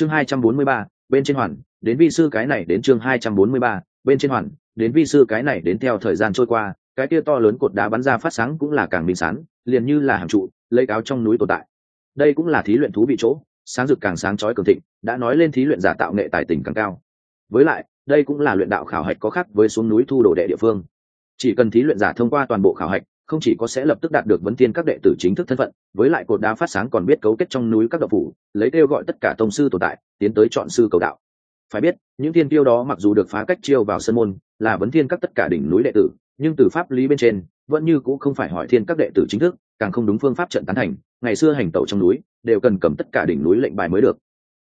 chương hai trăm bốn mươi ba, bên trên hoàn, đến vi sư cái này đến chương hai trăm bốn mươi ba, bên trên hoàn, đến vi sư cái này đến theo thời gian trôi qua, cái kia to lớn cột đá bắn ra phát sáng cũng là càng minh sán liền như là hàng trụ, lấy cáo trong núi tồn tại. Đây cũng là thí luyện thú vị chỗ, sáng rực càng sáng chói cường thịnh, đã nói lên thí luyện giả tạo nghệ tài tình càng cao. Với lại, đây cũng là luyện đạo khảo hạch có khác với xuống núi thu đồ đệ địa phương. Chỉ cần thí luyện giả thông qua toàn bộ khảo hạch không chỉ có sẽ lập tức đạt được vấn tiên các đệ tử chính thức thân phận, với lại cột đá phát sáng còn biết cấu kết trong núi các đạo phủ, lấy kêu gọi tất cả tông sư tồn tại, tiến tới chọn sư cầu đạo. Phải biết, những thiên tiêu đó mặc dù được phá cách chiêu vào sân môn, là vấn thiên các tất cả đỉnh núi đệ tử, nhưng từ pháp lý bên trên, vẫn như cũng không phải hỏi thiên các đệ tử chính thức, càng không đúng phương pháp trận tán thành, ngày xưa hành tẩu trong núi, đều cần cầm tất cả đỉnh núi lệnh bài mới được.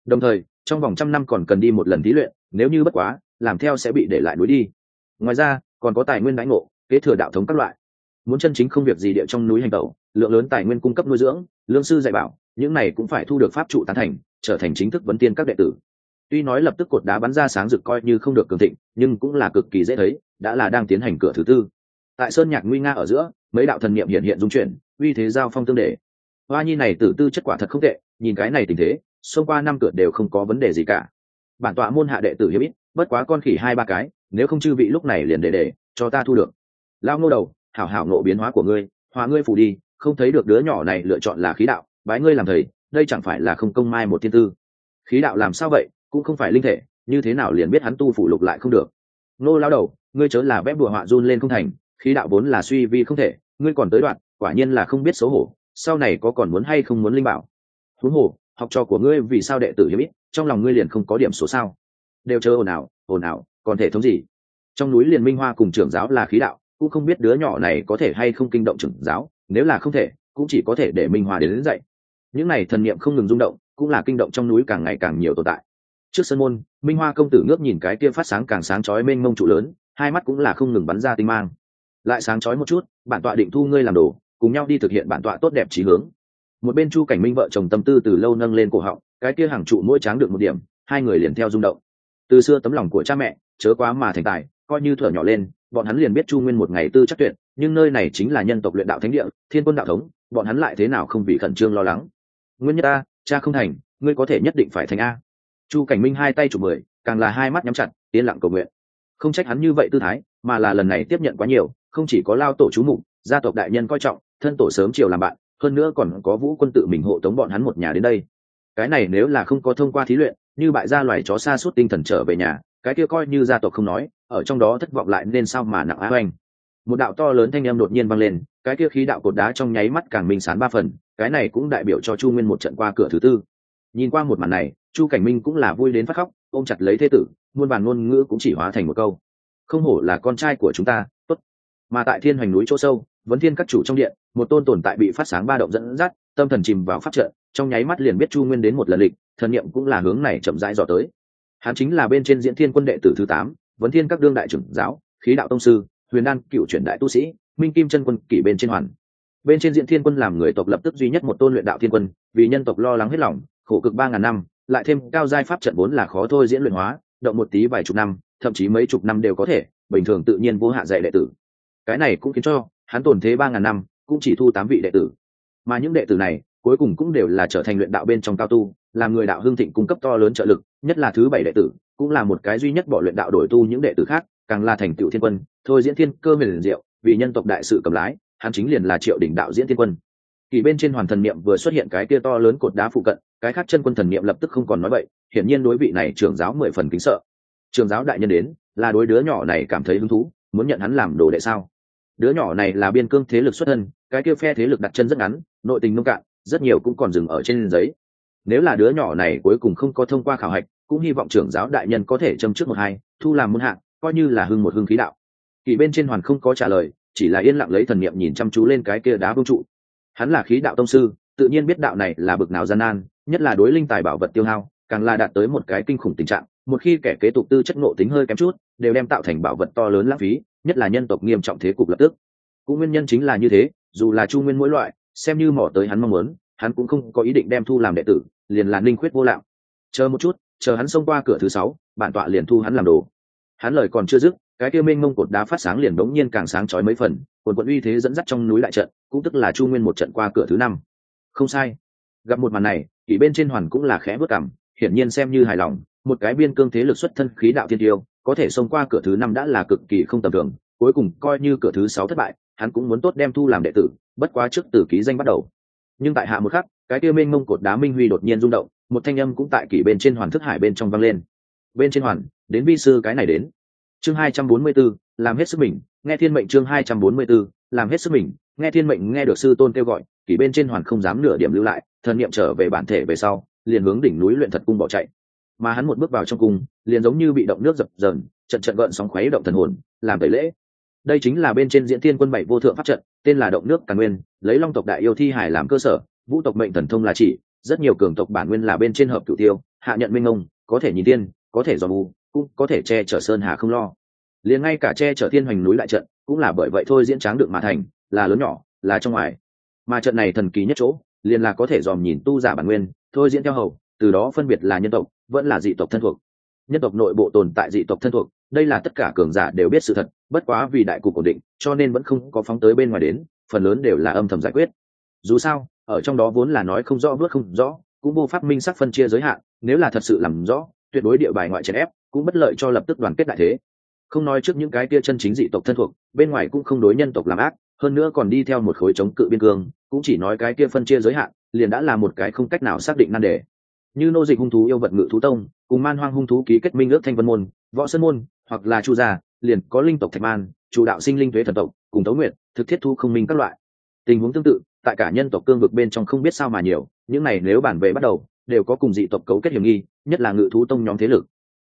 Đồng thời, trong vòng trăm năm còn cần đi một lần thí luyện, nếu như bất quá, làm theo sẽ bị để lại núi đi. Ngoài ra, còn có tài nguyên đãi ngộ, kế thừa đạo thống các loại muốn chân chính không việc gì địa trong núi hành tẩu, lượng lớn tài nguyên cung cấp nuôi dưỡng, lương sư dạy bảo, những này cũng phải thu được pháp trụ tán thành, trở thành chính thức vấn tiên các đệ tử. Tuy nói lập tức cột đá bắn ra sáng rực coi như không được cường thịnh, nhưng cũng là cực kỳ dễ thấy, đã là đang tiến hành cửa thứ tư. Tại sơn nhạc nguy nga ở giữa, mấy đạo thần niệm hiện hiện dung chuyển, uy thế giao phong tương đề hoa nhi này tử tư chất quả thật không tệ, nhìn cái này tình thế, xông qua năm cửa đều không có vấn đề gì cả. Bản tọa môn hạ đệ tử hiếm ít, bất quá con khỉ hai ba cái, nếu không chư vị lúc này liền để để, cho ta thu được. Lao ngô đầu hảo hảo nộ biến hóa của ngươi, hòa ngươi phủ đi, không thấy được đứa nhỏ này lựa chọn là khí đạo, bái ngươi làm thầy, đây chẳng phải là không công mai một thiên tư. Khí đạo làm sao vậy, cũng không phải linh thể, như thế nào liền biết hắn tu phủ lục lại không được. Nô lao đầu, ngươi chớ là vẽ bùa họa run lên không thành, khí đạo vốn là suy vi không thể, ngươi còn tới đoạn, quả nhiên là không biết xấu hổ, sau này có còn muốn hay không muốn linh bảo. Thú hồ, học trò của ngươi vì sao đệ tử hiếm ít, trong lòng ngươi liền không có điểm số sao? Đều chớ ồn ào ồn ào, còn thể thống gì? Trong núi liền minh hoa cùng trưởng giáo là khí đạo cũng không biết đứa nhỏ này có thể hay không kinh động trưởng giáo nếu là không thể cũng chỉ có thể để minh hoa đến, đến dậy những này thần niệm không ngừng rung động cũng là kinh động trong núi càng ngày càng nhiều tồn tại. Trước sân môn minh hoa công tử ngước nhìn cái kia phát sáng càng sáng chói mênh mông trụ lớn hai mắt cũng là không ngừng bắn ra tinh mang. Lại sáng chói một chút bản tọa định thu ngươi làm đồ cùng nhau đi thực hiện bản tọa tốt đẹp trí hướng. Một bên chu cảnh minh vợ chồng tâm tư từ lâu nâng lên cổ họng cái kia hàng trụ mỗi tráng được một điểm hai người liền theo rung động. Từ xưa tấm lòng của cha mẹ chớ quá mà thành tài coi như thở nhỏ lên bọn hắn liền biết chu nguyên một ngày tư chắc tuyệt nhưng nơi này chính là nhân tộc luyện đạo thánh địa thiên quân đạo thống bọn hắn lại thế nào không vì khẩn trương lo lắng? Nguyên nhất Ta, cha không thành ngươi có thể nhất định phải thành a. Chu cảnh minh hai tay chụp mười càng là hai mắt nhắm chặt yên lặng cầu nguyện. Không trách hắn như vậy tư thái mà là lần này tiếp nhận quá nhiều không chỉ có lao tổ chú mục gia tộc đại nhân coi trọng thân tổ sớm chiều làm bạn hơn nữa còn có vũ quân tự mình hộ tống bọn hắn một nhà đến đây. Cái này nếu là không có thông qua thí luyện như bại gia loài chó xa suốt tinh thần trở về nhà cái kia coi như gia tộc không nói ở trong đó thất vọng lại nên sao mà nặng á oanh một đạo to lớn thanh âm đột nhiên vang lên, cái kia khí đạo cột đá trong nháy mắt càng minh sán ba phần, cái này cũng đại biểu cho chu nguyên một trận qua cửa thứ tư. Nhìn qua một màn này, chu cảnh minh cũng là vui đến phát khóc, ôm chặt lấy thế tử, muôn bàn ngôn ngữ cũng chỉ hóa thành một câu. Không hổ là con trai của chúng ta, tốt. Mà tại thiên hoành núi chỗ sâu, vấn thiên các chủ trong điện, một tôn tồn tại bị phát sáng ba động dẫn dắt, tâm thần chìm vào phát trận, trong nháy mắt liền biết chu nguyên đến một lần lịch, thần niệm cũng là hướng này chậm rãi dò tới. Hắn chính là bên trên diễn thiên quân đệ tử thứ tám vấn thiên các đương đại trưởng giáo, khí đạo tông sư, huyền đan cựu truyền đại tu sĩ, minh kim chân quân kỷ bên trên hoàn. Bên trên diện thiên quân làm người tộc lập tức duy nhất một tôn luyện đạo thiên quân, vì nhân tộc lo lắng hết lòng, khổ cực ba ngàn năm, lại thêm cao giai pháp trận vốn là khó thôi diễn luyện hóa, động một tí vài chục năm, thậm chí mấy chục năm đều có thể, bình thường tự nhiên vô hạ dạy đệ tử. Cái này cũng khiến cho hắn tổn thế ba ngàn năm, cũng chỉ thu tám vị đệ tử. Mà những đệ tử này, cuối cùng cũng đều là trở thành luyện đạo bên trong cao tu làm người đạo hương thịnh cung cấp to lớn trợ lực, nhất là thứ bảy đệ tử cũng là một cái duy nhất bỏ luyện đạo đổi tu những đệ tử khác, càng là thành tựu thiên quân. Thôi diễn thiên cơ huyền diệu, vì nhân tộc đại sự cầm lái, hắn chính liền là triệu đỉnh đạo diễn thiên quân. Kỳ bên trên hoàn thần niệm vừa xuất hiện cái kia to lớn cột đá phụ cận, cái khác chân quân thần niệm lập tức không còn nói vậy hiển nhiên đối vị này trưởng giáo mười phần kính sợ. Trường giáo đại nhân đến, là đối đứa nhỏ này cảm thấy hứng thú, muốn nhận hắn làm đồ đệ sao? Đứa nhỏ này là biên cương thế lực xuất thân, cái kia phe thế lực đặt chân rất ngắn, nội tình nông cạn, rất nhiều cũng còn dừng ở trên giấy. Nếu là đứa nhỏ này cuối cùng không có thông qua khảo hạch cũng hy vọng trưởng giáo đại nhân có thể châm trước một hai, thu làm môn hạng, coi như là hưng một hưng khí đạo. Kỳ bên trên hoàn không có trả lời, chỉ là yên lặng lấy thần niệm nhìn chăm chú lên cái kia đá vương trụ. Hắn là khí đạo tông sư, tự nhiên biết đạo này là bực nào gian nan, nhất là đối linh tài bảo vật tiêu hao, càng là đạt tới một cái kinh khủng tình trạng, một khi kẻ kế tục tư chất ngộ tính hơi kém chút, đều đem tạo thành bảo vật to lớn lãng phí, nhất là nhân tộc nghiêm trọng thế cục lập tức. Cũng nguyên nhân chính là như thế, dù là chu nguyên mỗi loại, xem như mỏ tới hắn mong muốn, hắn cũng không có ý định đem thu làm đệ tử, liền là ninh khuyết vô lạo. chờ một chút chờ hắn xông qua cửa thứ sáu, bản tọa liền thu hắn làm đồ. Hắn lời còn chưa dứt, cái kia mênh mông cột đá phát sáng liền đống nhiên càng sáng chói mấy phần, quần quận uy thế dẫn dắt trong núi đại trận, cũng tức là chu nguyên một trận qua cửa thứ năm. Không sai. Gặp một màn này kỷ bên trên hoàn cũng là khẽ bước cảm hiển nhiên xem như hài lòng, một cái biên cương thế lực xuất thân khí đạo thiên tiêu, có thể xông qua cửa thứ năm đã là cực kỳ không tầm thường, cuối cùng coi như cửa thứ sáu thất bại, hắn cũng muốn tốt đem thu làm đệ tử, bất quá trước từ ký danh bắt đầu. Nhưng tại hạ một khắc cái kia mênh mông cột đá minh huy đột nhiên rung động một thanh âm cũng tại kỷ bên trên hoàn thức hải bên trong vang lên. Bên trên hoàn đến vi sư cái này đến. Chương hai trăm bốn mươi 244, làm hết sức mình nghe thiên mệnh chương hai trăm bốn mươi 244, làm hết sức mình nghe thiên mệnh nghe được sư tôn kêu gọi kỷ bên trên hoàn không dám nửa điểm lưu lại thần niệm trở về bản thể về sau liền hướng đỉnh núi luyện thật cung bỏ chạy. Mà hắn một bước vào trong cung liền giống như bị động nước dập dờn trận trận gợn sóng khuấy động thần hồn làm tẩy lễ. Đây chính là bên trên diễn thiên quân bảy vô thượng pháp trận tên là động nước càn nguyên lấy long tộc đại yêu thi hải làm cơ sở vũ tộc mệnh thần thông là chỉ, rất nhiều cường tộc bản nguyên là bên trên hợp cựu tiêu, hạ nhận minh ông có thể nhìn tiên, có thể dò mù, cũng có thể che chở sơn hà không lo. Liền ngay cả che chở thiên hoành núi lại trận, cũng là bởi vậy thôi diễn tráng được mà thành, là lớn nhỏ, là trong ngoài. Mà trận này thần kỳ nhất chỗ, liền là có thể dòm nhìn tu giả bản nguyên, thôi diễn theo hầu, từ đó phân biệt là nhân tộc, vẫn là dị tộc thân thuộc. Nhân tộc nội bộ tồn tại dị tộc thân thuộc, đây là tất cả cường giả đều biết sự thật, bất quá vì đại cục ổn định, cho nên vẫn không có phóng tới bên ngoài đến, phần lớn đều là âm thầm giải quyết. Dù sao ở trong đó vốn là nói không rõ, vớt không rõ, cũng vô pháp minh sắc phân chia giới hạn, nếu là thật sự làm rõ, tuyệt đối địa bài ngoại chèn ép, cũng bất lợi cho lập tức đoàn kết đại thế. Không nói trước những cái kia chân chính dị tộc thân thuộc, bên ngoài cũng không đối nhân tộc làm ác, hơn nữa còn đi theo một khối chống cự biên cương, cũng chỉ nói cái kia phân chia giới hạn, liền đã là một cái không cách nào xác định nan đề. Như nô dịch hung thú yêu vật ngự thú tông, cùng man hoang hung thú ký kết minh ước thanh vân môn, võ sơn môn, hoặc là chu gia, liền có linh tộc thạch man, chủ đạo sinh linh thuế thần tộc, cùng tấu nguyện thực thiết thu không minh các loại. Tình huống tương tự tại cả nhân tộc cương vực bên trong không biết sao mà nhiều, những này nếu bản về bắt đầu, đều có cùng dị tộc cấu kết hiểm nghi, nhất là ngự thú tông nhóm thế lực.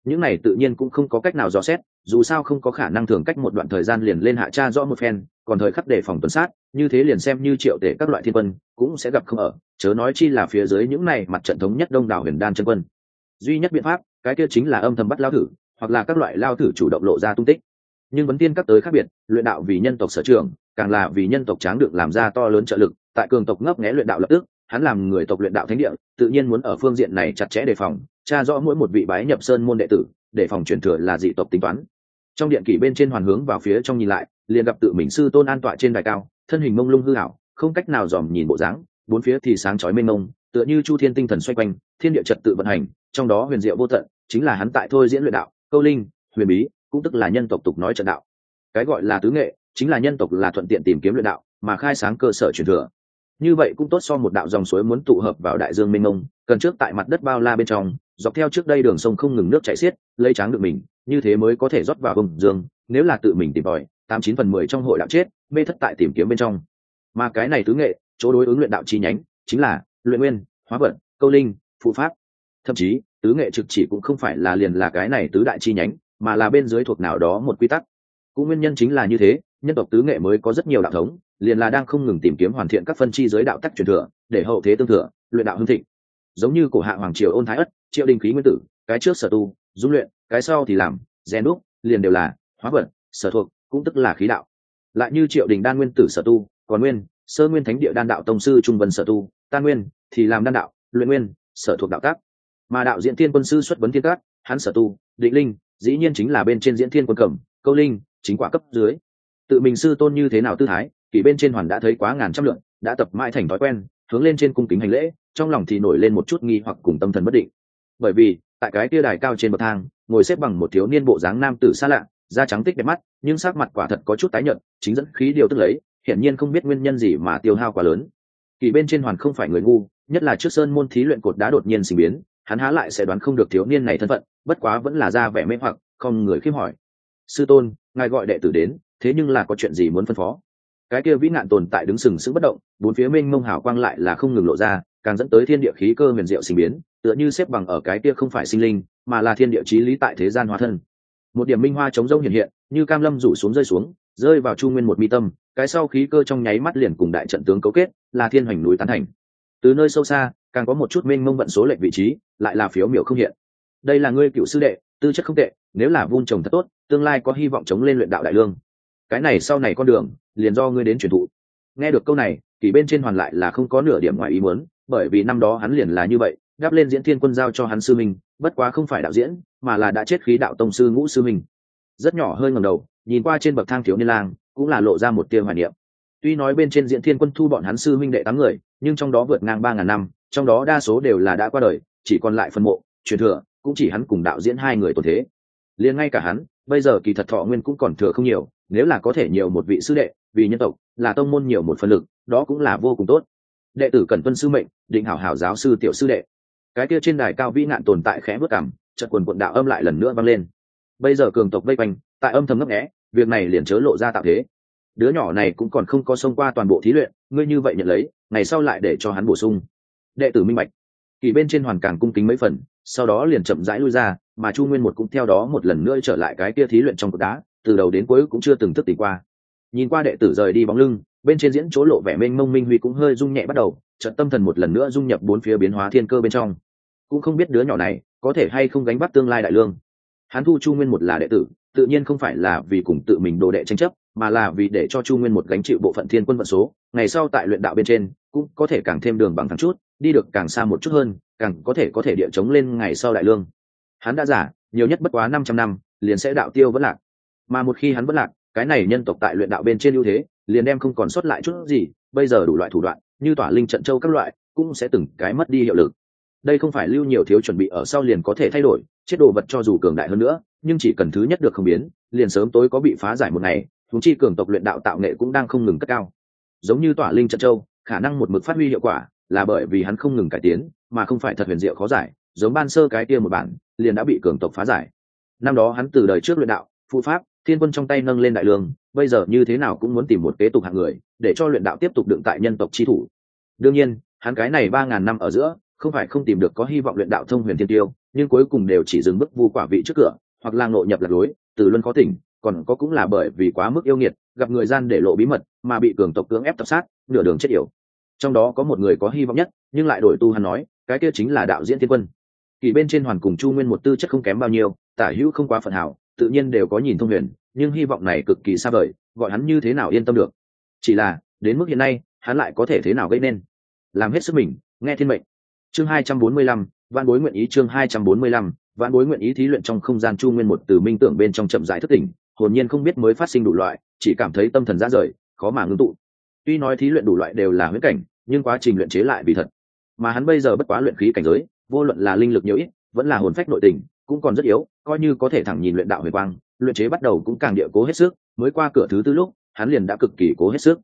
Những này tự nhiên cũng không có cách nào dò xét, dù sao không có khả năng thường cách một đoạn thời gian liền lên hạ tra rõ một phen, còn thời khắc đề phòng tuần sát, như thế liền xem như triệu tể các loại thiên quân, cũng sẽ gặp không ở, chớ nói chi là phía dưới những này mặt trận thống nhất đông đảo huyền đan chân quân. Duy nhất biện pháp, cái kia chính là âm thầm bắt lao thử, hoặc là các loại lao thử chủ động lộ ra tung tích. Nhưng vấn tiên các tới khác biệt, luyện đạo vì nhân tộc sở trường càng là vì nhân tộc tráng được làm ra to lớn trợ lực, tại cường tộc ngấp nghé luyện đạo lập tức, hắn làm người tộc luyện đạo thánh địa, tự nhiên muốn ở phương diện này chặt chẽ đề phòng, tra rõ mỗi một vị bái nhập sơn môn đệ tử, để phòng truyền thừa là dị tộc tính toán. Trong điện kỷ bên trên hoàn hướng vào phía trong nhìn lại, liền gặp tự mình sư tôn an tọa trên đài cao, thân hình mông lung hư hảo không cách nào dòm nhìn bộ dáng, bốn phía thì sáng chói mênh mông, tựa như chu thiên tinh thần xoay quanh, thiên địa trật tự vận hành, trong đó huyền diệu vô tận, chính là hắn tại thôi diễn luyện đạo, câu linh, huyền bí, cũng tức là nhân tộc tục nói trận đạo. Cái gọi là tứ nghệ chính là nhân tộc là thuận tiện tìm kiếm luyện đạo, mà khai sáng cơ sở truyền thừa. Như vậy cũng tốt so một đạo dòng suối muốn tụ hợp vào đại dương mênh mông, cần trước tại mặt đất bao la bên trong, dọc theo trước đây đường sông không ngừng nước chảy xiết, lấy tráng được mình, như thế mới có thể rót vào vùng dương, nếu là tự mình tìm tòi, tám chín phần mười trong hội đạo chết, mê thất tại tìm kiếm bên trong. Mà cái này tứ nghệ, chỗ đối ứng luyện đạo chi nhánh, chính là luyện nguyên, hóa vận câu linh, phụ pháp. Thậm chí, tứ nghệ trực chỉ cũng không phải là liền là cái này tứ đại chi nhánh, mà là bên dưới thuộc nào đó một quy tắc. Cũng nguyên nhân chính là như thế nhân tộc tứ nghệ mới có rất nhiều đạo thống, liền là đang không ngừng tìm kiếm hoàn thiện các phân chi giới đạo tắc truyền thừa, để hậu thế tương thừa, luyện đạo hưng thịnh. Giống như cổ hạ hoàng triều ôn thái ất, triệu đình khí nguyên tử, cái trước sở tu, dung luyện, cái sau thì làm, rèn đúc, liền đều là hóa vật, sở thuộc, cũng tức là khí đạo. Lại như triệu đình đan nguyên tử sở tu, còn nguyên, sơ nguyên thánh địa đan đạo tông sư trung vân sở tu tan nguyên thì làm đan đạo, luyện nguyên, sở thuộc đạo tác mà đạo diễn thiên quân sư xuất vấn thiên cát, hắn sở tu, định linh, dĩ nhiên chính là bên trên diễn thiên quân cẩm, câu linh, chính quả cấp dưới tự mình sư tôn như thế nào tư thái, kỷ bên trên hoàn đã thấy quá ngàn trăm lượng, đã tập mãi thành thói quen, hướng lên trên cung kính hành lễ, trong lòng thì nổi lên một chút nghi hoặc cùng tâm thần bất định. Bởi vì, tại cái kia đài cao trên bậc thang, ngồi xếp bằng một thiếu niên bộ dáng nam tử xa lạ, da trắng tích đẹp mắt, nhưng sắc mặt quả thật có chút tái nhợt, chính dẫn khí điều tức lấy, hiển nhiên không biết nguyên nhân gì mà tiêu hao quá lớn. Kỳ bên trên hoàn không phải người ngu, nhất là trước sơn môn thí luyện cột đá đột nhiên sinh biến, hắn há lại sẽ đoán không được thiếu niên này thân phận, bất quá vẫn là ra vẻ mê hoặc, không người khiếp hỏi. Sư tôn, ngài gọi đệ tử đến thế nhưng là có chuyện gì muốn phân phó? Cái kia vĩ nạn tồn tại đứng sừng sững bất động, bốn phía mênh mông hào quang lại là không ngừng lộ ra, càng dẫn tới thiên địa khí cơ huyền diệu sinh biến, tựa như xếp bằng ở cái kia không phải sinh linh, mà là thiên địa chí lý tại thế gian hóa thân. Một điểm minh hoa chống rông hiện hiện, như cam lâm rủ xuống rơi xuống, rơi vào chu nguyên một mi tâm, cái sau khí cơ trong nháy mắt liền cùng đại trận tướng cấu kết, là thiên hoành núi tán thành. Từ nơi sâu xa, càng có một chút mênh mông vận số lệnh vị trí, lại là phiếu miểu không hiện. Đây là ngươi cựu sư đệ, tư chất không tệ, nếu là vun trồng thật tốt, tương lai có hy vọng chống lên luyện đạo đại lương cái này sau này con đường, liền do ngươi đến truyền thụ. Nghe được câu này kỳ bên trên hoàn lại là không có nửa điểm ngoài ý muốn, bởi vì năm đó hắn liền là như vậy đáp lên diễn thiên quân giao cho hắn sư minh, bất quá không phải đạo diễn, mà là đã chết khí đạo tông sư ngũ sư minh. Rất nhỏ hơi ngầm đầu, nhìn qua trên bậc thang thiếu niên lang, cũng là lộ ra một tia hoài niệm. Tuy nói bên trên diễn thiên quân thu bọn hắn sư minh đệ tám người, nhưng trong đó vượt ngang ba ngàn năm, trong đó đa số đều là đã qua đời, chỉ còn lại phân mộ, truyền thừa, cũng chỉ hắn cùng đạo diễn hai người tổ thế. Liền ngay cả hắn bây giờ kỳ thật thọ nguyên cũng còn thừa không nhiều, nếu là có thể nhiều một vị sư đệ, vì nhân tộc, là tông môn nhiều một phần lực, đó cũng là vô cùng tốt. Đệ tử cần tuân sư mệnh, định hảo hảo giáo sư tiểu sư đệ. Cái kia trên đài cao vĩ nạn tồn tại khẽ bước cảm, chợt quần quận đạo âm lại lần nữa vang lên. Bây giờ cường tộc vây quanh, tại âm thầm ngấp nghẽ việc này liền chớ lộ ra tạo thế. Đứa nhỏ này cũng còn không có xông qua toàn bộ thí luyện, ngươi như vậy nhận lấy, ngày sau lại để cho hắn bổ sung. Đệ tử minh bạch. Kỳ bên trên hoàn càng cung kính mấy phần, sau đó liền chậm rãi lui ra mà chu nguyên một cũng theo đó một lần nữa trở lại cái kia thí luyện trong cột đá, từ đầu đến cuối cũng chưa từng thức tỉnh qua. Nhìn qua đệ tử rời đi bóng lưng, bên trên diễn chỗ lộ vẻ mênh mông minh huy cũng hơi rung nhẹ bắt đầu trận tâm thần một lần nữa dung nhập bốn phía biến hóa thiên cơ bên trong. Cũng không biết đứa nhỏ này có thể hay không gánh bắt tương lai đại lương. Hắn thu chu nguyên một là đệ tử, tự nhiên không phải là vì cùng tự mình đồ đệ tranh chấp, mà là vì để cho chu nguyên một gánh chịu bộ phận thiên quân vận số, ngày sau tại luyện đạo bên trên cũng có thể càng thêm đường bằng thắng chút, đi được càng xa một chút hơn, càng có thể có thể địa chống lên ngày sau đại lương hắn đã giả, nhiều nhất bất quá năm trăm năm, liền sẽ đạo tiêu vẫn lạc. Mà một khi hắn vẫn lạc, cái này nhân tộc tại luyện đạo bên trên ưu thế, liền đem không còn sót lại chút gì, bây giờ đủ loại thủ đoạn, như tỏa linh trận châu các loại, cũng sẽ từng cái mất đi hiệu lực. Đây không phải lưu nhiều thiếu chuẩn bị ở sau liền có thể thay đổi, chết đồ vật cho dù cường đại hơn nữa, nhưng chỉ cần thứ nhất được không biến, liền sớm tối có bị phá giải một ngày thúng chi cường tộc luyện đạo tạo nghệ cũng đang không ngừng cất cao. Giống như tỏa linh trận châu, khả năng một mực phát huy hiệu quả, là bởi vì hắn không ngừng cải tiến, mà không phải thật huyền diệu khó giải giống ban sơ cái kia một bản, liền đã bị cường tộc phá giải. Năm đó hắn từ đời trước luyện đạo phụ pháp, thiên quân trong tay nâng lên đại lương, bây giờ như thế nào cũng muốn tìm một kế tục hạng người, để cho luyện đạo tiếp tục đựng tại nhân tộc chi thủ. Đương nhiên, hắn cái này ba ngàn năm ở giữa, không phải không tìm được có hy vọng luyện đạo thông huyền thiên tiêu, nhưng cuối cùng đều chỉ dừng bước vu quả vị trước cửa, hoặc là ngộ nhập lạc lối, từ luân khó tỉnh, còn có cũng là bởi vì quá mức yêu nghiệt, gặp người gian để lộ bí mật, mà bị cường tộc cưỡng ép tập sát, nửa đường chết yểu. Trong đó có một người có hy vọng nhất, nhưng lại đổi tu hắn nói, cái kia chính là đạo diễn thiên quân kỳ bên trên hoàn cùng chu nguyên một tư chất không kém bao nhiêu, tả hữu không quá phần hảo, tự nhiên đều có nhìn thông huyền, nhưng hy vọng này cực kỳ xa vời, gọi hắn như thế nào yên tâm được. Chỉ là, đến mức hiện nay, hắn lại có thể thế nào gây nên? Làm hết sức mình, nghe thiên mệnh. Chương hai trăm bốn mươi lăm văn bối nguyện ý chương hai trăm bốn mươi lăm văn bối nguyện ý thí luyện trong không gian chu nguyên một từ minh tưởng bên trong chậm rãi thất tỉnh, hồn nhiên không biết mới phát sinh đủ loại, chỉ cảm thấy tâm thần ra rời, khó mà ngưng tụ. Tuy nói thí luyện đủ loại đều là huyết cảnh, nhưng quá trình luyện chế lại vì thật. Mà hắn bây giờ bất quá luyện khí cảnh giới vô luận là linh lực nhiều ít, vẫn là hồn phách nội tình, cũng còn rất yếu, coi như có thể thẳng nhìn luyện đạo huyền quang, luyện chế bắt đầu cũng càng địa cố hết sức, mới qua cửa thứ tư lúc, hắn liền đã cực kỳ cố hết sức.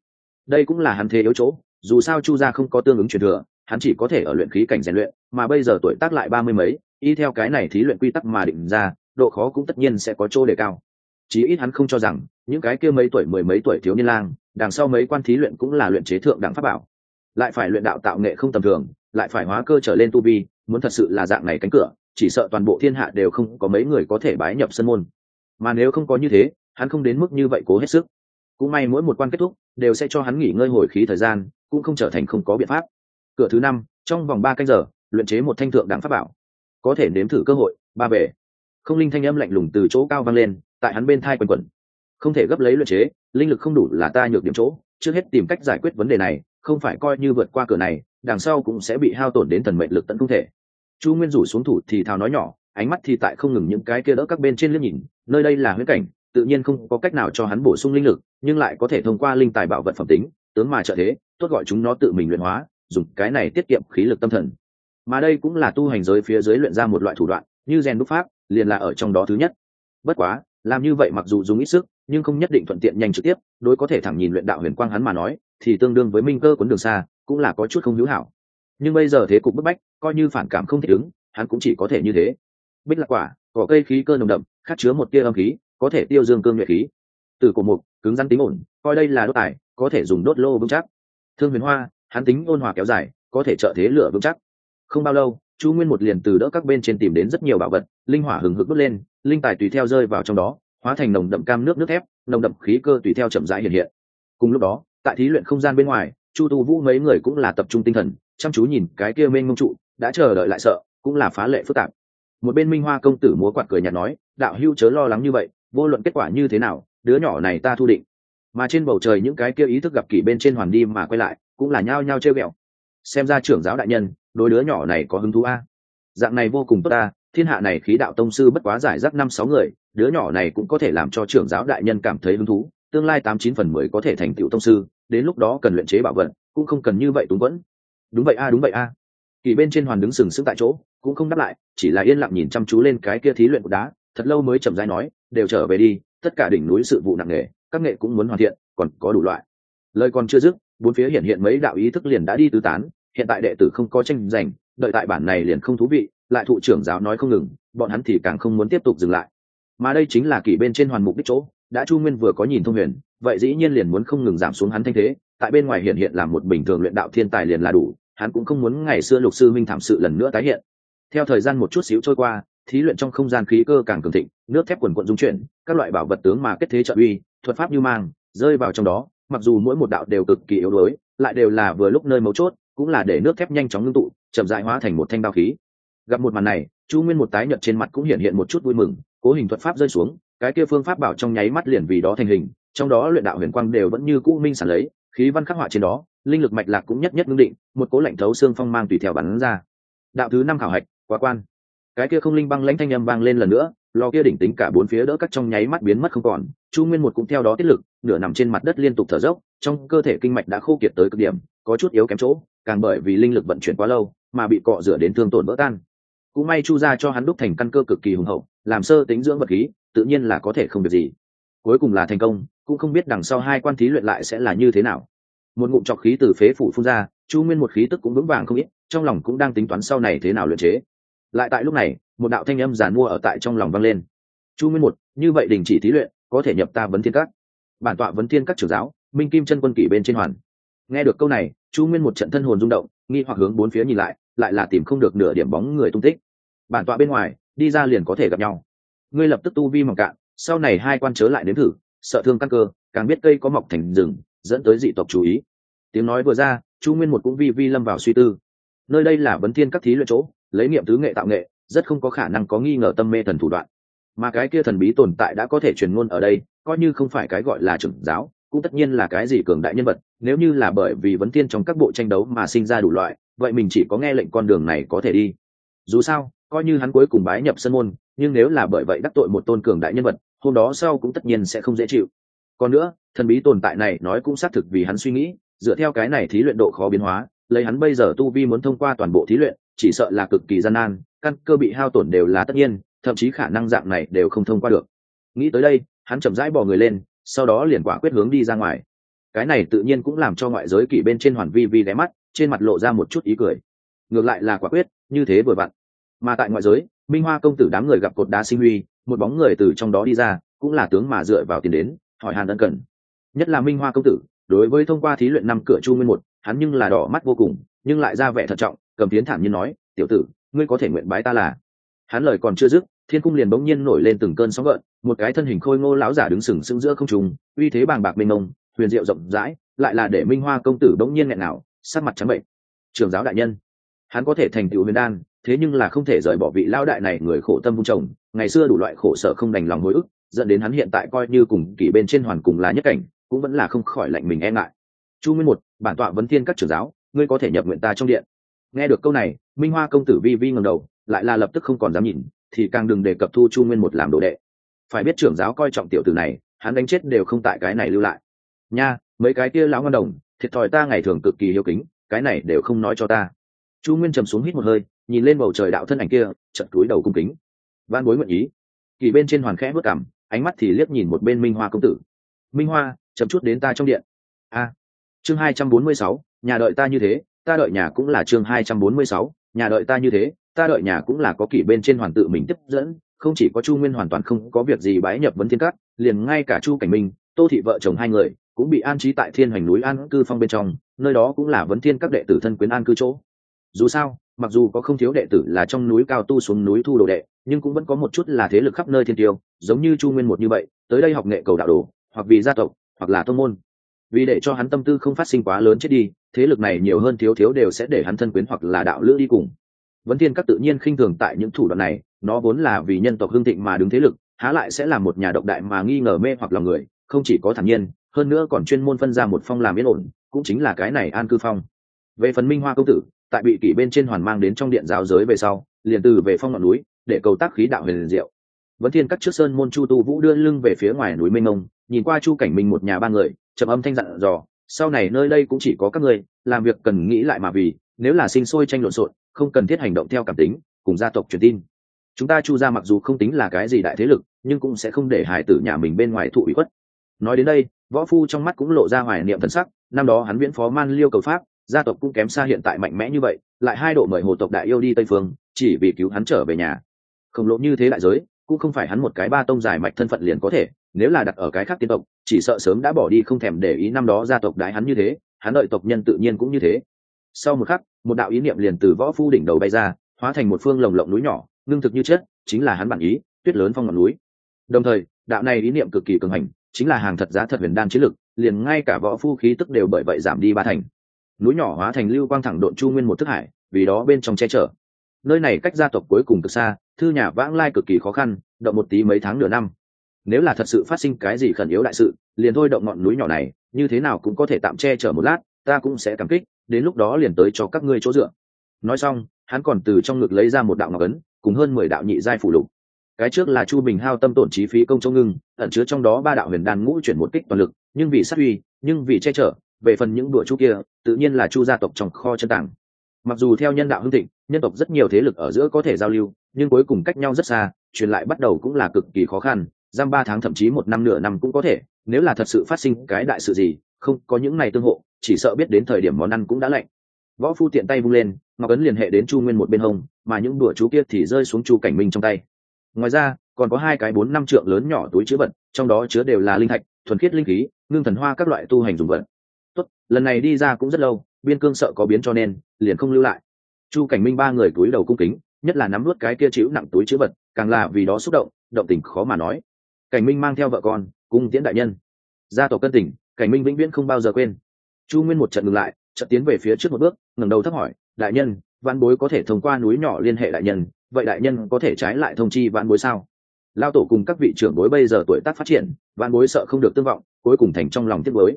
Đây cũng là hắn thế yếu chỗ, dù sao chu gia không có tương ứng truyền thừa, hắn chỉ có thể ở luyện khí cảnh rèn luyện, mà bây giờ tuổi tác lại ba mươi mấy, y theo cái này thí luyện quy tắc mà định ra, độ khó cũng tất nhiên sẽ có chỗ đề cao. Chí ít hắn không cho rằng, những cái kia mấy tuổi mười mấy tuổi thiếu niên lang, đằng sau mấy quan thí luyện cũng là luyện chế thượng đẳng pháp bảo. Lại phải luyện đạo tạo nghệ không tầm thường, lại phải hóa cơ trở lên tu vi muốn thật sự là dạng này cánh cửa, chỉ sợ toàn bộ thiên hạ đều không có mấy người có thể bái nhập sân môn. Mà nếu không có như thế, hắn không đến mức như vậy cố hết sức. Cũng may mỗi một quan kết thúc, đều sẽ cho hắn nghỉ ngơi hồi khí thời gian, cũng không trở thành không có biện pháp. Cửa thứ năm, trong vòng ba canh giờ, luyện chế một thanh thượng đẳng pháp bảo. Có thể nếm thử cơ hội, ba bể. Không linh thanh âm lạnh lùng từ chỗ cao vang lên, tại hắn bên thai quần quẩn. Không thể gấp lấy luyện chế, linh lực không đủ là ta nhược điểm chỗ. Trước hết tìm cách giải quyết vấn đề này, không phải coi như vượt qua cửa này, đằng sau cũng sẽ bị hao tổn đến thần mệnh lực tận không thể chu nguyên rủ xuống thủ thì thào nói nhỏ, ánh mắt thì tại không ngừng những cái kia đỡ các bên trên liếc nhìn, nơi đây là huyết cảnh, tự nhiên không có cách nào cho hắn bổ sung linh lực, nhưng lại có thể thông qua linh tài bảo vật phẩm tính, tướng mà trợ thế, tốt gọi chúng nó tự mình luyện hóa, dùng cái này tiết kiệm khí lực tâm thần. Mà đây cũng là tu hành giới phía dưới luyện ra một loại thủ đoạn, như rèn đúc pháp, liền là ở trong đó thứ nhất. Bất quá, làm như vậy mặc dù dùng ít sức, nhưng không nhất định thuận tiện nhanh trực tiếp, đối có thể thẳng nhìn luyện đạo huyền quang hắn mà nói, thì tương đương với minh cơ cuốn đường xa, cũng là có chút không hữu hảo nhưng bây giờ thế cục bức bách, coi như phản cảm không thể ứng, hắn cũng chỉ có thể như thế. Bích lạc quả, cỏ cây khí cơ nồng đậm, khát chứa một tia âm khí, có thể tiêu dương cương nhuệ khí. Từ cổ mục, cứng rắn tính ổn, coi đây là đốt tài có thể dùng đốt lô vững chắc. Thương huyền hoa, hắn tính ôn hòa kéo dài, có thể trợ thế lửa vững chắc. Không bao lâu, chu nguyên một liền từ đỡ các bên trên tìm đến rất nhiều bảo vật, linh hỏa hừng hực đốt lên, linh tài tùy theo rơi vào trong đó, hóa thành nồng đậm cam nước nước thép, nồng đậm khí cơ tùy theo chậm rãi hiện hiện. Cùng lúc đó, tại thí luyện không gian bên ngoài, chu tu vũ mấy người cũng là tập trung tinh thần chăm chú nhìn cái kia mênh mông trụ, đã chờ đợi lại sợ, cũng là phá lệ phức tạp. Một bên minh hoa công tử múa quạt cười nhạt nói, đạo hưu chớ lo lắng như vậy, vô luận kết quả như thế nào, đứa nhỏ này ta thu định. Mà trên bầu trời những cái kia ý thức gặp kỷ bên trên hoàn đi mà quay lại, cũng là nhao nhao chơi ghẹo. Xem ra trưởng giáo đại nhân đôi đứa nhỏ này có hứng thú a. Dạng này vô cùng tốt ta, thiên hạ này khí đạo tông sư bất quá giải rác năm sáu người, đứa nhỏ này cũng có thể làm cho trưởng giáo đại nhân cảm thấy hứng thú, tương lai tám chín phần mười có thể thành tựu tông sư, đến lúc đó cần luyện chế bảo vật cũng không cần như vậy túng vẫn đúng vậy a, đúng vậy a. Kỳ bên trên hoàn đứng sừng sững tại chỗ, cũng không đáp lại, chỉ là yên lặng nhìn chăm chú lên cái kia thí luyện của đá, thật lâu mới chậm rãi nói, đều trở về đi, tất cả đỉnh núi sự vụ nặng nề, các nghệ cũng muốn hoàn thiện, còn có đủ loại. Lời còn chưa dứt, bốn phía hiện hiện mấy đạo ý thức liền đã đi tứ tán, hiện tại đệ tử không có tranh giành, đợi tại bản này liền không thú vị, lại thụ trưởng giáo nói không ngừng, bọn hắn thì càng không muốn tiếp tục dừng lại. Mà đây chính là kỳ bên trên hoàn mục đích chỗ, đã chu nguyên vừa có nhìn thông huyền, vậy dĩ nhiên liền muốn không ngừng giảm xuống hắn thanh thế tại bên ngoài hiện hiện là một bình thường luyện đạo thiên tài liền là đủ, hắn cũng không muốn ngày xưa lục sư minh thảm sự lần nữa tái hiện. Theo thời gian một chút xíu trôi qua, thí luyện trong không gian khí cơ càng cường thịnh, nước thép quần quận dung chuyển, các loại bảo vật tướng mà kết thế trợ uy, thuật pháp như mang, rơi vào trong đó, mặc dù mỗi một đạo đều cực kỳ yếu đuối, lại đều là vừa lúc nơi mấu chốt, cũng là để nước thép nhanh chóng ngưng tụ, chậm dại hóa thành một thanh đao khí. Gặp một màn này, chu nguyên một tái nhợt trên mặt cũng hiện hiện một chút vui mừng, cố hình thuật pháp rơi xuống, cái kia phương pháp bảo trong nháy mắt liền vì đó thành hình, trong đó luyện đạo huyền quang đều vẫn như cũ minh sản lấy khí văn khắc họa trên đó, linh lực mạch lạc cũng nhất nhất ngưng định, một cố lạnh thấu xương phong mang tùy theo bắn ra. Đạo thứ năm khảo hạch, quá quan. Cái kia không linh băng lãnh thanh âm vang lên lần nữa, lò kia đỉnh tính cả bốn phía đỡ cắt trong nháy mắt biến mất không còn, chu nguyên một cũng theo đó tiết lực, nửa nằm trên mặt đất liên tục thở dốc, trong cơ thể kinh mạch đã khô kiệt tới cực điểm, có chút yếu kém chỗ, càng bởi vì linh lực vận chuyển quá lâu, mà bị cọ rửa đến thương tổn vỡ tan. Cũng may chu ra cho hắn đúc thành căn cơ cực kỳ hùng hậu, làm sơ tính dưỡng vật khí, tự nhiên là có thể không được gì. Cuối cùng là thành công cũng không biết đằng sau hai quan thí luyện lại sẽ là như thế nào. Một ngụm trọc khí từ phế phủ phun ra, chu nguyên một khí tức cũng vững vàng không ít, trong lòng cũng đang tính toán sau này thế nào luyện chế. Lại tại lúc này, một đạo thanh âm giàn mua ở tại trong lòng vang lên. Chu nguyên một, như vậy đình chỉ thí luyện, có thể nhập ta vấn thiên các. Bản tọa vấn thiên các trưởng giáo, minh kim chân quân kỷ bên trên hoàn. Nghe được câu này, chu nguyên một trận thân hồn rung động, nghi hoặc hướng bốn phía nhìn lại lại là tìm không được nửa điểm bóng người tung tích. Bản tọa bên ngoài, đi ra liền có thể gặp nhau. Ngươi lập tức tu vi mỏng cạn, sau này hai quan chớ lại đến thử sợ thương căn cơ, càng biết cây có mọc thành rừng, dẫn tới dị tộc chú ý. Tiếng nói vừa ra, chu nguyên một cũng vi vi lâm vào suy tư. Nơi đây là vấn thiên các thí luyện chỗ, lấy niệm tứ nghệ tạo nghệ, rất không có khả năng có nghi ngờ tâm mê thần thủ đoạn. Mà cái kia thần bí tồn tại đã có thể truyền ngôn ở đây, coi như không phải cái gọi là trưởng giáo, cũng tất nhiên là cái gì cường đại nhân vật, nếu như là bởi vì vấn thiên trong các bộ tranh đấu mà sinh ra đủ loại, vậy mình chỉ có nghe lệnh con đường này có thể đi. Dù sao, coi như hắn cuối cùng bái nhập sân môn, nhưng nếu là bởi vậy đắc tội một tôn cường đại nhân vật hôm đó sau cũng tất nhiên sẽ không dễ chịu. Còn nữa, thần bí tồn tại này nói cũng xác thực vì hắn suy nghĩ, dựa theo cái này thí luyện độ khó biến hóa, lấy hắn bây giờ tu vi muốn thông qua toàn bộ thí luyện, chỉ sợ là cực kỳ gian nan, căn cơ bị hao tổn đều là tất nhiên, thậm chí khả năng dạng này đều không thông qua được. Nghĩ tới đây, hắn chậm rãi bỏ người lên, sau đó liền quả quyết hướng đi ra ngoài. Cái này tự nhiên cũng làm cho ngoại giới kỷ bên trên hoàn vi vi ghé mắt, trên mặt lộ ra một chút ý cười. Ngược lại là quả quyết, như thế vừa vặn. Mà tại ngoại giới, minh hoa công tử đám người gặp cột đá sinh huy một bóng người từ trong đó đi ra, cũng là tướng mà dựa vào tiền đến, hỏi hàn ân cần. Nhất là minh hoa công tử, đối với thông qua thí luyện năm cửa chu nguyên một, hắn nhưng là đỏ mắt vô cùng, nhưng lại ra vẻ thận trọng, cầm tiến thản nhiên nói, tiểu tử, ngươi có thể nguyện bái ta là hắn lời còn chưa dứt, thiên cung liền bỗng nhiên nổi lên từng cơn sóng gợn, một cái thân hình khôi ngô lão giả đứng sừng sững giữa không trùng uy thế bàng bạc mênh mông, huyền diệu rộng rãi, lại là để minh hoa công tử bỗng nhiên nghẹn nào sắc mặt trắng bệnh. Trường giáo đại nhân, hắn có thể thành tựu huyền đan, thế nhưng là không thể rời bỏ vị lão đại này người khổ tâm vung trồng ngày xưa đủ loại khổ sở không đành lòng hối ức, dẫn đến hắn hiện tại coi như cùng kỷ bên trên hoàn cùng là nhất cảnh, cũng vẫn là không khỏi lạnh mình e ngại. Chu nguyên một, bản tọa vấn thiên các trưởng giáo, ngươi có thể nhập nguyện ta trong điện. Nghe được câu này, minh hoa công tử vi vi ngầm đầu, lại là lập tức không còn dám nhìn, thì càng đừng đề cập thu chu nguyên một làm đồ đệ. Phải biết trưởng giáo coi trọng tiểu tử này, hắn đánh chết đều không tại cái này lưu lại. Nha, mấy cái kia lão ngân đồng, thiệt thòi ta ngày thường cực kỳ hiếu kính, cái này đều không nói cho ta. Chu nguyên trầm xuống hít một hơi, nhìn lên bầu trời đạo thân ảnh kia chật túi đầu cung kính van bối nguyện ý. Kỳ bên trên hoàn khẽ vất cảm ánh mắt thì liếc nhìn một bên minh hoa công tử. Minh hoa, chậm chút đến ta trong điện. A. Chương hai trăm bốn mươi sáu, nhà đợi ta như thế, ta đợi nhà cũng là chương hai trăm bốn mươi sáu, nhà đợi ta như thế, ta đợi nhà cũng là có kỷ bên trên hoàn tự mình tiếp dẫn, không chỉ có chu nguyên hoàn toàn không có việc gì bái nhập vấn thiên cát liền ngay cả chu cảnh minh, tô thị vợ chồng hai người cũng bị an trí tại thiên hoành núi an cư phong bên trong, nơi đó cũng là vấn thiên các đệ tử thân quyến an cư chỗ. Dù sao mặc dù có không thiếu đệ tử là trong núi cao tu xuống núi thu đồ đệ, nhưng cũng vẫn có một chút là thế lực khắp nơi thiên tiêu, giống như chu nguyên một như vậy, tới đây học nghệ cầu đạo đồ, hoặc vì gia tộc, hoặc là thông môn. Vì để cho hắn tâm tư không phát sinh quá lớn chết đi, thế lực này nhiều hơn thiếu thiếu đều sẽ để hắn thân quyến hoặc là đạo lữ đi cùng. Vấn thiên các tự nhiên khinh thường tại những thủ đoạn này, nó vốn là vì nhân tộc hương thịnh mà đứng thế lực, há lại sẽ là một nhà độc đại mà nghi ngờ mê hoặc lòng người, không chỉ có thản nhiên, hơn nữa còn chuyên môn phân ra một phong làm yên ổn, cũng chính là cái này an cư phong. Về phần minh hoa công tử tại bị kỷ bên trên hoàn mang đến trong điện giáo giới về sau, liền từ về phong ngọn núi, để cầu tác khí đạo huyền diệu. Vẫn thiên các trước sơn môn chu tu vũ đưa lưng về phía ngoài núi minh ông, nhìn qua chu cảnh mình một nhà ba người trầm âm thanh dặn dò, sau này nơi đây cũng chỉ có các người làm việc cần nghĩ lại mà vì, nếu là sinh sôi tranh lộn xộn, không cần thiết hành động theo cảm tính, cùng gia tộc truyền tin. Chúng ta chu ra mặc dù không tính là cái gì đại thế lực, nhưng cũng sẽ không để hải tử nhà mình bên ngoài thụ ủy khuất. Nói đến đây, võ phu trong mắt cũng lộ ra hoài niệm thần sắc, năm đó hắn viễn phó man liêu cầu pháp gia tộc cũng kém xa hiện tại mạnh mẽ như vậy, lại hai độ mời hồ tộc đại yêu đi tây phương, chỉ vì cứu hắn trở về nhà. Khổng lồ như thế đại giới, cũng không phải hắn một cái ba tông dài mạch thân phận liền có thể, nếu là đặt ở cái khác tiên tộc, chỉ sợ sớm đã bỏ đi không thèm để ý năm đó gia tộc đái hắn như thế, hắn đợi tộc nhân tự nhiên cũng như thế. Sau một khắc, một đạo ý niệm liền từ võ phu đỉnh đầu bay ra, hóa thành một phương lồng lộng núi nhỏ, ngưng thực như chết, chính là hắn bản ý, tuyết lớn phong ngọn núi. Đồng thời, đạo này ý niệm cực kỳ cường hành, chính là hàng thật giá thật huyền đan chiến lực, liền ngay cả võ phu khí tức đều bởi vậy giảm đi ba thành núi nhỏ hóa thành lưu quang thẳng độn chu nguyên một thức hải, vì đó bên trong che chở. Nơi này cách gia tộc cuối cùng cực xa, thư nhà vãng lai cực kỳ khó khăn, động một tí mấy tháng nửa năm. Nếu là thật sự phát sinh cái gì khẩn yếu đại sự, liền thôi động ngọn núi nhỏ này, như thế nào cũng có thể tạm che chở một lát, ta cũng sẽ cảm kích, đến lúc đó liền tới cho các ngươi chỗ dựa. Nói xong, hắn còn từ trong ngực lấy ra một đạo ngọc ấn, cùng hơn mười đạo nhị giai phủ lục. Cái trước là chu bình hao tâm tổn chi phí công châu ngưng, ẩn chứa trong đó ba đạo huyền đan ngũ chuyển một kích toàn lực, nhưng vì sát uy, nhưng vì che chở về phần những đùa chú kia, tự nhiên là chu gia tộc trong kho chân tảng mặc dù theo nhân đạo hưng thịnh, nhân tộc rất nhiều thế lực ở giữa có thể giao lưu, nhưng cuối cùng cách nhau rất xa, truyền lại bắt đầu cũng là cực kỳ khó khăn. Giam ba tháng thậm chí một năm nửa năm cũng có thể, nếu là thật sự phát sinh cái đại sự gì, không có những này tương hộ, chỉ sợ biết đến thời điểm món ăn cũng đã lạnh. Võ phu tiện tay vung lên, ngọc ấn liên hệ đến chu nguyên một bên hông, mà những đùa chú kia thì rơi xuống chu cảnh minh trong tay. Ngoài ra, còn có hai cái bốn năm trượng lớn nhỏ túi chứa vật, trong đó chứa đều là linh thạch, thuần khiết linh khí, ngưng thần hoa các loại tu hành dùng vật lần này đi ra cũng rất lâu, biên cương sợ có biến cho nên, liền không lưu lại. Chu cảnh minh ba người túi đầu cung kính, nhất là nắm nuốt cái kia chịu nặng túi chữ vật, càng là vì đó xúc động động tình khó mà nói. Cảnh minh mang theo vợ con cung tiễn đại nhân. Gia tộc cân tỉnh, cảnh minh vĩnh viễn không bao giờ quên. Chu nguyên một trận ngừng lại trận tiến về phía trước một bước, ngẩng đầu thấp hỏi, đại nhân văn bối có thể thông qua núi nhỏ liên hệ đại nhân, vậy đại nhân có thể trái lại thông chi văn bối sao? Lao tổ cùng các vị trưởng bối bây giờ tuổi tác phát triển văn bối sợ không được tương vọng, cuối cùng thành trong lòng tiếc bối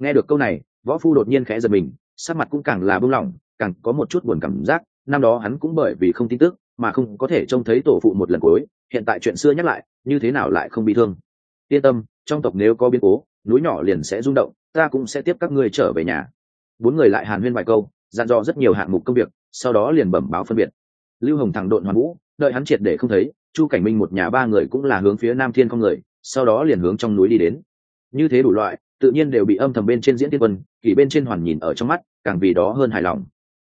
nghe được câu này võ phu đột nhiên khẽ giật mình, sắc mặt cũng càng là buông lỏng, càng có một chút buồn cảm giác. Năm đó hắn cũng bởi vì không tin tức mà không có thể trông thấy tổ phụ một lần cuối. Hiện tại chuyện xưa nhắc lại, như thế nào lại không bị thương? Yên tâm, trong tộc nếu có biến cố, núi nhỏ liền sẽ rung động, ta cũng sẽ tiếp các ngươi trở về nhà. Bốn người lại hàn huyên vài câu, dặn dò rất nhiều hạng mục công việc, sau đó liền bẩm báo phân biệt. Lưu hồng thẳng độn hoàn vũ, đợi hắn triệt để không thấy, chu cảnh minh một nhà ba người cũng là hướng phía nam thiên không người, sau đó liền hướng trong núi đi đến. Như thế đủ loại tự nhiên đều bị âm thầm bên trên diễn tiên quân, kỳ bên trên hoàn nhìn ở trong mắt, càng vì đó hơn hài lòng.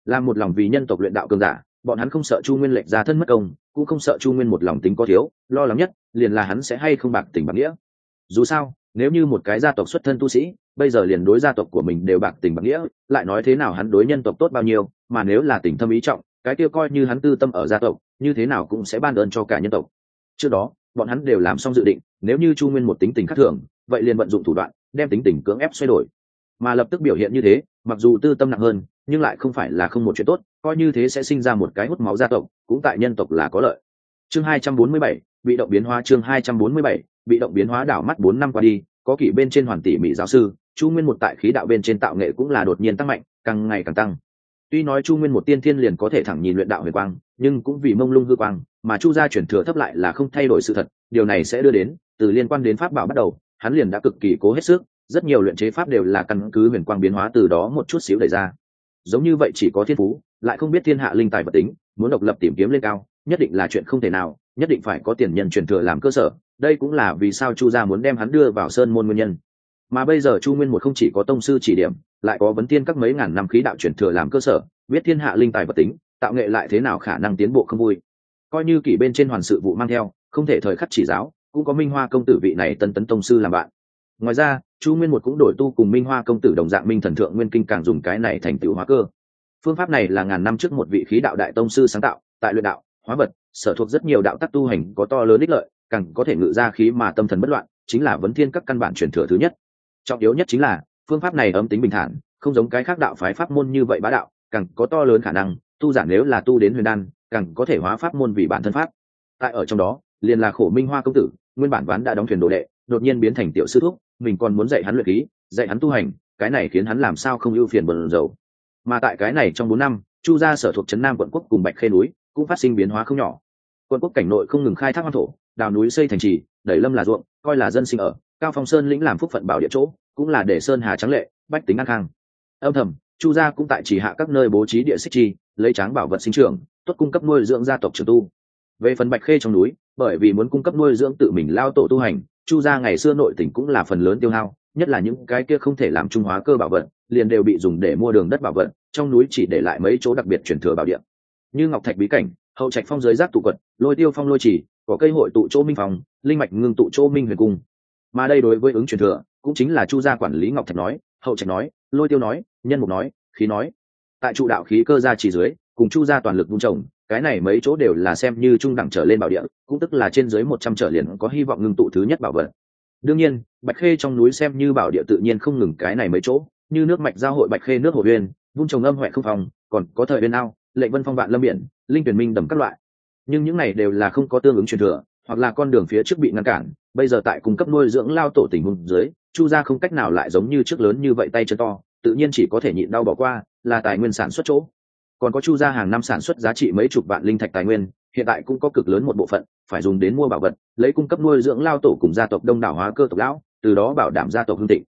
Làm một lòng vì nhân tộc luyện đạo cường giả, bọn hắn không sợ chu nguyên lệnh ra thân mất công, cũng không sợ chu nguyên một lòng tính có thiếu, lo lắng nhất, liền là hắn sẽ hay không bạc tình bạc nghĩa. Dù sao, nếu như một cái gia tộc xuất thân tu sĩ, bây giờ liền đối gia tộc của mình đều bạc tình bạc nghĩa, lại nói thế nào hắn đối nhân tộc tốt bao nhiêu, mà nếu là tình thâm ý trọng, cái kia coi như hắn tư tâm ở gia tộc, như thế nào cũng sẽ ban ơn cho cả nhân tộc. Trước đó, bọn hắn đều làm xong dự định, nếu như chu nguyên một tính tình khác thường, vậy liền vận dụng thủ đoạn đem tính tình cưỡng ép xoay đổi. Mà lập tức biểu hiện như thế mặc dù tư tâm nặng hơn nhưng lại không phải là không một chuyện tốt coi như thế sẽ sinh ra một cái hút máu gia tộc cũng tại nhân tộc là có lợi. Chương 247, bị động biến hóa chương 247, bị động biến hóa đảo mắt bốn năm qua đi có kỷ bên trên hoàn tỷ mỹ giáo sư chu nguyên một tại khí đạo bên trên tạo nghệ cũng là đột nhiên tăng mạnh càng ngày càng tăng. Tuy nói chu nguyên một tiên thiên liền có thể thẳng nhìn luyện đạo huyền quang nhưng cũng vì mông lung hư quang mà chu gia chuyển thừa thấp lại là không thay đổi sự thật điều này sẽ đưa đến từ liên quan đến pháp bảo bắt đầu hắn liền đã cực kỳ cố hết sức, rất nhiều luyện chế pháp đều là căn cứ huyền quang biến hóa từ đó một chút xíu đẩy ra. Giống như vậy chỉ có thiên phú, lại không biết thiên hạ linh tài vật tính, muốn độc lập tìm kiếm lên cao, nhất định là chuyện không thể nào, nhất định phải có tiền nhân truyền thừa làm cơ sở, đây cũng là vì sao chu gia muốn đem hắn đưa vào sơn môn nguyên nhân. Mà bây giờ chu nguyên một không chỉ có tông sư chỉ điểm, lại có vấn tiên các mấy ngàn năm khí đạo truyền thừa làm cơ sở, biết thiên hạ linh tài vật tính, tạo nghệ lại thế nào khả năng tiến bộ không vui. Coi như kỷ bên trên hoàn sự vụ mang theo, không thể thời khắc chỉ giáo cũng có minh hoa công tử vị này tân tấn tông sư làm bạn. Ngoài ra, chu nguyên một cũng đổi tu cùng minh hoa công tử đồng dạng minh thần thượng nguyên kinh càng dùng cái này thành tựu hóa cơ. Phương pháp này là ngàn năm trước một vị khí đạo đại tông sư sáng tạo, tại luyện đạo, hóa vật, sở thuộc rất nhiều đạo tắc tu hành có to lớn ích lợi, càng có thể ngự ra khí mà tâm thần bất loạn, chính là vấn thiên các căn bản truyền thừa thứ nhất. Trọng yếu nhất chính là, phương pháp này ấm tính bình thản, không giống cái khác đạo phái pháp môn như vậy bá đạo, càng có to lớn khả năng, tu giả nếu là tu đến huyền đan, càng có thể hóa pháp môn vì bản thân pháp. Tại ở trong đó, liền là khổ minh hoa công tử nguyên bản ván đã đóng thuyền đồ đệ, đột nhiên biến thành tiểu sư thúc, mình còn muốn dạy hắn luyện khí, dạy hắn tu hành, cái này khiến hắn làm sao không ưu phiền bần dầu mà tại cái này trong bốn năm, chu gia sở thuộc trấn nam quận quốc cùng bạch khê núi cũng phát sinh biến hóa không nhỏ. Quận quốc cảnh nội không ngừng khai thác hoang thổ, đào núi xây thành trì, đẩy lâm là ruộng, coi là dân sinh ở, cao phong sơn lĩnh làm phúc phận bảo địa chỗ, cũng là để sơn hà trắng lệ, bách tính an khang. Âm thầm, chu gia cũng tại chỉ hạ các nơi bố trí địa xích chi, lấy tráng bảo vật sinh trưởng, tốt cung cấp nuôi dưỡng gia tộc trường tu về phần bạch khê trong núi, bởi vì muốn cung cấp nuôi dưỡng tự mình lao tổ tu hành, chu gia ngày xưa nội tỉnh cũng là phần lớn tiêu hao, nhất là những cái kia không thể làm trung hóa cơ bảo vật, liền đều bị dùng để mua đường đất bảo vật, trong núi chỉ để lại mấy chỗ đặc biệt chuyển thừa bảo địa như ngọc thạch bí cảnh, hậu trạch phong giới giác tụ quật, lôi tiêu phong lôi chỉ, có cây hội tụ chỗ minh phòng, linh mạch ngưng tụ chỗ minh huyền cung. Mà đây đối với ứng truyền thừa, cũng chính là chu gia quản lý ngọc thạch nói, hậu trạch nói, lôi tiêu nói, nhân mục nói, khí nói. Tại trụ đạo khí cơ gia chỉ dưới, cùng chu gia toàn lực vung trồng cái này mấy chỗ đều là xem như trung đẳng trở lên bảo địa, cũng tức là trên dưới một trăm trở liền có hy vọng ngưng tụ thứ nhất bảo vật. Đương nhiên, bạch khê trong núi xem như bảo địa tự nhiên không ngừng cái này mấy chỗ, như nước mạch giao hội bạch khê nước hồ uyên vung trồng âm huệ không phòng còn có thời uyên ao, lệnh vân phong vạn lâm biển, linh tuyển minh đầm các loại. Nhưng những này đều là không có tương ứng truyền thừa, hoặc là con đường phía trước bị ngăn cản, bây giờ tại cung cấp nuôi dưỡng lao tổ tình hùng dưới, chu gia không cách nào lại giống như trước lớn như vậy tay chân to, tự nhiên chỉ có thể nhịn đau bỏ qua, là tài nguyên sản xuất chỗ còn có chu gia hàng năm sản xuất giá trị mấy chục vạn linh thạch tài nguyên, hiện tại cũng có cực lớn một bộ phận phải dùng đến mua bảo vật, lấy cung cấp nuôi dưỡng lao tổ cùng gia tộc đông đảo hóa cơ tộc lão, từ đó bảo đảm gia tộc hương thịnh.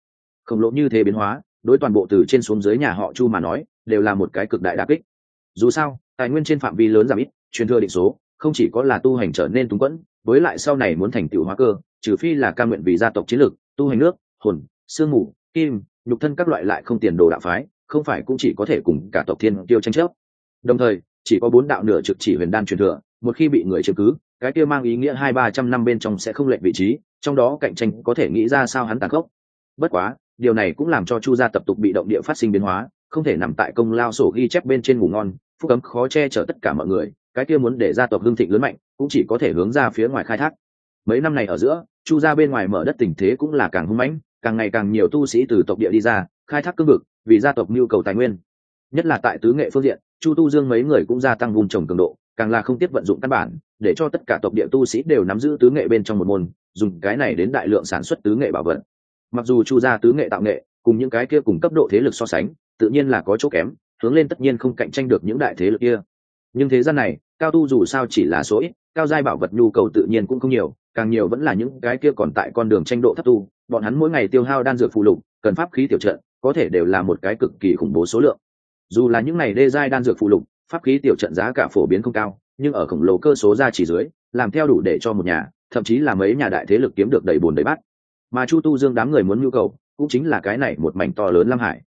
Khổng lồ như thế biến hóa, đối toàn bộ từ trên xuống dưới nhà họ chu mà nói, đều là một cái cực đại đà kích. Dù sao, tài nguyên trên phạm vi lớn giảm ít, truyền thừa định số, không chỉ có là tu hành trở nên túng quẫn, với lại sau này muốn thành tựu hóa cơ, trừ phi là ca nguyện vì gia tộc chiến lược, tu hành nước, hồn, sương mù, kim, nhục thân các loại lại không tiền đồ đạo phái không phải cũng chỉ có thể cùng cả tộc thiên tiêu tranh chấp. Đồng thời, chỉ có bốn đạo nửa trực chỉ huyền đan truyền thừa, một khi bị người chứng cứ, cái kia mang ý nghĩa hai ba trăm năm bên trong sẽ không lệnh vị trí, trong đó cạnh tranh có thể nghĩ ra sao hắn tàn khốc. Bất quá, điều này cũng làm cho chu gia tập tục bị động địa phát sinh biến hóa, không thể nằm tại công lao sổ ghi chép bên trên ngủ ngon, phúc cấm khó che chở tất cả mọi người, cái kia muốn để gia tộc hương thịnh lớn mạnh, cũng chỉ có thể hướng ra phía ngoài khai thác. Mấy năm này ở giữa, chu gia bên ngoài mở đất tình thế cũng là càng hung mãnh, càng ngày càng nhiều tu sĩ từ tộc địa đi ra, khai thác cương vực vì gia tộc nhu cầu tài nguyên. Nhất là tại tứ nghệ phương diện, chu tu dương mấy người cũng gia tăng vùng trồng cường độ, càng là không tiếp vận dụng căn bản, để cho tất cả tộc địa tu sĩ đều nắm giữ tứ nghệ bên trong một môn, dùng cái này đến đại lượng sản xuất tứ nghệ bảo vật. Mặc dù chu gia tứ nghệ tạo nghệ, cùng những cái kia cùng cấp độ thế lực so sánh, tự nhiên là có chỗ kém, hướng lên tất nhiên không cạnh tranh được những đại thế lực kia. Nhưng thế gian này, cao tu dù sao chỉ là số ít, cao giai bảo vật nhu cầu tự nhiên cũng không nhiều, càng nhiều vẫn là những cái kia còn tại con đường tranh độ thấp tu, bọn hắn mỗi ngày tiêu hao đan dược phụ lục, cần pháp khí tiểu trận có thể đều là một cái cực kỳ khủng bố số lượng. Dù là những này đê giai đan dược phụ lục, pháp khí tiểu trận giá cả phổ biến không cao, nhưng ở khổng lồ cơ số ra chỉ dưới, làm theo đủ để cho một nhà, thậm chí là mấy nhà đại thế lực kiếm được đầy buồn đầy bát. Mà chu tu dương đám người muốn nhu cầu, cũng chính là cái này một mảnh to lớn lam hải.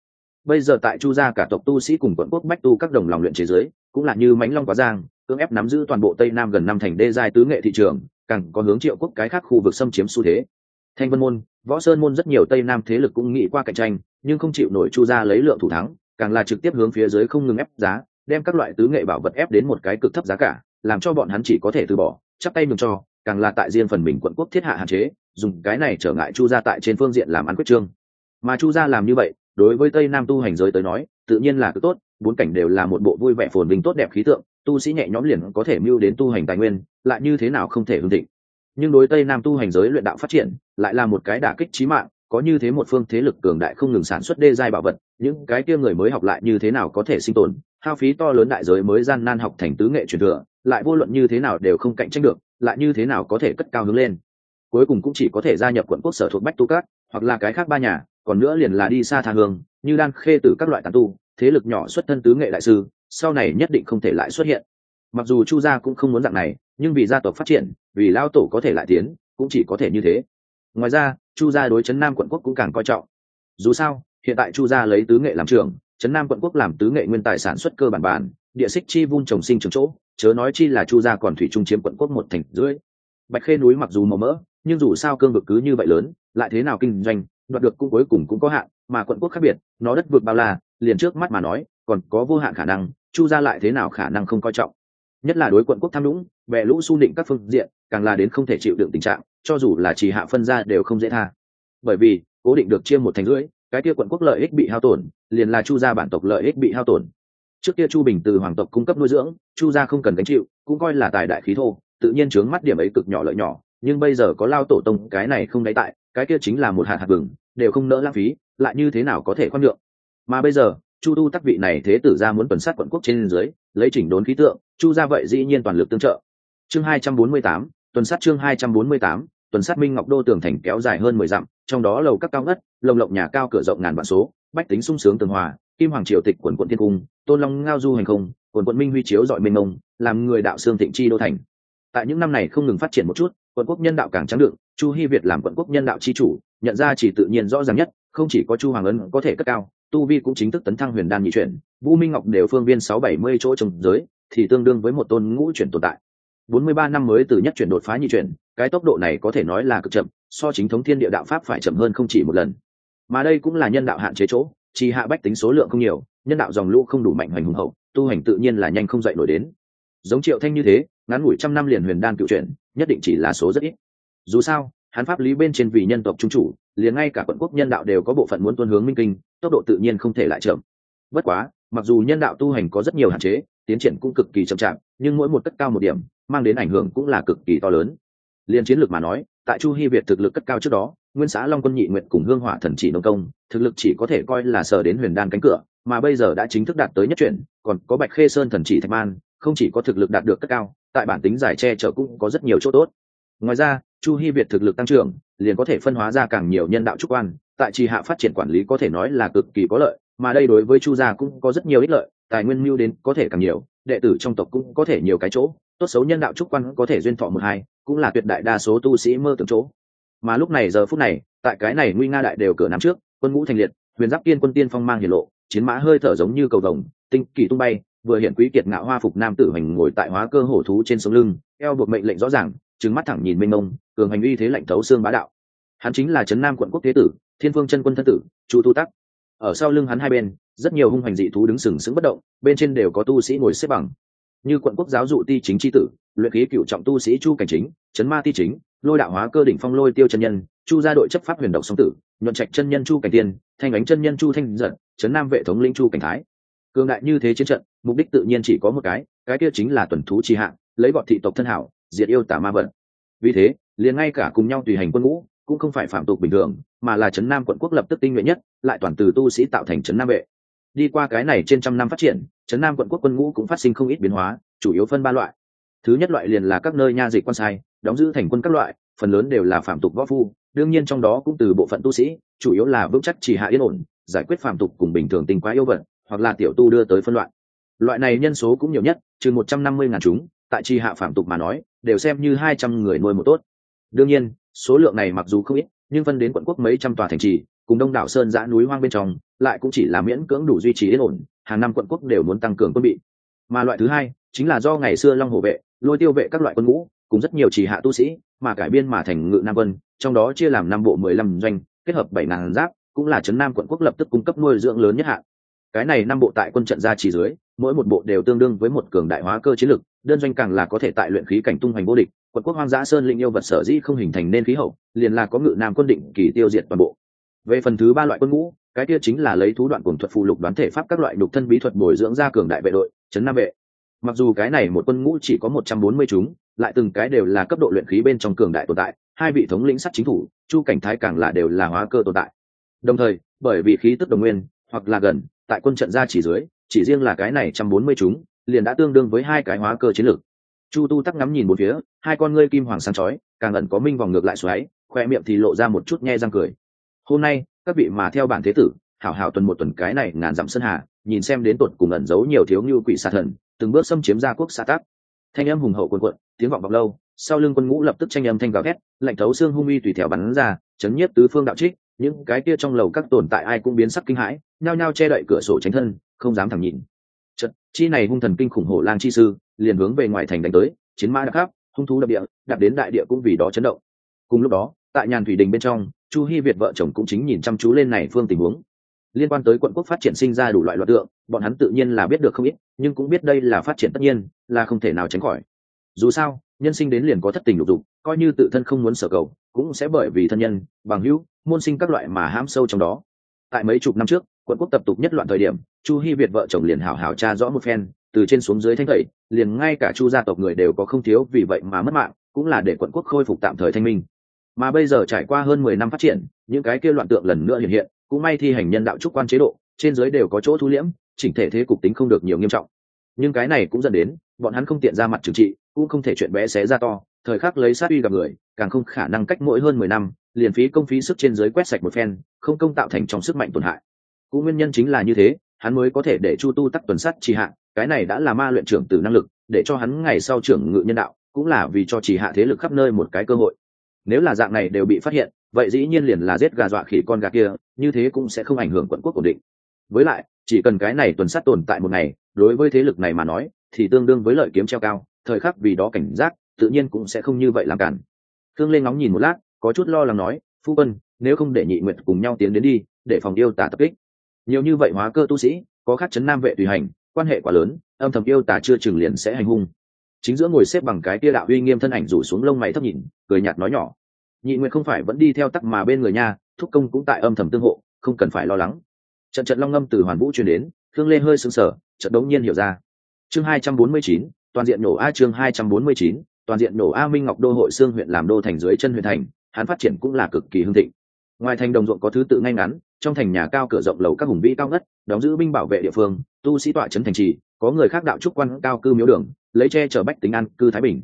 Bây giờ tại chu gia cả tộc tu sĩ cùng quận quốc bách tu các đồng lòng luyện chế giới cũng là như mãnh long quá giang, cưỡng ép nắm giữ toàn bộ tây nam gần năm thành đê giai tứ nghệ thị trường, càng có hướng triệu quốc cái khác khu vực xâm chiếm xu thế. Thanh vân môn, võ sơn môn rất nhiều tây nam thế lực cũng nghĩ qua cạnh tranh nhưng không chịu nổi chu gia lấy lượng thủ thắng, càng là trực tiếp hướng phía dưới không ngừng ép giá, đem các loại tứ nghệ bảo vật ép đến một cái cực thấp giá cả, làm cho bọn hắn chỉ có thể từ bỏ, chắp tay mừng cho, càng là tại riêng phần mình quận quốc thiết hạ hạn chế, dùng cái này trở ngại chu gia tại trên phương diện làm ăn quyết trương mà chu gia làm như vậy, đối với tây nam tu hành giới tới nói, tự nhiên là cứ tốt, bốn cảnh đều là một bộ vui vẻ phồn vinh tốt đẹp khí tượng, tu sĩ nhẹ nhõm liền có thể mưu đến tu hành tài nguyên, lại như thế nào không thể hương thịnh. nhưng đối tây nam tu hành giới luyện đạo phát triển, lại là một cái đả kích trí mạng có như thế một phương thế lực cường đại không ngừng sản xuất đê giai bảo vật, những cái kia người mới học lại như thế nào có thể sinh tồn, hao phí to lớn đại giới mới gian nan học thành tứ nghệ truyền thừa, lại vô luận như thế nào đều không cạnh tranh được, lại như thế nào có thể cất cao hướng lên. Cuối cùng cũng chỉ có thể gia nhập quận quốc sở thuộc bách tu cát hoặc là cái khác ba nhà, còn nữa liền là đi xa tha hương, như đan khê từ các loại tàn tu, thế lực nhỏ xuất thân tứ nghệ đại sư, sau này nhất định không thể lại xuất hiện. Mặc dù chu gia cũng không muốn dạng này, nhưng vì gia tộc phát triển, vì lao tổ có thể lại tiến, cũng chỉ có thể như thế ngoài ra, chu gia đối chấn nam quận quốc cũng càng coi trọng. Dù sao, hiện tại chu gia lấy tứ nghệ làm trường chấn nam quận quốc làm tứ nghệ nguyên tài sản xuất cơ bản bản, địa xích chi vun trồng sinh trường chỗ, chớ nói chi là chu gia còn thủy trung chiếm quận quốc một thành rưỡi. Bạch khê núi mặc dù màu mỡ, nhưng dù sao cương vực cứ như vậy lớn, lại thế nào kinh doanh, đoạt được cũng cuối cùng cũng có hạn, mà quận quốc khác biệt, nó đất vượt bao la, liền trước mắt mà nói, còn có vô hạn khả năng, chu gia lại thế nào khả năng không coi trọng. Nhất là đối quận quốc tham nhũng, bè lũ su định các phương diện, càng là đến không thể chịu đựng tình trạng cho dù là chỉ hạ phân ra đều không dễ tha. Bởi vì, cố định được chia một thành rưỡi, cái kia quận quốc lợi ích bị hao tổn, liền là chu gia bản tộc lợi ích bị hao tổn. Trước kia chu bình từ hoàng tộc cung cấp nuôi dưỡng, chu gia không cần gánh chịu, cũng coi là tài đại khí thô, tự nhiên chướng mắt điểm ấy cực nhỏ lợi nhỏ, nhưng bây giờ có lao tổ tông, cái này không đáy tại, cái kia chính là một hạt hạt vừng, đều không nỡ lãng phí, lại như thế nào có thể khoan nhượng? Mà bây giờ, chu tu tắc vị này thế tử ra muốn tuần sát quận quốc trên dưới, lấy chỉnh đốn khí tượng, chu ra vậy dĩ nhiên toàn lực tương trợ. Chương hai trăm bốn mươi tám tuần sát chương hai trăm bốn mươi tám, tuần sát minh ngọc đô tường thành kéo dài hơn mười dặm, trong đó lầu các cao ngất, lồng lộng nhà cao cửa rộng ngàn vạn số, bách tính sung sướng tường hòa, kim hoàng triều tịch quần quận thiên cung, tôn long ngao du hành không, quần quận minh huy chiếu dọi mênh mông, làm người đạo xương thịnh chi đô thành. Tại những năm này không ngừng phát triển một chút, quận quốc nhân đạo càng trắng đựng, chu hy việt làm quận quốc nhân đạo chi chủ, nhận ra chỉ tự nhiên rõ ràng nhất, không chỉ có chu hoàng ân có thể cất cao, tu vi cũng chính thức tấn thăng huyền đan nhị chuyển, vũ minh ngọc đều phương viên sáu bảy mươi chỗ trồng giới, thì tương đương với một tôn ngũ chuyển tồn tại bốn mươi ba năm mới từ nhất chuyển đột phá nhị chuyển, cái tốc độ này có thể nói là cực chậm, so chính thống thiên địa đạo pháp phải chậm hơn không chỉ một lần. Mà đây cũng là nhân đạo hạn chế chỗ chỉ hạ bách tính số lượng không nhiều, nhân đạo dòng lũ không đủ mạnh hoành hùng hậu, tu hành tự nhiên là nhanh không dậy nổi đến. Giống triệu thanh như thế, ngắn ngủi trăm năm liền huyền đan cựu chuyển, nhất định chỉ là số rất ít. Dù sao, hắn pháp lý bên trên vì nhân tộc trung chủ, liền ngay cả quận quốc nhân đạo đều có bộ phận muốn tuân hướng minh kinh, tốc độ tự nhiên không thể lại chậm. Bất quá, mặc dù nhân đạo tu hành có rất nhiều hạn chế tiến triển cũng cực kỳ chậm chạp, nhưng mỗi một cất cao một điểm, mang đến ảnh hưởng cũng là cực kỳ to lớn. Liên chiến lược mà nói, tại chu hy việt thực lực cất cao trước đó, nguyên xã long quân nhị nguyện cùng hương hỏa thần chỉ nông công, thực lực chỉ có thể coi là sờ đến huyền đan cánh cửa, mà bây giờ đã chính thức đạt tới nhất chuyển, còn có bạch khê sơn thần chỉ thạch man, không chỉ có thực lực đạt được cất cao, tại bản tính giải che chở cũng có rất nhiều chỗ tốt. Ngoài ra, chu hy việt thực lực tăng trưởng, liền có thể phân hóa ra càng nhiều nhân đạo trúc quan, tại trì hạ phát triển quản lý có thể nói là cực kỳ có lợi, mà đây đối với chu gia cũng có rất nhiều ích lợi tài nguyên mưu đến có thể càng nhiều, đệ tử trong tộc cũng có thể nhiều cái chỗ, tốt xấu nhân đạo trúc quan có thể duyên thọ một hai, cũng là tuyệt đại đa số tu sĩ mơ tưởng chỗ. Mà lúc này giờ phút này, tại cái này nguy nga đại đều cửa nắm trước, quân ngũ thành liệt, huyền giáp tiên quân tiên phong mang hiển lộ, chiến mã hơi thở giống như cầu vồng, tinh kỳ tung bay, vừa hiện quý kiệt ngạo hoa phục nam tử hành ngồi tại hóa cơ hổ thú trên sống lưng, eo buộc mệnh lệnh rõ ràng, trừng mắt thẳng nhìn mênh mông, cường hành uy thế lệnh thấu xương bá đạo. Hắn chính là trấn nam quận quốc thế tử, thiên phương chân quân thân tử, chu tu tắc. Ở sau lưng hắn hai bên rất nhiều hung hoành dị thú đứng sừng sững bất động, bên trên đều có tu sĩ ngồi xếp bằng. Như quận quốc giáo dụ ti chính tri tử, luyện khí cựu trọng tu sĩ chu cảnh chính, chấn ma ti chính, lôi đạo hóa cơ đỉnh phong lôi tiêu chân nhân, chu gia đội chấp pháp huyền độc song tử, nhuận trạch chân nhân chu cảnh tiên, thanh ánh chân nhân chu thanh giận chấn nam vệ thống linh chu cảnh thái. Cường đại như thế chiến trận, mục đích tự nhiên chỉ có một cái cái kia chính là tuần thú tri hạng lấy bọn thị tộc thân hảo, diệt yêu tả ma vận. Vì thế, liền ngay cả cùng nhau tùy hành quân ngũ, cũng không phải phạm tục bình thường, mà là trấn nam quận quốc lập tức tinh nhuệ nhất, lại toàn từ tu sĩ tạo thành trấn nam vệ đi qua cái này trên trăm năm phát triển, trấn nam quận quốc quân ngũ cũng phát sinh không ít biến hóa, chủ yếu phân ba loại thứ nhất loại liền là các nơi nha dịch quan sai, đóng giữ thành quân các loại, phần lớn đều là phạm tục võ phu, đương nhiên trong đó cũng từ bộ phận tu sĩ, chủ yếu là vững chắc chỉ hạ yên ổn, giải quyết phạm tục cùng bình thường tình quá yêu vật, hoặc là tiểu tu đưa tới phân loại. loại này nhân số cũng nhiều nhất chừng một trăm năm mươi ngàn chúng, tại tri hạ phạm tục mà nói, đều xem như hai trăm người nuôi một tốt đương nhiên, số lượng này mặc dù không ít, nhưng phân đến quận quốc mấy trăm tòa thành trì cùng đông đảo sơn giã núi hoang bên trong, lại cũng chỉ là miễn cưỡng đủ duy trì yên ổn, hàng năm quận quốc đều muốn tăng cường quân bị. Mà loại thứ hai, chính là do ngày xưa long hồ vệ, lôi tiêu vệ các loại quân ngũ, cùng rất nhiều chỉ hạ tu sĩ, mà cải biên mà thành ngự nam quân, trong đó chia làm năm bộ mười lăm doanh, kết hợp bảy ngàn giáp, cũng là trấn nam quận quốc lập tức cung cấp nuôi dưỡng lớn nhất hạn cái này năm bộ tại quân trận ra chỉ dưới, mỗi một bộ đều tương đương với một cường đại hóa cơ chiến lực, đơn doanh càng là có thể tại luyện khí cảnh tung hoành vô địch. Quận quốc hoang dã sơn linh yêu vật sở dĩ không hình thành nên khí hậu, liền là có ngự nam quân định kỳ tiêu diệt toàn bộ về phần thứ ba loại quân ngũ, cái kia chính là lấy thú đoạn cùng thuật phụ lục đoán thể pháp các loại đục thân bí thuật bồi dưỡng ra cường đại vệ đội trấn nam vệ. Mặc dù cái này một quân ngũ chỉ có một trăm bốn mươi chúng, lại từng cái đều là cấp độ luyện khí bên trong cường đại tồn tại, hai vị thống lĩnh sắt chính thủ, chu cảnh thái càng là đều là hóa cơ tồn tại. Đồng thời, bởi vì khí tức đồng nguyên, hoặc là gần, tại quân trận ra chỉ dưới, chỉ riêng là cái này trăm bốn mươi chúng, liền đã tương đương với hai cái hóa cơ chiến lược. Chu tu tắc ngắm nhìn một phía, hai con ngươi kim hoàng sáng chói, càng ẩn có minh vòng ngược lại xoáy, khoe miệng thì lộ ra một chút nhe răng cười hôm nay, các vị mà theo bản thế tử, hảo hảo tuần một tuần cái này ngàn dặm sơn hà, nhìn xem đến tuột cùng ẩn giấu nhiều thiếu như quỷ xà thần, từng bước xâm chiếm ra quốc xã Tắc. thanh âm hùng hậu quân quận tiếng vọng bọc lâu, sau lưng quân ngũ lập tức tranh âm thanh gào ghét lạnh thấu xương hung uy tùy theo bắn ra, chấn nhiếp tứ phương đạo trích, những cái kia trong lầu các tồn tại ai cũng biến sắc kinh hãi, nhao nhao che đậy cửa sổ tránh thân, không dám thẳng nhìn trận chi này hung thần kinh khủng hổ lang chi sư, liền hướng về ngoài thành đánh tới, chiến mã đập khắp, hung thú đập địa, đạp đến đại địa cũng vì đó chấn động cùng lúc đó tại nhàn thủy đình bên trong, chu hy việt vợ chồng cũng chính nhìn chăm chú lên này phương tình huống. Liên quan tới quận quốc phát triển sinh ra đủ loại loạt tượng, bọn hắn tự nhiên là biết được không ít, nhưng cũng biết đây là phát triển tất nhiên, là không thể nào tránh khỏi. Dù sao, nhân sinh đến liền có thất tình lục dục, coi như tự thân không muốn sở cầu, cũng sẽ bởi vì thân nhân, bằng hữu, môn sinh các loại mà hãm sâu trong đó. Tại mấy chục năm trước, quận quốc tập tục nhất loạn thời điểm, chu hy việt vợ chồng liền hảo hảo tra rõ một phen, từ trên xuống dưới thanh thầy liền ngay cả chu gia tộc người đều có không thiếu vì vậy mà mất mạng, cũng là để quận quốc khôi phục tạm thời thanh minh mà bây giờ trải qua hơn mười năm phát triển những cái kia loạn tượng lần nữa hiện hiện cũng may thi hành nhân đạo trúc quan chế độ trên dưới đều có chỗ thu liễm chỉnh thể thế cục tính không được nhiều nghiêm trọng. Nhưng cái này cũng dẫn đến bọn hắn không tiện ra mặt trừng trị cũng không thể chuyện bé xé ra to thời khắc lấy sát uy gặp người càng không khả năng cách mỗi hơn mười năm liền phí công phí sức trên dưới quét sạch một phen không công tạo thành trong sức mạnh tổn hại. Cũng nguyên nhân chính là như thế hắn mới có thể để chu tu tắc tuần sát trì hạ, cái này đã là ma luyện trưởng từ năng lực để cho hắn ngày sau trưởng ngự nhân đạo cũng là vì cho trì hạ thế lực khắp nơi một cái cơ hội nếu là dạng này đều bị phát hiện, vậy dĩ nhiên liền là giết gà dọa khỉ con gà kia, như thế cũng sẽ không ảnh hưởng quận quốc ổn định. Với lại, chỉ cần cái này tuần sát tồn tại một ngày, đối với thế lực này mà nói, thì tương đương với lợi kiếm treo cao, thời khắc vì đó cảnh giác, tự nhiên cũng sẽ không như vậy làm cản. Thương lên ngóng nhìn một lát, có chút lo lắng nói, phu quân, nếu không để nhị nguyện cùng nhau tiến đến đi, để phòng yêu tả tập kích. Nhiều như vậy hóa cơ tu sĩ, có khắc chấn nam vệ tùy hành, quan hệ quá lớn, âm thầm yêu tả chưa chừng liền sẽ hành hung chính giữa ngồi xếp bằng cái kia đạo uy nghiêm thân ảnh rủ xuống lông mày thấp nhìn, cười nhạt nói nhỏ. Nhị nguyện không phải vẫn đi theo tắc mà bên người nha, thúc công cũng tại âm thầm tương hộ, không cần phải lo lắng. Trận trận long ngâm từ hoàn vũ truyền đến thương lê hơi sững sờ trận đống nhiên hiểu ra. Chương hai trăm bốn mươi chín, toàn diện nổ a chương hai trăm bốn mươi chín, toàn diện nổ a minh ngọc đô hội xương huyện làm đô thành dưới chân huyện thành, hắn phát triển cũng là cực kỳ hưng thịnh. Ngoài thành đồng ruộng có thứ tự ngay ngắn, trong thành nhà cao cửa rộng lầu các hùng vĩ cao ngất, đóng giữ binh bảo vệ địa phương, tu sĩ tọa trấn thành trì, có người khác đạo trúc quan cao cư miếu đường lấy che chở bách tính an cư thái bình.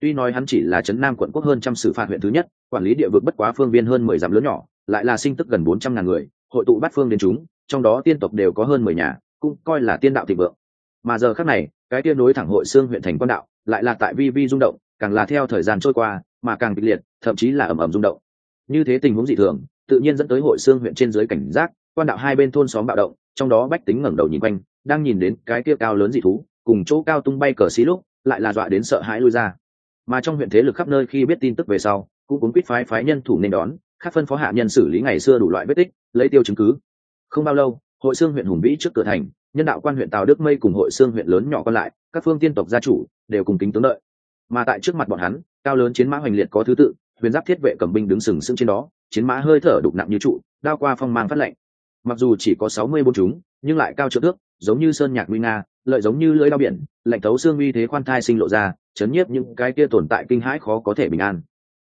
Tuy nói hắn chỉ là trấn nam quận quốc hơn trăm xử phạt huyện thứ nhất, quản lý địa vực bất quá phương viên hơn mười dặm lớn nhỏ, lại là sinh tức gần bốn trăm ngàn người, hội tụ bát phương đến chúng, trong đó tiên tộc đều có hơn mười nhà, cũng coi là tiên đạo thịnh vượng. Mà giờ khác này, cái tiên nối thẳng hội xương huyện thành quan đạo, lại là tại vi vi rung động, càng là theo thời gian trôi qua, mà càng kịch liệt, thậm chí là ẩm ẩm rung động. Như thế tình huống dị thường, tự nhiên dẫn tới hội xương huyện trên dưới cảnh giác, quan đạo hai bên thôn xóm bạo động, trong đó bách tính ngẩng đầu nhìn quanh, đang nhìn đến cái kia cao lớn dị thú cùng chỗ cao tung bay cờ xí lúc, lại là dọa đến sợ hãi lui ra. Mà trong huyện thế lực khắp nơi khi biết tin tức về sau, cũng cuốn quýt phái phái nhân thủ nên đón các phân phó hạ nhân xử lý ngày xưa đủ loại vết tích, lấy tiêu chứng cứ. Không bao lâu, hội xương huyện hùng vĩ trước cửa thành, nhân đạo quan huyện tào đức mây cùng hội xương huyện lớn nhỏ còn lại, các phương tiên tộc gia chủ đều cùng kính tướng đợi. Mà tại trước mặt bọn hắn, cao lớn chiến mã hoành liệt có thứ tự, huyền giáp thiết vệ cầm binh đứng sừng sững trên đó, chiến mã hơi thở đục nặng như trụ, đao qua phong mang phát lệnh. Mặc dù chỉ có sáu mươi bốn chúng, nhưng lại cao trợ tước giống như sơn nhạc nguy nga lợi giống như lưỡi đao biển, lạnh thấu xương uy thế khoan thai sinh lộ ra, chấn nhiếp những cái kia tồn tại kinh hãi khó có thể bình an.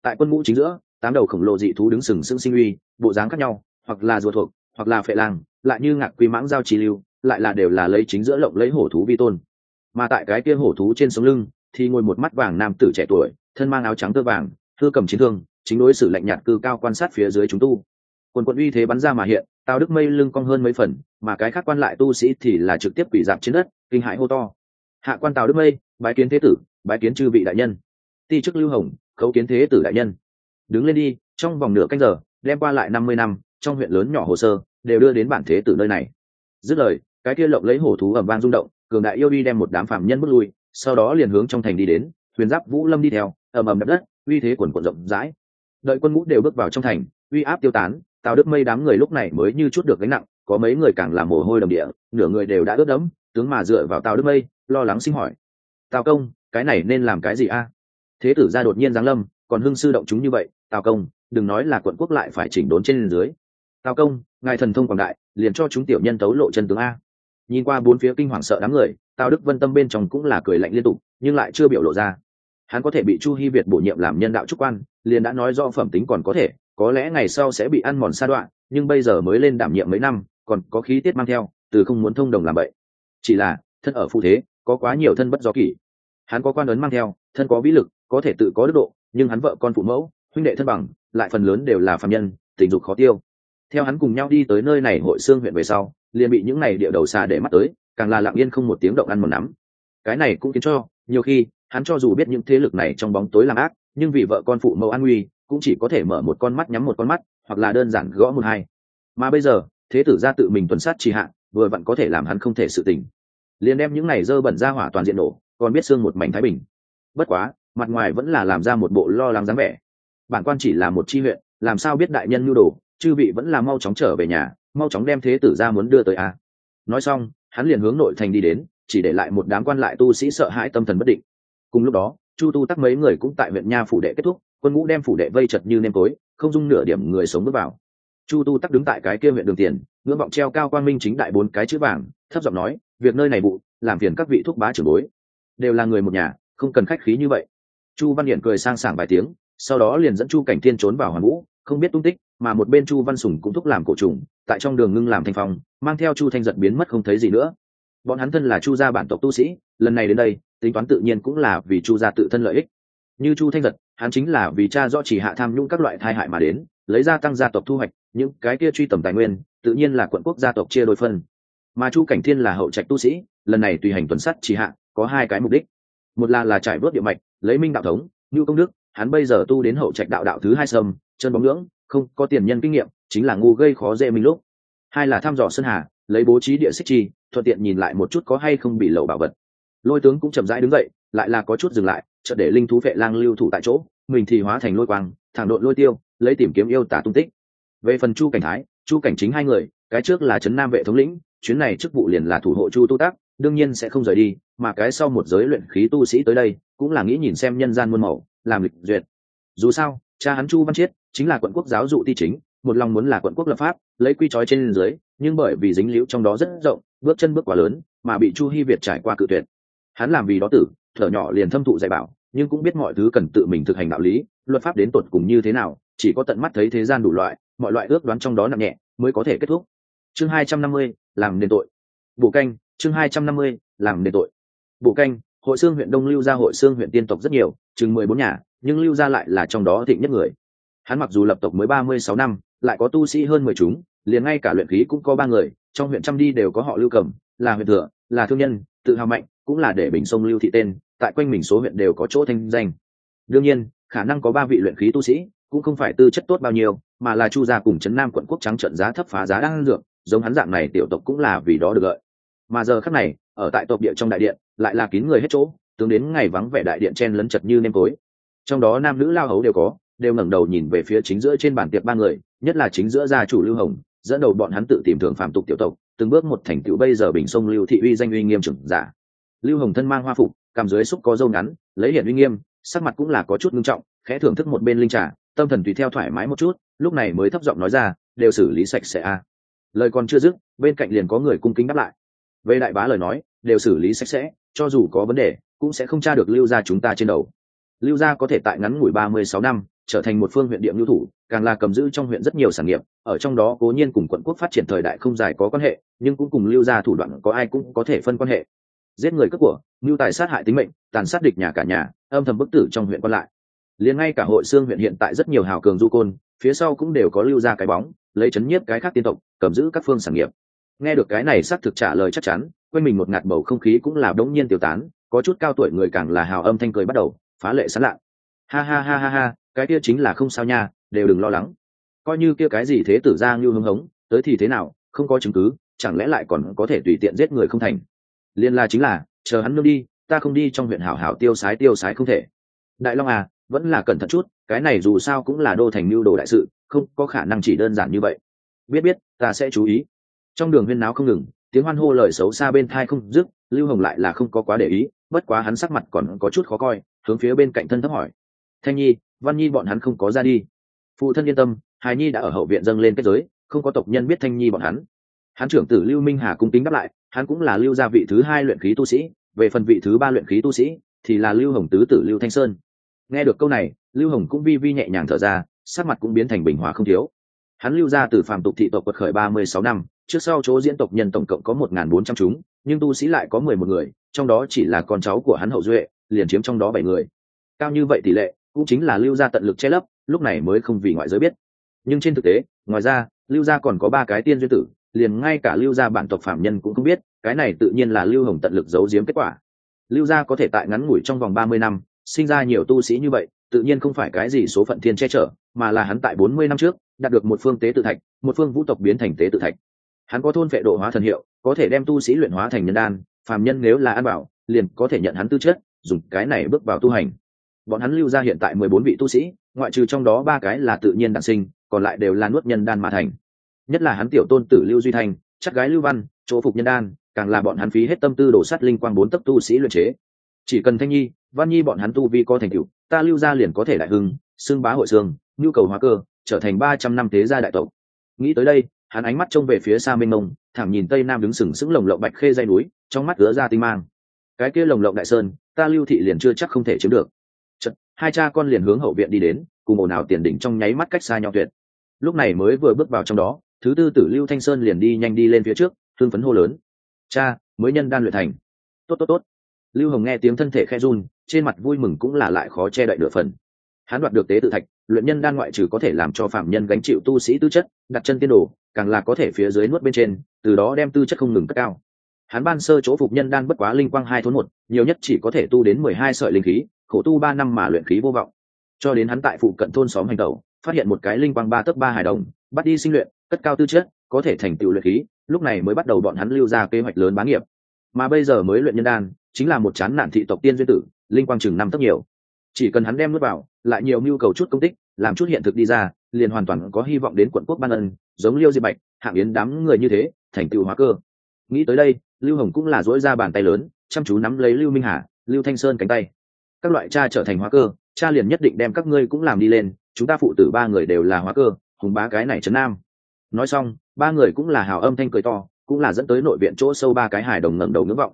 Tại quân ngũ chính giữa, tám đầu khổng lồ dị thú đứng sừng sững sinh uy, bộ dáng khác nhau, hoặc là rùa thuộc, hoặc là phệ lang, lại như ngạc quý mãng giao trì lưu, lại là đều là lấy chính giữa lộng lấy hổ thú vi tôn. Mà tại cái kia hổ thú trên sống lưng, thì ngồi một mắt vàng nam tử trẻ tuổi, thân mang áo trắng tơ vàng thưa cầm chiến thương, chính đối xử lạnh nhạt cư cao quan sát phía dưới chúng tu. Quần quận uy thế bắn ra mà hiện tào đức mây lưng cong hơn mấy phần, mà cái khác quan lại tu sĩ thì là trực tiếp quỷ dạp trên đất, kinh hại hô to. Hạ quan tào đức mây, bái kiến thế tử, bái kiến chư vị đại nhân. Ti chức lưu hồng, khấu kiến thế tử đại nhân. Đứng lên đi, trong vòng nửa canh giờ, đem qua lại năm mươi năm, trong huyện lớn nhỏ hồ sơ, đều đưa đến bản thế tử nơi này. Dứt lời, cái kia lộng lấy hổ thú ẩm vang rung động, cường đại yêu đi đem một đám phạm nhân bước lui, sau đó liền hướng trong thành đi đến, huyền giáp vũ lâm đi theo, ầm ầm đập đất, uy thế quần quần rộng rãi. Đợi quân ngũ đều bước vào trong thành, uy áp tiêu tán tào đức mây đám người lúc này mới như chút được gánh nặng, có mấy người càng làm mồ hôi đồng địa, nửa người đều đã ướt đẫm, tướng mà dựa vào tào đức mây, lo lắng sinh hỏi. Tào công, cái này nên làm cái gì a? Thế tử ra đột nhiên giáng lâm, còn hưng sư động chúng như vậy, tào công, đừng nói là quận quốc lại phải chỉnh đốn trên dưới. Tào công, ngài thần thông quảng đại, liền cho chúng tiểu nhân tấu lộ chân tướng a. Nhìn qua bốn phía kinh hoàng sợ đám người, tào đức vân tâm bên trong cũng là cười lạnh liên tục, nhưng lại chưa biểu lộ ra. Hắn có thể bị chu hy việt bổ nhiệm làm nhân đạo trúc quan, liền đã nói do phẩm tính còn có thể có lẽ ngày sau sẽ bị ăn mòn sa đoạn, nhưng bây giờ mới lên đảm nhiệm mấy năm, còn có khí tiết mang theo, từ không muốn thông đồng làm vậy. Chỉ là, thân ở phụ thế, có quá nhiều thân bất do kỷ. Hắn có quan ấn mang theo, thân có vĩ lực, có thể tự có đức độ, nhưng hắn vợ con phụ mẫu, huynh đệ thân bằng, lại phần lớn đều là phạm nhân, tình dục khó tiêu. Theo hắn cùng nhau đi tới nơi này hội xương huyện về sau, liền bị những này địa đầu xa để mắt tới, càng là lặng yên không một tiếng động ăn một nắm cái này cũng khiến cho, nhiều khi, hắn cho dù biết những thế lực này trong bóng tối làm ác, nhưng vì vợ con phụ mẫu an nguy cũng chỉ có thể mở một con mắt nhắm một con mắt, hoặc là đơn giản gõ một hai. Mà bây giờ, thế tử ra tự mình tuần sát trì hạ, vừa vặn có thể làm hắn không thể sự tình liền đem những này dơ bẩn ra hỏa toàn diện nổ, còn biết xương một mảnh thái bình. Bất quá, mặt ngoài vẫn là làm ra một bộ lo lắng dáng vẻ. Bản quan chỉ là một chi huyện, làm sao biết đại nhân nhu đồ, chư vị vẫn là mau chóng trở về nhà, mau chóng đem thế tử ra muốn đưa tới a. Nói xong, hắn liền hướng nội thành đi đến, chỉ để lại một đám quan lại tu sĩ sợ hãi tâm thần bất định. Cùng lúc đó chu tu tắc mấy người cũng tại huyện nha phủ đệ kết thúc, quân ngũ đem phủ đệ vây chật như nêm tối, không dung nửa điểm người sống bước vào. Chu tu tắc đứng tại cái kia huyện đường tiền, ngưỡng vọng treo cao quan minh chính đại bốn cái chữ vàng, thấp giọng nói, việc nơi này vụ làm phiền các vị thúc bá trưởng bối. Đều là người một nhà, không cần khách khí như vậy. Chu văn điện cười sang sảng vài tiếng, sau đó liền dẫn chu cảnh thiên trốn vào hoàn vũ, không biết tung tích, mà một bên chu văn sùng cũng thúc làm cổ trùng, tại trong đường ngưng làm thanh phong, mang theo chu thanh giật biến mất không thấy gì nữa bọn hắn thân là chu gia bản tộc tu sĩ, lần này đến đây, tính toán tự nhiên cũng là vì chu gia tự thân lợi ích. Như chu thanh giật, hắn chính là vì cha do chỉ hạ tham nhũng các loại thai hại mà đến, lấy ra tăng gia tộc thu hoạch, những cái kia truy tầm tài nguyên, tự nhiên là quận quốc gia tộc chia đôi phân. Mà chu cảnh thiên là hậu trạch tu sĩ, lần này tùy hành tuần sắt chỉ hạ, có hai cái mục đích. Một là là trải vớt địa mạch, lấy minh đạo thống, như công đức, hắn bây giờ tu đến hậu trạch đạo đạo thứ hai sâm, chân bóng ngưỡng, không có tiền nhân kinh nghiệm, chính là ngu gây khó dễ minh lúc. Hai là thăm dò sơn hà, lấy bố trí địa xích chi thuận tiện nhìn lại một chút có hay không bị lậu bảo vật. Lôi tướng cũng chậm rãi đứng dậy, lại là có chút dừng lại, chợt để linh thú vệ lang lưu thủ tại chỗ, mình thì hóa thành lôi quang, thẳng đội lôi tiêu, lấy tìm kiếm yêu tả tung tích. Về phần chu cảnh thái, chu cảnh chính hai người, cái trước là trấn nam vệ thống lĩnh, chuyến này chức vụ liền là thủ hộ chu tu tác, đương nhiên sẽ không rời đi, mà cái sau một giới luyện khí tu sĩ tới đây, cũng là nghĩ nhìn xem nhân gian muôn màu, làm lịch duyệt. Dù sao, cha hắn chu văn chiết chính là quận quốc giáo dụ ti chính, một lòng muốn là quận quốc lập pháp, lấy quy trói trên dưới nhưng bởi vì dính liễu trong đó rất rộng, bước chân bước quá lớn, mà bị chu hy việt trải qua cự tuyệt. Hắn làm vì đó tử, thở nhỏ liền thâm thụ dạy bảo, nhưng cũng biết mọi thứ cần tự mình thực hành đạo lý, luật pháp đến tột cùng như thế nào, chỉ có tận mắt thấy thế gian đủ loại, mọi loại ước đoán trong đó nặng nhẹ mới có thể kết thúc. Chương hai trăm năm mươi, làm nền tội. Bộ canh, chương hai trăm năm mươi, làm nền tội. Bộ canh, hội xương huyện đông lưu gia hội xương huyện tiên tộc rất nhiều, chừng mười bốn nhà, nhưng lưu gia lại là trong đó thịnh nhất người. Hắn mặc dù lập tộc mới ba mươi sáu năm, lại có tu sĩ hơn mười chúng liền ngay cả luyện khí cũng có ba người, trong huyện trăm đi đều có họ lưu cầm là huyện thừa, là thương nhân, tự hào mạnh, cũng là để bình sông lưu thị tên, tại quanh mình số huyện đều có chỗ thanh danh. Đương nhiên, khả năng có ba vị luyện khí tu sĩ, cũng không phải tư chất tốt bao nhiêu, mà là chu gia cùng trấn nam quận quốc trắng trận giá thấp phá giá đang dược, giống hắn dạng này tiểu tộc cũng là vì đó được lợi. Mà giờ khắc này, ở tại tộc địa trong đại điện, lại là kín người hết chỗ, tướng đến ngày vắng vẻ đại điện chen lấn chật như nêm tối trong đó nam nữ lao hấu đều có, đều ngẩng đầu nhìn về phía chính giữa trên bàn tiệc ba người, nhất là chính giữa gia chủ lưu hồng dẫn đầu bọn hắn tự tìm thường phạm tục tiểu tộc, từng bước một thành tựu bây giờ bình sông lưu thị uy danh uy nghiêm trưởng giả. Lưu hồng thân mang hoa phục, cằm dưới xúc có dâu ngắn, lấy hiện uy nghiêm, sắc mặt cũng là có chút ngưng trọng, khẽ thưởng thức một bên linh trà, tâm thần tùy theo thoải mái một chút, lúc này mới thấp giọng nói ra, đều xử lý sạch sẽ a. Lời còn chưa dứt, bên cạnh liền có người cung kính đáp lại. Về đại bá lời nói, đều xử lý sạch sẽ, cho dù có vấn đề, cũng sẽ không tra được lưu gia chúng ta trên đầu. Lưu gia có thể tại ngắn ngủi ba mươi sáu năm trở thành một phương huyện địa lưu thủ, càng là cầm giữ trong huyện rất nhiều sản nghiệp, ở trong đó cố nhiên cùng quận quốc phát triển thời đại không dài có quan hệ, nhưng cũng cùng lưu gia thủ đoạn có ai cũng có thể phân quan hệ. Giết người cướp của mưu tài sát hại tính mệnh, tàn sát địch nhà cả nhà, âm thầm bức tử trong huyện quan lại. Liền ngay cả hội xương huyện hiện tại rất nhiều hào cường du côn, phía sau cũng đều có lưu ra cái bóng, lấy chấn nhiếp cái khác tiên tộc, cầm giữ các phương sản nghiệp. Nghe được cái này xác thực trả lời chắc chắn, quanh mình một ngạt bầu không khí cũng là đống nhiên tiêu tán, có chút cao tuổi người càng là hào âm thanh cười bắt đầu, phá lệ sán lạ. Ha ha ha ha ha cái kia chính là không sao nha, đều đừng lo lắng. Coi như kia cái gì thế tử ra như hưng hống, tới thì thế nào, không có chứng cứ, chẳng lẽ lại còn có thể tùy tiện giết người không thành? Liên la chính là, chờ hắn nương đi, ta không đi trong huyện hảo hảo tiêu sái tiêu sái không thể. Đại long à vẫn là cẩn thận chút, cái này dù sao cũng là đô thành mưu đồ đại sự, không có khả năng chỉ đơn giản như vậy. Biết biết, ta sẽ chú ý. Trong đường huyên náo không ngừng, tiếng hoan hô lời xấu xa bên thai không dứt, lưu hồng lại là không có quá để ý, bất quá hắn sắc mặt còn có chút khó coi, hướng phía bên cạnh thân thấp hỏi. Thanh nhi văn nhi bọn hắn không có ra đi. Phụ thân yên tâm hài nhi đã ở hậu viện dâng lên kết giới, không có tộc nhân biết thanh nhi bọn hắn. Hắn trưởng tử lưu minh hà cung kính đáp lại, hắn cũng là lưu gia vị thứ hai luyện khí tu sĩ, về phần vị thứ ba luyện khí tu sĩ, thì là lưu hồng tứ tử lưu thanh sơn. Nghe được câu này, lưu hồng cũng vi vi nhẹ nhàng thở ra, sắc mặt cũng biến thành bình hòa không thiếu. Hắn lưu ra từ phàm tục thị tộc quật khởi ba mươi sáu năm, trước sau chỗ diễn tộc nhân tổng cộng có một n g h n bốn trăm chúng, nhưng tu sĩ lại có mười một người, trong đó chỉ là con cháu của hắn hậu duệ, liền chiếm trong đó bảy người. Cao như vậy tỷ lệ cũng chính là lưu gia tận lực che lấp, lúc này mới không vì ngoại giới biết. Nhưng trên thực tế, ngoài ra, lưu gia còn có ba cái tiên duyên tử, liền ngay cả lưu gia bản tộc phạm nhân cũng không biết, cái này tự nhiên là lưu hồng tận lực giấu giếm kết quả. Lưu gia có thể tại ngắn ngủi trong vòng ba mươi năm, sinh ra nhiều tu sĩ như vậy, tự nhiên không phải cái gì số phận thiên che chở, mà là hắn tại bốn mươi năm trước, đạt được một phương tế tự thạch, một phương vũ tộc biến thành tế tự thạch. Hắn có thôn vệ độ hóa thần hiệu, có thể đem tu sĩ luyện hóa thành nhân đan, phàm nhân nếu là an bảo, liền có thể nhận hắn tư chất, dùng cái này bước vào tu hành bọn hắn lưu ra hiện tại mười bốn vị tu sĩ, ngoại trừ trong đó ba cái là tự nhiên đản sinh, còn lại đều là nuốt nhân đan mà thành. Nhất là hắn tiểu tôn tử lưu duy thành, chắc gái lưu văn, chỗ phục nhân đan, càng là bọn hắn phí hết tâm tư đổ sắt linh quang bốn tấc tu sĩ luyện chế. Chỉ cần thanh nhi, văn nhi bọn hắn tu vi có thành tựu, ta lưu ra liền có thể đại hưng xương bá hội xương, nhu cầu hóa cơ, trở thành ba trăm năm thế gia đại tộc. Nghĩ tới đây, hắn ánh mắt trông về phía xa mênh mông thẳng nhìn tây nam đứng sừng sững lồng lộng bạch khê dây núi, trong mắt gỡ ra tinh mang. Cái kia lồng lộng đại sơn, ta lưu thị liền chưa chắc không thể chiếm được hai cha con liền hướng hậu viện đi đến, cùng ồn ào tiền đỉnh trong nháy mắt cách xa nhau tuyệt. Lúc này mới vừa bước vào trong đó, thứ tư tử lưu thanh sơn liền đi nhanh đi lên phía trước, thương phấn hô lớn. Cha, mới nhân đan luyện thành. Tốt tốt tốt. Lưu hồng nghe tiếng thân thể khe run, trên mặt vui mừng cũng là lại khó che đậy nửa phần. Hắn đoạt được tế tự thạch, luyện nhân đan ngoại trừ có thể làm cho phạm nhân gánh chịu tu sĩ tư chất, đặt chân tiên đồ, càng là có thể phía dưới nuốt bên trên, từ đó đem tư chất không ngừng cất cao. Hắn ban sơ chỗ phục nhân đan bất quá linh quang hai thốn một, nhiều nhất chỉ có thể tu đến mười hai sợi linh khí khổ tu ba năm mà luyện khí vô vọng. Cho đến hắn tại phụ cận thôn xóm hành tẩu, phát hiện một cái linh quang ba tấc ba hài đồng, bắt đi sinh luyện, cất cao tư chất, có thể thành tựu luyện khí, lúc này mới bắt đầu bọn hắn lưu ra kế hoạch lớn bá nghiệp. Mà bây giờ mới luyện nhân đan, chính là một chán nạn thị tộc tiên duyên tử, linh quang chừng năm tấc nhiều. Chỉ cần hắn đem nuốt vào, lại nhiều nhu cầu chút công tích, làm chút hiện thực đi ra, liền hoàn toàn có hy vọng đến quận quốc ban ân, giống liêu diệp bạch, hạng yến đám người như thế, thành tựu hóa cơ. Nghĩ tới đây, lưu hồng cũng là dỗi ra bàn tay lớn, chăm chú nắm lấy lưu minh hà, lưu thanh sơn cánh tay các loại cha trở thành hóa cơ, cha liền nhất định đem các ngươi cũng làm đi lên, chúng ta phụ tử ba người đều là hóa cơ, hùng bá cái này trấn nam. Nói xong, ba người cũng là hào âm thanh cười to, cũng là dẫn tới nội viện chỗ sâu ba cái hài đồng ngẩng đầu ngưỡng vọng.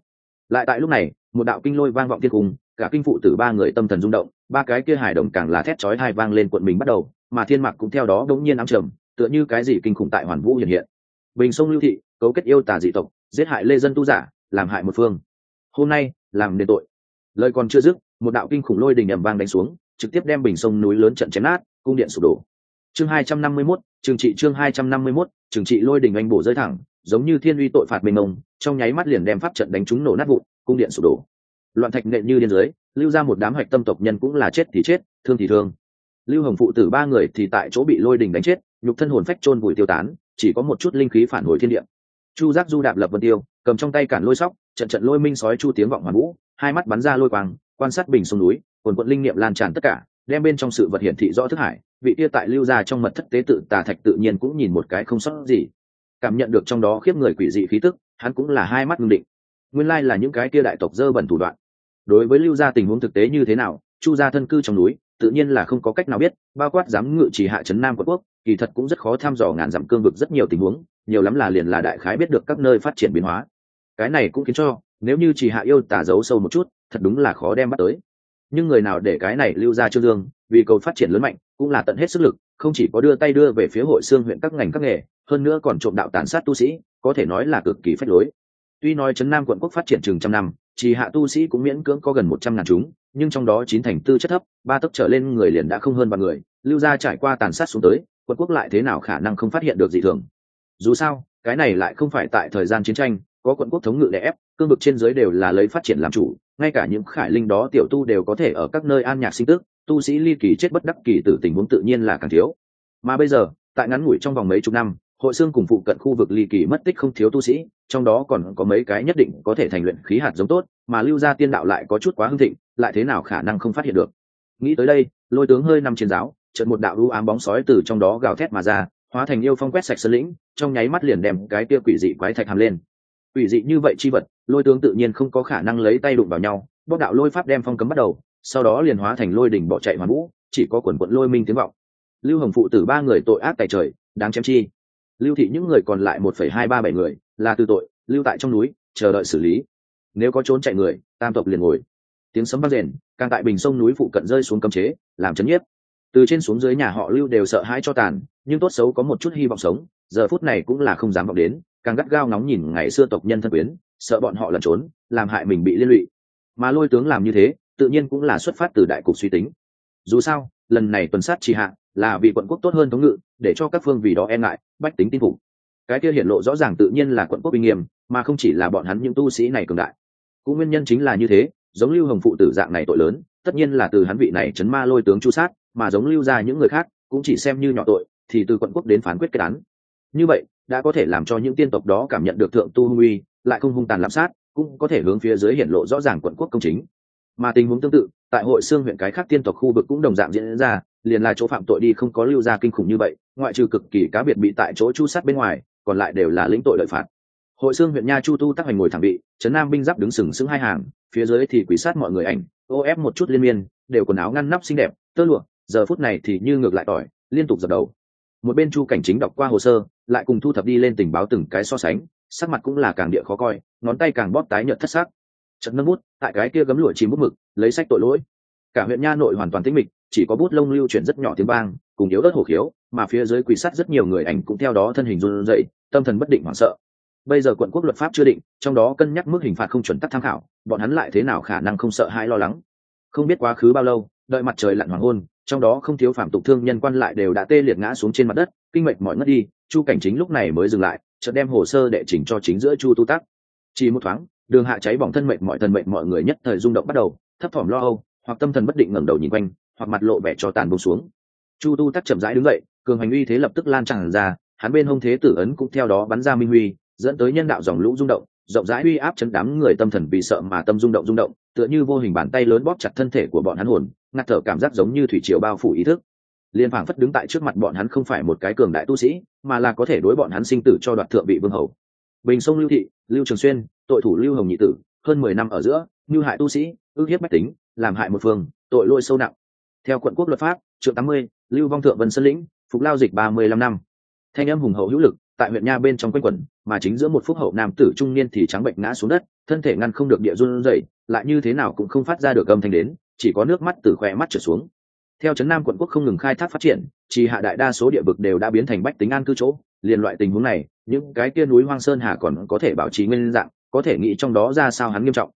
Lại tại lúc này, một đạo kinh lôi vang vọng thiên cung, cả kinh phụ tử ba người tâm thần rung động, ba cái kia hài đồng càng là thét chói hai vang lên quận mình bắt đầu, mà thiên mạc cũng theo đó đống nhiên ám trầm, tựa như cái gì kinh khủng tại hoàn vũ hiện hiện. Bình sông lưu thị, cấu kết yêu tà dị tộc, giết hại lê dân tu giả, làm hại một phương. Hôm nay, làm nên tội. Lời còn chưa dứt một đạo kinh khủng lôi đình ầm vang đánh xuống trực tiếp đem bình sông núi lớn trận chém nát cung điện sụp đổ. Chương hai trăm năm mươi 251, trường trị chương hai trăm năm mươi 251, trường trị lôi đình anh bổ rơi thẳng giống như thiên uy tội phạt mình ông trong nháy mắt liền đem pháp trận đánh trúng nổ nát vụn cung điện sụp đổ. Loạn thạch nện như điên dưới lưu ra một đám hạch tâm tộc nhân cũng là chết thì chết thương thì thương. Lưu hồng phụ tử ba người thì tại chỗ bị lôi đình đánh chết nhục thân hồn phách chôn vùi tiêu tán chỉ có một chút linh khí phản hồi thiên địa. Chu giác du đạp lập vân tiêu cầm trong tay cản lôi sóc trận trận lôi minh sói chu tiếng vọng hoàn vũ hai mắt bắn ra lôi quang quan sát bình sông núi, quần quận linh niệm lan tràn tất cả, đem bên trong sự vật hiển thị rõ thức hải, vị kia tại lưu ra trong mật thất tế tự tà thạch tự nhiên cũng nhìn một cái không sót gì. Cảm nhận được trong đó khiếp người quỷ dị khí tức, hắn cũng là hai mắt ngưng định. Nguyên lai là những cái kia đại tộc dơ bẩn thủ đoạn. Đối với lưu gia tình huống thực tế như thế nào, chu gia thân cư trong núi, tự nhiên là không có cách nào biết, bao quát dám ngự chỉ hạ trấn nam của quốc, kỳ thật cũng rất khó thăm dò ngàn dặm cương vực rất nhiều tình huống, nhiều lắm là liền là đại khái biết được các nơi phát triển biến hóa. Cái này cũng khiến cho, nếu như chỉ hạ yêu tả giấu sâu một chút thật đúng là khó đem bắt tới. Nhưng người nào để cái này lưu ra trương dương, vì cầu phát triển lớn mạnh, cũng là tận hết sức lực, không chỉ có đưa tay đưa về phía hội xương huyện các ngành các nghề, hơn nữa còn trộm đạo tàn sát tu sĩ, có thể nói là cực kỳ phách lối. Tuy nói trấn nam quận quốc phát triển chừng trăm năm, chỉ hạ tu sĩ cũng miễn cưỡng có gần một trăm ngàn chúng, nhưng trong đó chín thành tư chất thấp, ba tấc trở lên người liền đã không hơn bằng người, lưu gia trải qua tàn sát xuống tới, quận quốc lại thế nào khả năng không phát hiện được gì thường. Dù sao, cái này lại không phải tại thời gian chiến tranh, có quận quốc thống ngự đè ép, cương vực trên dưới đều là lấy phát triển làm chủ ngay cả những khải linh đó tiểu tu đều có thể ở các nơi an nhạc sinh tức, tu sĩ ly kỳ chết bất đắc kỳ tử tình huống tự nhiên là càng thiếu. Mà bây giờ, tại ngắn ngủi trong vòng mấy chục năm, hội xương cùng phụ cận khu vực ly kỳ mất tích không thiếu tu sĩ, trong đó còn có mấy cái nhất định có thể thành luyện khí hạt giống tốt, mà lưu gia tiên đạo lại có chút quá hưng thịnh, lại thế nào khả năng không phát hiện được. Nghĩ tới đây, lôi tướng hơi nằm trên giáo trận một đạo lưu ám bóng sói từ trong đó gào thét mà ra, hóa thành yêu phong quét sạch sơn lĩnh, trong nháy mắt liền đem cái kia quỷ dị quái thạch hàm lên ủy dị như vậy chi vật, lôi tướng tự nhiên không có khả năng lấy tay đụng vào nhau bóc đạo lôi pháp đem phong cấm bắt đầu, sau đó liền hóa thành lôi đỉnh bỏ chạy hoàn vũ, chỉ có quần quận lôi minh tiếng vọng. Lưu hồng phụ tử ba người tội ác tại trời, đáng chém chi. Lưu thị những người còn lại một phẩy hai ba bảy người, là từ tội, lưu tại trong núi, chờ đợi xử lý. Nếu có trốn chạy người, tam tộc liền ngồi. Tiếng sấm vang rền, càng tại bình sông núi phụ cận rơi xuống cấm chế, làm chấn nhiếp. Từ trên xuống dưới nhà họ lưu đều sợ hãi cho tàn, nhưng tốt xấu có một chút hy vọng sống, giờ phút này cũng là không dám vọng đến càng gắt gao nóng nhìn ngày xưa tộc nhân thân quyến, sợ bọn họ lẩn trốn, làm hại mình bị liên lụy. Mà lôi tướng làm như thế, tự nhiên cũng là xuất phát từ đại cục suy tính. Dù sao, lần này tuần sát trì hạ là vì quận quốc tốt hơn thống ngự, để cho các phương vì đó e ngại, bách tính tin phục. Cái kia hiện lộ rõ ràng tự nhiên là quận quốc uy nghiêm, mà không chỉ là bọn hắn những tu sĩ này cường đại. Cũng nguyên nhân chính là như thế, giống lưu hồng phụ tử dạng này tội lớn, tất nhiên là từ hắn vị này chấn ma lôi tướng chu sát, mà giống lưu ra những người khác, cũng chỉ xem như nhỏ tội, thì từ quận quốc đến phán quyết kết án. Như vậy đã có thể làm cho những tiên tộc đó cảm nhận được thượng tu hung uy, lại không hung tàn lạm sát, cũng có thể hướng phía dưới hiện lộ rõ ràng quận quốc công chính. Mà tình huống tương tự, tại hội xương huyện cái khác tiên tộc khu vực cũng đồng dạng diễn ra, liền là chỗ phạm tội đi không có lưu ra kinh khủng như vậy, ngoại trừ cực kỳ cá biệt bị tại chỗ chu sát bên ngoài, còn lại đều là lĩnh tội lợi phạt. Hội xương huyện nha chu tu tác hành ngồi thẳng bị, trấn nam binh giáp đứng sừng sững hai hàng, phía dưới thì quỷ sát mọi người ảnh, ô ép một chút liên miên, đều quần áo ngăn nắp xinh đẹp, tơ lụa, giờ phút này thì như ngược lại tỏi, liên tục dập đầu một bên chu cảnh chính đọc qua hồ sơ, lại cùng thu thập đi lên tình báo từng cái so sánh, sắc mặt cũng là càng địa khó coi, ngón tay càng bóp tái nhợt thất xác trận nâng bút, tại cái kia gấm lụa chìm bút mực, lấy sách tội lỗi. Cả huyện nha nội hoàn toàn tĩnh mịch, chỉ có bút lông lưu chuyển rất nhỏ tiếng vang, cùng yếu ớt hổ khiếu, mà phía dưới quỷ sắt rất nhiều người ảnh cũng theo đó thân hình run rẩy, tâm thần bất định hoảng sợ. Bây giờ quận quốc luật pháp chưa định, trong đó cân nhắc mức hình phạt không chuẩn tắc tham khảo, bọn hắn lại thế nào khả năng không sợ hãi lo lắng? Không biết quá khứ bao lâu, đợi mặt trời lặn hoàng hôn trong đó không thiếu phạm tục thương nhân quan lại đều đã tê liệt ngã xuống trên mặt đất, kinh mệnh mọi ngất đi, chu cảnh chính lúc này mới dừng lại, chợt đem hồ sơ đệ chỉnh cho chính giữa chu tu tắc. Chỉ một thoáng, đường hạ cháy bỏng thân mệnh mọi thần mệnh mọi người nhất thời rung động bắt đầu, thấp thỏm lo âu, hoặc tâm thần bất định ngẩng đầu nhìn quanh, hoặc mặt lộ vẻ cho tàn bông xuống. Chu tu tắc chậm rãi đứng dậy, cường hành uy thế lập tức lan tràn ra, hắn bên hông thế tử ấn cũng theo đó bắn ra minh huy, dẫn tới nhân đạo dòng lũ rung động, rộng rãi uy áp chấn đám người tâm thần vì sợ mà tâm rung động rung động, tựa như vô hình bàn tay lớn bóp chặt thân thể của bọn hắn hồn ngạt thở cảm giác giống như thủy triều bao phủ ý thức. Liên phảng phất đứng tại trước mặt bọn hắn không phải một cái cường đại tu sĩ, mà là có thể đối bọn hắn sinh tử cho đoạt thượng vị vương hầu. Bình sông lưu thị, lưu trường xuyên, tội thủ lưu hồng nhị tử, hơn mười năm ở giữa, như hại tu sĩ, ước hiếp bách tính, làm hại một phương, tội lỗi sâu nặng. Theo quận quốc luật pháp, trượng tám mươi, lưu vong thượng vân sơn lĩnh, phục lao dịch ba mươi lăm năm. Thanh âm hùng hậu hữu lực, tại huyện nha bên trong quanh quẩn mà chính giữa một phúc hậu nam tử trung niên thì trắng bệnh ngã xuống đất, thân thể ngăn không được địa run rẩy, lại như thế nào cũng không phát ra được âm thanh đến chỉ có nước mắt từ khóe mắt trở xuống. Theo trấn nam quận quốc không ngừng khai thác phát triển chỉ hạ đại đa số địa vực đều đã biến thành bách tính an cư chỗ. Liền loại tình huống này, những cái kia núi hoang sơn hà còn có thể bảo trì nguyên dạng, có thể nghĩ trong đó ra sao hắn nghiêm trọng.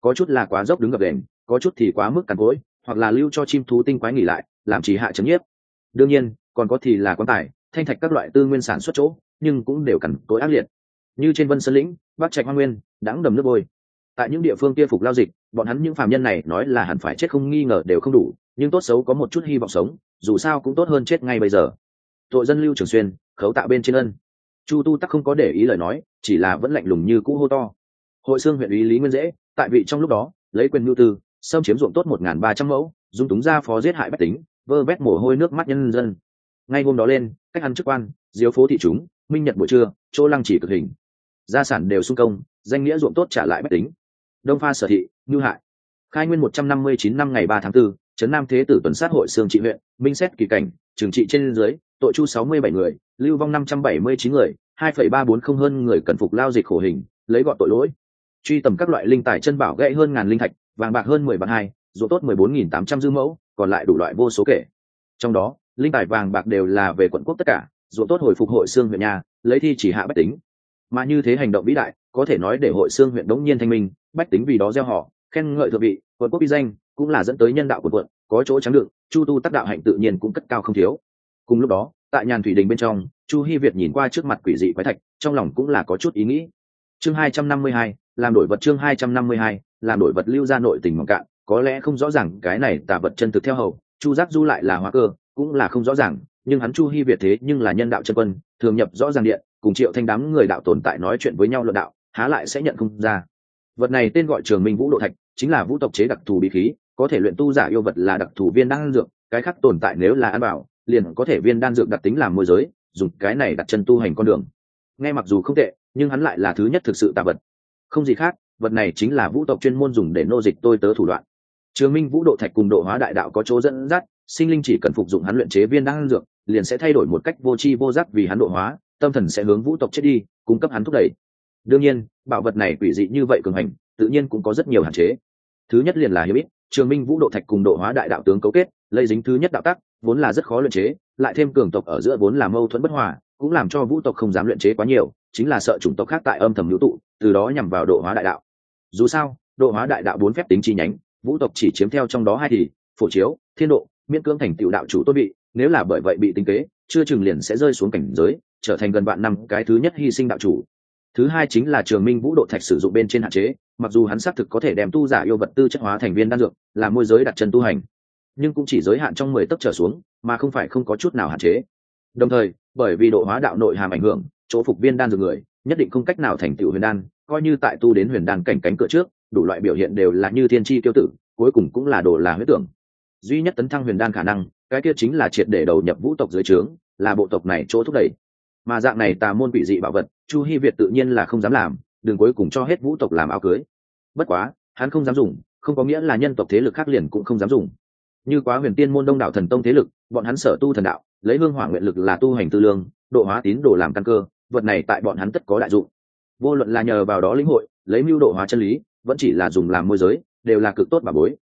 Có chút là quá dốc đứng gập đền, có chút thì quá mức cằn cỗi, hoặc là lưu cho chim thú tinh quái nghỉ lại, làm trì hạ chấn nhiếp. Đương nhiên, còn có thì là quan tài, thanh thạch các loại tư nguyên sản xuất chỗ, nhưng cũng đều cằn cỗi ác liệt. Như trên vân sơn lĩnh, bắc trạch hoa nguyên, đãng đầm nước bôi tại những địa phương kia phục lao dịch, bọn hắn những phàm nhân này nói là hẳn phải chết không nghi ngờ đều không đủ, nhưng tốt xấu có một chút hy vọng sống, dù sao cũng tốt hơn chết ngay bây giờ. Tội dân lưu trường xuyên, khấu tạ bên trên ân. Chu tu tắc không có để ý lời nói, chỉ là vẫn lạnh lùng như cũ hô to. Hội xương huyện ý lý nguyên dễ, tại vị trong lúc đó, lấy quyền nhu tư, xâm chiếm ruộng tốt một n ba trăm mẫu, dung túng ra phó giết hại bách tính, vơ vét mồ hôi nước mắt nhân dân. Ngay hôm đó lên, cách ăn chức quan, diếu phố thị chúng, minh nhật buổi trưa, chỗ lăng chỉ cực hình. Gia sản đều sung công, danh nghĩa ruộng tốt trả lại bách tính đông pha sở thị ngư hại. Khai nguyên một trăm năm mươi chín năm ngày ba tháng 4, trấn nam thế tử tuần sát hội sương trị huyện minh xét kỳ cảnh trừng trị trên dưới tội chu sáu mươi bảy người lưu vong năm trăm bảy mươi chín người hai phẩy ba bốn không hơn người cần phục lao dịch khổ hình lấy gọn tội lỗi. Truy tầm các loại linh tài chân bảo gãy hơn ngàn linh thạch vàng bạc hơn mười vạn hai ruộng tốt mười bốn nghìn tám trăm dư mẫu còn lại đủ loại vô số kể. Trong đó linh tài vàng bạc đều là về quận quốc tất cả ruộng tốt hồi phục hội xương huyện nhà lấy thi chỉ hạ bách tính. Mà như thế hành động vĩ đại có thể nói để hội xương huyện đống nhiên thanh minh bách tính vì đó gieo họ, khen ngợi thượng vị, quận quốc uy danh, cũng là dẫn tới nhân đạo của quận, có chỗ trắng đựng, chu tu tác đạo hạnh tự nhiên cũng cất cao không thiếu. Cùng lúc đó, tại nhàn thủy đình bên trong, chu hy việt nhìn qua trước mặt quỷ dị quái thạch, trong lòng cũng là có chút ý nghĩ. Chương hai trăm năm mươi hai, làm đổi vật chương hai trăm năm mươi hai, làm đổi vật lưu ra nội tình mỏng cạn, có lẽ không rõ ràng cái này tả vật chân thực theo hầu, chu giác du lại là hóa cơ, cũng là không rõ ràng, nhưng hắn chu hy việt thế nhưng là nhân đạo chân quân, thường nhập rõ ràng điện, cùng triệu thanh đám người đạo tồn tại nói chuyện với nhau luận đạo, há lại sẽ nhận không ra vật này tên gọi trường minh vũ độ thạch, chính là vũ tộc chế đặc thù bí khí, có thể luyện tu giả yêu vật là đặc thù viên đan dược, cái khác tồn tại nếu là ăn bảo liền có thể viên đan dược đặc tính làm môi giới, dùng cái này đặt chân tu hành con đường. Nghe mặc dù không tệ, nhưng hắn lại là thứ nhất thực sự tạ vật. Không gì khác, vật này chính là vũ tộc chuyên môn dùng để nô dịch tôi tớ thủ đoạn. Trường minh vũ độ thạch cùng độ hóa đại đạo có chỗ dẫn dắt, sinh linh chỉ cần phục dụng hắn luyện chế viên đan dược, liền sẽ thay đổi một cách vô tri vô giác vì hắn độ hóa, tâm thần sẽ hướng vũ tộc chết đi, cung cấp hắn thúc đẩy đương nhiên, bảo vật này quỷ dị như vậy cường hành, tự nhiên cũng có rất nhiều hạn chế. Thứ nhất liền là hiểu biết trường minh vũ độ thạch cùng độ hóa đại đạo tướng cấu kết lây dính thứ nhất đạo tắc, vốn là rất khó luyện chế, lại thêm cường tộc ở giữa vốn là mâu thuẫn bất hòa, cũng làm cho vũ tộc không dám luyện chế quá nhiều, chính là sợ chủng tộc khác tại âm thầm hữu tụ, từ đó nhằm vào độ hóa đại đạo. Dù sao, độ hóa đại đạo bốn phép tính chi nhánh, vũ tộc chỉ chiếm theo trong đó hai thì, phổ chiếu, thiên độ, miễn cưỡng thành tựu đạo chủ tốt bị nếu là bởi vậy bị tính kế, chưa chừng liền sẽ rơi xuống cảnh giới, trở thành gần vạn năm cái thứ nhất hy sinh đạo chủ thứ hai chính là trường minh vũ độ thạch sử dụng bên trên hạn chế, mặc dù hắn xác thực có thể đem tu giả yêu vật tư chất hóa thành viên đan dược làm môi giới đặt chân tu hành, nhưng cũng chỉ giới hạn trong mười tấc trở xuống, mà không phải không có chút nào hạn chế. Đồng thời, bởi vì độ hóa đạo nội hàm ảnh hưởng, chỗ phục viên đan dược người, nhất định không cách nào thành tựu huyền đan, coi như tại tu đến huyền đan cảnh cánh cửa trước, đủ loại biểu hiện đều là như thiên tri tiêu tử, cuối cùng cũng là đồ là huyết tưởng. Duy nhất tấn thăng huyền đan khả năng, cái kia chính là triệt để đầu nhập vũ tộc dưới trướng, là bộ tộc này chỗ thúc đẩy mà dạng này tà môn bị dị bảo vật, chu hi việt tự nhiên là không dám làm, đừng cuối cùng cho hết vũ tộc làm áo cưới. Bất quá, hắn không dám dùng, không có nghĩa là nhân tộc thế lực khác liền cũng không dám dùng. Như quá huyền tiên môn đông đảo thần tông thế lực, bọn hắn sở tu thần đạo, lấy hương hỏa nguyện lực là tu hành tư lương, độ hóa tín đồ làm căn cơ, vật này tại bọn hắn tất có đại dụng. Vô luận là nhờ vào đó lĩnh hội, lấy mưu độ hóa chân lý, vẫn chỉ là dùng làm môi giới, đều là cực tốt bà bối.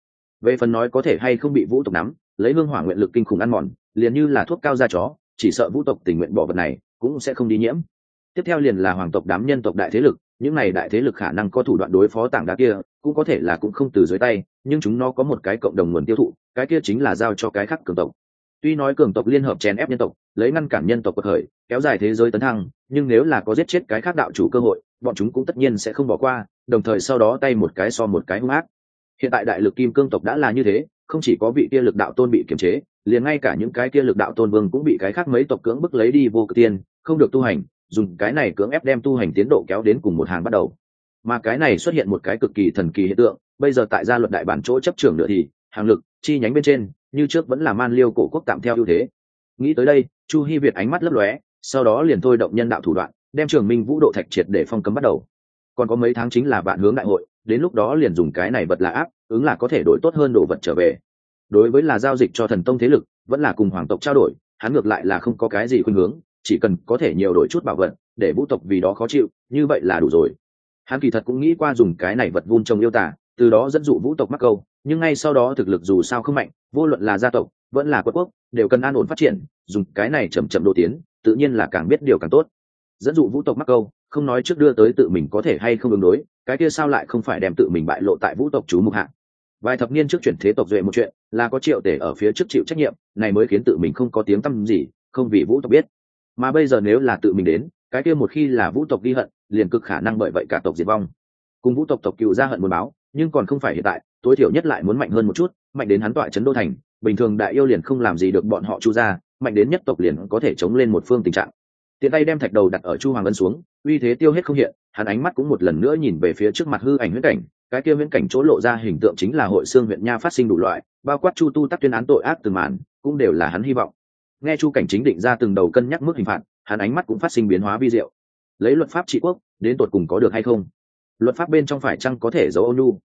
Về phần nói có thể hay không bị vũ tộc nắm, lấy hương hỏa nguyện lực kinh khủng ăn mòn, liền như là thuốc cao da chó, chỉ sợ vũ tộc tình nguyện bỏ vật này cũng sẽ không đi nhiễm. Tiếp theo liền là hoàng tộc đám nhân tộc đại thế lực, những này đại thế lực khả năng có thủ đoạn đối phó tảng đá kia, cũng có thể là cũng không từ dưới tay, nhưng chúng nó có một cái cộng đồng nguồn tiêu thụ, cái kia chính là giao cho cái khác cường tộc. Tuy nói cường tộc liên hợp chèn ép nhân tộc, lấy ngăn cản nhân tộc cuộc khởi kéo dài thế giới tấn thăng, nhưng nếu là có giết chết cái khác đạo chủ cơ hội, bọn chúng cũng tất nhiên sẽ không bỏ qua, đồng thời sau đó tay một cái so một cái hung ác. Hiện tại đại lực kim cương tộc đã là như thế, không chỉ có vị kia lực đạo tôn bị kiềm chế, liền ngay cả những cái kia lực đạo tôn vương cũng bị cái khác mấy tộc cưỡng bức lấy đi vô cực tiên không được tu hành, dùng cái này cưỡng ép đem tu hành tiến độ kéo đến cùng một hàng bắt đầu. Mà cái này xuất hiện một cái cực kỳ thần kỳ hiện tượng, bây giờ tại gia luật đại bản chỗ chấp trưởng nữa thì, hàng lực, chi nhánh bên trên, như trước vẫn là man liêu cổ quốc tạm theo ưu thế. Nghĩ tới đây, chu hy việt ánh mắt lấp lóe, sau đó liền thôi động nhân đạo thủ đoạn, đem trường minh vũ độ thạch triệt để phong cấm bắt đầu. Còn có mấy tháng chính là vạn hướng đại hội, đến lúc đó liền dùng cái này vật là áp ứng là có thể đổi tốt hơn đồ vật trở về. Đối với là giao dịch cho thần tông thế lực, vẫn là cùng hoàng tộc trao đổi, hắn ngược lại là không có cái gì khuynh hướng chỉ cần có thể nhiều đổi chút bảo vật, để vũ tộc vì đó khó chịu, như vậy là đủ rồi. Hắn kỳ thật cũng nghĩ qua dùng cái này vật vun trồng yêu tả, từ đó dẫn dụ vũ tộc mắc câu, nhưng ngay sau đó thực lực dù sao không mạnh, vô luận là gia tộc, vẫn là quốc quốc, đều cần an ổn phát triển, dùng cái này chậm chậm độ tiến, tự nhiên là càng biết điều càng tốt. Dẫn dụ vũ tộc mắc câu, không nói trước đưa tới tự mình có thể hay không ứng đối, cái kia sao lại không phải đem tự mình bại lộ tại vũ tộc chú mục hạng vài thập niên trước chuyển thế tộc duệ một chuyện, là có triệu tể ở phía trước chịu trách nhiệm, này mới khiến tự mình không có tiếng tăm gì, không vì vũ tộc biết mà bây giờ nếu là tự mình đến, cái kia một khi là vũ tộc ghi hận, liền cực khả năng bởi vậy cả tộc diệt vong. Cùng vũ tộc tộc cựu ra hận muốn báo, nhưng còn không phải hiện tại, tối thiểu nhất lại muốn mạnh hơn một chút, mạnh đến hắn tọa trấn đô thành, bình thường đại yêu liền không làm gì được bọn họ chu ra mạnh đến nhất tộc liền có thể chống lên một phương tình trạng. Tiện tay đem thạch đầu đặt ở chu hoàng ân xuống, uy thế tiêu hết không hiện, hắn ánh mắt cũng một lần nữa nhìn về phía trước mặt hư ảnh huyễn cảnh, cái kia huyễn cảnh chỗ lộ ra hình tượng chính là hội xương huyện nha phát sinh đủ loại, bao quát chu tu tắc tuyên án tội ác từ màn, cũng đều là hắn hy vọng nghe chu cảnh chính định ra từng đầu cân nhắc mức hình phạt, hắn ánh mắt cũng phát sinh biến hóa vi diệu. Lấy luật pháp trị quốc, đến tột cùng có được hay không? Luật pháp bên trong phải chăng có thể giấu ôn nhu?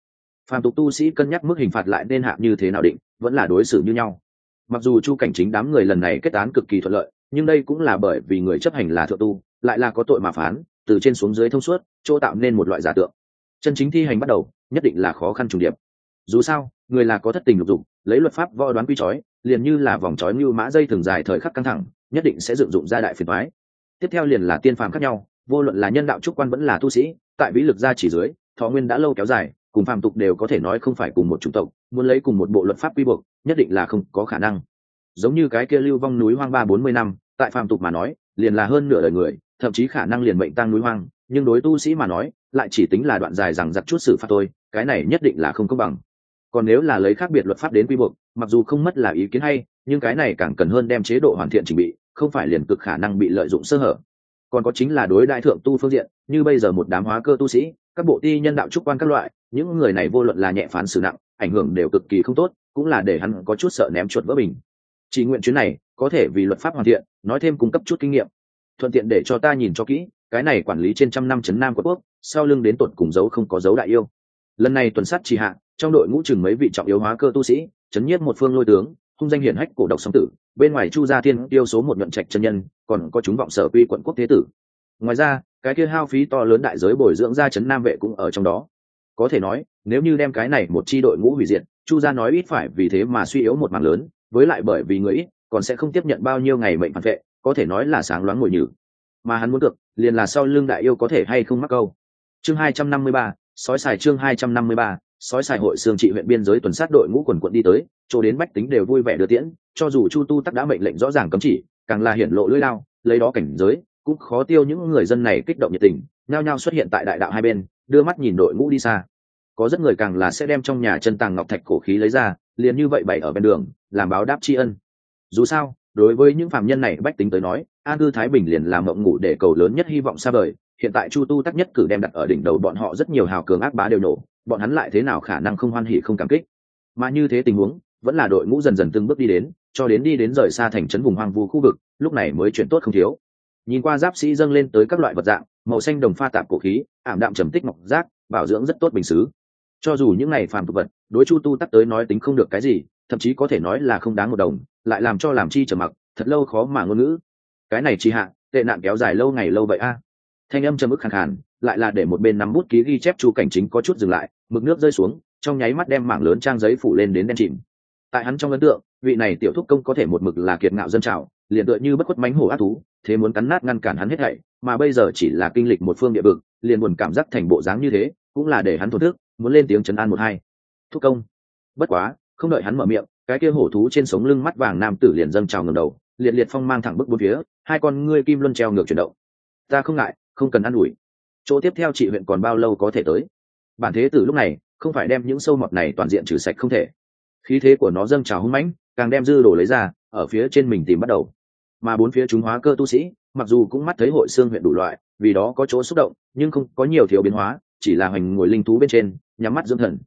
Phàm tục tu sĩ cân nhắc mức hình phạt lại nên hạ như thế nào định, vẫn là đối xử như nhau. Mặc dù chu cảnh chính đám người lần này kết án cực kỳ thuận lợi, nhưng đây cũng là bởi vì người chấp hành là thượng tu, lại là có tội mà phán, từ trên xuống dưới thông suốt, chỗ tạo nên một loại giả tượng. Chân chính thi hành bắt đầu, nhất định là khó khăn trùng điệp. Dù sao, người là có thất tình lục dục, lấy luật pháp võ đoán quy trói liền như là vòng chói như mã dây thường dài thời khắc căng thẳng, nhất định sẽ dựng dụng ra đại phiền thoái tiếp theo liền là tiên phàm khác nhau, vô luận là nhân đạo trúc quan vẫn là tu sĩ, tại vĩ lực gia chỉ dưới, thọ nguyên đã lâu kéo dài, cùng phàm tục đều có thể nói không phải cùng một chủng tộc, muốn lấy cùng một bộ luật pháp quy buộc, nhất định là không có khả năng. Giống như cái kia lưu vong núi hoang ba bốn mươi năm, tại phàm tục mà nói, liền là hơn nửa đời người, thậm chí khả năng liền mệnh tăng núi hoang, nhưng đối tu sĩ mà nói, lại chỉ tính là đoạn dài rằng giặc chút xử phạt tôi cái này nhất định là không công bằng. Còn nếu là lấy khác biệt luật pháp đến quy buộc mặc dù không mất là ý kiến hay, nhưng cái này càng cần hơn đem chế độ hoàn thiện trình bị, không phải liền cực khả năng bị lợi dụng sơ hở. Còn có chính là đối đại thượng tu phương diện, như bây giờ một đám hóa cơ tu sĩ, các bộ ti nhân đạo trúc quan các loại, những người này vô luận là nhẹ phán xử nặng, ảnh hưởng đều cực kỳ không tốt, cũng là để hắn có chút sợ ném chuột vỡ bình. Chỉ nguyện chuyến này, có thể vì luật pháp hoàn thiện, nói thêm cung cấp chút kinh nghiệm. Thuận tiện để cho ta nhìn cho kỹ, cái này quản lý trên trăm năm chấn nam của quốc, sau lưng đến tuột cùng dấu không có dấu đại yêu. Lần này tuần sát trì hạ trong đội ngũ chừng mấy vị trọng yếu hóa cơ tu sĩ, chấn nhiếp một phương lôi tướng, hung danh hiển hách cổ độc song tử, bên ngoài chu gia thiên tiêu số một nhuận trạch chân nhân, còn có chúng vọng sở quy quận quốc thế tử. Ngoài ra, cái kia hao phí to lớn đại giới bồi dưỡng ra chấn nam vệ cũng ở trong đó. Có thể nói, nếu như đem cái này một chi đội ngũ hủy diệt, chu gia nói ít phải vì thế mà suy yếu một mảng lớn, với lại bởi vì người ít, còn sẽ không tiếp nhận bao nhiêu ngày mệnh phản vệ, có thể nói là sáng loáng ngồi nhử. Mà hắn muốn được liền là sau lưng đại yêu có thể hay không mắc câu. Chương hai trăm năm mươi ba, sói xài chương hai trăm năm mươi ba sói xài hội xương trị huyện biên giới tuần sát đội ngũ quần quận đi tới, chỗ đến bách tính đều vui vẻ đưa tiễn, cho dù chu tu tắc đã mệnh lệnh rõ ràng cấm chỉ, càng là hiển lộ lưỡi lao, lấy đó cảnh giới, cũng khó tiêu những người dân này kích động nhiệt tình, nhao nhao xuất hiện tại đại đạo hai bên, đưa mắt nhìn đội ngũ đi xa. Có rất người càng là sẽ đem trong nhà chân tàng ngọc thạch cổ khí lấy ra, liền như vậy bày ở bên đường, làm báo đáp tri ân. Dù sao, đối với những phạm nhân này bách tính tới nói, an cư thái bình liền làm mộng ngủ để cầu lớn nhất hy vọng xa vời hiện tại chu tu tắc nhất cử đem đặt ở đỉnh đầu bọn họ rất nhiều hào cường ác bá đều nổ, bọn hắn lại thế nào khả năng không hoan hỉ không cảm kích? Mà như thế tình huống, vẫn là đội ngũ dần dần từng bước đi đến, cho đến đi đến rời xa thành trấn vùng hoang vu khu vực, lúc này mới chuyển tốt không thiếu. Nhìn qua giáp sĩ dâng lên tới các loại vật dạng, màu xanh đồng pha tạp cổ khí, ảm đạm trầm tích ngọc giác, bảo dưỡng rất tốt bình xứ. Cho dù những này phàm tục vật, đối chu tu tắc tới nói tính không được cái gì, thậm chí có thể nói là không đáng một đồng, lại làm cho làm chi trở mặc, thật lâu khó mà ngôn ngữ. Cái này chi hạ, tệ nạn kéo dài lâu ngày lâu vậy a thanh âm trầm ức khàn khàn, lại là để một bên nắm bút ký ghi chép chu cảnh chính có chút dừng lại, mực nước rơi xuống, trong nháy mắt đem mảng lớn trang giấy phủ lên đến đen chìm. Tại hắn trong ấn tượng, vị này tiểu thúc công có thể một mực là kiệt ngạo dân trào, liền tựa như bất khuất mánh hổ ác thú, thế muốn cắn nát ngăn cản hắn hết thảy, mà bây giờ chỉ là kinh lịch một phương địa vực, liền buồn cảm giác thành bộ dáng như thế, cũng là để hắn thổn thức, muốn lên tiếng chấn an một hai. Thúc công, bất quá, không đợi hắn mở miệng, cái kia hổ thú trên sống lưng mắt vàng nam tử liền dâng trào ngầm đầu, liệt liệt phong mang thẳng bức bốn phía, hai con ngươi kim luân treo ngược chuyển động. Ta không ngại không cần ă n ủi. Chỗ tiếp theo chị huyện còn bao lâu có thể tới? Bản thế tử lúc này không phải đem những sâu mọt này toàn diện trừ sạch không thể. Khí thế của nó dâng trào hung mãnh, càng đem dư đồ lấy ra, ở phía trên mình tìm bắt đầu. Mà bốn phía chúng hóa cơ tu sĩ, mặc dù cũng mắt thấy hội xương huyện đủ loại, vì đó có chỗ xúc động, nhưng không có nhiều thiếu biến hóa, chỉ là hoành ngồi linh thú bên trên, nhắm mắt dưỡng thần.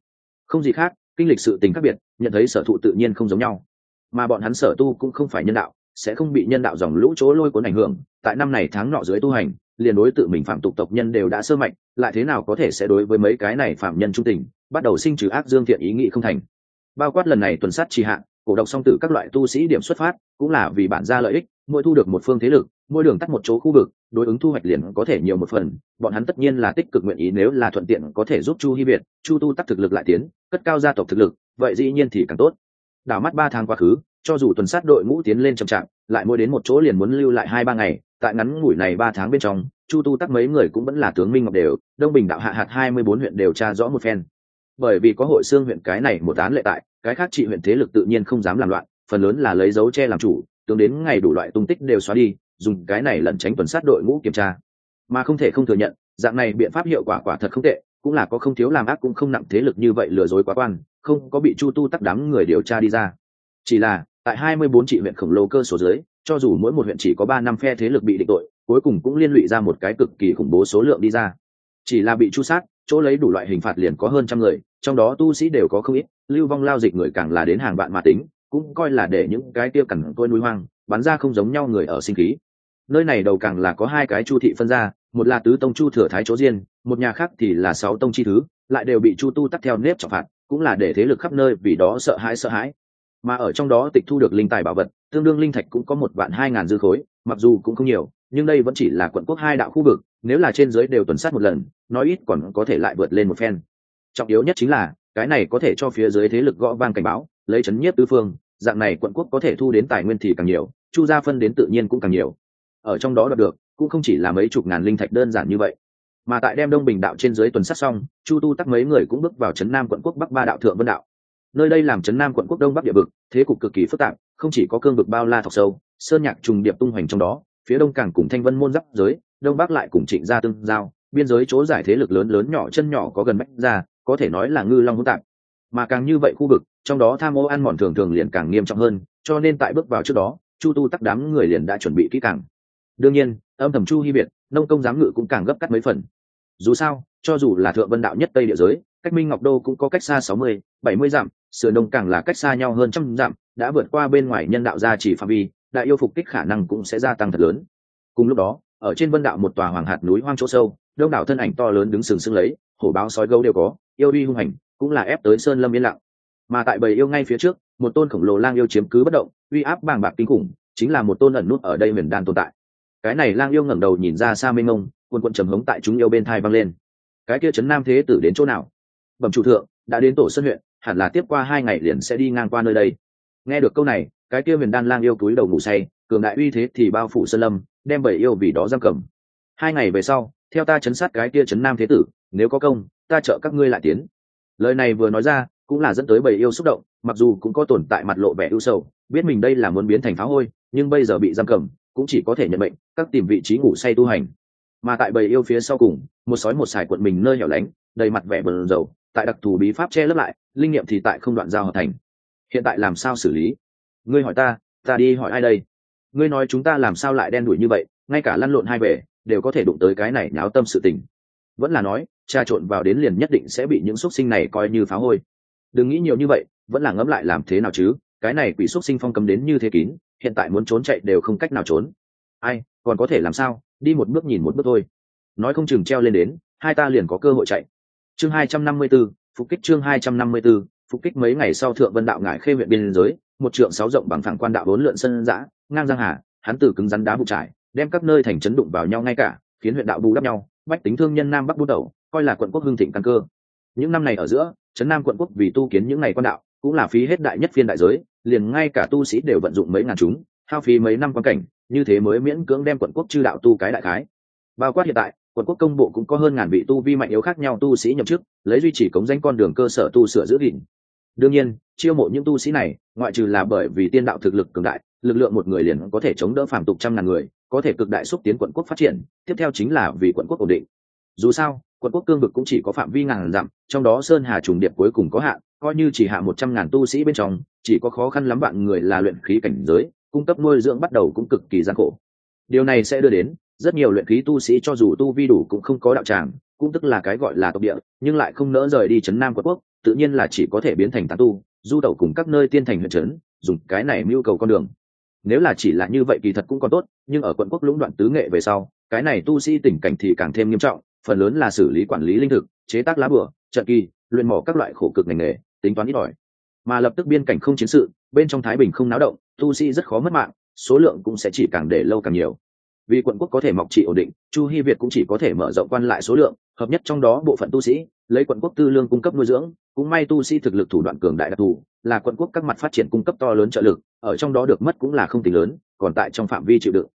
Không gì khác, kinh lịch sự tình khác biệt, nhận thấy sở thụ tự nhiên không giống nhau. Mà bọn hắn sở tu cũng không phải nhân đạo, sẽ không bị nhân đạo dòng lũ chỗ lôi cuốn ảnh hưởng, tại năm này tháng nọ dưới tu hành liền đối tự mình phạm tục tộc nhân đều đã sơ mạnh lại thế nào có thể sẽ đối với mấy cái này phạm nhân trung tình, bắt đầu sinh trừ ác dương thiện ý nghĩ không thành. Bao quát lần này tuần sát trì hạn cổ độc song tử các loại tu sĩ điểm xuất phát, cũng là vì bản gia lợi ích, mỗi thu được một phương thế lực, mỗi đường tắt một chỗ khu vực, đối ứng thu hoạch liền có thể nhiều một phần, bọn hắn tất nhiên là tích cực nguyện ý nếu là thuận tiện có thể giúp chu hy việt, chu tu tắc thực lực lại tiến, cất cao gia tộc thực lực, vậy dĩ nhiên thì càng tốt. Đảo mắt ba tháng quá khứ, cho dù tuần sát đội ngũ tiến lên chậm chạp, lại mỗi đến một chỗ liền muốn lưu lại hai ba ngày tại ngắn ngủi này ba tháng bên trong, chu tu tắc mấy người cũng vẫn là tướng minh ngọc đều, đông bình đạo hạ hạt hai mươi bốn huyện đều tra rõ một phen. Bởi vì có hội xương huyện cái này một án lệ tại, cái khác trị huyện thế lực tự nhiên không dám làm loạn, phần lớn là lấy dấu che làm chủ, tướng đến ngày đủ loại tung tích đều xóa đi, dùng cái này lẩn tránh tuần sát đội ngũ kiểm tra. Mà không thể không thừa nhận, dạng này biện pháp hiệu quả quả thật không tệ, cũng là có không thiếu làm ác cũng không nặng thế lực như vậy lừa dối quá quan, không có bị chu tu tắc đám người điều tra đi ra. Chỉ là, tại hai mươi bốn trị huyện khổng lồ cơ số dưới cho dù mỗi một huyện chỉ có ba năm phe thế lực bị định tội, cuối cùng cũng liên lụy ra một cái cực kỳ khủng bố số lượng đi ra. Chỉ là bị chu sát, chỗ lấy đủ loại hình phạt liền có hơn trăm người, trong đó tu sĩ đều có không ít, lưu vong lao dịch người càng là đến hàng vạn mà tính, cũng coi là để những cái tiêu cằn tôi núi hoang, bắn ra không giống nhau người ở sinh khí. Nơi này đầu càng là có hai cái chu thị phân ra, một là tứ tông chu thừa thái chỗ riêng, một nhà khác thì là sáu tông chi thứ, lại đều bị chu tu tắt theo nếp trọng phạt, cũng là để thế lực khắp nơi vì đó sợ hãi sợ hãi mà ở trong đó tịch thu được linh tài bảo vật, tương đương linh thạch cũng có một vạn hai ngàn dư khối, mặc dù cũng không nhiều, nhưng đây vẫn chỉ là quận quốc hai đạo khu vực, nếu là trên giới đều tuần sát một lần, nói ít còn có thể lại vượt lên một phen. Trọng yếu nhất chính là, cái này có thể cho phía dưới thế lực gõ vang cảnh báo, lấy chấn nhiếp tư phương, dạng này quận quốc có thể thu đến tài nguyên thì càng nhiều, chu gia phân đến tự nhiên cũng càng nhiều. Ở trong đó đạt được, cũng không chỉ là mấy chục ngàn linh thạch đơn giản như vậy. Mà tại đem đông bình đạo trên dưới tuần sát xong, chu tu tắc mấy người cũng bước vào trấn nam quận quốc bắc ba đạo thượng vân đạo nơi đây làm trấn nam quận quốc đông bắc địa vực, thế cục cực kỳ phức tạp, không chỉ có cương vực bao la thọc sâu, sơn nhạc trùng điệp tung hoành trong đó, phía đông càng cùng thanh vân môn giáp giới, đông bắc lại cùng trịnh gia tương giao, biên giới chỗ giải thế lực lớn lớn nhỏ chân nhỏ có gần bách ra có thể nói là ngư long hỗn tạp. Mà càng như vậy khu vực, trong đó tham ô ăn mòn thường thường liền càng nghiêm trọng hơn, cho nên tại bước vào trước đó, chu tu tắc đám người liền đã chuẩn bị kỹ càng. Đương nhiên, âm thầm chu hy biệt, nông công giám ngự cũng càng gấp cắt mấy phần. Dù sao, cho dù là thượng vân đạo nhất tây địa giới cách minh ngọc đô cũng có cách xa sáu mươi, bảy mươi dặm, sườn đông càng là cách xa nhau hơn trăm dặm, đã vượt qua bên ngoài nhân đạo gia chỉ phạm vi, đại yêu phục kích khả năng cũng sẽ gia tăng thật lớn. Cùng lúc đó, ở trên vân đạo một tòa hoàng hạt núi hoang chỗ sâu, đông đảo thân ảnh to lớn đứng sừng sững lấy, hổ báo sói gấu đều có, yêu uy hung hành, cũng là ép tới sơn lâm yên lặng. Mà tại bầy yêu ngay phía trước, một tôn khổng lồ lang yêu chiếm cứ bất động, uy áp bàng bạc kinh khủng, chính là một tôn ẩn nút ở đây miền đan tồn tại. Cái này lang yêu ngẩng đầu nhìn ra xa mênh mông quân quân trầm hống tại chúng yêu bên thai văng lên. Cái kia chấn nam thế tử đến chỗ nào? Bẩm chủ thượng, đã đến tổ sân huyện, hẳn là tiếp qua hai ngày liền sẽ đi ngang qua nơi đây. Nghe được câu này, cái kia huyền đan lang yêu túi đầu ngủ say, cường đại uy thế thì bao phủ sơn lâm, đem bảy yêu vì đó giam cầm. Hai ngày về sau, theo ta chấn sát cái kia chấn nam thế tử, nếu có công, ta trợ các ngươi lại tiến. Lời này vừa nói ra, cũng là dẫn tới bảy yêu xúc động, mặc dù cũng có tồn tại mặt lộ vẻ ưu sầu, biết mình đây là muốn biến thành phá hôi, nhưng bây giờ bị giam cầm, cũng chỉ có thể nhận bệnh các tìm vị trí ngủ say tu hành. Mà tại bầy yêu phía sau cùng, một sói một xài quận mình nơi hẻo lánh, đầy mặt vẻ bờn dầu tại đặc thù bí pháp che lấp lại, linh nghiệm thì tại không đoạn giao hợp thành. Hiện tại làm sao xử lý? Ngươi hỏi ta ta đi hỏi ai đây? Ngươi nói chúng ta làm sao lại đen đuổi như vậy, ngay cả lăn lộn hai bể, đều có thể đụng tới cái này nháo tâm sự tình. Vẫn là nói trà trộn vào đến liền nhất định sẽ bị những xúc sinh này coi như phá hôi. Đừng nghĩ nhiều như vậy, vẫn là ngẫm lại làm thế nào chứ? Cái này quỷ xúc sinh phong cấm đến như thế kín, hiện tại muốn trốn chạy đều không cách nào trốn. Ai, còn có thể làm sao? Đi một bước nhìn một bước thôi. Nói không chừng treo lên đến, hai ta liền có cơ hội chạy chương hai trăm năm mươi 254, phục kích chương hai trăm năm mươi 254, phục kích mấy ngày sau thượng vân đạo ngải khê huyện biên giới một trượng sáu rộng bằng phẳng quan đạo bốn lượn sân giã ngang giang hà hắn từ cứng rắn đá vụ trải đem các nơi thành trấn đụng vào nhau ngay cả khiến huyện đạo bù đắp nhau bách tính thương nhân nam bắc bút đầu coi là quận quốc hưng thịnh căn cơ. Những năm này ở giữa trấn nam quận quốc vì tu kiến những ngày quan đạo cũng là phí hết đại nhất phiên đại giới liền ngay cả tu sĩ đều vận dụng mấy ngàn chúng hao phí mấy năm quan cảnh như thế mới miễn cưỡng đem quận quốc chư đạo tu cái đại khái. Bao quát hiện tại quận quốc công bộ cũng có hơn ngàn vị tu vi mạnh yếu khác nhau tu sĩ nhậm chức, lấy duy trì cống danh con đường cơ sở tu sửa giữ gìn. Đương nhiên, chiêu mộ những tu sĩ này, ngoại trừ là bởi vì tiên đạo thực lực cường đại, lực lượng một người liền có thể chống đỡ phàm tục trăm ngàn người, có thể cực đại xúc tiến quận quốc phát triển, tiếp theo chính là vì quận quốc ổn định. Dù sao, quận quốc cương vực cũng chỉ có phạm vi ngàn dặm, trong đó sơn hà trùng điệp cuối cùng có hạn, coi như chỉ hạ một trăm ngàn tu sĩ bên trong, chỉ có khó khăn lắm bạn người là luyện khí cảnh giới, cung cấp nuôi dưỡng bắt đầu cũng cực kỳ gian khổ. Điều này sẽ đưa đến rất nhiều luyện khí tu sĩ cho dù tu vi đủ cũng không có đạo tràng cũng tức là cái gọi là tộc địa nhưng lại không nỡ rời đi chấn nam quận quốc tự nhiên là chỉ có thể biến thành tán tu du tẩu cùng các nơi tiên thành huyện trấn dùng cái này mưu cầu con đường. Nếu là chỉ là như vậy kỳ thật cũng còn tốt nhưng ở quận quốc lũng đoạn tứ nghệ về sau cái này tu sĩ tình cảnh thì càng thêm nghiêm trọng phần lớn là xử lý quản lý linh thực chế tác lá bừa, trận kỳ luyện mỏ các loại khổ cực ngành nghề tính toán ít ỏi. Mà lập tức biên cảnh không chiến sự bên trong thái bình không náo động tu sĩ rất khó mất mạng số lượng cũng sẽ chỉ càng để lâu càng nhiều vì quận quốc có thể mọc trị ổn định, chu hy việt cũng chỉ có thể mở rộng quan lại số lượng, hợp nhất trong đó bộ phận tu sĩ, lấy quận quốc tư lương cung cấp nuôi dưỡng, cũng may tu sĩ thực lực thủ đoạn cường đại đặc thù, là quận quốc các mặt phát triển cung cấp to lớn trợ lực, ở trong đó được mất cũng là không tính lớn, còn tại trong phạm vi chịu đựng.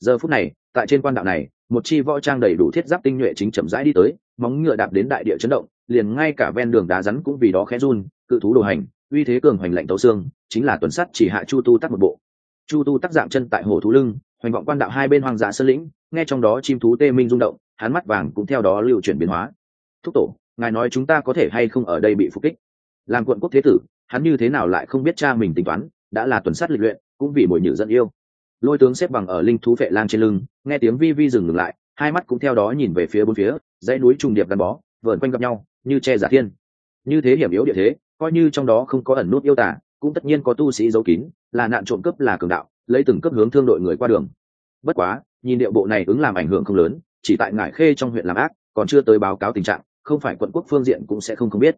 Giờ phút này, tại trên quan đạo này, một chi võ trang đầy đủ thiết giáp tinh nhuệ chính chậm rãi đi tới, móng ngựa đạp đến đại địa chấn động, liền ngay cả ven đường đá rắn cũng vì đó khẽ run, cự thú đồ hành, uy thế cường hoành lạnh tấu xương, chính là tuần sắt chỉ hạ chu tu tắt một bộ. Chu tu tắc dạng chân tại hồ thú lưng hoành vọng quan đạo hai bên hoang dã sơn lĩnh, nghe trong đó chim thú tê minh rung động, hắn mắt vàng cũng theo đó lưu chuyển biến hóa. Thúc tổ, ngài nói chúng ta có thể hay không ở đây bị phục kích? Làm quận quốc thế tử, hắn như thế nào lại không biết cha mình tính toán, đã là tuần sát lịch luyện, cũng vì mồi nhử dẫn yêu. Lôi tướng xếp bằng ở linh thú vệ lang trên lưng, nghe tiếng vi vi dừng ngừng lại, hai mắt cũng theo đó nhìn về phía bốn phía, dãy núi trùng điệp gắn bó, vờn quanh gặp nhau, như che giả thiên. Như thế hiểm yếu địa thế, coi như trong đó không có ẩn nút yêu tả cũng tất nhiên có tu sĩ giấu kín, là nạn trộm cướp là cường đạo lấy từng cấp hướng thương đội người qua đường. Bất quá, nhìn điệu bộ này ứng làm ảnh hưởng không lớn, chỉ tại ngải khê trong huyện làm ác, còn chưa tới báo cáo tình trạng, không phải quận quốc phương diện cũng sẽ không không biết.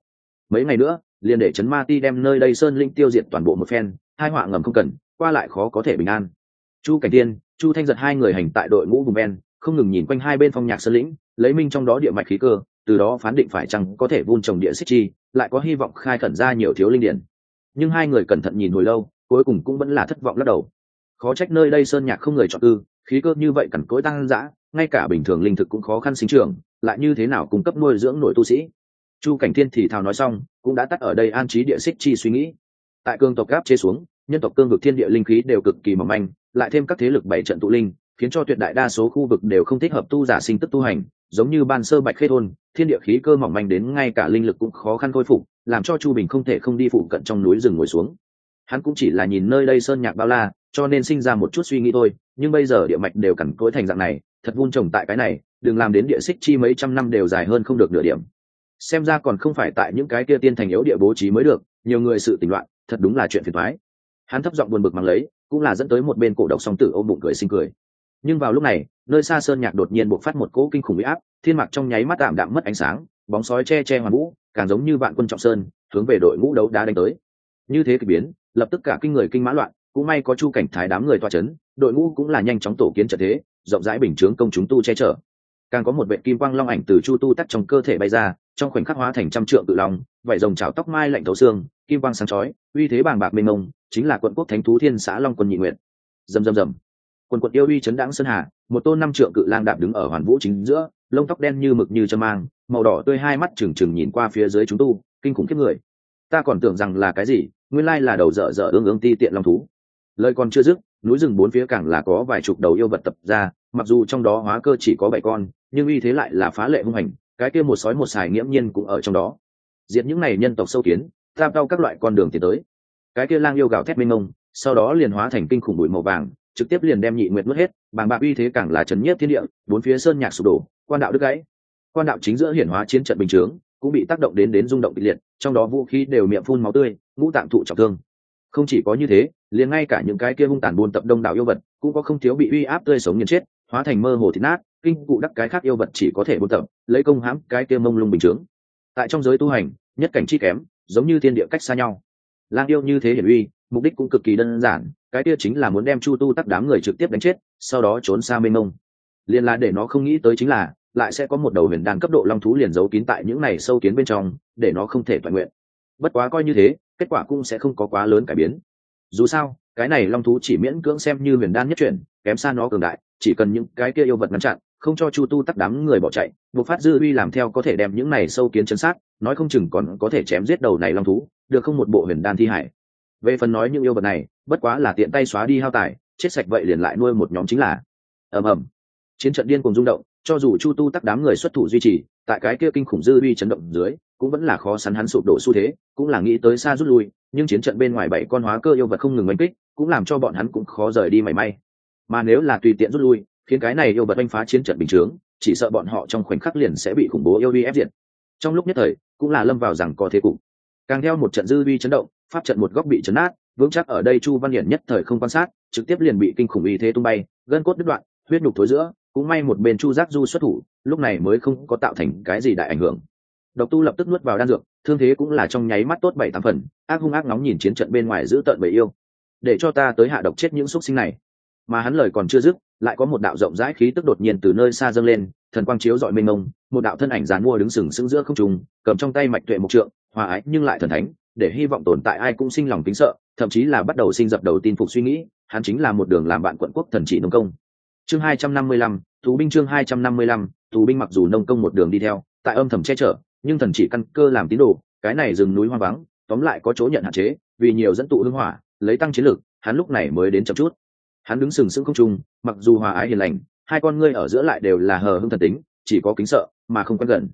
Mấy ngày nữa, liền để trấn ma ti đem nơi đây sơn linh tiêu diệt toàn bộ một phen, hai họa ngầm không cần, qua lại khó có thể bình an. Chu cảnh tiên chu thanh giật hai người hành tại đội ngũ vùng ven, không ngừng nhìn quanh hai bên phong nhạc sơn lĩnh, lấy minh trong đó địa mạch khí cơ, từ đó phán định phải chăng có thể vun trồng địa xích chi, lại có hy vọng khai khẩn ra nhiều thiếu linh điển. Nhưng hai người cẩn thận nhìn hồi lâu, cuối cùng cũng vẫn là thất vọng lắc đầu khó trách nơi đây sơn nhạc không người chọn cư, khí cơ như vậy cằn cỗi tăng dã, ngay cả bình thường linh thực cũng khó khăn sinh trưởng, lại như thế nào cung cấp nuôi dưỡng nội tu sĩ? Chu cảnh thiên thì thào nói xong, cũng đã tắt ở đây an trí địa xích chi suy nghĩ. Tại cương tộc gáp chế xuống, nhân tộc cương vực thiên địa linh khí đều cực kỳ mỏng manh, lại thêm các thế lực bảy trận tụ linh, khiến cho tuyệt đại đa số khu vực đều không thích hợp tu giả sinh tức tu hành, giống như ban sơ bạch khê thôn, thiên địa khí cơ mỏng manh đến ngay cả linh lực cũng khó khăn khôi phục, làm cho chu bình không thể không đi phụ cận trong núi rừng ngồi xuống. Hắn cũng chỉ là nhìn nơi đây sơn nhạc bao la cho nên sinh ra một chút suy nghĩ thôi. Nhưng bây giờ địa mạch đều cằn cỗi thành dạng này, thật vun trồng tại cái này, đừng làm đến địa xích chi mấy trăm năm đều dài hơn không được nửa điểm. Xem ra còn không phải tại những cái kia tiên thành yếu địa bố trí mới được, nhiều người sự tình loạn, thật đúng là chuyện phiền thoái hắn thấp giọng buồn bực mang lấy, cũng là dẫn tới một bên cổ độc song tử ôm bụng cười sinh cười. Nhưng vào lúc này, nơi xa sơn nhạc đột nhiên bộc phát một cỗ kinh khủng huy áp, thiên mạc trong nháy mắt tạm đạm mất ánh sáng, bóng sói che che hoàn vũ, càng giống như vạn quân trọng sơn, hướng về đội ngũ đấu đá đánh tới. Như thế kỳ biến, lập tức cả kinh người kinh mã loạn cũng may có chu cảnh thái đám người toa c h ấ n đội ngũ cũng là nhanh chóng tổ kiến trợ thế, rộng rãi bình chướng công chúng tu che chở. Càng có một vệ kim quang long ảnh từ chu tu tắt trong cơ thể bay ra, trong khoảnh khắc hóa thành trăm trượng tự lòng vải rồng chảo tóc mai lạnh thấu xương, kim quang sáng chói, uy thế bàng bạc mênh mông, chính là quận quốc thánh thú thiên xã long quân nhị nguyện dầm dầm dầm quần quận yêu uy chấn đáng sơn hà, một tôn năm trượng cự lang đạp đứng ở hoàn vũ chính giữa, lông tóc đen như mực như châm mang, màu đỏ tươi hai mắt trừng trừng nhìn qua phía dưới chúng tu, kinh khủng kiếp người. Ta còn tưởng rằng là cái gì, nguyên lai là đầu dở dở ương ương ti tiện long thú lời còn chưa dứt núi rừng bốn phía càng là có vài chục đầu yêu vật tập ra mặc dù trong đó hóa cơ chỉ có bảy con nhưng uy thế lại là phá lệ hung hành cái kia một sói một xài nghiễm nhiên cũng ở trong đó. Diệt những này nhân tộc sâu kiến tam đau các loại con đường tiến tới. Cái kia lang yêu gào thét minh ông, sau đó liền hóa thành kinh khủng bụi màu vàng trực tiếp liền đem nhị nguyệt mất hết bàng bạc uy thế càng là chấn nhiếp thiên địa bốn phía sơn nhạc sụp đổ quan đạo đứt gãy. Quan đạo chính giữa hiển hóa chiến trận bình chướng cũng bị tác động đến đến rung động kịch liệt trong đó vũ khí đều miệng phun máu tươi ngũ tạm thụ trọng thương không chỉ có như thế, liền ngay cả những cái kia hung tàn buôn tập đông đảo yêu vật, cũng có không thiếu bị uy áp tươi sống nghiền chết, hóa thành mơ hồ thịt nát, kinh cụ đắc cái khác yêu vật chỉ có thể buôn tập, lấy công hãm cái kia mông lung bình chướng. Tại trong giới tu hành, nhất cảnh chi kém, giống như thiên địa cách xa nhau. Lang yêu như thế hiển uy, mục đích cũng cực kỳ đơn giản, cái kia chính là muốn đem chu tu tắc đám người trực tiếp đánh chết, sau đó trốn xa mênh mông. Liền là để nó không nghĩ tới chính là, lại sẽ có một đầu huyền đàn cấp độ long thú liền giấu kín tại những này sâu kiến bên trong, để nó không thể toàn nguyện. Bất quá coi như thế kết quả cũng sẽ không có quá lớn cải biến. Dù sao, cái này long thú chỉ miễn cưỡng xem như huyền đan nhất chuyển, kém xa nó cường đại, chỉ cần những cái kia yêu vật ngăn chặn, không cho chu tu tắc đám người bỏ chạy, buộc phát dư uy làm theo có thể đem những này sâu kiến chấn sát, nói không chừng còn có thể chém giết đầu này long thú, được không một bộ huyền đan thi hải. Về phần nói những yêu vật này, bất quá là tiện tay xóa đi hao tài, chết sạch vậy liền lại nuôi một nhóm chính là. Ầm ầm. Chiến trận điên cùng rung động, cho dù chu tu tắc đám người xuất thủ duy trì, tại cái kia kinh khủng dư uy chấn động dưới cũng vẫn là khó sắn hắn sụp đổ xu thế, cũng là nghĩ tới xa rút lui, nhưng chiến trận bên ngoài bảy con hóa cơ yêu vật không ngừng oanh kích, cũng làm cho bọn hắn cũng khó rời đi mảy may. Mà nếu là tùy tiện rút lui, khiến cái này yêu vật oanh phá chiến trận bình chướng, chỉ sợ bọn họ trong khoảnh khắc liền sẽ bị khủng bố yêu uy ép diệt. Trong lúc nhất thời, cũng là lâm vào rằng có thế cục. Càng theo một trận dư uy chấn động, pháp trận một góc bị chấn nát, vững chắc ở đây chu văn hiển nhất thời không quan sát, trực tiếp liền bị kinh khủng uy thế tung bay, gân cốt đứt đoạn, huyết nhục thối giữa, cũng may một bên chu giác du xuất thủ, lúc này mới không có tạo thành cái gì đại ảnh hưởng độc tu lập tức nuốt vào đan dược, thương thế cũng là trong nháy mắt tốt bảy tám phần, ác hung ác nóng nhìn chiến trận bên ngoài giữ tợn bầy yêu. Để cho ta tới hạ độc chết những xúc sinh này. Mà hắn lời còn chưa dứt, lại có một đạo rộng rãi khí tức đột nhiên từ nơi xa dâng lên, thần quang chiếu dọi mênh mông, một đạo thân ảnh dán mua đứng sừng sững giữa không trùng cầm trong tay mạch tuệ mục trượng, hòa ái nhưng lại thần thánh, để hy vọng tồn tại ai cũng sinh lòng kính sợ, thậm chí là bắt đầu sinh dập đầu tin phục suy nghĩ, hắn chính là một đường làm bạn quận quốc thần chỉ nông công. Chương hai trăm năm mươi lăm thú binh chương hai trăm năm mươi lăm thú binh mặc dù nông công một đường đi theo, tại âm thầm che chở nhưng thần chỉ căn cơ làm tín đồ, cái này rừng núi hoang vắng, tóm lại có chỗ nhận hạn chế, vì nhiều dẫn tụ hưng hỏa, lấy tăng chiến lược hắn lúc này mới đến chậm chút. Hắn đứng sừng sững không trung, mặc dù hòa ái hiền lành, hai con ngươi ở giữa lại đều là hờ hưng thần tính, chỉ có kính sợ mà không quen gần.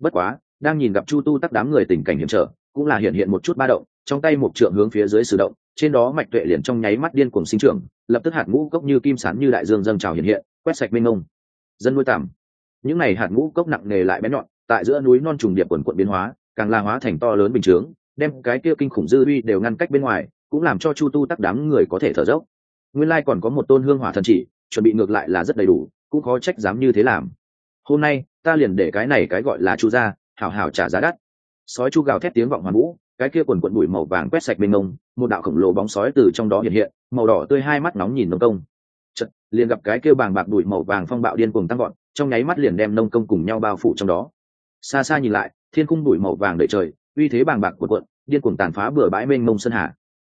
Bất quá, đang nhìn gặp chu tu tắc đám người tình cảnh hiểm trở, cũng là hiện hiện một chút ba động, trong tay một trượng hướng phía dưới sử động, trên đó mạch tuệ liền trong nháy mắt điên cuồng sinh trưởng, lập tức hạt ngũ cốc như kim sán như đại dương dâng trào hiện hiện, quét sạch mênh ngông dân nuôi tằm những này hạt ngũ cốc nặng nề lại bén nhọn tại giữa núi non trùng điệp quần quận biến hóa càng la hóa thành to lớn bình chướng đem cái kia kinh khủng dư uy đều ngăn cách bên ngoài cũng làm cho chu tu tắc đám người có thể thở dốc. Nguyên lai còn có một tôn hương hỏa thần chỉ chuẩn bị ngược lại là rất đầy đủ cũng khó trách dám như thế làm. Hôm nay ta liền để cái này cái gọi là chu ra, hảo hảo trả giá đắt. Sói chu gào thét tiếng vọng hoàn vũ cái kia quần quận bụi màu vàng quét sạch bên ngông một đạo khổng lồ bóng sói từ trong đó hiện hiện màu đỏ tươi hai mắt nóng nhìn nông công. Chật, liền gặp cái kia bàng bạc bụi màu vàng phong bạo điên cuồng tăng gọn trong nháy mắt liền đem nông công cùng nhau bao phủ trong đó xa xa nhìn lại, thiên cung đuổi màu vàng đầy trời, uy thế bàng bạc của quận điên cuồng tàn phá bừa bãi mênh mông sơn hà.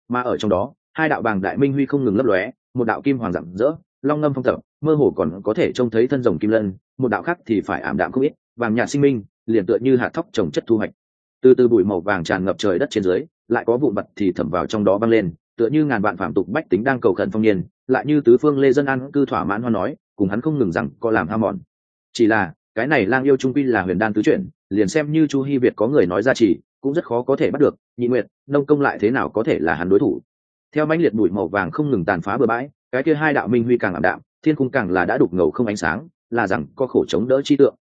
Mà ở trong đó, hai đạo bàng đại minh huy không ngừng lấp lóe, một đạo kim hoàng rạng rỡ, long ngâm phong tập mơ hồ còn có thể trông thấy thân rồng kim lân, một đạo khác thì phải ảm đạm không ít, vàng nhạt sinh minh, liền tựa như hạt thóc trồng chất thu hoạch. Từ từ bụi màu vàng tràn ngập trời đất trên dưới, lại có vụn bật thì thẩm vào trong đó băng lên, tựa như ngàn vạn phạm tục bách tính đang cầu khẩn phong niên lại như tứ phương lê dân an cư thỏa mãn hoa nói, cùng hắn không ngừng rằng có làm ham mòn. Chỉ là cái này lang yêu trung quy là huyền đan tứ chuyển, liền xem như chu hy việt có người nói ra chỉ, cũng rất khó có thể bắt được, nhị nguyệt, nông công lại thế nào có thể là hắn đối thủ. Theo mãnh liệt bụi màu vàng không ngừng tàn phá bừa bãi, cái kia hai đạo minh huy càng ảm đạm, thiên cung càng là đã đục ngầu không ánh sáng, là rằng có khổ chống đỡ chi tượng.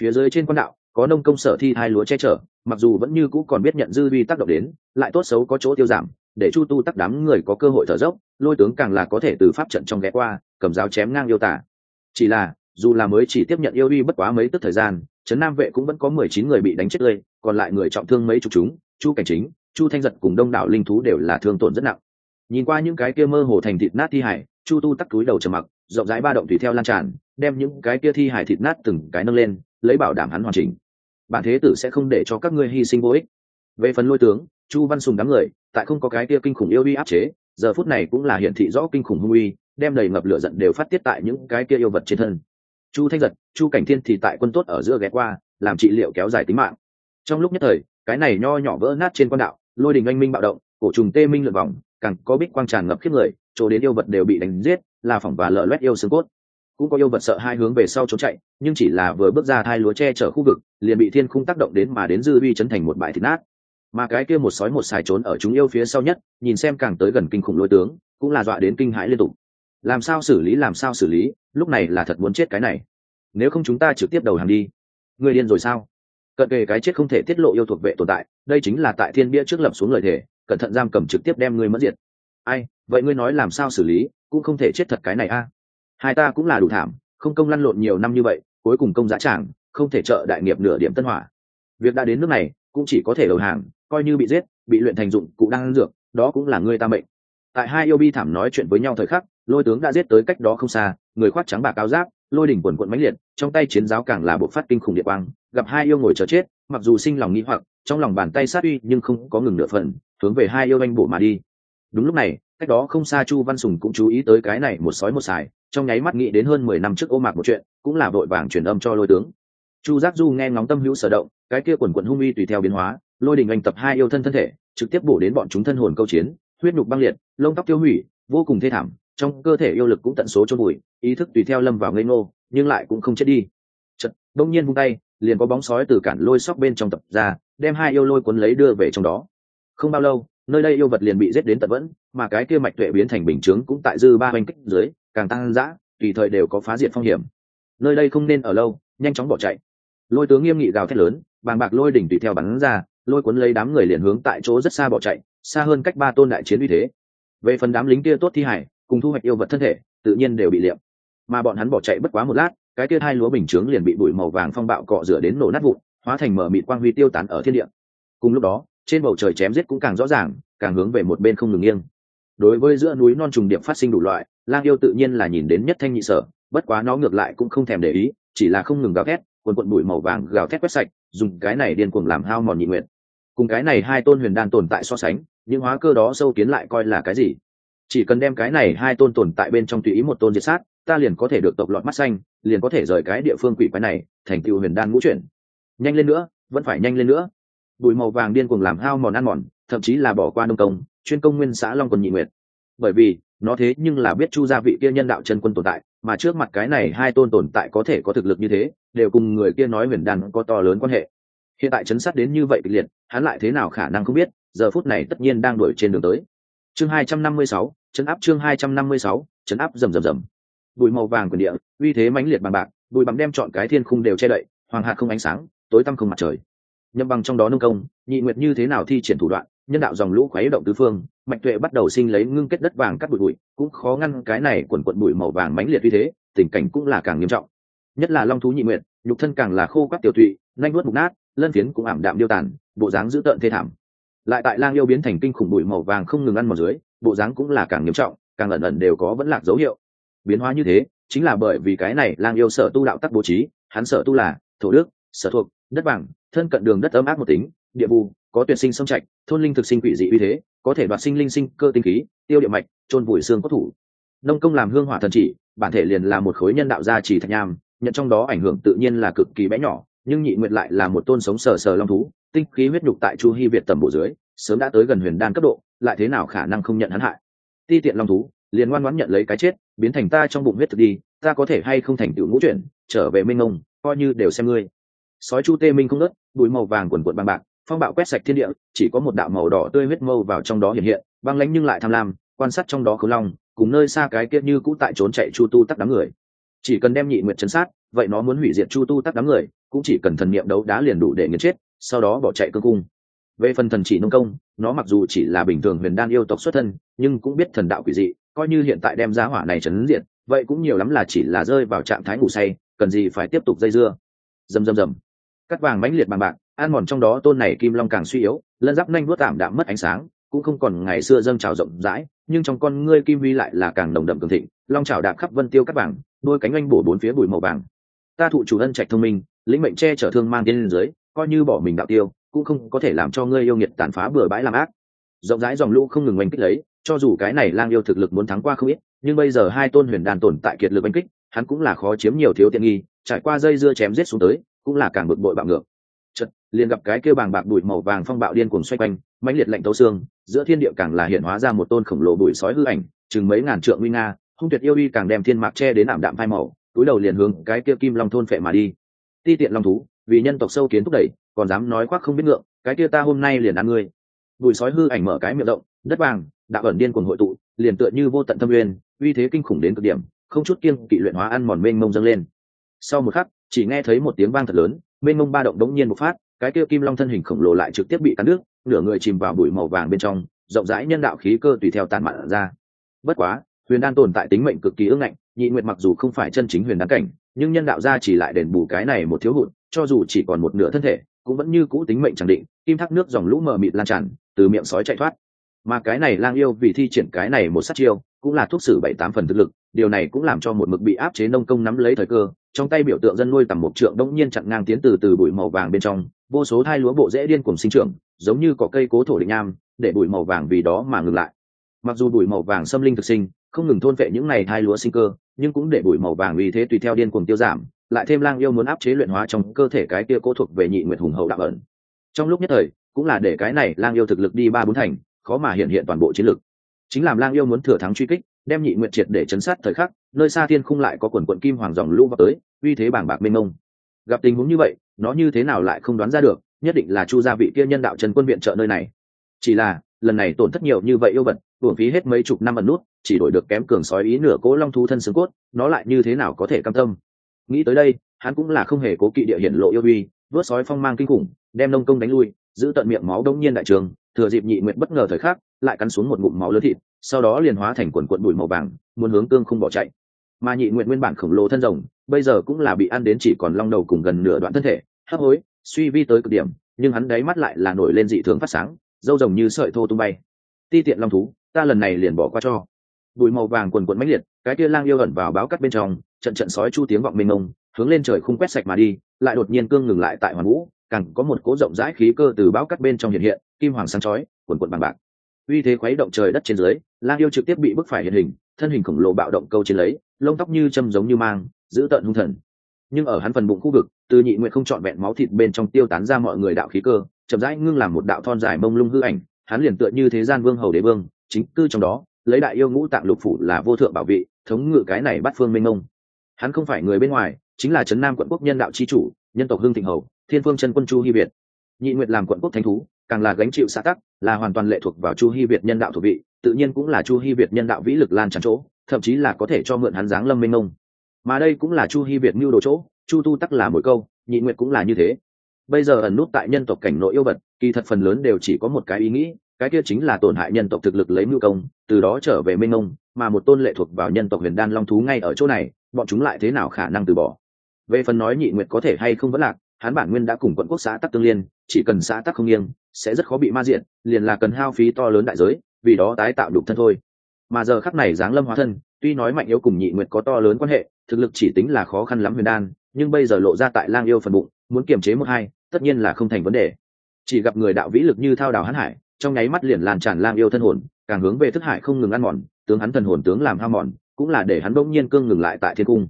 Phía dưới trên quan đạo, có nông công sở thi hai lúa che chở, mặc dù vẫn như cũ còn biết nhận dư vi tác động đến, lại tốt xấu có chỗ tiêu giảm, để chu tu tắc đám người có cơ hội thở dốc, lôi tướng càng là có thể từ pháp trận trong ghé qua, cầm giáo chém ngang yêu tả. Chỉ là dù là mới chỉ tiếp nhận yêu uy bất quá mấy tức thời gian, trấn nam vệ cũng vẫn có mười chín người bị đánh chết tươi, còn lại người trọng thương mấy chục chúng, chu cảnh chính, chu thanh giật cùng đông đảo linh thú đều là thương tổn rất nặng. Nhìn qua những cái kia mơ hồ thành thịt nát thi hải, chu tu tắc túi đầu trầm mặc, rộng rãi ba động tùy theo lan tràn, đem những cái kia thi hải thịt nát từng cái nâng lên, lấy bảo đảm hắn hoàn chỉnh. Bản thế tử sẽ không để cho các ngươi hy sinh vô ích. Về phần lôi tướng, chu văn sùng đám người, tại không có cái kia kinh khủng yêu uy áp chế, giờ phút này cũng là hiển thị rõ kinh khủng hung uy, đem đầy ngập lửa giận đều phát tiết tại những cái kia yêu vật trên thân chu thanh giật, chu cảnh thiên thì tại quân tốt ở giữa ghé qua, làm trị liệu kéo dài tính mạng. Trong lúc nhất thời, cái này nho nhỏ vỡ nát trên quan đạo, lôi đình anh minh bạo động, cổ trùng tê minh lượn vòng, càng có bích quang tràn ngập khiếp người, chỗ đến yêu vật đều bị đánh giết, là phỏng và lợ loét yêu xương cốt. Cũng có yêu vật sợ hai hướng về sau trốn chạy, nhưng chỉ là vừa bước ra thai lúa che chở khu vực, liền bị thiên khung tác động đến mà đến dư vi chấn thành một bãi thịt nát. Mà cái kia một sói một xài trốn ở chúng yêu phía sau nhất, nhìn xem càng tới gần kinh khủng lôi tướng, cũng là dọa đến kinh hãi liên tục làm sao xử lý, làm sao xử lý, lúc này là thật muốn chết cái này. Nếu không chúng ta trực tiếp đầu hàng đi. Người điên rồi sao? Cận kề cái chết không thể tiết lộ yêu thuộc vệ tồn tại, đây chính là tại thiên bia trước lập xuống lời thề, cẩn thận giam cầm trực tiếp đem ngươi mất diệt. Ai, vậy ngươi nói làm sao xử lý, cũng không thể chết thật cái này a. Hai ta cũng là đủ thảm, không công lăn lộn nhiều năm như vậy, cuối cùng công giá trảng không thể trợ đại nghiệp nửa điểm tân hỏa. Việc đã đến nước này, cũng chỉ có thể đầu hàng, coi như bị giết, bị luyện thành dụng cụ đang dược, đó cũng là ngươi ta mệnh. Tại hai yêu bi thảm nói chuyện với nhau thời khắc lôi tướng đã giết tới cách đó không xa người khoác trắng bạc cao giáp lôi đỉnh quần quận mãnh liệt trong tay chiến giáo càng là bộ phát kinh khủng địa quang gặp hai yêu ngồi chờ chết mặc dù sinh lòng nghĩ hoặc trong lòng bàn tay sát uy nhưng không có ngừng nửa phần hướng về hai yêu anh bổ mà đi. Đúng lúc này cách đó không xa chu văn sùng cũng chú ý tới cái này một sói một sài, trong nháy mắt nghĩ đến hơn mười năm trước ô mạc một chuyện cũng là vội vàng truyền âm cho lôi tướng. Chu giác du nghe ngóng tâm hữu sở động cái kia quần quận hung uy tùy theo biến hóa lôi đình anh tập hai yêu thân thân thể trực tiếp bổ đến bọn chúng thân hồn câu chiến huyết nhục băng liệt lông tóc tiêu hủy vô cùng thê thảm trong cơ thể yêu lực cũng tận số chôn bụi ý thức tùy theo lâm vào ngây ngô, nhưng lại cũng không chết đi. Chật đông nhiên vung tay, liền có bóng sói từ cản lôi sóc bên trong tập ra, đem hai yêu lôi cuốn lấy đưa về trong đó. Không bao lâu, nơi đây yêu vật liền bị giết đến tận vẫn, mà cái kia mạch tuệ biến thành bình chướng cũng tại dư ba oanh kích dưới, càng tăng dã tùy thời đều có phá diệt phong hiểm. Nơi đây không nên ở lâu, nhanh chóng bỏ chạy. Lôi tướng nghiêm nghị gào thét lớn, bàng bạc lôi đỉnh tùy theo bắn ra, lôi cuốn lấy đám người liền hướng tại chỗ rất xa bỏ chạy, xa hơn cách ba tôn đại chiến uy thế. Về phần đám lính kia tốt thi hải cùng thu hoạch yêu vật thân thể, tự nhiên đều bị liệm. Mà bọn hắn bỏ chạy bất quá một lát, cái kia hai lúa bình chướng liền bị bụi màu vàng phong bạo cọ rửa đến nổ nát vụn, hóa thành mở mịt quang huy tiêu tán ở thiên địa. Cùng lúc đó, trên bầu trời chém giết cũng càng rõ ràng, càng hướng về một bên không ngừng nghiêng. Đối với giữa núi non trùng điệp phát sinh đủ loại, lang yêu tự nhiên là nhìn đến nhất thanh nhị sở, bất quá nó ngược lại cũng không thèm để ý, chỉ là không ngừng gào thét quần quận bụi màu vàng gào thét quét sạch, dùng cái này điên cuồng làm hao mòn nhị nguyện. Cùng cái này hai tôn huyền đan tồn tại so sánh, những hóa cơ đó sâu kiến lại coi là cái gì? Chỉ cần đem cái này hai tôn tồn tại bên trong tùy ý một tôn diệt sát, ta liền có thể được tộc lọt mắt xanh, liền có thể rời cái địa phương quỷ quái này, thành tựu huyền đan ngũ chuyển. Nhanh lên nữa, vẫn phải nhanh lên nữa. Bụi màu vàng điên cuồng làm hao mòn ăn mòn, thậm chí là bỏ qua nông công, chuyên công nguyên xã long quân nhị nguyệt. Bởi vì, nó thế nhưng là biết chu gia vị kia nhân đạo chân quân tồn tại, mà trước mặt cái này hai tôn tồn tại có thể có thực lực như thế, đều cùng người kia nói huyền đan có to lớn quan hệ. Hiện tại chấn sát đến như vậy kịch liệt, hắn lại thế nào khả năng không biết, giờ phút này tất nhiên đang đuổi trên đường tới chương hai trăm năm mươi sáu, chấn áp chương hai trăm năm mươi sáu, chấn áp rầm rầm rầm. Bụi màu vàng quyền địa, uy thế mãnh liệt bằng bạc, bụi bặm đem chọn cái thiên khung đều che đậy, hoàng hạt không ánh sáng, tối tăm không mặt trời. Nhâm bằng trong đó nông công, nhị nguyệt như thế nào thi triển thủ đoạn, nhân đạo dòng lũ khuấy động tứ phương, mạch tuệ bắt đầu sinh lấy ngưng kết đất vàng cắt bụi bụi, cũng khó ngăn cái này quần quận bụi màu vàng mãnh liệt uy thế, tình cảnh cũng là càng nghiêm trọng. Nhất là long thú nhị nguyệt, nhục thân càng là khô quắc tiểu tụy nhanh nuốt mục nát, lân phiến cũng ảm đạm điêu tàn, bộ dáng dữ tợn thê thảm lại tại lang yêu biến thành kinh khủng bụi màu vàng không ngừng ăn màu dưới bộ dáng cũng là càng nghiêm trọng càng ẩn ẩn đều có vẫn lạc dấu hiệu. Biến hóa như thế chính là bởi vì cái này lang yêu sở tu đạo tắc bố trí hắn sở tu là thổ đức sở thuộc đất bằng, thân cận đường đất ấm áp một tính địa bù có tuyệt sinh sông trạch thôn linh thực sinh quỷ dị uy thế có thể đoạt sinh linh sinh cơ tinh khí tiêu địa mạch trôn vùi xương cốt thủ. Nông công làm hương hỏa thần chỉ bản thể liền là một khối nhân đạo gia trì thạch nham nhận trong đó ảnh hưởng tự nhiên là cực kỳ bé nhỏ nhưng nhị nguyệt lại là một tôn sống sờ sờ long thú tinh khí huyết nhục tại chu hy việt tầm bộ dưới, sớm đã tới gần huyền đan cấp độ, lại thế nào khả năng không nhận hắn hại? Ti tiện long thú, liền ngoan ngoãn nhận lấy cái chết, biến thành ta trong bụng huyết thực đi, ta có thể hay không thành tựu ngũ chuyển, trở về minh ngông, coi như đều xem ngươi. Sói chu tê minh không nớt bụi màu vàng quần quận băng bạc, phong bạo quét sạch thiên địa, chỉ có một đạo màu đỏ tươi huyết mâu vào trong đó hiện hiện, băng lãnh nhưng lại tham lam, quan sát trong đó khấu long, cùng nơi xa cái kia như cũ tại trốn chạy chu tu tắc đám người. Chỉ cần đem nhị nguyệt chấn sát, vậy nó muốn hủy diệt chu tu tắc đám người, cũng chỉ cần thần niệm đấu đá liền đủ để nghiền chết sau đó bỏ chạy cương cung. Về phần thần chỉ nông công, nó mặc dù chỉ là bình thường huyền đan yêu tộc xuất thân, nhưng cũng biết thần đạo quỷ dị, coi như hiện tại đem giá hỏa này chấn diện vậy cũng nhiều lắm là chỉ là rơi vào trạng thái ngủ say, cần gì phải tiếp tục dây dưa. Dầm dầm dầm cắt vàng mãnh liệt bằng bạc an mòn trong đó tôn này kim long càng suy yếu, lân giáp nhanh vuốt tạm đạm mất ánh sáng, cũng không còn ngày xưa dâng trào rộng rãi, nhưng trong con ngươi kim vi lại là càng nồng đậm cường thịnh, long trào đạp khắp vân tiêu cắt vàng, đôi cánh anh bổ bốn phía bụi màu vàng. Ta thụ chủ ân trạch thông minh, lĩnh mệnh che chở thương mang tiên lên dưới coi như bỏ mình đạo tiêu, cũng không có thể làm cho ngươi yêu nghiệt tàn phá bừa bãi làm ác. Rộng rãi dòng lũ không ngừng oanh kích lấy, cho dù cái này lang yêu thực lực muốn thắng qua không ít, nhưng bây giờ hai tôn huyền đàn tồn tại kiệt lực oanh kích, hắn cũng là khó chiếm nhiều thiếu tiện nghi, trải qua dây dưa chém giết xuống tới, cũng là càng bực bội bạo ngược. Chật liền gặp cái kêu bàng bạc bụi màu vàng phong bạo điên cuồng xoay quanh, mãnh liệt lạnh tấu xương, giữa thiên địa càng là hiện hóa ra một tôn khổng lồ bụi sói hư ảnh, chừng mấy ngàn trượng nguy nga, hung tuyệt yêu uy càng đem thiên mạc che đến ảm đạm phai màu, túi đầu liền hướng cái kia kim long thôn phệ mà đi. Ti tiện long thú vì nhân tộc sâu kiến thúc đẩy, còn dám nói khoác không biết ngượng, cái kia ta hôm nay liền ăn ngươi. Bụi sói hư ảnh mở cái miệng rộng, đất vàng, đạo ẩn điên cuồng hội tụ, liền tựa như vô tận thâm uyên uy thế kinh khủng đến cực điểm, không chút kiêng kỵ luyện hóa ăn mòn mênh mông dâng lên. Sau một khắc, chỉ nghe thấy một tiếng vang thật lớn, mênh mông ba động đống nhiên một phát, cái kia kim long thân hình khổng lồ lại trực tiếp bị cắn nước nửa người chìm vào bụi màu vàng bên trong, rộng rãi nhân đạo khí cơ tùy theo tàn mạn ra. Bất quá, huyền đan tồn tại tính mệnh cực kỳ ưng ngạnh, nhị nguyệt mặc dù không phải chân chính huyền đan cảnh, nhưng nhân đạo gia chỉ lại đền bù cái này một thiếu hụt cho dù chỉ còn một nửa thân thể, cũng vẫn như cũ tính mệnh chẳng định, kim thác nước dòng lũ mờ mịt lan tràn, từ miệng sói chạy thoát. Mà cái này lang yêu vì thi triển cái này một sát chiêu, cũng là thuốc sử bảy tám phần thực lực, điều này cũng làm cho một mực bị áp chế nông công nắm lấy thời cơ, trong tay biểu tượng dân nuôi tầm một trượng đông nhiên chặn ngang tiến từ từ bụi màu vàng bên trong, vô số thai lúa bộ rễ điên cùng sinh trưởng, giống như có cây cố thổ định nam để bụi màu vàng vì đó mà ngừng lại. Mặc dù bụi màu vàng xâm linh thực sinh, không ngừng thôn vệ những ngày thai lúa sinh cơ, nhưng cũng để bụi màu vàng vì thế tùy theo điên cuồng tiêu giảm lại thêm lang yêu muốn áp chế luyện hóa trong cơ thể cái kia cố thuộc về nhị nguyệt hùng hậu đạo ẩn. Trong lúc nhất thời, cũng là để cái này lang yêu thực lực đi ba bốn thành, khó mà hiện hiện toàn bộ chiến lực. Chính làm lang yêu muốn thừa thắng truy kích, đem nhị Nguyệt triệt để chấn sát thời khắc, nơi xa thiên khung lại có quần quận kim hoàng dòng lũ vào tới, uy thế bảng bạc mênh mông. Gặp tình huống như vậy, nó như thế nào lại không đoán ra được, nhất định là chu gia vị kia nhân đạo trần quân viện trợ nơi này. Chỉ là, lần này tổn thất nhiều như vậy yêu vật, uổng phí hết mấy chục năm ẩn nút, chỉ đổi được kém cường sói ý nửa cố long thú thân xương cốt, nó lại như thế nào có thể cam tâm? Nghĩ tới đây, hắn cũng là không hề cố kỵ địa hiển lộ yêu uy, vớt sói phong mang kinh khủng, đem nông công đánh lui, giữ tận miệng máu đông nhiên đại trường, thừa dịp nhị nguyện bất ngờ thời khắc, lại cắn xuống một ngụm máu lớn thịt, sau đó liền hóa thành quần quận bụi màu vàng, muốn hướng tương không bỏ chạy. Mà nhị nguyện nguyên bản khổng lồ thân rồng, bây giờ cũng là bị ăn đến chỉ còn long đầu cùng gần nửa đoạn thân thể, hấp hối, suy vi tới cực điểm, nhưng hắn đáy mắt lại là nổi lên dị thường phát sáng, dâu rồng như sợi thô tung bay. Ti tiện long thú, ta lần này liền bỏ qua cho. Bụi màu vàng quần quần mãnh liệt cái kia lang yêu ẩn vào báo cắt bên trong, trận trận sói chu tiếng vọng mênh mông, hướng lên trời không quét sạch mà đi, lại đột nhiên cương ngừng lại tại hoàn vũ, càng có một cố rộng rãi khí cơ từ báo cắt bên trong hiện hiện, kim hoàng sáng chói, quần quần bằng bạc uy thế khuấy động trời đất trên dưới, lang yêu trực tiếp bị bức phải hiện hình, thân hình khổng lồ bạo động câu trên lấy, lông tóc như châm giống như mang, giữ tợn hung thần nhưng ở hắn phần bụng khu vực, từ nhị nguyện không trọn vẹn máu thịt bên trong tiêu tán ra mọi người đạo khí cơ, chậm rãi ngưng làm một đạo thon dài mông lung hư ảnh, hắn liền tựa như thế gian vương hầu đế vương, chính cư trong đó, lấy đại yêu ngũ tạng lục phủ là vô thượng bảo vị thống ngự cái này bắt phương minh ông. Hắn không phải người bên ngoài, chính là trấn nam quận quốc nhân đạo chi chủ, nhân tộc hương thịnh hầu, thiên phương chân quân chu hy việt. Nhị nguyệt làm quận quốc thánh thú, càng là gánh chịu xã tắc, là hoàn toàn lệ thuộc vào chu hy việt nhân đạo thuộc vị, tự nhiên cũng là chu hy việt nhân đạo vĩ lực lan tràn chỗ, thậm chí là có thể cho mượn hắn dáng lâm minh ông. Mà đây cũng là chu hy việt mưu đồ chỗ, chu tu tắc là mỗi câu, nhị nguyệt cũng là như thế. Bây giờ ẩn nút tại nhân tộc cảnh nội yêu vật, kỳ thật phần lớn đều chỉ có một cái ý nghĩ, cái kia chính là tổn hại nhân tộc thực lực lấy mưu công, từ đó trở về minh ông mà một tôn lệ thuộc vào nhân tộc huyền đan long thú ngay ở chỗ này, bọn chúng lại thế nào khả năng từ bỏ? Về phần nói nhị nguyệt có thể hay không vẫn lạc, hắn bản nguyên đã cùng quận quốc xã tắc tương liên, chỉ cần xã tắc không nghiêng, sẽ rất khó bị ma diện, liền là cần hao phí to lớn đại giới, vì đó tái tạo đục thân thôi. Mà giờ khắc này giáng lâm hóa thân, tuy nói mạnh yếu cùng nhị nguyệt có to lớn quan hệ, thực lực chỉ tính là khó khăn lắm huyền đan, nhưng bây giờ lộ ra tại lang yêu phần bụng, muốn kiềm chế một hai, tất nhiên là không thành vấn đề. Chỉ gặp người đạo vĩ lực như thao đào hắn hải, trong nháy mắt liền lan tràn lang yêu thân hồn, càng hướng về thức hải không ngừng ăn mòn tướng hắn thần hồn tướng làm hao mòn, cũng là để hắn bỗng nhiên cương ngừng lại tại thiên cung.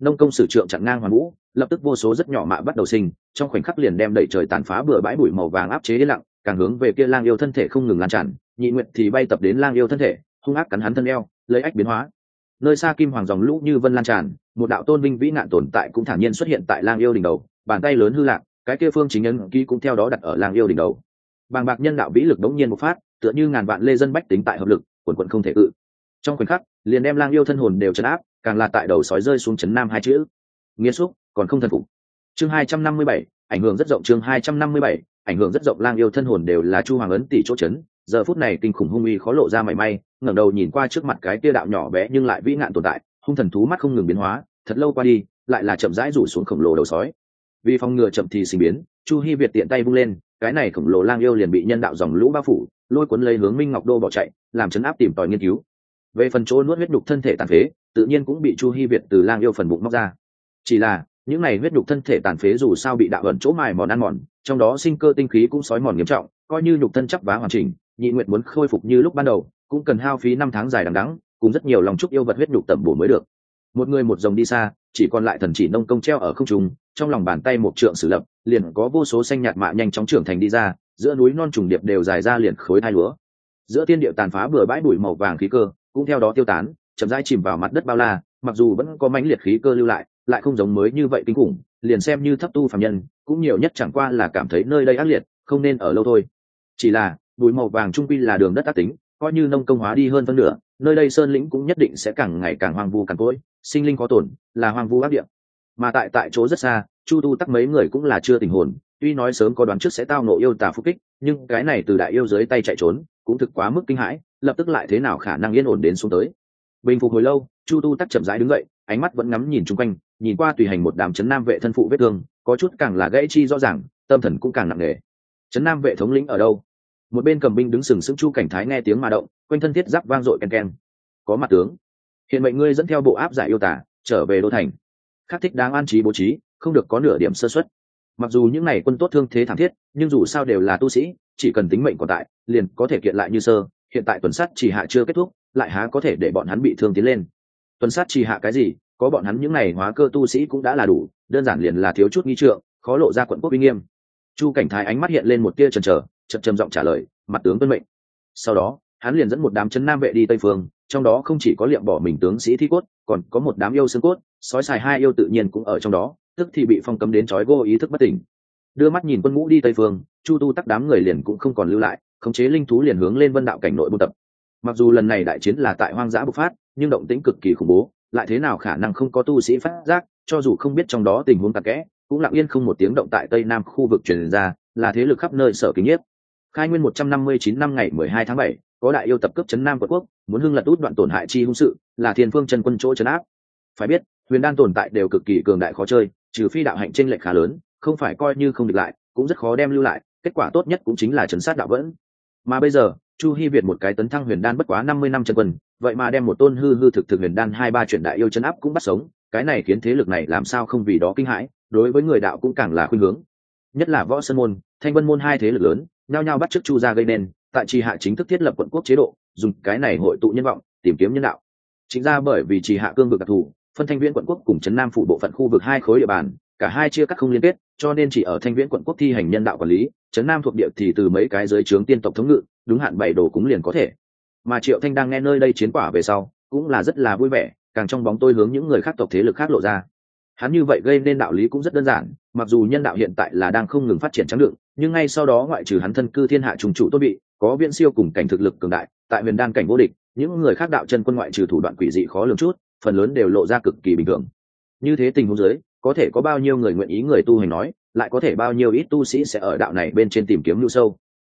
Nông công sử trượng chặn ngang hoàn vũ, lập tức vô số rất nhỏ mạ bắt đầu sinh, trong khoảnh khắc liền đem đẩy trời tàn phá bừa bãi bụi màu vàng áp chế yên lặng, càng hướng về kia lang yêu thân thể không ngừng lan tràn, nhị nguyện thì bay tập đến lang yêu thân thể, hung ác cắn hắn thân eo, lấy ách biến hóa. Nơi xa kim hoàng dòng lũ như vân lan tràn, một đạo tôn vinh vĩ nạn tồn tại cũng thản nhiên xuất hiện tại lang yêu đỉnh đầu, bàn tay lớn hư lạc cái kia phương chính nhân ký cũng theo đó đặt ở lang yêu đỉnh đầu. Bàng bạc nhân đạo vĩ lực đống nhiên một phát, tựa như ngàn vạn lê dân bách tính tại hợp lực, quần quận không thể cự trong khoảnh khắc, liền đem lang yêu thân hồn đều chấn áp, càng là tại đầu sói rơi xuống chấn nam hai chữ. Nghĩa xúc, còn không thần phục. Chương hai trăm năm mươi bảy, ảnh hưởng rất rộng chương hai trăm năm mươi bảy, ảnh hưởng rất rộng lang yêu thân hồn đều là chu hoàng ấn tỷ chỗ chấn. Giờ phút này kinh khủng hung uy khó lộ ra mảy may, ngẩng đầu nhìn qua trước mặt cái tia đạo nhỏ bé nhưng lại vĩ nạn tồn tại, hung thần thú mắt không ngừng biến hóa, thật lâu qua đi, lại là chậm rãi rủ xuống khổng lồ đầu sói. Vì phòng ngừa chậm thì sinh biến, chu hi việt tiện tay vung lên, cái này khổng lồ lang yêu liền bị nhân đạo dòng lũ bao phủ, lôi cuốn lấy hướng minh ngọc đô bỏ chạy, làm chấn áp tìm tòi nghiên cứu về phần chỗ nuốt huyết nhục thân thể tàn phế, tự nhiên cũng bị chu hi việt từ lang yêu phần bụng móc ra. Chỉ là, những này huyết nhục thân thể tàn phế dù sao bị đạo ẩn chỗ mài mòn ăn mòn, trong đó sinh cơ tinh khí cũng sói mòn nghiêm trọng, coi như nhục thân chắc vá hoàn chỉnh, nhị nguyện muốn khôi phục như lúc ban đầu, cũng cần hao phí năm tháng dài đằng đắng cùng rất nhiều lòng chúc yêu vật huyết nhục tẩm bổ mới được. Một người một dòng đi xa, chỉ còn lại thần chỉ nông công treo ở không trung, trong lòng bàn tay một trượng sử lập, liền có vô số xanh nhạt mạ nhanh chóng trưởng thành đi ra, giữa núi non trùng điệp đều dài ra liền khối hai lúa. Giữa tiên điệu tàn phá bừa bãi bụi màu vàng khí cơ cũng theo đó tiêu tán, chậm rãi chìm vào mặt đất bao la, mặc dù vẫn có mãnh liệt khí cơ lưu lại lại không giống mới như vậy kinh khủng, liền xem như thấp tu phạm nhân, cũng nhiều nhất chẳng qua là cảm thấy nơi đây ác liệt, không nên ở lâu thôi. Chỉ là, bụi màu vàng trung quy là đường đất ác tính, coi như nông công hóa đi hơn phân nửa, nơi đây sơn lĩnh cũng nhất định sẽ càng ngày càng hoang vu càng cỗi, sinh linh có tổn, là hoang vu ác địa. Mà tại tại chỗ rất xa, chu tu tắc mấy người cũng là chưa tình hồn, tuy nói sớm có đoán trước sẽ tao nộ yêu tà phúc kích, nhưng cái này từ đại yêu dưới tay chạy trốn, cũng thực quá mức kinh hãi lập tức lại thế nào khả năng yên ổn đến xuống tới. Bình phục hồi lâu, chu tu tắc chậm rãi đứng dậy, ánh mắt vẫn ngắm nhìn chung quanh, nhìn qua tùy hành một đám chấn nam vệ thân phụ vết thương, có chút càng là gãy chi rõ ràng, tâm thần cũng càng nặng nề. Chấn nam vệ thống lĩnh ở đâu? Một bên cầm binh đứng sừng sững chu cảnh thái nghe tiếng mà động, quanh thân thiết giáp vang dội ken ken. Có mặt tướng. Hiện mệnh ngươi dẫn theo bộ áp giải yêu tả trở về đô thành. Khắc thích đáng an trí bố trí, không được có nửa điểm sơ xuất mặc dù những này quân tốt thương thế thảm thiết, nhưng dù sao đều là tu sĩ, chỉ cần tính mệnh còn tại, liền có thể kiện lại như sơ hiện tại tuần sát chỉ hạ chưa kết thúc, lại há có thể để bọn hắn bị thương tiến lên. Tuần sát chỉ hạ cái gì? Có bọn hắn những này hóa cơ tu sĩ cũng đã là đủ, đơn giản liền là thiếu chút nghi trượng, khó lộ ra quận quốc uy nghiêm. Chu cảnh thái ánh mắt hiện lên một tia trần trờ chậm trầm giọng trả lời, mặt tướng tuân mệnh. Sau đó, hắn liền dẫn một đám chân nam vệ đi tây phương, trong đó không chỉ có liệm bỏ mình tướng sĩ thi cốt, còn có một đám yêu xương cốt, sói xài hai yêu tự nhiên cũng ở trong đó, tức thì bị phong cấm đến trói vô ý thức bất tỉnh. Đưa mắt nhìn quân ngũ đi tây phương, chu tu tắc đám người liền cũng không còn lưu lại khống chế linh thú liền hướng lên vân đạo cảnh nội buôn tập. Mặc dù lần này đại chiến là tại hoang dã bộc phát, nhưng động tĩnh cực kỳ khủng bố, lại thế nào khả năng không có tu sĩ phát giác, cho dù không biết trong đó tình huống tạc kẽ, cũng lặng yên không một tiếng động tại tây nam khu vực truyền ra, là thế lực khắp nơi sở kính nhiếp. Khai nguyên một trăm năm mươi chín năm ngày mười hai tháng bảy, có đại yêu tập cấp chấn nam quận quốc, muốn hưng lật út đoạn tổn hại chi hung sự, là thiên phương chân quân chỗ chấn áp. Phải biết, huyền đan tồn tại đều cực kỳ cường đại khó chơi, trừ phi đạo hạnh tranh lệch khá lớn, không phải coi như không địch lại, cũng rất khó đem lưu lại, kết quả tốt nhất cũng chính là chấn sát đạo vẫn mà bây giờ, chu hy việt một cái tấn thăng huyền đan bất quá năm mươi năm chân quân, vậy mà đem một tôn hư hư thực thực huyền đan hai ba chuyển đại yêu chân áp cũng bắt sống, cái này khiến thế lực này làm sao không vì đó kinh hãi, đối với người đạo cũng càng là khuynh hướng. Nhất là võ sơn môn, thanh vân môn hai thế lực lớn, nhao nhao bắt chước chu ra gây nên, tại trì hạ chính thức thiết lập quận quốc chế độ, dùng cái này hội tụ nhân vọng, tìm kiếm nhân đạo. Chính ra bởi vì trì hạ cương vực đặc thù, phân thanh viễn quận quốc cùng trấn nam phụ bộ phận khu vực hai khối địa bàn cả hai chia cắt không liên kết, cho nên chỉ ở thanh viễn quận quốc thi hành nhân đạo quản lý, trấn nam thuộc địa thì từ mấy cái giới trướng tiên tộc thống ngự, đúng hạn bảy đồ cúng liền có thể. Mà triệu thanh đang nghe nơi đây chiến quả về sau, cũng là rất là vui vẻ, càng trong bóng tôi hướng những người khác tộc thế lực khác lộ ra. Hắn như vậy gây nên đạo lý cũng rất đơn giản, mặc dù nhân đạo hiện tại là đang không ngừng phát triển trắng đựng nhưng ngay sau đó ngoại trừ hắn thân cư thiên hạ trùng chủ tốt bị, có viễn siêu cùng cảnh thực lực cường đại, tại huyền đan cảnh vô địch, những người khác đạo chân quân ngoại trừ thủ đoạn quỷ dị khó lường chút, phần lớn đều lộ ra cực kỳ bình thường. Như thế tình huống giới có thể có bao nhiêu người nguyện ý người tu hành nói, lại có thể bao nhiêu ít tu sĩ sẽ ở đạo này bên trên tìm kiếm lưu sâu.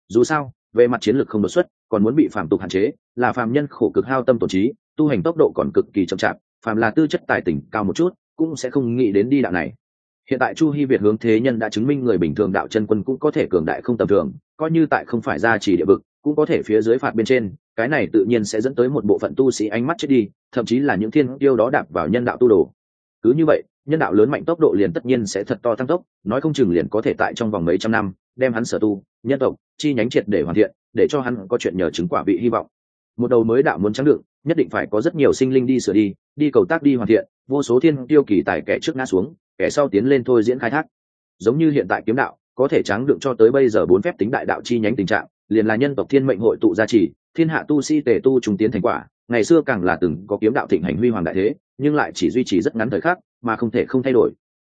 Dù sao, về mặt chiến lược không đột xuất, còn muốn bị phàm tục hạn chế, là phàm nhân khổ cực hao tâm tổ trí, tu hành tốc độ còn cực kỳ chậm chạp, phàm là tư chất tài tình cao một chút, cũng sẽ không nghĩ đến đi đạo này. Hiện tại chu hy việt hướng thế nhân đã chứng minh người bình thường đạo chân quân cũng có thể cường đại không tầm thường, coi như tại không phải ra chỉ địa vực, cũng có thể phía dưới phạt bên trên, cái này tự nhiên sẽ dẫn tới một bộ phận tu sĩ ánh mắt chết đi, thậm chí là những thiên tiêu đó đạp vào nhân đạo tu đồ. Cứ như vậy nhân đạo lớn mạnh tốc độ liền tất nhiên sẽ thật to tăng tốc, nói không chừng liền có thể tại trong vòng mấy trăm năm, đem hắn sở tu, nhân tộc, chi nhánh triệt để hoàn thiện, để cho hắn có chuyện nhờ chứng quả vị hy vọng. Một đầu mới đạo muốn trắng đựng nhất định phải có rất nhiều sinh linh đi sửa đi đi cầu tác đi hoàn thiện, vô số thiên tiêu kỳ tài kẻ trước ngã xuống, kẻ sau tiến lên thôi diễn khai thác. Giống như hiện tại kiếm đạo, có thể trắng đựng cho tới bây giờ bốn phép tính đại đạo chi nhánh tình trạng, liền là nhân tộc thiên mệnh hội tụ gia trì, thiên hạ tu sĩ si tề tu trùng tiến thành quả ngày xưa càng là từng có kiếm đạo thịnh hành huy hoàng đại thế, nhưng lại chỉ duy trì rất ngắn thời khắc, mà không thể không thay đổi.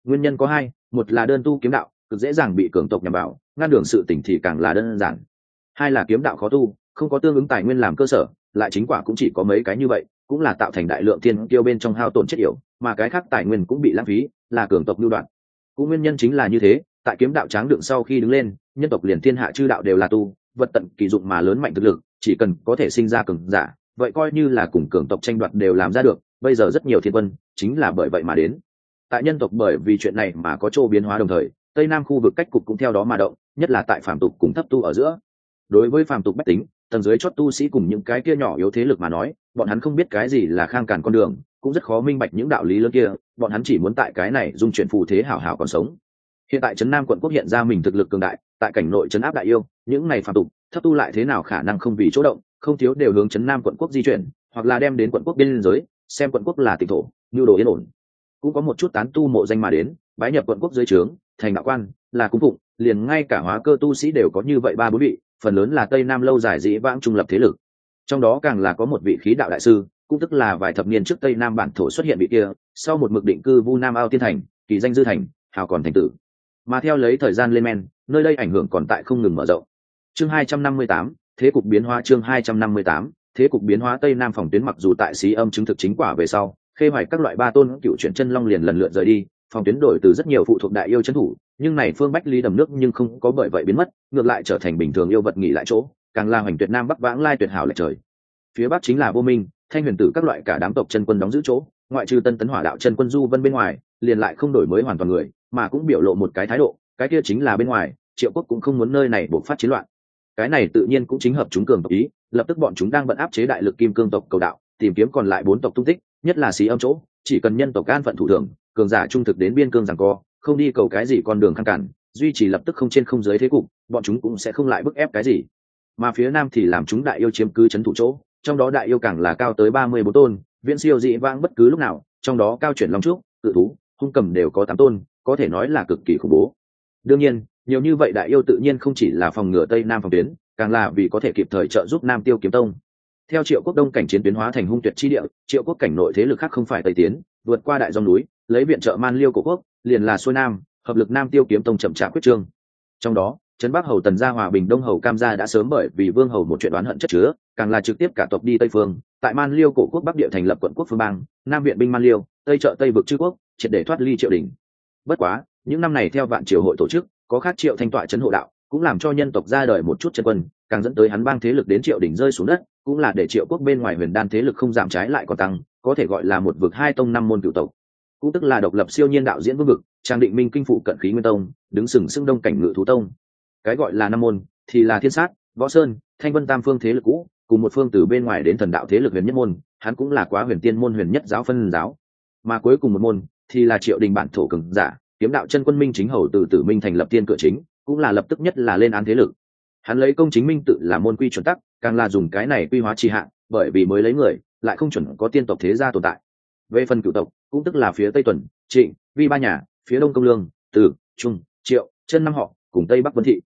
Nguyên nhân có hai, một là đơn tu kiếm đạo, cực dễ dàng bị cường tộc nhằm vào, ngăn đường sự tỉnh thì càng là đơn giản. Hai là kiếm đạo khó tu, không có tương ứng tài nguyên làm cơ sở, lại chính quả cũng chỉ có mấy cái như vậy, cũng là tạo thành đại lượng thiên tiêu bên trong hao tổn chất yểu, mà cái khác tài nguyên cũng bị lãng phí, là cường tộc lưu đoạn. Cũng nguyên nhân chính là như thế, tại kiếm đạo tráng đựng sau khi đứng lên, nhân tộc liền thiên hạ chư đạo đều là tu, vật tận kỳ dụng mà lớn mạnh thực lực, chỉ cần có thể sinh ra cường giả vậy coi như là cùng cường tộc tranh đoạt đều làm ra được, bây giờ rất nhiều thiên quân chính là bởi vậy mà đến. Tại nhân tộc bởi vì chuyện này mà có chỗ biến hóa đồng thời, tây nam khu vực cách cục cũng theo đó mà động, nhất là tại phàm tục cùng thấp tu ở giữa. Đối với phàm tục bách tính, tầng dưới chót tu sĩ cùng những cái kia nhỏ yếu thế lực mà nói, bọn hắn không biết cái gì là khang càn con đường, cũng rất khó minh bạch những đạo lý lớn kia, bọn hắn chỉ muốn tại cái này dung chuyển phù thế hảo hảo còn sống. Hiện tại trấn nam quận quốc hiện ra mình thực lực cường đại, tại cảnh nội trấn áp đại yêu, những này phàm tục, thấp tu lại thế nào khả năng không vì chỗ động không thiếu đều hướng chấn nam quận quốc di chuyển, hoặc là đem đến quận quốc biên giới, xem quận quốc là tỉnh thổ, nhu đồ yên ổn. Cũng có một chút tán tu mộ danh mà đến, bái nhập quận quốc dưới trướng, thành đạo quan, là cung phụng, liền ngay cả hóa cơ tu sĩ đều có như vậy ba bốn vị, phần lớn là tây nam lâu dài dĩ vãng trung lập thế lực. Trong đó càng là có một vị khí đạo đại sư, cũng tức là vài thập niên trước tây nam bản thổ xuất hiện vị kia, sau một mực định cư vu nam ao tiên thành, kỳ danh dư thành, hào còn thành tử. Mà theo lấy thời gian lên men, nơi đây ảnh hưởng còn tại không ngừng mở rộng. Chương hai trăm năm mươi tám thế cục biến hóa chương hai trăm năm mươi tám, thế cục biến hóa tây nam phòng tuyến mặc dù tại xí âm chứng thực chính quả về sau, khê hoài các loại ba tôn cựu chuyển chân long liền lần lượt rời đi, phòng tuyến đổi từ rất nhiều phụ thuộc đại yêu trấn thủ, nhưng này phương bách ly đầm nước nhưng không có bởi vậy biến mất, ngược lại trở thành bình thường yêu vật nghỉ lại chỗ, càng là hoành tuyệt nam bắc vãng lai tuyệt hảo lệch trời. Phía bắc chính là vô minh, thanh huyền tử các loại cả đám tộc chân quân đóng giữ chỗ, ngoại trừ tân tấn hỏa đạo chân quân du vân bên ngoài, liền lại không đổi mới hoàn toàn người, mà cũng biểu lộ một cái thái độ, cái kia chính là bên ngoài, triệu quốc cũng không muốn nơi này buộc phát chiến loạn cái này tự nhiên cũng chính hợp chúng cường tộc ý, lập tức bọn chúng đang bận áp chế đại lực kim cương tộc cầu đạo, tìm kiếm còn lại bốn tộc tung tích, nhất là xí âm chỗ, chỉ cần nhân tộc an phận thủ thường, cường giả trung thực đến biên cương rằng co, không đi cầu cái gì con đường khăn cản, duy trì lập tức không trên không dưới thế cục, bọn chúng cũng sẽ không lại bức ép cái gì. Mà phía nam thì làm chúng đại yêu chiếm cứ c h ấ n thủ chỗ, trong đó đại yêu càng là cao tới ba mươi bốn tôn, viễn siêu dị vãng bất cứ lúc nào, trong đó cao chuyển long trúc, cự thú, hung cầm đều có tám tôn, có thể nói là cực kỳ khủng bố. Đương nhiên nhiều như vậy đại yêu tự nhiên không chỉ là phòng ngừa tây nam phòng tuyến, càng là vì có thể kịp thời trợ giúp nam tiêu kiếm tông. Theo triệu quốc đông cảnh chiến biến hóa thành hung tuyệt chi địa, triệu quốc cảnh nội thế lực khác không phải tây tiến, vượt qua đại dòng núi, lấy viện trợ man liêu cổ quốc, liền là xuôi nam, hợp lực nam tiêu kiếm tông chậm trả quyết trương. Trong đó, trấn bắc hầu tần gia hòa bình đông hầu cam gia đã sớm bởi vì vương hầu một chuyện đoán hận chất chứa, càng là trực tiếp cả tộc đi tây phương, tại man liêu cổ quốc bắc địa thành lập quận quốc phương bang, nam viện binh man liêu, tây trợ tây vực chư quốc, triệt để thoát ly triệu đình. Bất quá, những năm này theo vạn triều hội tổ chức có khác triệu thanh tọa chấn hộ đạo, cũng làm cho nhân tộc ra đời một chút chân quân, càng dẫn tới hắn bang thế lực đến triệu đỉnh rơi xuống đất, cũng là để triệu quốc bên ngoài huyền đan thế lực không giảm trái lại còn tăng, có thể gọi là một vực hai tông năm môn cựu tộc. Cũng tức là độc lập siêu nhiên đạo diễn vương vực, trang định minh kinh phụ cận khí nguyên tông, đứng sừng sững đông cảnh ngự thú tông. Cái gọi là năm môn, thì là thiên sát, võ sơn, thanh vân tam phương thế lực cũ, cùng một phương từ bên ngoài đến thần đạo thế lực huyền nhất môn, hắn cũng là quá huyền tiên môn huyền nhất giáo phân giáo. Mà cuối cùng một môn, thì là triệu đình bản thổ cường giả kiếm đạo chân quân minh chính hầu từ tử minh thành lập tiên cửa chính, cũng là lập tức nhất là lên án thế lực. Hắn lấy công chính minh tự là môn quy chuẩn tắc, càng là dùng cái này quy hóa tri hạn bởi vì mới lấy người, lại không chuẩn có tiên tộc thế gia tồn tại. Về phần cựu tộc, cũng tức là phía tây tuần, trịnh, vi ba nhà, phía đông công lương, từ, trung, triệu, chân năm họ, cùng tây bắc vân thị.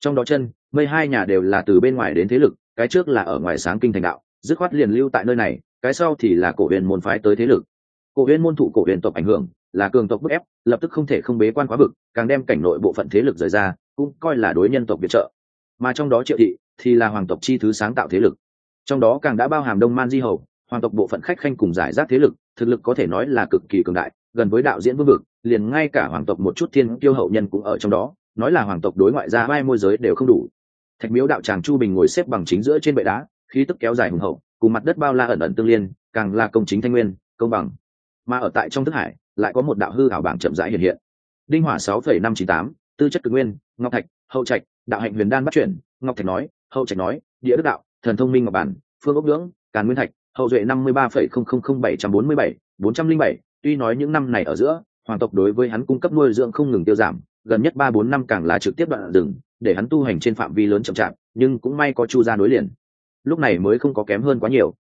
Trong đó chân, mây hai nhà đều là từ bên ngoài đến thế lực, cái trước là ở ngoài sáng kinh thành đạo, dứt khoát liền lưu tại nơi này, cái sau thì là cổ huyền môn phái tới thế lực. Cổ huyền môn thụ cổ huyền tộc ảnh hưởng là cường tộc bức ép, lập tức không thể không bế quan quá vực, càng đem cảnh nội bộ phận thế lực rời ra, cũng coi là đối nhân tộc viện trợ. Mà trong đó triệu thị thì là hoàng tộc chi thứ sáng tạo thế lực. Trong đó càng đã bao hàm đông man di hầu, hoàng tộc bộ phận khách khanh cùng giải rác thế lực, thực lực có thể nói là cực kỳ cường đại, gần với đạo diễn vương vực, liền ngay cả hoàng tộc một chút thiên tiêu hậu nhân cũng ở trong đó, nói là hoàng tộc đối ngoại ra vai môi giới đều không đủ. Thạch miếu đạo tràng chu bình ngồi xếp bằng chính giữa trên bệ đá, khí tức kéo dài hùng hậu, cùng mặt đất bao la ẩn ẩn tương liên, càng là công chính thanh nguyên, công bằng. Mà ở tại trong thức hải lại có một đạo hư ảo bảng chậm rãi hiện hiện. Đinh hỏa sáu phẩy năm chín tám, tư chất cực nguyên, ngọc thạch, hậu trạch, đạo hạnh huyền đan bắt chuyển, ngọc thạch nói, hậu trạch nói, địa đức đạo, thần thông minh ngọc bản, phương ốc lưỡng càn nguyên thạch, hậu duệ năm mươi ba phẩy không không không bảy trăm bốn mươi bảy bốn trăm linh bảy, tuy nói những năm này ở giữa, hoàng tộc đối với hắn cung cấp nuôi dưỡng không ngừng tiêu giảm, gần nhất ba bốn năm càng là trực tiếp đoạn rừng để hắn tu hành trên phạm vi lớn chậm chạp, nhưng cũng may có chu gia nối liền. Lúc này mới không có kém hơn quá nhiều.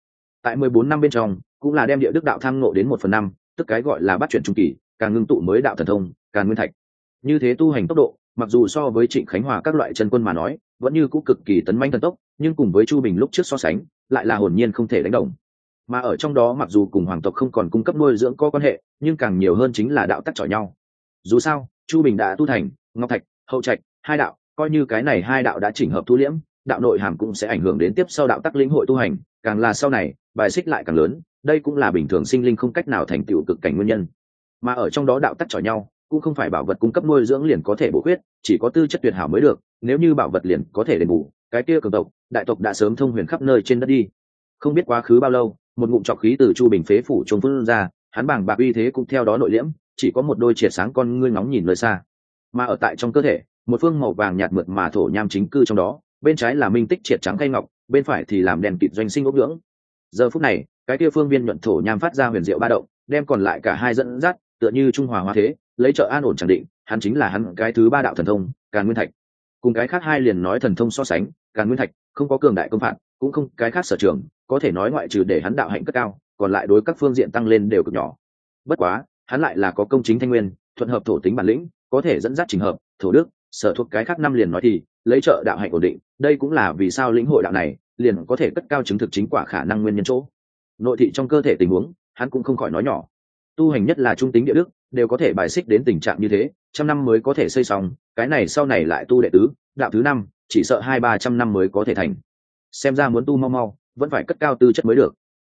Tại mười bốn năm bên trong, cũng là đem địa đức đạo tham ngộ đến một phần năm tức cái gọi là bắt chuyển trung kỳ, càng ngưng tụ mới đạo thần thông, càng nguyên thạch. Như thế tu hành tốc độ, mặc dù so với trịnh khánh hòa các loại chân quân mà nói, vẫn như cũng cực kỳ tấn manh thần tốc, nhưng cùng với chu bình lúc trước so sánh, lại là hồn nhiên không thể đánh đồng. Mà ở trong đó mặc dù cùng hoàng tộc không còn cung cấp nuôi dưỡng có quan hệ, nhưng càng nhiều hơn chính là đạo tắc trỏi nhau. Dù sao, chu bình đã tu thành, ngọc thạch, hậu trạch, hai đạo, coi như cái này hai đạo đã chỉnh hợp thu liễm, đạo nội hàm cũng sẽ ảnh hưởng đến tiếp sau đạo tắc lĩnh hội tu hành, càng là sau này, bài xích lại càng lớn đây cũng là bình thường sinh linh không cách nào thành tựu cực cảnh nguyên nhân. Mà ở trong đó đạo tắc chọi nhau, cũng không phải bảo vật cung cấp nuôi dưỡng liền có thể bổ khuyết, chỉ có tư chất tuyệt hảo mới được, nếu như bảo vật liền có thể đền bù, cái kia cường tộc, đại tộc đã sớm thông huyền khắp nơi trên đất đi. Không biết quá khứ bao lâu, một ngụm trọc khí từ chu bình phế phủ trông phương ra, hắn bảng bạc uy thế cũng theo đó nội liễm, chỉ có một đôi triệt sáng con ngươi ngóng nhìn nơi xa. Mà ở tại trong cơ thể, một phương màu vàng nhạt mượt mà thổ nham chính cư trong đó, bên trái là minh tích triệt trắng cây ngọc, bên phải thì làm đèn kịt doanh sinh ốc ngưỡng giờ phút này, cái kia phương viên nhuận thổ nham phát ra huyền diệu ba động, đem còn lại cả hai dẫn dắt, tựa như trung hòa hoa thế, lấy trợ an ổn chẳng định, hắn chính là hắn cái thứ ba đạo thần thông, càn nguyên thạch. Cùng cái khác hai liền nói thần thông so sánh, càn nguyên thạch không có cường đại công phạt, cũng không cái khác sở trường, có thể nói ngoại trừ để hắn đạo hạnh cất cao, còn lại đối các phương diện tăng lên đều cực nhỏ. Bất quá, hắn lại là có công chính thanh nguyên, thuận hợp thổ tính bản lĩnh, có thể dẫn dắt trình hợp, thổ đức, sở thuộc cái khác năm liền nói thì, lấy trợ đạo hạnh ổn định, đây cũng là vì sao lĩnh hội đạo này liền có thể cất cao chứng thực chính quả khả năng nguyên nhân chỗ. Nội thị trong cơ thể tình huống, hắn cũng không khỏi nói nhỏ. Tu hành nhất là trung tính địa đức, đều có thể bài xích đến tình trạng như thế, trăm năm mới có thể xây xong, cái này sau này lại tu đệ tứ, đạo thứ năm, chỉ sợ hai ba trăm năm mới có thể thành. Xem ra muốn tu mau mau, vẫn phải cất cao tư chất mới được.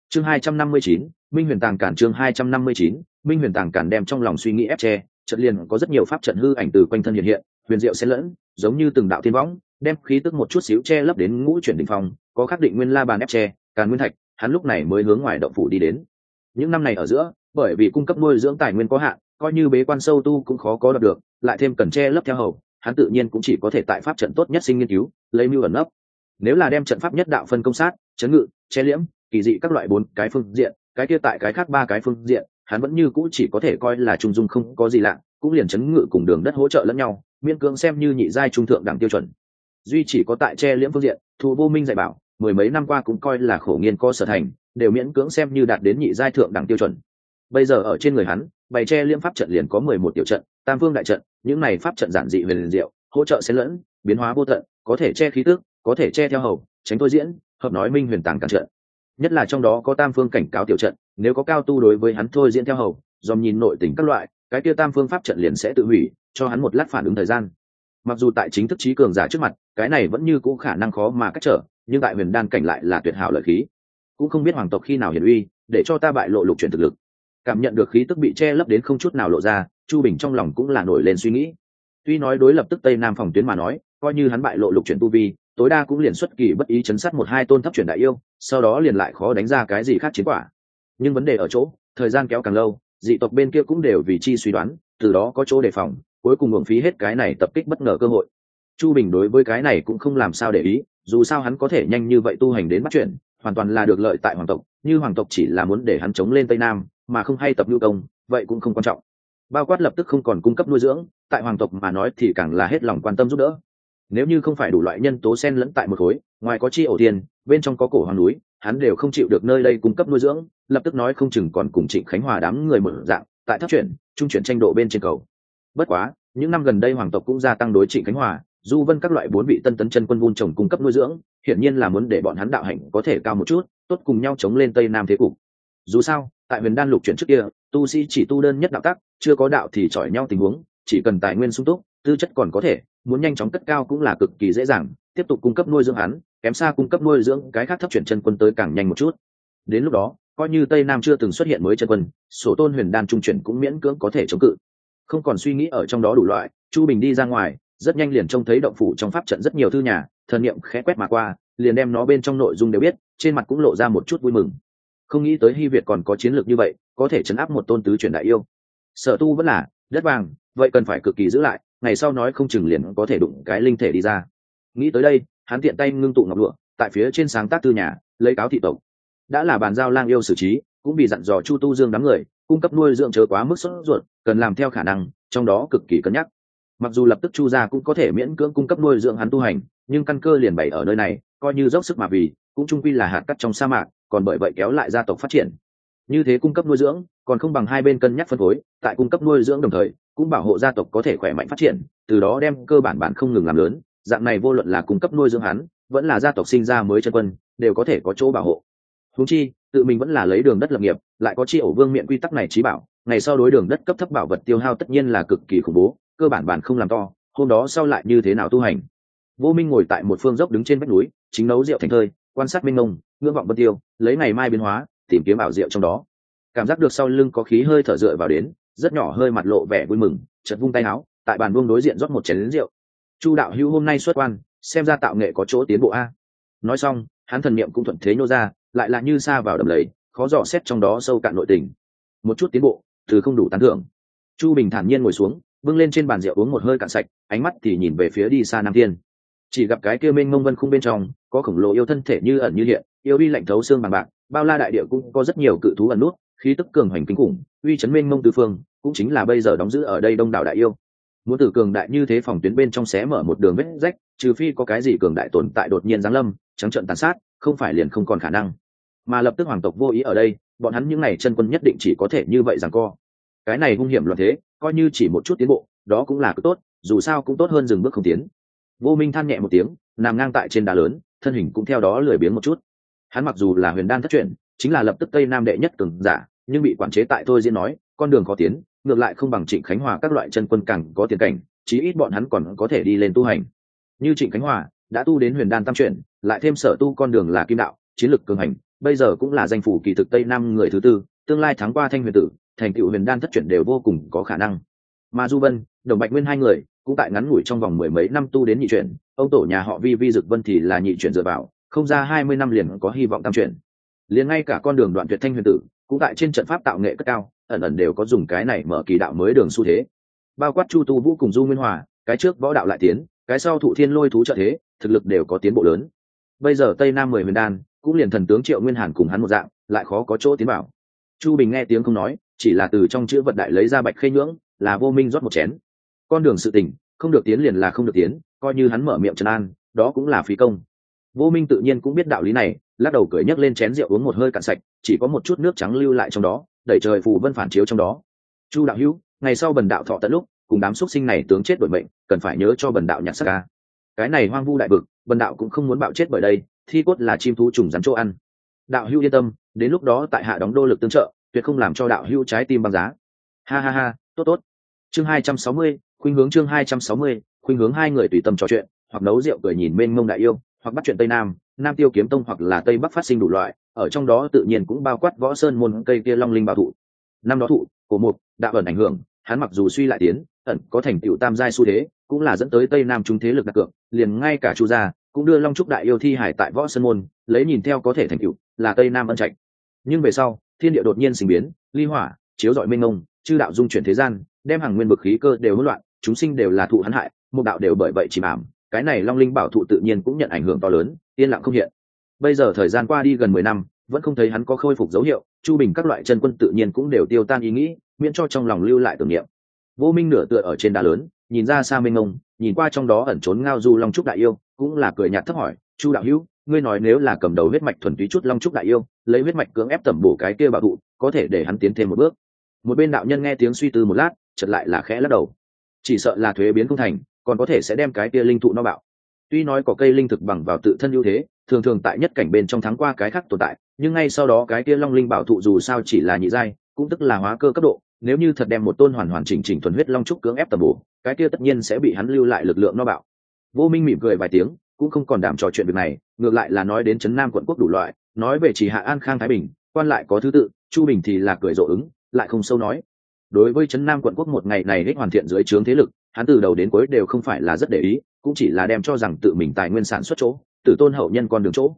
Chương hai trăm năm mươi chín, minh huyền tàng cản chương hai trăm năm mươi chín, minh huyền tàng cản đem trong lòng suy nghĩ ép tre trận liền có rất nhiều pháp trận hư ảnh từ quanh thân hiện hiện, huyền diệu xen lẫn, giống như từng đạo thiên võng, đem khí tức một chút xíu che lấp đến ngũ chuyển đỉnh phong có khắc định nguyên la bàn ép tre, càn nguyên thạch, hắn lúc này mới hướng ngoài động phủ đi đến. Những năm này ở giữa, bởi vì cung cấp nuôi dưỡng tài nguyên có hạn, coi như bế quan sâu tu cũng khó có đọc được, lại thêm cần tre lấp theo hầu, hắn tự nhiên cũng chỉ có thể tại pháp trận tốt nhất sinh nghiên cứu, lấy mưu ẩn nấp. Nếu là đem trận pháp nhất đạo phân công sát, chấn ngự, che liễm, kỳ dị các loại bốn cái phương diện, cái kia tại cái khác ba cái phương diện, hắn vẫn như cũ chỉ có thể coi là trung dung không có gì lạ, cũng liền chấn ngự cùng đường đất hỗ trợ lẫn nhau miên cưỡng xem như nhị giai trung thượng đẳng tiêu chuẩn. Duy chỉ có tại che liễm phương diện thù vô minh dạy bảo mười mấy năm qua cũng coi là khổ nghiên co sở thành, đều miễn cưỡng xem như đạt đến nhị giai thượng đẳng tiêu chuẩn. Bây giờ ở trên người hắn, bày tre liễm pháp trận liền có mười một tiểu trận, tam phương đại trận, những này pháp trận giản dị về liền diệu, hỗ trợ xen lẫn, biến hóa vô tận, có thể che khí tước có thể che theo hầu, tránh tôi diễn, hợp nói minh huyền tàng cản trận. Nhất là trong đó có tam phương cảnh cáo tiểu trận, nếu có cao tu đối với hắn thôi diễn theo hầu, dòm nhìn nội tình các loại, cái kia tam phương pháp trận liền sẽ tự hủy, cho hắn một lát phản ứng thời gian. Mặc dù tại chính thức trí cường giả trước mặt, cái này vẫn như cũ khả năng khó mà cách trở nhưng tại huyền đan cảnh lại là tuyệt hảo lợi khí. Cũng không biết hoàng tộc khi nào hiển uy, để cho ta bại lộ lục chuyển thực lực. Cảm nhận được khí tức bị che lấp đến không chút nào lộ ra, chu bình trong lòng cũng là nổi lên suy nghĩ. Tuy nói đối lập tức tây nam phòng tuyến mà nói, coi như hắn bại lộ lục chuyển tu vi, tối đa cũng liền xuất kỳ bất ý chấn sát một hai tôn thấp chuyển đại yêu, sau đó liền lại khó đánh ra cái gì khác chiến quả. Nhưng vấn đề ở chỗ, thời gian kéo càng lâu, dị tộc bên kia cũng đều vì chi suy đoán, từ đó có chỗ đề phòng, cuối cùng hưởng phí hết cái này tập kích bất ngờ cơ hội. Chu bình đối với cái này cũng không làm sao để ý dù sao hắn có thể nhanh như vậy tu hành đến bắt chuyện, hoàn toàn là được lợi tại hoàng tộc, như hoàng tộc chỉ là muốn để hắn chống lên tây nam, mà không hay tập nhu công, vậy cũng không quan trọng. Bao quát lập tức không còn cung cấp nuôi dưỡng, tại hoàng tộc mà nói thì càng là hết lòng quan tâm giúp đỡ. Nếu như không phải đủ loại nhân tố sen lẫn tại một khối, ngoài có chi ổ tiền, bên trong có cổ hoàng núi, hắn đều không chịu được nơi đây cung cấp nuôi dưỡng, lập tức nói không chừng còn cùng trịnh khánh hòa đám người mở dạng, tại thấp chuyển, trung chuyển tranh độ bên trên cầu. Bất quá, những năm gần đây hoàng tộc cũng gia tăng đối trịnh khánh hòa du vân các loại bốn vị tân tấn chân quân vun trồng cung cấp nuôi dưỡng, hiển nhiên là muốn để bọn hắn đạo hạnh có thể cao một chút, tốt cùng nhau chống lên tây nam thế cục. Dù sao, tại huyền đan lục chuyển trước kia, tu sĩ chỉ tu đơn nhất đạo tắc, chưa có đạo thì chọi nhau tình huống, chỉ cần tài nguyên sung túc, tư chất còn có thể, muốn nhanh chóng cất cao cũng là cực kỳ dễ dàng, tiếp tục cung cấp nuôi dưỡng hắn, kém xa cung cấp nuôi dưỡng cái khác thấp chuyển chân quân tới càng nhanh một chút. Đến lúc đó, coi như tây nam chưa từng xuất hiện mới chân quân, sổ tôn huyền đan trung chuyển cũng miễn cưỡng có thể chống cự. Không còn suy nghĩ ở trong đó đủ loại, chu bình đi ra ngoài rất nhanh liền trông thấy động phủ trong pháp trận rất nhiều thư nhà, thần niệm khẽ quét mà qua, liền đem nó bên trong nội dung đều biết, trên mặt cũng lộ ra một chút vui mừng. Không nghĩ tới hy việt còn có chiến lược như vậy, có thể chấn áp một tôn tứ truyền đại yêu. Sở tu vẫn là, đất vàng, vậy cần phải cực kỳ giữ lại, ngày sau nói không chừng liền có thể đụng cái linh thể đi ra. Nghĩ tới đây, hắn tiện tay ngưng tụ ngọc lụa, tại phía trên sáng tác thư nhà, lấy cáo thị tộc. Đã là bàn giao lang yêu xử trí, cũng bị dặn dò chu tu dương đám người, cung cấp nuôi dưỡng chớ quá mức sốt ruột, cần làm theo khả năng, trong đó cực kỳ cân nhắc mặc dù lập tức chu gia cũng có thể miễn cưỡng cung cấp nuôi dưỡng hắn tu hành, nhưng căn cơ liền bày ở nơi này, coi như dốc sức mà vì, cũng trung quy là hạt cắt trong sa mạc, còn bởi vậy kéo lại gia tộc phát triển. Như thế cung cấp nuôi dưỡng, còn không bằng hai bên cân nhắc phân phối, tại cung cấp nuôi dưỡng đồng thời, cũng bảo hộ gia tộc có thể khỏe mạnh phát triển, từ đó đem cơ bản bản không ngừng làm lớn, dạng này vô luận là cung cấp nuôi dưỡng hắn, vẫn là gia tộc sinh ra mới chân quân, đều có thể có chỗ bảo hộ. Húng chi, tự mình vẫn là lấy đường đất lập nghiệp, lại có chi ổ vương miệng quy tắc này trí bảo, ngày sau đối đường đất cấp thấp bảo vật tiêu hao tất nhiên là cực kỳ khủng bố cơ bản bản không làm to, hôm đó sau lại như thế nào tu hành? Vô minh ngồi tại một phương dốc đứng trên vách núi, chính nấu rượu thành thơi, quan sát minh ngông ngưỡng vọng bất tiêu, lấy ngày mai biến hóa, tìm kiếm ảo diệu trong đó. Cảm giác được sau lưng có khí hơi thở dựa vào đến, rất nhỏ hơi mặt lộ vẻ vui mừng chật vung tay áo, tại bàn buông đối diện rót một chén lính rượu. Chu đạo hữu hôm nay xuất quan, xem ra tạo nghệ có chỗ tiến bộ a. Nói xong, hắn thần niệm cũng thuận thế nhô ra, lại là như xa vào đầm lầy, khó dò xét trong đó sâu cạn nội tình. Một chút tiến bộ, từ không đủ tán thưởng. Chu bình thản nhiên ngồi xuống bưng lên trên bàn rượu uống một hơi cạn sạch, ánh mắt thì nhìn về phía đi xa nam thiên. Chỉ gặp cái kia mênh mông vân khung bên trong, có khổng lồ yêu thân thể như ẩn như hiện, yêu uy lạnh thấu xương bằng bạc, bao la đại địa cũng có rất nhiều cự thú ẩn nút, khí tức cường hoành kinh khủng, uy chấn mênh mông tư phương, cũng chính là bây giờ đóng giữ ở đây đông đảo đại yêu. Muốn tử cường đại như thế phòng tuyến bên trong xé mở một đường vết rách, trừ phi có cái gì cường đại tồn tại đột nhiên giáng lâm, trắng trận tàn sát, không phải liền không còn khả năng. Mà lập tức hoàng tộc vô ý ở đây, bọn hắn những n à y chân quân nhất định chỉ có thể như vậy rằng co cái này hung hiểm loạn thế, coi như chỉ một chút tiến bộ, đó cũng là cứ tốt, dù sao cũng tốt hơn dừng bước không tiến. Vô minh than nhẹ một tiếng, nằm ngang tại trên đá lớn, thân hình cũng theo đó lười biếng một chút. Hắn mặc dù là huyền đan thất truyền chính là lập tức tây nam đệ nhất cường giả, nhưng bị quản chế tại thôi diễn nói, con đường khó tiến, ngược lại không bằng trịnh khánh hòa các loại chân quân càng có tiền cảnh, chí ít bọn hắn còn có thể đi lên tu hành. Như trịnh khánh hòa, đã tu đến huyền đan tam chuyển lại thêm sở tu con đường là kim đạo, chiến lực cường hành, bây giờ cũng là danh phủ kỳ thực tây nam người thứ tư, tương lai thắng qua thanh huyền tử thành tựu huyền đan thất chuyển đều vô cùng có khả năng. Mà du vân, đồng bạch nguyên hai người, cũng tại ngắn ngủi trong vòng mười mấy năm tu đến nhị chuyển, ông tổ nhà họ vi vi dực vân thì là nhị chuyển dựa vào, không ra hai mươi năm liền có hy vọng tam chuyển. Liền ngay cả con đường đoạn tuyệt thanh huyền tử, cũng tại trên trận pháp tạo nghệ cất cao, ẩn ẩn đều có dùng cái này mở kỳ đạo mới đường xu thế. Bao quát chu tu vũ cùng du nguyên hòa, cái trước võ đạo lại tiến, cái sau thụ thiên lôi thú trợ thế, thực lực đều có tiến bộ lớn. Bây giờ tây nam mười huyền đan, cũng liền thần tướng triệu nguyên hàn cùng hắn một dạng, lại khó có chỗ tiến bảo chu bình nghe tiếng không nói chỉ là từ trong chữ vật đại lấy ra bạch khê nhưỡng, là vô minh rót một chén. Con đường sự tình, không được tiến liền là không được tiến, coi như hắn mở miệng trần an, đó cũng là phí công. Vô minh tự nhiên cũng biết đạo lý này, lắc đầu cười nhấc lên chén rượu uống một hơi cạn sạch, chỉ có một chút nước trắng lưu lại trong đó, đẩy trời phù vân phản chiếu trong đó. Chu đạo hữu, ngày sau bần đạo thọ tận lúc, cùng đám xuất sinh này tướng chết bởi mệnh, cần phải nhớ cho bần đạo nhặt sắc ca. Cái này hoang vu đại vực, bần đạo cũng không muốn bạo chết bởi đây, thi cốt là chim thú trùng rắn chỗ ăn. Đạo hữu yên tâm, đến lúc đó tại hạ đóng đô lực tương trợ tuyệt không làm cho đạo hữu trái tim băng giá. Ha ha ha tốt tốt. Chương hai trăm sáu mươi khuynh hướng chương hai trăm sáu mươi khuynh hướng hai người tùy tâm trò chuyện hoặc nấu rượu cười nhìn mênh mông đại yêu hoặc bắt chuyện tây nam nam tiêu kiếm tông hoặc là tây bắc phát sinh đủ loại ở trong đó tự nhiên cũng bao quát võ sơn môn cây kia long linh bảo thụ. Năm đó thụ cổ mục, đạo ẩn ảnh hưởng hắn mặc dù suy lại tiến ẩn có thành tựu tam giai xu thế cũng là dẫn tới tây nam trung thế lực đặc cược liền ngay cả chu gia cũng đưa long trúc đại yêu thi hải tại võ sơn môn lấy nhìn theo có thể thành tựu là tây nam ân trạch. Nhưng về sau thiên địa đột nhiên sinh biến, ly hỏa, chiếu dọi minh ngông chư đạo dung chuyển thế gian, đem hàng nguyên bực khí cơ đều hỗn loạn, chúng sinh đều là thụ hắn hại, một đạo đều bởi vậy chìm ảm. Cái này long linh bảo thụ tự nhiên cũng nhận ảnh hưởng to lớn, yên lặng không hiện. Bây giờ thời gian qua đi gần mười năm, vẫn không thấy hắn có khôi phục dấu hiệu, chu bình các loại chân quân tự nhiên cũng đều tiêu tan ý nghĩ, miễn cho trong lòng lưu lại tưởng niệm. Vô minh nửa tựa ở trên đá lớn, nhìn ra xa mênh ngông nhìn qua trong đó ẩn trốn ngao du long trúc đại yêu, cũng là cười nhạt thấp hỏi, chu đạo hữu ngươi nói nếu là cầm đầu huyết mạch thuần túy chút long trúc đại yêu, lấy huyết mạch cưỡng ép tẩm bổ cái kia bảo thụ, có thể để hắn tiến thêm một bước. Một bên đạo nhân nghe tiếng suy tư một lát chật lại là khẽ lắc đầu. Chỉ sợ là thuế biến không thành, còn có thể sẽ đem cái kia linh thụ no bạo. Tuy nói có cây linh thực bằng vào tự thân ưu thế, thường thường tại nhất cảnh bên trong tháng qua cái khác tồn tại, nhưng ngay sau đó cái kia long linh bảo thụ dù sao chỉ là nhị giai, cũng tức là hóa cơ cấp độ, nếu như thật đem một tôn hoàn hoàn chỉnh chỉnh thuần huyết long trúc cưỡng ép tầm bổ, cái kia tất nhiên sẽ bị hắn lưu lại lực lượng no bạo. Vô minh mỉm cười vài tiếng cũng không còn đảm trò chuyện việc này, ngược lại là nói đến trấn nam quận quốc đủ loại, nói về chỉ hạ an khang thái bình, quan lại có thứ tự, chu bình thì là cười rộ ứng, lại không sâu nói. Đối với trấn nam quận quốc một ngày này hết hoàn thiện dưới trướng thế lực, hắn từ đầu đến cuối đều không phải là rất để ý, cũng chỉ là đem cho rằng tự mình tài nguyên sản xuất chỗ, tự tôn hậu nhân con đường chỗ.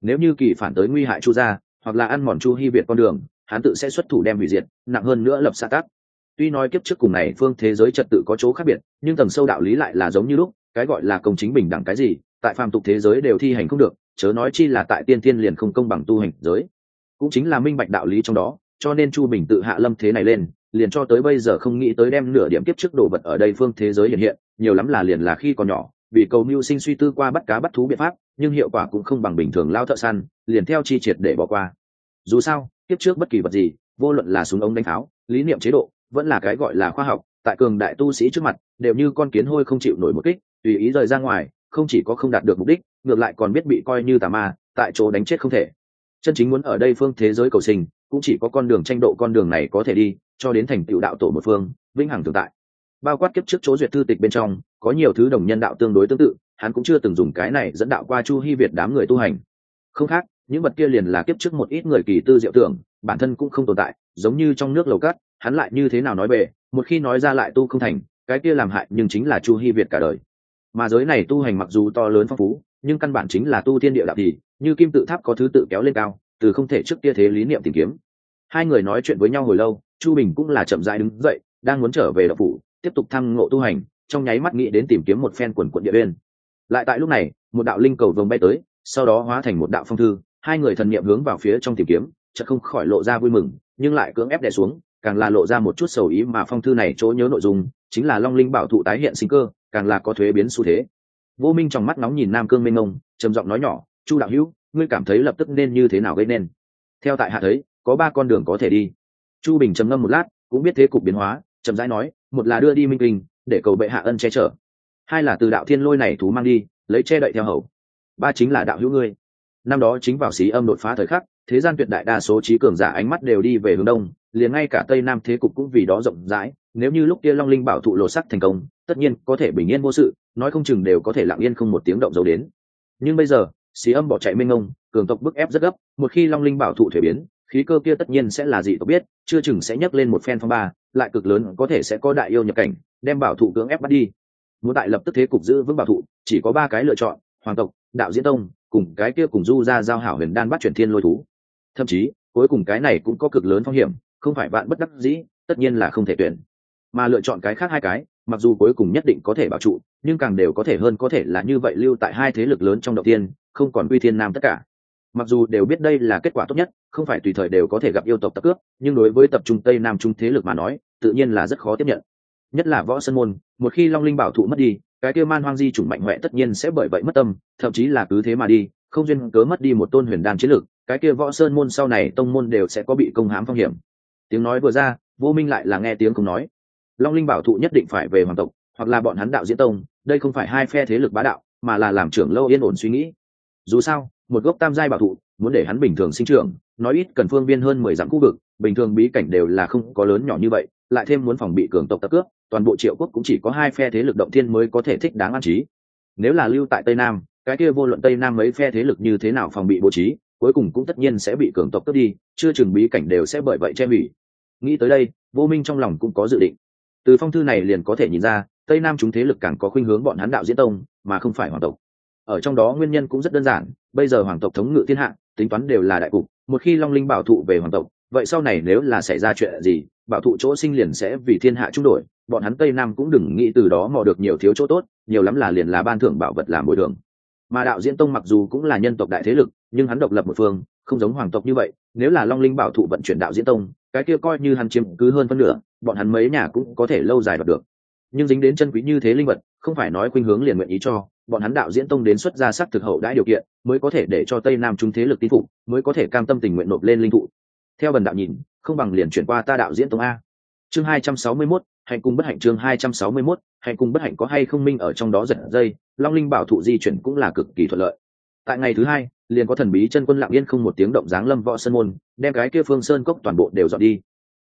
Nếu như kỳ phản tới nguy hại chu gia, hoặc là ăn mòn chu hy việt con đường, hắn tự sẽ xuất thủ đem hủy diệt, nặng hơn nữa lập xã tắc. Tuy nói kiếp trước cùng này phương thế giới trật tự có chỗ khác biệt, nhưng tầng sâu đạo lý lại là giống như lúc, cái gọi là công chính bình đẳng cái gì tại phàm tục thế giới đều thi hành không được, chớ nói chi là tại tiên tiên liền không công bằng tu hành giới. Cũng chính là minh bạch đạo lý trong đó, cho nên chu bình tự hạ lâm thế này lên, liền cho tới bây giờ không nghĩ tới đem nửa điểm kiếp trước đồ vật ở đây phương thế giới hiện hiện, nhiều lắm là liền là khi còn nhỏ, vì cầu mưu sinh suy tư qua bắt cá bắt thú biện pháp, nhưng hiệu quả cũng không bằng bình thường lao thợ săn, liền theo chi triệt để bỏ qua. Dù sao, kiếp trước bất kỳ vật gì, vô luận là súng ống đánh tháo lý niệm chế độ, vẫn là cái gọi là khoa học, tại cường đại tu sĩ trước mặt, đều như con kiến hôi không chịu nổi một kích, tùy ý rời ra ngoài không chỉ có không đạt được mục đích, ngược lại còn biết bị coi như tà ma, tại chỗ đánh chết không thể. Chân chính muốn ở đây phương thế giới cầu sinh, cũng chỉ có con đường tranh độ con đường này có thể đi, cho đến thành tựu đạo tổ một phương, vĩnh hằng tồn tại. Bao quát kiếp trước chỗ duyệt thư tịch bên trong, có nhiều thứ đồng nhân đạo tương đối tương tự, hắn cũng chưa từng dùng cái này dẫn đạo qua chu hy việt đám người tu hành. Không khác, những vật kia liền là kiếp trước một ít người kỳ tư diệu tưởng, bản thân cũng không tồn tại, giống như trong nước lầu cát, hắn lại như thế nào nói về một khi nói ra lại tu không thành, cái kia làm hại nhưng chính là chu hy việt cả đời mà giới này tu hành mặc dù to lớn phong phú, nhưng căn bản chính là tu thiên địa đạo thì, như kim tự tháp có thứ tự kéo lên cao, từ không thể trước kia thế lý niệm tìm kiếm. Hai người nói chuyện với nhau hồi lâu, chu bình cũng là chậm rãi đứng dậy, đang muốn trở về đậu phủ, tiếp tục thăng ngộ tu hành, trong nháy mắt nghĩ đến tìm kiếm một phen quần quận địa bên lại tại lúc này, một đạo linh cầu vồng bay tới, sau đó hóa thành một đạo phong thư, hai người thần niệm hướng vào phía trong tìm kiếm, chợt không khỏi lộ ra vui mừng, nhưng lại cưỡng ép đè xuống, càng là lộ ra một chút sầu ý mà phong thư này chỗ nhớ nội dung, chính là long linh bảo thụ tái hiện sinh cơ càng là có thuế biến xu thế. Vô minh trong mắt nóng nhìn nam cương minh ngông, trầm giọng nói nhỏ, chu đạo hữu, ngươi cảm thấy lập tức nên như thế nào gây nên? Theo tại hạ thấy, có ba con đường có thể đi. Chu bình trầm ngâm một lát, cũng biết thế cục biến hóa, chậm rãi nói, một là đưa đi minh kinh, để cầu bệ hạ ân che chở. Hai là từ đạo thiên lôi này thú mang đi, lấy che đậy theo hầu. Ba chính là đạo hữu ngươi. Năm đó chính vào xí âm đột phá thời khắc, thế gian tuyệt đại đa số trí cường giả ánh mắt đều đi về hướng đông, liền ngay cả tây nam thế cục cũng vì đó rộng rãi, nếu như lúc kia long linh bảo thụ lộ sắc thành công tất nhiên có thể bình yên vô sự, nói không chừng đều có thể lặng yên không một tiếng động dấu đến. Nhưng bây giờ xí âm bỏ chạy mênh ngông cường tộc bức ép rất gấp, một khi long linh bảo thụ thể biến, khí cơ kia tất nhiên sẽ là gì tộc biết, chưa chừng sẽ nhấc lên một phen phong ba, lại cực lớn có thể sẽ có đại yêu nhập cảnh, đem bảo thụ cưỡng ép bắt đi. Muốn đại lập tức thế cục giữ vững bảo thụ, chỉ có ba cái lựa chọn, hoàng tộc, đạo diễn tông, cùng cái kia cùng du ra giao hảo huyền đan bắt chuyển thiên lôi thú. Thậm chí, cuối cùng cái này cũng có cực lớn phong hiểm, không phải bạn bất đắc dĩ, tất nhiên là không thể tuyển. Mà lựa chọn cái khác hai cái mặc dù cuối cùng nhất định có thể bảo trụ, nhưng càng đều có thể hơn có thể là như vậy lưu tại hai thế lực lớn trong đầu tiên, không còn uy thiên nam tất cả. Mặc dù đều biết đây là kết quả tốt nhất, không phải tùy thời đều có thể gặp yêu tộc tập cướp, nhưng đối với tập trung tây nam trung thế lực mà nói, tự nhiên là rất khó tiếp nhận. Nhất là võ sân môn, một khi long linh bảo thụ mất đi, cái kia man hoang di chủng mạnh mẽ tất nhiên sẽ bởi vậy mất tâm, thậm chí là cứ thế mà đi, không duyên cớ mất đi một tôn huyền đan chiến lược cái kia võ sơn môn sau này tông môn đều sẽ có bị công hãm phong hiểm. Tiếng nói vừa ra, vô minh lại là nghe tiếng không nói long linh bảo thụ nhất định phải về hoàng tộc, hoặc là bọn hắn đạo diễn tông, đây không phải hai phe thế lực bá đạo, mà là làm trưởng lâu yên ổn suy nghĩ. Dù sao, một gốc tam giai bảo thụ, muốn để hắn bình thường sinh trưởng, nói ít cần phương viên hơn mười dặm khu vực, bình thường bí cảnh đều là không có lớn nhỏ như vậy, lại thêm muốn phòng bị cường tộc tập cướp, toàn bộ triệu quốc cũng chỉ có hai phe thế lực động thiên mới có thể thích đáng an trí. Nếu là lưu tại tây nam, cái kia vô luận tây nam mấy phe thế lực như thế nào phòng bị bố trí, cuối cùng cũng tất nhiên sẽ bị cường tộc cướp đi, chưa chừng bí cảnh đều sẽ bởi vậy che hủy. Nghĩ tới đây, vô minh trong lòng cũng có dự định từ phong thư này liền có thể nhìn ra, tây nam chúng thế lực càng có khuynh hướng bọn hắn đạo diễn tông, mà không phải hoàng tộc. Ở trong đó nguyên nhân cũng rất đơn giản, bây giờ hoàng tộc thống ngự thiên hạ, tính toán đều là đại cục, một khi long linh bảo thụ về hoàng tộc, vậy sau này nếu là xảy ra chuyện gì, bảo thụ chỗ sinh liền sẽ vì thiên hạ trung đổi, bọn hắn tây nam cũng đừng nghĩ từ đó mò được nhiều thiếu chỗ tốt, nhiều lắm là liền là ban thưởng bảo vật làm bồi thường. Mà đạo diễn tông mặc dù cũng là nhân tộc đại thế lực, nhưng hắn độc lập một phương, không giống hoàng tộc như vậy, nếu là long linh bảo thụ vận chuyển đạo diễn tông cái kia coi như hắn chiếm cứ hơn phân nửa bọn hắn mấy nhà cũng có thể lâu dài đoạt được. Nhưng dính đến chân quý như thế linh vật không phải nói khuynh hướng liền nguyện ý cho bọn hắn đạo diễn tông đến xuất ra sắc thực hậu đãi điều kiện mới có thể để cho tây nam trung thế lực tín phục mới có thể cam tâm tình nguyện nộp lên linh thụ. Theo bần đạo nhìn không bằng liền chuyển qua ta đạo diễn tông a. Chương hai trăm sáu mươi 261, hạnh cung bất hạnh chương hai trăm sáu mươi 261, hạnh cung bất hạnh có hay không minh ở trong đó giật dây long linh bảo thụ di chuyển cũng là cực kỳ thuận lợi. Tại ngày thứ hai liền có thần bí chân quân lặng yên không một tiếng động dáng lâm võ sơn môn, đem cái kia phương sơn cốc toàn bộ đều dọn đi.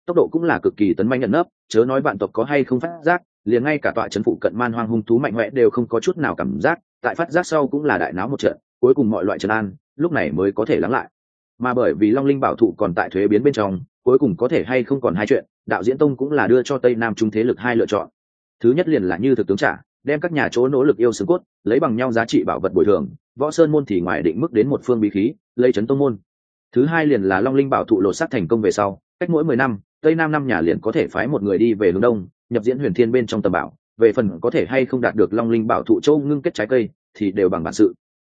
Tốc độ cũng là cực kỳ tấn manh nhận nấp, chớ nói bạn tộc có hay không phát giác, liền ngay cả tọa trấn phụ cận man hoang hung thú mạnh mẽ đều không có chút nào cảm giác, tại phát giác sau cũng là đại náo một trận, cuối cùng mọi loại trần an, lúc này mới có thể lắng lại. Mà bởi vì long linh bảo thụ còn tại thuế biến bên trong, cuối cùng có thể hay không còn hai chuyện, đạo diễn tông cũng là đưa cho tây nam trung thế lực hai lựa chọn. Thứ nhất liền là như thực tướng trả, đem các nhà chỗ nỗ lực yêu xương cốt, lấy bằng nhau giá trị bảo vật bồi thường võ sơn môn thì ngoài định mức đến một phương bí khí, lây chấn tông môn. Thứ hai liền là long linh bảo thụ lột xác thành công về sau, cách mỗi mười năm, tây nam năm nhà liền có thể phái một người đi về hướng đông, nhập diễn huyền thiên bên trong tầm bảo. Về phần có thể hay không đạt được long linh bảo thụ châu ngưng kết trái cây, thì đều bằng bản sự.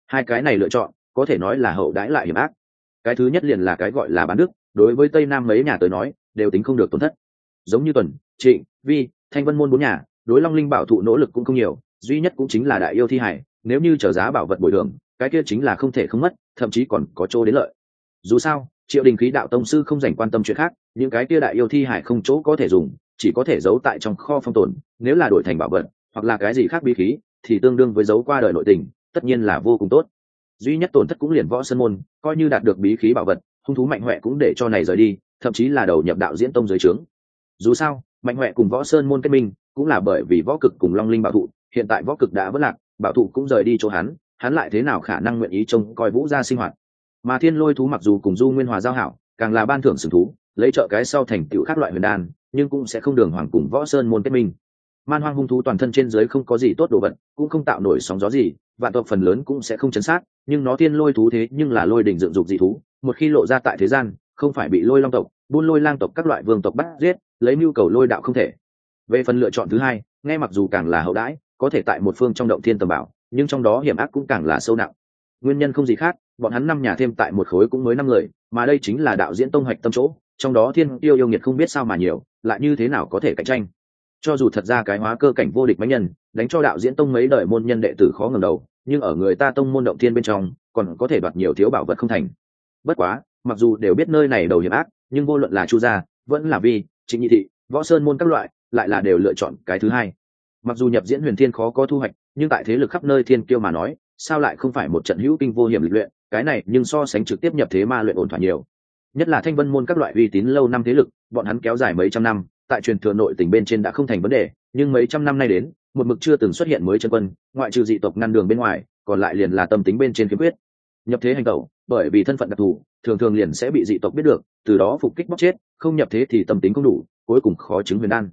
Hai cái này lựa chọn, có thể nói là hậu đãi lại hiểm ác. Cái thứ nhất liền là cái gọi là bán đức, đối với tây nam mấy nhà tới nói, đều tính không được tổn thất. Giống như tuần, trịnh, vi, thanh vân môn bốn nhà, đối long linh bảo thụ nỗ lực cũng không nhiều, duy nhất cũng chính là đại yêu thi hải nếu như trở giá bảo vật bồi thường, cái kia chính là không thể không mất, thậm chí còn có chỗ đến lợi. Dù sao, triệu đình khí đạo tông sư không dành quan tâm chuyện khác, những cái kia đại yêu thi hải không chỗ có thể dùng, chỉ có thể giấu tại trong kho phong tồn, nếu là đổi thành bảo vật, hoặc là cái gì khác bí khí, thì tương đương với giấu qua đời nội tình, tất nhiên là vô cùng tốt. Duy nhất tổn thất cũng liền võ sơn môn, coi như đạt được bí khí bảo vật, hung thú mạnh huệ cũng để cho này rời đi, thậm chí là đầu nhập đạo diễn tông dưới trướng. Dù sao, mạnh huệ cùng võ sơn môn kết minh, cũng là bởi vì võ cực cùng long linh bảo thụ, hiện tại võ cực đã vất lạc bảo thụ cũng rời đi chỗ hắn hắn lại thế nào khả năng nguyện ý trông coi vũ gia sinh hoạt? Mà thiên lôi thú mặc dù cùng du nguyên hòa giao hảo, càng là ban thưởng sừng thú, lấy trợ cái sau thành tựu các loại huyền đan, nhưng cũng sẽ không đường hoàng cùng võ sơn môn kết minh. Man hoang hung thú toàn thân trên dưới không có gì tốt đồ vật, cũng không tạo nổi sóng gió gì, vạn tộc phần lớn cũng sẽ không chấn sát, nhưng nó thiên lôi thú thế nhưng là lôi đỉnh dựng dục dị thú, một khi lộ ra tại thế gian, không phải bị lôi long tộc, buôn lôi lang tộc các loại vương tộc bắt giết, lấy mưu cầu lôi đạo không thể. Về phần lựa chọn thứ hai, nghe mặc dù càng là hậu đãi có thể tại một phương trong động thiên tầm bảo, nhưng trong đó hiểm ác cũng càng là sâu nặng. Nguyên nhân không gì khác, bọn hắn năm nhà thêm tại một khối cũng mới năm người, mà đây chính là đạo diễn tông hoạch tâm chỗ, trong đó thiên tiêu yêu nghiệt không biết sao mà nhiều, lại như thế nào có thể cạnh tranh. Cho dù thật ra cái hóa cơ cảnh vô địch bánh nhân, đánh cho đạo diễn tông mấy đời môn nhân đệ tử khó ngầm đầu, nhưng ở người ta tông môn động thiên bên trong, còn có thể đoạt nhiều thiếu bảo vật không thành. Bất quá, mặc dù đều biết nơi này đầu hiểm ác, nhưng vô luận là chu gia, vẫn là vi chính nhị thị, võ sơn môn các loại, lại là đều lựa chọn cái thứ hai mặc dù nhập diễn huyền thiên khó có thu hoạch, nhưng tại thế lực khắp nơi thiên kiêu mà nói, sao lại không phải một trận hữu kinh vô hiểm lịch luyện, cái này nhưng so sánh trực tiếp nhập thế ma luyện ổn thỏa nhiều. Nhất là thanh vân môn các loại uy tín lâu năm thế lực, bọn hắn kéo dài mấy trăm năm, tại truyền thừa nội tỉnh bên trên đã không thành vấn đề, nhưng mấy trăm năm nay đến, một mực chưa từng xuất hiện mới chân quân, ngoại trừ dị tộc ngăn đường bên ngoài, còn lại liền là tâm tính bên trên kiếm quyết nhập thế hành tẩu, bởi vì thân phận đặc thù, thường thường liền sẽ bị dị tộc biết được, từ đó phục kích bóc chết, không nhập thế thì tâm tính không đủ, cuối cùng khó chứng huyền đan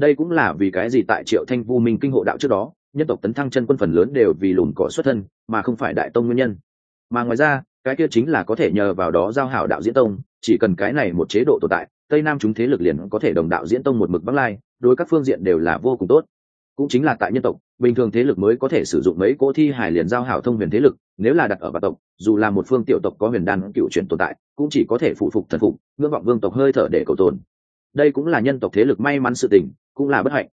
đây cũng là vì cái gì tại triệu thanh vu minh kinh hộ đạo trước đó, nhân tộc tấn thăng chân quân phần lớn đều vì lùn cỏ xuất thân, mà không phải đại tông nguyên nhân. Mà ngoài ra, cái kia chính là có thể nhờ vào đó giao hảo đạo diễn tông, chỉ cần cái này một chế độ tồn tại, tây nam chúng thế lực liền có thể đồng đạo diễn tông một mực vắng lai, đối các phương diện đều là vô cùng tốt. Cũng chính là tại nhân tộc, bình thường thế lực mới có thể sử dụng mấy cỗ thi hải liền giao hảo thông huyền thế lực, nếu là đặt ở vạn tộc, dù là một phương tiểu tộc có huyền đan cựu chuyển tồn tại, cũng chỉ có thể phụ phục thần phục, ngưỡng vọng vương tộc hơi thở để cầu tồn. Đây cũng là nhân tộc thế lực may mắn sự tình cũng là bất hạnh.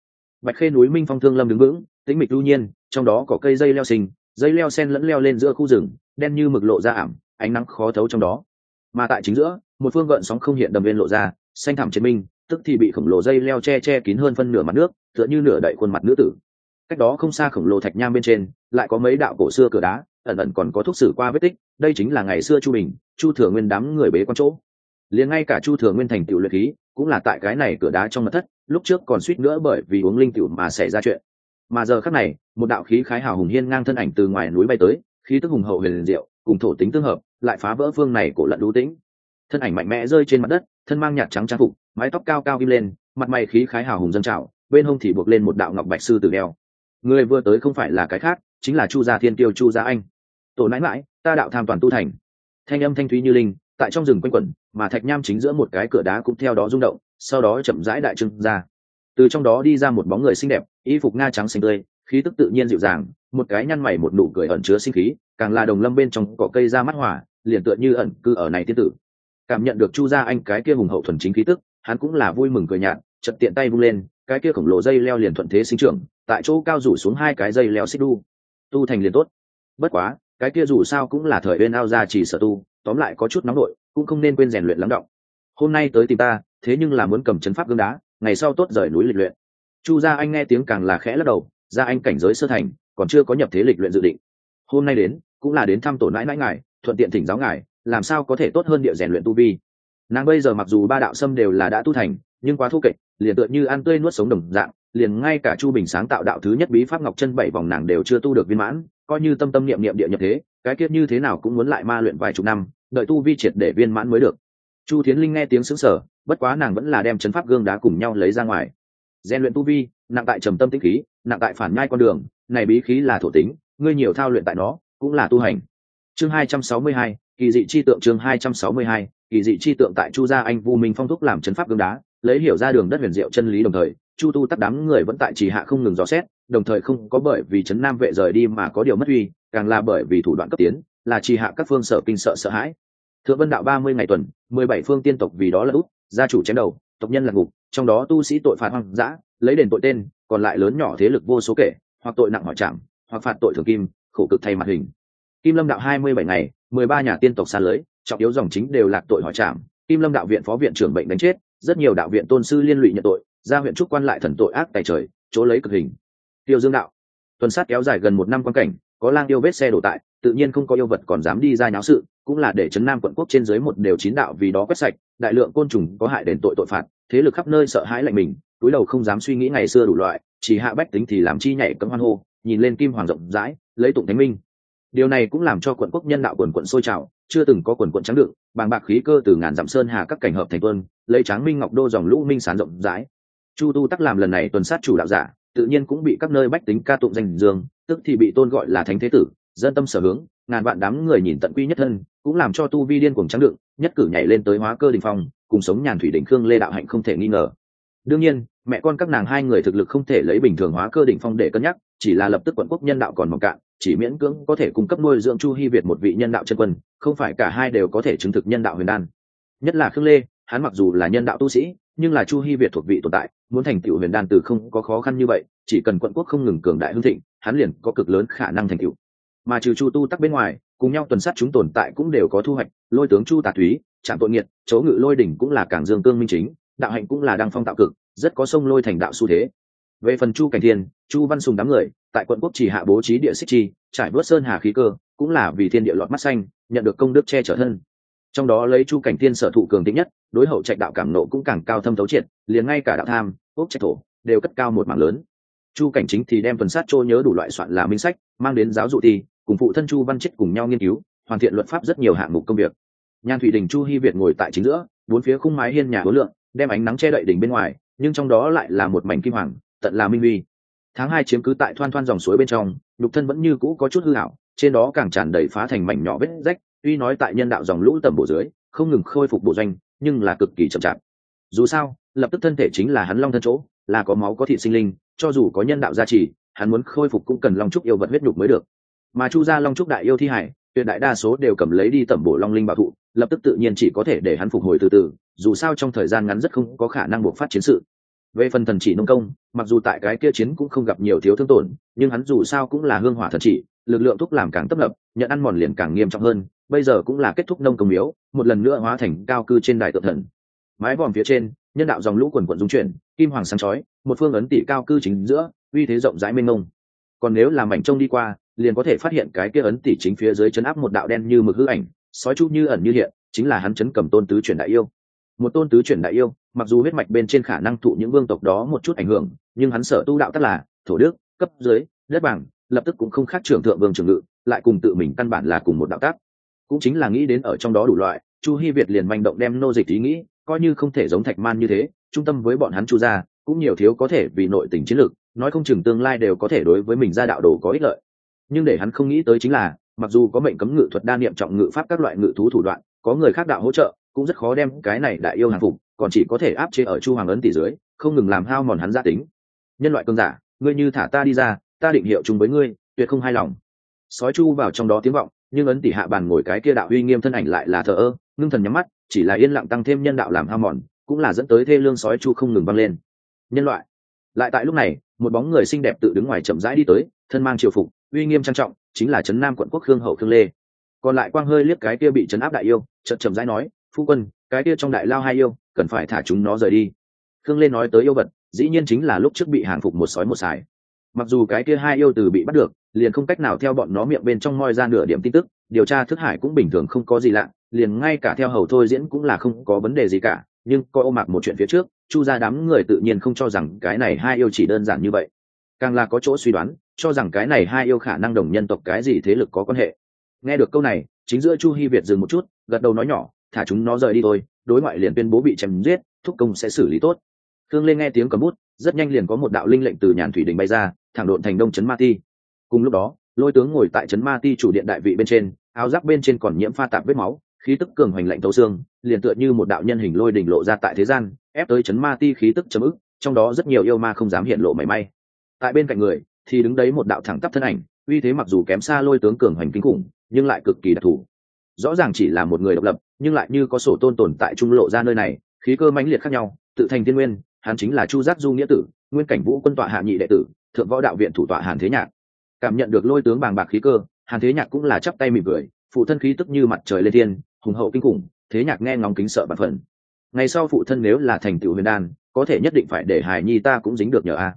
Bạch khê núi minh phong thương lâm đứng vững, tĩnh mịch lưu nhiên, trong đó có cây dây leo sinh dây leo sen lẫn leo lên giữa khu rừng, đen như mực lộ ra ảm, ánh nắng khó thấu trong đó. Mà tại chính giữa, một phương gợn sóng không hiện đầm viên lộ ra, xanh thẳm chiến minh, tức thì bị khổng lồ dây leo che che kín hơn phân nửa mặt nước, tựa như nửa đậy khuôn mặt nữ tử. Cách đó không xa khổng lồ thạch nham bên trên, lại có mấy đạo cổ xưa cửa đá, ẩn ẩn còn có thuốc sử qua vết tích, đây chính là ngày xưa chu bình, chu thừa nguyên đám người bế con chỗ. Liền ngay cả chu thừa nguyên thành tựu luyện khí, cũng là tại cái này cửa đá trong mật thất lúc trước còn suýt nữa bởi vì uống linh tiểu mà xảy ra chuyện. Mà giờ khắc này, một đạo khí khái hào hùng hiên ngang thân ảnh từ ngoài núi bay tới, khí tức hùng hậu huyền diệu, cùng thổ tính tương hợp, lại phá vỡ phương này cổ lận đú tĩnh. Thân ảnh mạnh mẽ rơi trên mặt đất, thân mang nhạt trắng trang phục, mái tóc cao cao kim lên, mặt mày khí khái hào hùng dân trào, bên hông thì buộc lên một đạo ngọc bạch sư tử đeo. Người vừa tới không phải là cái khác, chính là chu gia thiên tiêu chu gia anh. Tổ nãi mãi ta đạo tham toàn tu thành. Thanh âm thanh thúy như linh, tại trong rừng quanh quẩn, mà thạch nham chính giữa một cái cửa đá cũng theo đó rung động sau đó chậm rãi đại trưng ra. Từ trong đó đi ra một bóng người xinh đẹp, y phục nga trắng xinh tươi, khí tức tự nhiên dịu dàng, một cái nhăn mày một nụ cười ẩn chứa sinh khí, càng là đồng lâm bên trong cỏ cây ra mắt hỏa liền tựa như ẩn cư ở này tiên tử. Cảm nhận được chu gia anh cái kia hùng hậu thuần chính khí tức, hắn cũng là vui mừng cười nhạt chật tiện tay vung lên, cái kia khổng lồ dây leo liền thuận thế sinh trưởng, tại chỗ cao rủ xuống hai cái dây leo xích đu. Tu thành liền tốt. Bất quá, cái kia dù sao cũng là thời bên ao ra chỉ sở tu, tóm lại có chút nóng nội, cũng không nên quên rèn luyện lắng động hôm nay tới tìm ta, thế nhưng là muốn cầm chấn pháp gương đá, ngày sau tốt rời núi lịch luyện. Chu gia anh nghe tiếng càng là khẽ lắc đầu, gia anh cảnh giới sơ thành, còn chưa có nhập thế lịch luyện dự định. Hôm nay đến, cũng là đến thăm tổ nãi nãi ngài, thuận tiện thỉnh giáo ngài, làm sao có thể tốt hơn địa rèn luyện tu vi. Nàng bây giờ mặc dù ba đạo sâm đều là đã tu thành, nhưng quá thu kệch, liền tựa như ăn tươi nuốt sống đồng dạng, liền ngay cả chu bình sáng tạo đạo thứ nhất bí pháp ngọc chân bảy vòng nàng đều chưa tu được viên mãn, coi như tâm tâm niệm niệm địa nhập thế, cái kiết như thế nào cũng muốn lại ma luyện vài chục năm, đợi tu vi triệt để viên mãn mới được chu thiến linh nghe tiếng xứng sở bất quá nàng vẫn là đem chấn pháp gương đá cùng nhau lấy ra ngoài. Gian luyện tu vi, nặng tại trầm tâm tĩnh khí, nặng tại phản nhai con đường, này bí khí là thổ tính, ngươi nhiều thao luyện tại nó, cũng là tu hành. Chương hai trăm sáu mươi hai, kỳ dị chi tượng chương hai trăm sáu mươi hai, kỳ dị chi tượng tại chu gia anh vu minh phong thúc làm chấn pháp gương đá, lấy hiểu ra đường đất huyền diệu chân lý đồng thời, chu tu tắt đám người vẫn tại trì hạ không ngừng dò xét, đồng thời không có bởi vì trấn nam vệ rời đi mà có điều mất uy, càng là bởi vì thủ đoạn cấp tiến, là trì hạ các phương sở kinh sợ sợ hãi thượng vân đạo ba mươi ngày tuần, mười bảy phương tiên tộc vì đó là út, gia chủ chém đầu, tộc nhân là ngục, trong đó tu sĩ tội phạt hoang dã, lấy đền tội tên, còn lại lớn nhỏ thế lực vô số kể, hoặc tội nặng hỏi chạm hoặc phạt tội thường kim, khổ cực thay mặt hình. Kim lâm đạo hai mươi bảy ngày, mười ba nhà tiên tộc xa lưới, trọng yếu dòng chính đều lạc tội hỏi chạm kim lâm đạo viện phó viện trưởng bệnh đánh chết, rất nhiều đạo viện tôn sư liên lụy nhận tội ra huyện trúc quan lại thần tội ác tài trời, chỗ lấy cực hình. Tiêu dương đạo, tuần sát kéo dài gần một năm quan cảnh, có lang yêu vết xe đổ tại, tự nhiên không có yêu vật còn dám đi ra nháo sự cũng là để chấn nam quận quốc trên dưới một đều chín đạo vì đó quét sạch, đại lượng côn trùng có hại đền tội tội phạt, thế lực khắp nơi sợ hãi lạnh mình, túi đầu không dám suy nghĩ ngày xưa đủ loại, chỉ hạ bách tính thì làm chi nhảy cấm hoan hô, nhìn lên kim hoàng rộng rãi, lấy tụng thánh minh. Điều này cũng làm cho quận quốc nhân đạo quần quận sôi trào, chưa từng có quần quận trắng đựng, bàng bạc khí cơ từ ngàn dặm sơn hà các cảnh hợp thành tuân, lấy tráng minh ngọc đô dòng lũ minh sán rộng rãi. Chu tu tắc làm lần này tuần sát chủ đạo giả, tự nhiên cũng bị các nơi bách tính ca tụng danh dương, tức thì bị tôn gọi là thánh thế tử, dân tâm sở hướng, ngàn vạn đám người nhìn tận quy nhất thân cũng làm cho tu vi điên cuồng trắng đựng, nhất cử nhảy lên tới hóa cơ đình phong, cùng sống nhàn thủy đỉnh khương lê đạo hạnh không thể nghi ngờ. Đương nhiên, mẹ con các nàng hai người thực lực không thể lấy bình thường hóa cơ đỉnh phong để cân nhắc, chỉ là lập tức quận quốc nhân đạo còn mỏng cạn, chỉ miễn cưỡng có thể cung cấp nuôi dưỡng chu hy việt một vị nhân đạo chân quân, không phải cả hai đều có thể chứng thực nhân đạo huyền đan. Nhất là khương lê, hắn mặc dù là nhân đạo tu sĩ, nhưng là chu hy việt thuộc vị tồn tại, muốn thành tựu huyền đan từ không có khó khăn như vậy, chỉ cần quận quốc không ngừng cường đại hưng thịnh, hắn liền có cực lớn khả năng thành tựu. Mà trừ chu tu tắc bên ngoài cùng nhau tuần sát chúng tồn tại cũng đều có thu hoạch, lôi tướng chu tà thúy, trạm tội nghiệt chỗ ngự lôi đỉnh cũng là cảng dương cương minh chính, đạo hạnh cũng là đăng phong tạo cực, rất có sông lôi thành đạo xu thế. Về phần chu cảnh thiên, chu văn sùng đám người, tại quận quốc chỉ hạ bố trí địa xích chi, trải bớt sơn hà khí cơ, cũng là vì thiên địa lọt mắt xanh, nhận được công đức che chở thân. Trong đó lấy chu cảnh thiên sở thụ cường tính nhất, đối hậu trạch đạo cảm nộ cũng càng cao thâm thấu triệt, liền ngay cả đạo tham, ốc trạch thổ, đều cất cao một mảng lớn. Chu cảnh chính thì đem tuần sát trôi nhớ đủ loại soạn là minh sách, mang đến giáo dụ thi cùng phụ thân chu văn chết cùng nhau nghiên cứu, hoàn thiện luật pháp rất nhiều hạng mục công việc. Nhan thủy đình, chu hy việt ngồi tại chính giữa, bốn phía khung mái hiên nhà hối lượng, đem ánh nắng che đậy đỉnh bên ngoài, nhưng trong đó lại là một mảnh kim hoàng, tận là minh huy tháng hai chiếm cứ tại thoan thoan dòng suối bên trong, nhục thân vẫn như cũ có chút hư hảo trên đó càng tràn đầy phá thành mảnh nhỏ vết rách, tuy nói tại nhân đạo dòng lũ tầm bổ dưới, không ngừng khôi phục bộ doanh, nhưng là cực kỳ chậm chạp. Dù sao, lập tức thân thể chính là hắn long thân chỗ, là có máu có thị sinh linh, cho dù có nhân đạo gia trì, hắn muốn khôi phục cũng cần long trúc yêu vật huyết nhục mới được mà chu gia long trúc đại yêu thi hải, tuyệt đại đa số đều cầm lấy đi tẩm bổ long linh bảo thụ, lập tức tự nhiên chỉ có thể để hắn phục hồi từ từ, dù sao trong thời gian ngắn rất không có khả năng buộc phát chiến sự. Về phần thần chỉ nông công, mặc dù tại cái kia chiến cũng không gặp nhiều thiếu thương tổn, nhưng hắn dù sao cũng là hương hỏa thần chỉ, lực lượng thúc làm càng tấp nập, nhận ăn mòn liền càng nghiêm trọng hơn, bây giờ cũng là kết thúc nông công miếu, một lần nữa hóa thành cao cư trên đài tự thần. Mái vòm phía trên, nhân đạo dòng lũ quần quận dung chuyển, kim hoàng sáng chói, một phương ấn tỷ cao cư chính giữa, uy thế rộng rãi mênh mông. Còn nếu làm mảnh trông đi qua liền có thể phát hiện cái kia ấn tỷ chính phía dưới chấn áp một đạo đen như mực hư ảnh sói chu như ẩn như hiện chính là hắn chấn cầm tôn tứ chuyển đại yêu. Một tôn tứ chuyển đại yêu mặc dù huyết mạch bên trên khả năng thụ những vương tộc đó một chút ảnh hưởng nhưng hắn sở tu đạo tất là thổ đức cấp dưới đất bằng, lập tức cũng không khác trưởng thượng vương trường ngự lại cùng tự mình căn bản là cùng một đạo tác. Cũng chính là nghĩ đến ở trong đó đủ loại chu hy việt liền manh động đem nô dịch ý nghĩ coi như không thể giống thạch man như thế trung tâm với bọn hắn chu gia cũng nhiều thiếu có thể vì nội tình chiến lược nói không chừng tương lai đều có thể đối với mình ra đạo đồ có ích lợi nhưng để hắn không nghĩ tới chính là, mặc dù có mệnh cấm ngự thuật đa niệm trọng ngự pháp các loại ngự thú thủ đoạn, có người khác đạo hỗ trợ, cũng rất khó đem cái này đại yêu hàng phục, còn chỉ có thể áp chế ở chu hoàng ấn tỷ dưới, không ngừng làm hao mòn hắn gia tính. Nhân loại cơn giả, ngươi như thả ta đi ra, ta định hiệu chung với ngươi, tuyệt không hài lòng. Sói chu vào trong đó tiếng vọng, nhưng ấn tỷ hạ bàn ngồi cái kia đạo uy nghiêm thân ảnh lại là thờ ơ, ngưng thần nhắm mắt, chỉ là yên lặng tăng thêm nhân đạo làm hao mòn, cũng là dẫn tới thê lương sói chu không ngừng băng lên. Nhân loại. Lại tại lúc này, một bóng người xinh đẹp tự đứng ngoài chậm rãi đi tới, thân mang triều phục uy nghiêm trang trọng, chính là trấn nam quận quốc khương hậu khương lê. Còn lại quang hơi liếc cái kia bị trấn áp đại yêu, chợt trầm rãi nói, phu quân, cái kia trong đại lao hai yêu, cần phải thả chúng nó rời đi. Khương lê nói tới yêu vật, dĩ nhiên chính là lúc trước bị hàng phục một sói một sài mặc dù cái kia hai yêu từ bị bắt được, liền không cách nào theo bọn nó miệng bên trong moi ra nửa điểm tin tức, điều tra thức hải cũng bình thường không có gì lạ, liền ngay cả theo hầu thôi diễn cũng là không có vấn đề gì cả, nhưng coi ô mạc một chuyện phía trước, chu ra đám người tự nhiên không cho rằng cái này hai yêu chỉ đơn giản như vậy càng là có chỗ suy đoán, cho rằng cái này hai yêu khả năng đồng nhân tộc cái gì thế lực có quan hệ. Nghe được câu này, chính giữa chu hy việt dừng một chút, gật đầu nói nhỏ, thả chúng nó rời đi thôi, đối ngoại liền tuyên bố bị chém giết, thúc công sẽ xử lý tốt. Thương lên nghe tiếng cầm bút, rất nhanh liền có một đạo linh lệnh từ nhàn thủy đình bay ra, thẳng độn thành đông trấn ma ti. Cùng lúc đó, lôi tướng ngồi tại trấn ma ti chủ điện đại vị bên trên, áo giáp bên trên còn nhiễm pha tạp vết máu, khí tức cường hoành lạnh thấu xương, liền tựa như một đạo nhân hình lôi đỉnh lộ ra tại thế gian, ép tới trấn ma ti khí tức chấm ức, trong đó rất nhiều yêu ma không dám hiện lộ mảy may tại bên cạnh người, thì đứng đấy một đạo thẳng tắp thân ảnh, uy thế mặc dù kém xa lôi tướng cường hoành kinh khủng, nhưng lại cực kỳ đặc thù. Rõ ràng chỉ là một người độc lập, nhưng lại như có sổ tôn tồn tại trung lộ ra nơi này, khí cơ mãnh liệt khác nhau, tự thành thiên nguyên, hắn chính là chu giác du nghĩa tử, nguyên cảnh vũ quân tọa hạ nhị đệ tử, thượng võ đạo viện thủ tọa hàn thế nhạc. Cảm nhận được lôi tướng bàng bạc khí cơ, hàn thế nhạc cũng là chắp tay mỉm cười, phụ thân khí tức như mặt trời lên thiên, hùng hậu kinh khủng, thế nhạc nghe ngóng kính sợ bản phần ngày sau phụ thân nếu là thành tựu huyền đan, có thể nhất định phải để hải nhi ta cũng dính được nhờ a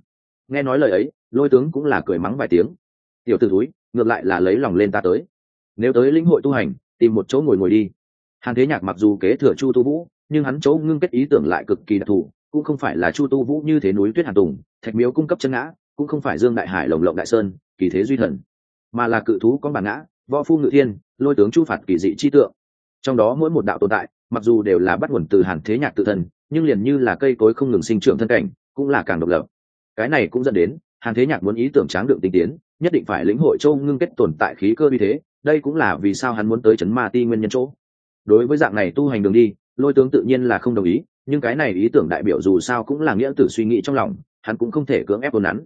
nghe nói lời ấy, lôi tướng cũng là cười mắng vài tiếng. Tiểu t ử túi ngược lại là lấy lòng lên ta tới. Nếu tới lĩnh hội tu hành, tìm một chỗ ngồi ngồi đi. Hàn thế nhạc mặc dù kế thừa chu tu vũ, nhưng hắn chỗ ngưng kết ý tưởng lại cực kỳ đặc thù, cũng không phải là chu tu vũ như thế núi tuyết hàn tùng, thạch miếu cung cấp chân ngã, cũng không phải dương đại hải lồng lộng đại sơn, kỳ thế duy thần, mà là cự thú có bản ngã, võ phu ngự thiên, lôi tướng chu phạt kỳ dị chi tượng. Trong đó mỗi một đạo tồn tại, mặc dù đều là bắt nguồn từ hàn thế nhạc tự thân, nhưng liền như là cây cối không ngừng sinh trưởng thân cảnh, cũng là càng độc lập cái này cũng dẫn đến, hàn thế nhạc muốn ý tưởng tráng đựng tinh tiến, nhất định phải lĩnh hội châu ngưng kết tồn tại khí cơ như thế, đây cũng là vì sao hắn muốn tới chấn ma ti nguyên nhân chỗ. Đối với dạng này tu hành đường đi, lôi tướng tự nhiên là không đồng ý, nhưng cái này ý tưởng đại biểu dù sao cũng là nghĩa tử suy nghĩ trong lòng, hắn cũng không thể cưỡng ép tôn nắn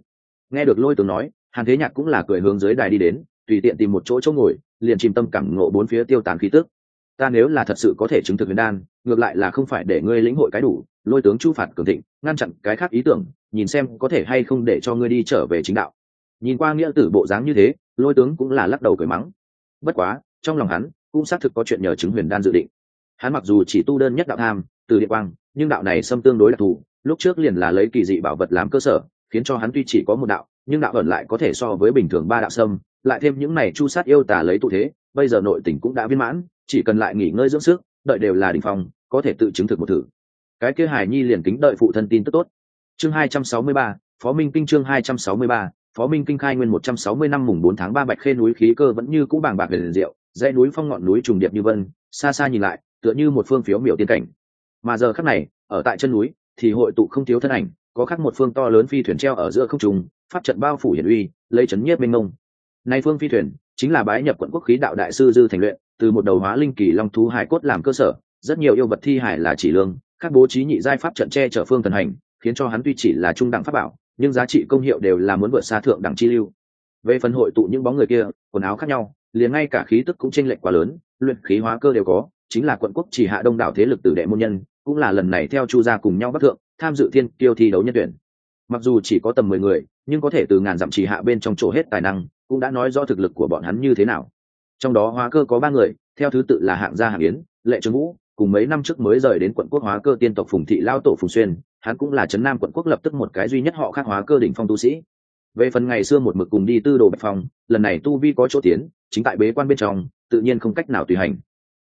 nghe được lôi tướng nói, hàn thế nhạc cũng là cười hướng dưới đài đi đến, tùy tiện tìm một chỗ chỗ ngồi, liền chìm tâm cảm ngộ bốn phía tiêu tán khí tức ta nếu là thật sự có thể chứng thực huyền đan, ngược lại là không phải để ngươi lĩnh hội cái đủ, lôi tướng chu phạt cường thịnh, ngăn chặn cái khác ý tưởng, nhìn xem có thể hay không để cho ngươi đi trở về chính đạo. Nhìn qua nghĩa tử bộ dáng như thế, lôi tướng cũng là lắc đầu cười mắng. Bất quá, trong lòng hắn, cũng xác thực có chuyện nhờ chứng huyền đan dự định. Hắn mặc dù chỉ tu đơn nhất đạo tham, từ địa quang, nhưng đạo này xâm tương đối đặc thù, lúc trước liền là lấy kỳ dị bảo vật làm cơ sở, khiến cho hắn tuy chỉ có một đạo, nhưng đạo ẩn lại có thể so với bình thường ba đạo sâm lại thêm những này chu sát yêu tà lấy tụ thế, bây giờ nội tình cũng đã viên mãn chỉ cần lại nghỉ ngơi dưỡng sức, đợi đều là đình phòng có thể tự chứng thực một thử. Cái kia hải nhi liền kính đợi phụ thân tin tức tốt. Chương hai trăm sáu mươi ba, phó minh kinh chương hai trăm sáu mươi ba, phó minh kinh khai nguyên một trăm sáu mươi năm mùng bốn tháng ba bạch khê núi khí cơ vẫn như cũ bàng bạc về liền diệu, dãy núi phong ngọn núi trùng điệp như vân, xa xa nhìn lại, tựa như một phương phiếu miểu tiên cảnh. Mà giờ khắc này, ở tại chân núi, thì hội tụ không thiếu thân ảnh, có khắc một phương to lớn phi thuyền treo ở giữa không trùng pháp trận bao phủ hiển uy, lấy chấn nhiếp minh ngông nay phương phi thuyền chính là bái nhập quận quốc khí đạo đại sư dư thành luyện từ một đầu hóa linh kỳ long thú hải cốt làm cơ sở, rất nhiều yêu vật thi hải là chỉ lương các bố trí nhị giai pháp trận che chở phương thần hành, khiến cho hắn tuy chỉ là trung đẳng pháp bảo, nhưng giá trị công hiệu đều là muốn vượt xa thượng đẳng chi lưu. Về phần hội tụ những bóng người kia, quần áo khác nhau, liền ngay cả khí tức cũng chênh lệch quá lớn, luyện khí hóa cơ đều có, chính là quận quốc chỉ hạ đông đảo thế lực tử đệ môn nhân, cũng là lần này theo chu gia cùng nhau bắc thượng, tham dự thiên kiêu thi đấu nhân tuyển. Mặc dù chỉ có tầm mười người, nhưng có thể từ ngàn dặm chỉ hạ bên trong chỗ hết tài năng, cũng đã nói rõ thực lực của bọn hắn như thế nào trong đó hóa cơ có ba người, theo thứ tự là hạng gia hạng yến, lệ trường vũ, cùng mấy năm trước mới rời đến quận quốc hóa cơ tiên tộc phùng thị lao tổ phùng xuyên, hắn cũng là trấn nam quận quốc lập tức một cái duy nhất họ khác hóa cơ đỉnh phong tu sĩ. Về phần ngày xưa một mực cùng đi tư đồ bạch phong, lần này tu vi có chỗ tiến, chính tại bế quan bên trong, tự nhiên không cách nào tùy hành.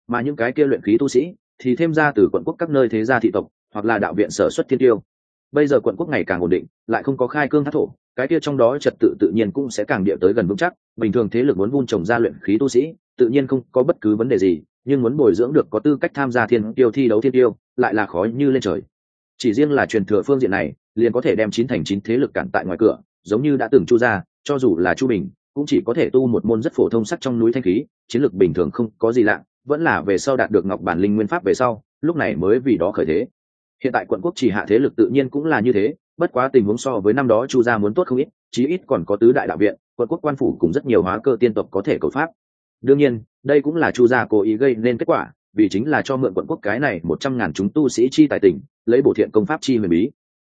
Mà những cái kia luyện khí tu sĩ, thì thêm ra từ quận quốc các nơi thế gia thị tộc, hoặc là đạo viện sở xuất thiên tiêu. Bây giờ quận quốc ngày càng ổn định, lại không có khai cương thác thổ cái kia trong đó trật tự tự nhiên cũng sẽ càng địa tới gần vững chắc. Bình thường thế lực muốn vun trồng ra luyện khí tu sĩ, tự nhiên không có bất cứ vấn đề gì, nhưng muốn bồi dưỡng được có tư cách tham gia thiên tiêu thi đấu thiên tiêu lại là khó như lên trời. Chỉ riêng là truyền thừa phương diện này, liền có thể đem chín thành chín thế lực cản tại ngoài cửa, giống như đã từng chu ra cho dù là chu bình, cũng chỉ có thể tu một môn rất phổ thông sắc trong núi thanh khí, chiến lược bình thường không có gì lạ, vẫn là về sau đạt được ngọc bản linh nguyên pháp về sau, lúc này mới vì đó khởi thế. Hiện tại quận quốc chỉ hạ thế lực tự nhiên cũng là như thế bất quá tình huống so với năm đó chu gia muốn tốt không ít, chí ít còn có tứ đại đạo viện, quận quốc quan phủ cùng rất nhiều hóa cơ tiên tộc có thể cầu pháp. Đương nhiên, đây cũng là chu gia cố ý gây nên kết quả, vì chính là cho mượn quận quốc cái này một trăm ngàn chúng tu sĩ chi tài tỉnh lấy bổ thiện công pháp chi huyền bí.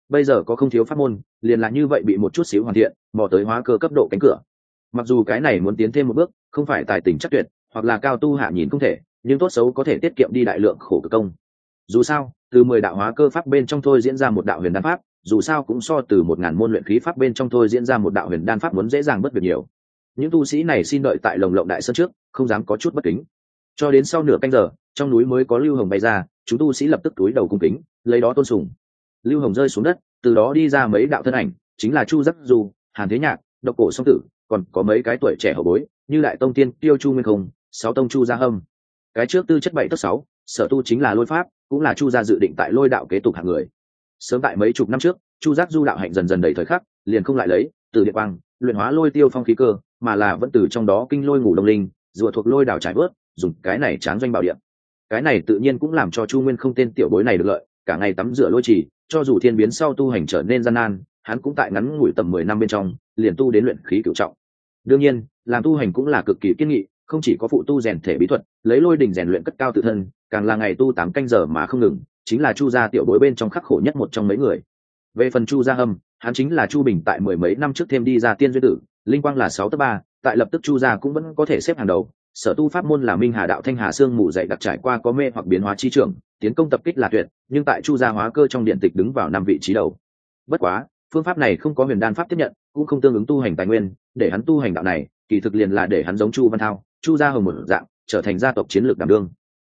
Bây giờ có không thiếu pháp môn, liền là như vậy bị một chút xíu hoàn thiện, bỏ tới hóa cơ cấp độ cánh cửa. Mặc dù cái này muốn tiến thêm một bước, không phải tài tình chắc tuyệt, hoặc là cao tu hạ nhìn không thể, nhưng tốt xấu có thể tiết kiệm đi đại lượng khổ cực công. Dù sao, từ mười đạo hóa cơ pháp bên trong thôi diễn ra một đạo huyền đan pháp dù sao cũng so từ một ngàn môn luyện khí pháp bên trong thôi diễn ra một đạo huyền đan pháp muốn dễ dàng bất việc nhiều. Những tu sĩ này xin đợi tại lồng lộng đại sân trước, không dám có chút bất kính. Cho đến sau nửa canh giờ, trong núi mới có lưu hồng bay ra, chúng tu sĩ lập tức túi đầu cung kính, lấy đó tôn sùng. Lưu hồng rơi xuống đất, từ đó đi ra mấy đạo thân ảnh, chính là chu giắc du, hàn thế nhạc, độc cổ song tử, còn có mấy cái tuổi trẻ hậu bối, như đại tông tiên, tiêu chu nguyên không, sáu tông chu gia hâm. Cái trước tư chất bảy tức sáu, sở tu chính là lôi pháp, cũng là chu gia dự định tại lôi đạo kế tục hạng người sớm tại mấy chục năm trước, chu giác du đạo hạnh dần dần đầy thời khắc, liền không lại lấy, từ địa quang, luyện hóa lôi tiêu phong khí cơ, mà là vẫn từ trong đó kinh lôi ngủ đông linh, rùa thuộc lôi đảo trải bớt, dùng cái này tráng doanh bảo điện. Cái này tự nhiên cũng làm cho chu nguyên không tên tiểu bối này được lợi, cả ngày tắm rửa lôi trì, cho dù thiên biến sau tu hành trở nên gian nan, hắn cũng tại ngắn ngủi tầm mười năm bên trong, liền tu đến luyện khí cửu trọng. Đương nhiên, làm tu hành cũng là cực kỳ kiên nghị, không chỉ có phụ tu rèn thể bí thuật, lấy lôi đỉnh rèn luyện cất cao tự thân, càng là ngày tu tám canh giờ mà không ngừng chính là chu gia tiểu bối bên trong khắc khổ nhất một trong mấy người. Về phần chu gia hâm, hắn chính là chu bình tại mười mấy năm trước thêm đi ra tiên duyên tử, linh quang là sáu tấc ba, tại lập tức chu gia cũng vẫn có thể xếp hàng đầu. Sở tu pháp môn là minh hà đạo thanh hà sương mù dạy đặc trải qua có mê hoặc biến hóa chi trường, tiến công tập kích là tuyệt, nhưng tại chu gia hóa cơ trong điện tịch đứng vào năm vị trí đầu. Bất quá, phương pháp này không có huyền đan pháp tiếp nhận, cũng không tương ứng tu hành tài nguyên, để hắn tu hành đạo này, kỳ thực liền là để hắn giống chu văn thao, chu gia hồng một dạng, trở thành gia tộc chiến lược đảm đương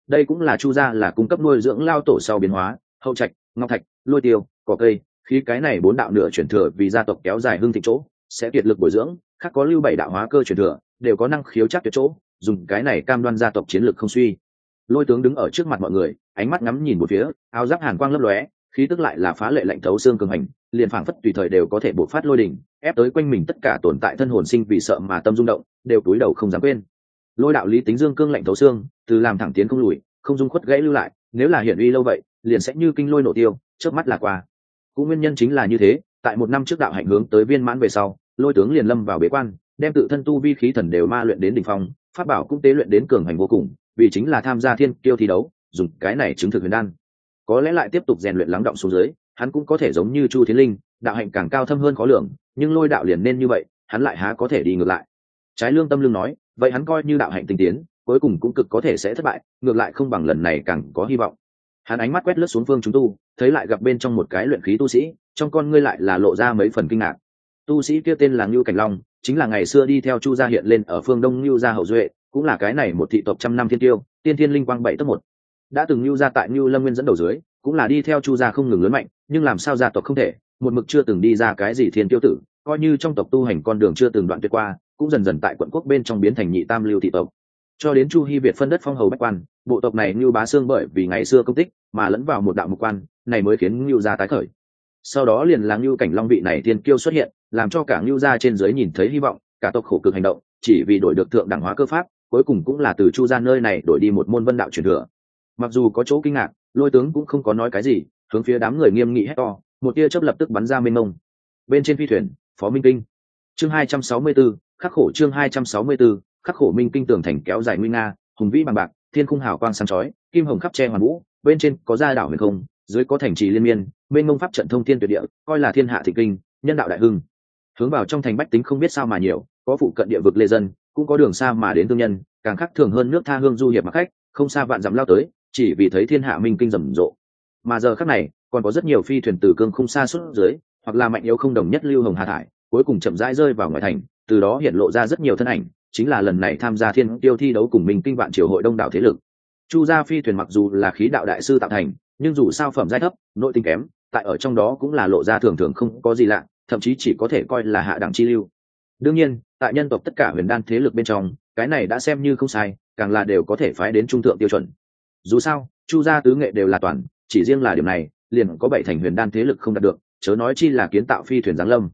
đây cũng là chu gia là cung cấp nuôi dưỡng lao tổ sau biến hóa, hậu trạch, ngọc thạch, lôi tiêu, cỏ cây khi cái này bốn đạo nửa chuyển thừa vì gia tộc kéo dài hương thịnh chỗ, sẽ kiệt lực bồi dưỡng, khác có lưu bảy đạo hóa cơ chuyển thừa, đều có năng khiếu chắc tuyệt chỗ, dùng cái này cam đoan gia tộc chiến lược không suy. Lôi tướng đứng ở trước mặt mọi người, ánh mắt ngắm nhìn một phía, áo giáp hàn quang lấp lóe, khí tức lại là phá lệ lạnh thấu xương cường hành, liền phảng phất tùy thời đều có thể bộc phát lôi đỉnh, ép tới quanh mình tất cả tồn tại thân hồn sinh vì sợ mà tâm rung động, đều cúi đầu không dám quên lôi đạo lý tính dương cương lạnh thấu xương, từ làm thẳng tiến không lùi, không dung khuất gãy lưu lại, nếu là hiển uy lâu vậy, liền sẽ như kinh lôi nổ tiêu trước mắt là qua. Cũng nguyên nhân chính là như thế, tại một năm trước đạo hạnh hướng tới viên mãn về sau, lôi tướng liền lâm vào bế quan, đem tự thân tu vi khí thần đều ma luyện đến đỉnh phong, pháp bảo cũng tế luyện đến cường hành vô cùng, vì chính là tham gia thiên kiêu thi đấu, dùng cái này chứng thực huyền đan. Có lẽ lại tiếp tục rèn luyện lắng động xuống dưới, hắn cũng có thể giống như chu thiên linh, đạo hạnh càng cao thâm hơn khó lường, nhưng lôi đạo liền nên như vậy, hắn lại há có thể đi ngược lại. Trái lương tâm lương nói vậy hắn coi như đạo hạnh tinh tiến, cuối cùng cũng cực có thể sẽ thất bại, ngược lại không bằng lần này càng có hy vọng. Hắn ánh mắt quét lướt xuống phương chúng tu, thấy lại gặp bên trong một cái luyện khí tu sĩ, trong con ngươi lại là lộ ra mấy phần kinh ngạc. Tu sĩ kia tên là ngưu cảnh long, chính là ngày xưa đi theo chu gia hiện lên ở phương đông ngưu gia hậu duệ, cũng là cái này một thị tộc trăm năm thiên tiêu, tiên thiên linh quang bảy tấc một. Đã từng ngưu gia tại ngưu lâm nguyên dẫn đầu dưới, cũng là đi theo chu gia không ngừng lớn mạnh, nhưng làm sao gia tộc không thể, một mực chưa từng đi ra cái gì thiên tiêu tử, coi như trong tộc tu hành con đường chưa từng đoạn tuyệt qua cũng dần dần tại quận quốc bên trong biến thành nhị tam lưu thị tộc. Cho đến chu hy việt phân đất phong hầu bách quan bộ tộc này ngưu bá xương bởi vì ngày xưa công tích mà lẫn vào một đạo mục quan này mới khiến ngưu gia tái khởi. Sau đó liền là ngưu cảnh long vị này thiên kiêu xuất hiện làm cho cả ngưu gia trên dưới nhìn thấy hy vọng cả tộc khổ cực hành động chỉ vì đổi được thượng đẳng hóa cơ pháp cuối cùng cũng là từ chu gia nơi này đổi đi một môn vân đạo truyền thừa. Mặc dù có chỗ kinh ngạc lôi tướng cũng không có nói cái gì hướng phía đám người nghiêm nghị hét to một tia chớp lập tức bắn ra mênh mông. Bên trên phi thuyền phó minh kinh. Chương hai trăm sáu mươi 264, khắc khổ chương hai trăm sáu mươi 264, khắc khổ minh kinh tường thành kéo dài nguy nga hùng vĩ bằng bạc thiên khung hào quang sáng chói kim hồng khắp che hoàn vũ bên trên có gia đảo huyền không dưới có thành trì liên miên bên mông pháp trận thông thiên tuyệt địa coi là thiên hạ thị kinh nhân đạo đại hưng. Hướng vào trong thành bách tính không biết sao mà nhiều có phụ cận địa vực lê dân cũng có đường xa mà đến thương nhân càng khác thường hơn nước tha hương du hiệp mà khách không xa vạn dặm lao tới chỉ vì thấy thiên hạ minh kinh rầm rộ. Mà giờ khắc này còn có rất nhiều phi thuyền từ cương không xa suốt dưới hoặc là mạnh yếu không đồng nhất lưu hồng hà thải cuối cùng chậm rãi rơi vào ngoài thành từ đó hiện lộ ra rất nhiều thân ảnh, chính là lần này tham gia thiên tiêu thi đấu cùng mình kinh vạn triều hội đông đảo thế lực. Chu gia phi thuyền mặc dù là khí đạo đại sư tạo thành, nhưng dù sao phẩm giai thấp, nội tinh kém, tại ở trong đó cũng là lộ ra thường thường không có gì lạ, thậm chí chỉ có thể coi là hạ đẳng chi lưu. Đương nhiên, tại nhân tộc tất cả huyền đan thế lực bên trong, cái này đã xem như không sai, càng là đều có thể phái đến trung thượng tiêu chuẩn. Dù sao, chu gia tứ nghệ đều là toàn, chỉ riêng là điểm này, liền có bảy thành huyền đan thế lực không đạt được, chớ nói chi là kiến tạo phi thuyền giáng lâm.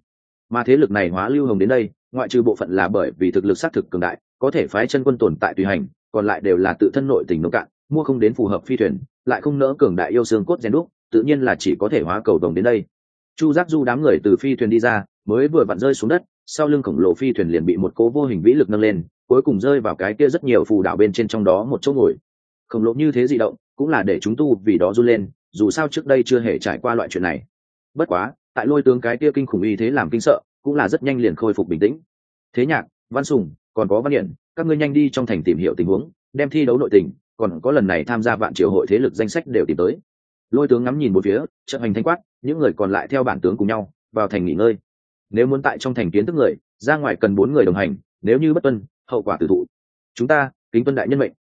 Mà thế lực này hóa lưu hồng đến đây ngoại trừ bộ phận là bởi vì thực lực xác thực cường đại, có thể phái chân quân tồn tại tùy hành, còn lại đều là tự thân nội tình nông cạn, mua không đến phù hợp phi thuyền, lại không nỡ cường đại yêu xương cốt rèn đúc, tự nhiên là chỉ có thể hóa cầu đồng đến đây. Chu giác du đám người từ phi thuyền đi ra, mới vừa vặn rơi xuống đất, sau lưng khổng lồ phi thuyền liền bị một cố vô hình vĩ lực nâng lên, cuối cùng rơi vào cái kia rất nhiều phù đảo bên trên trong đó một chỗ ngồi. Khổng lồ như thế dị động, cũng là để chúng tu vì đó run lên, dù sao trước đây chưa hề trải qua loại chuyện này. Bất quá, tại lôi tướng cái kia kinh khủng y thế làm kinh sợ cũng là rất nhanh liền khôi phục bình tĩnh. Thế nhạc văn sùng còn có văn điện, các ngươi nhanh đi trong thành tìm hiểu tình huống đem thi đấu nội tình còn có lần này tham gia vạn triều hội thế lực danh sách đều tìm tới. Lôi tướng ngắm nhìn một phía trận hành thanh quát những người còn lại theo bản tướng cùng nhau vào thành nghỉ ngơi. Nếu muốn tại trong thành kiến thức người ra ngoài cần bốn người đồng hành nếu như bất tuân hậu quả tử thụ chúng ta kính tuân đại nhân mệnh.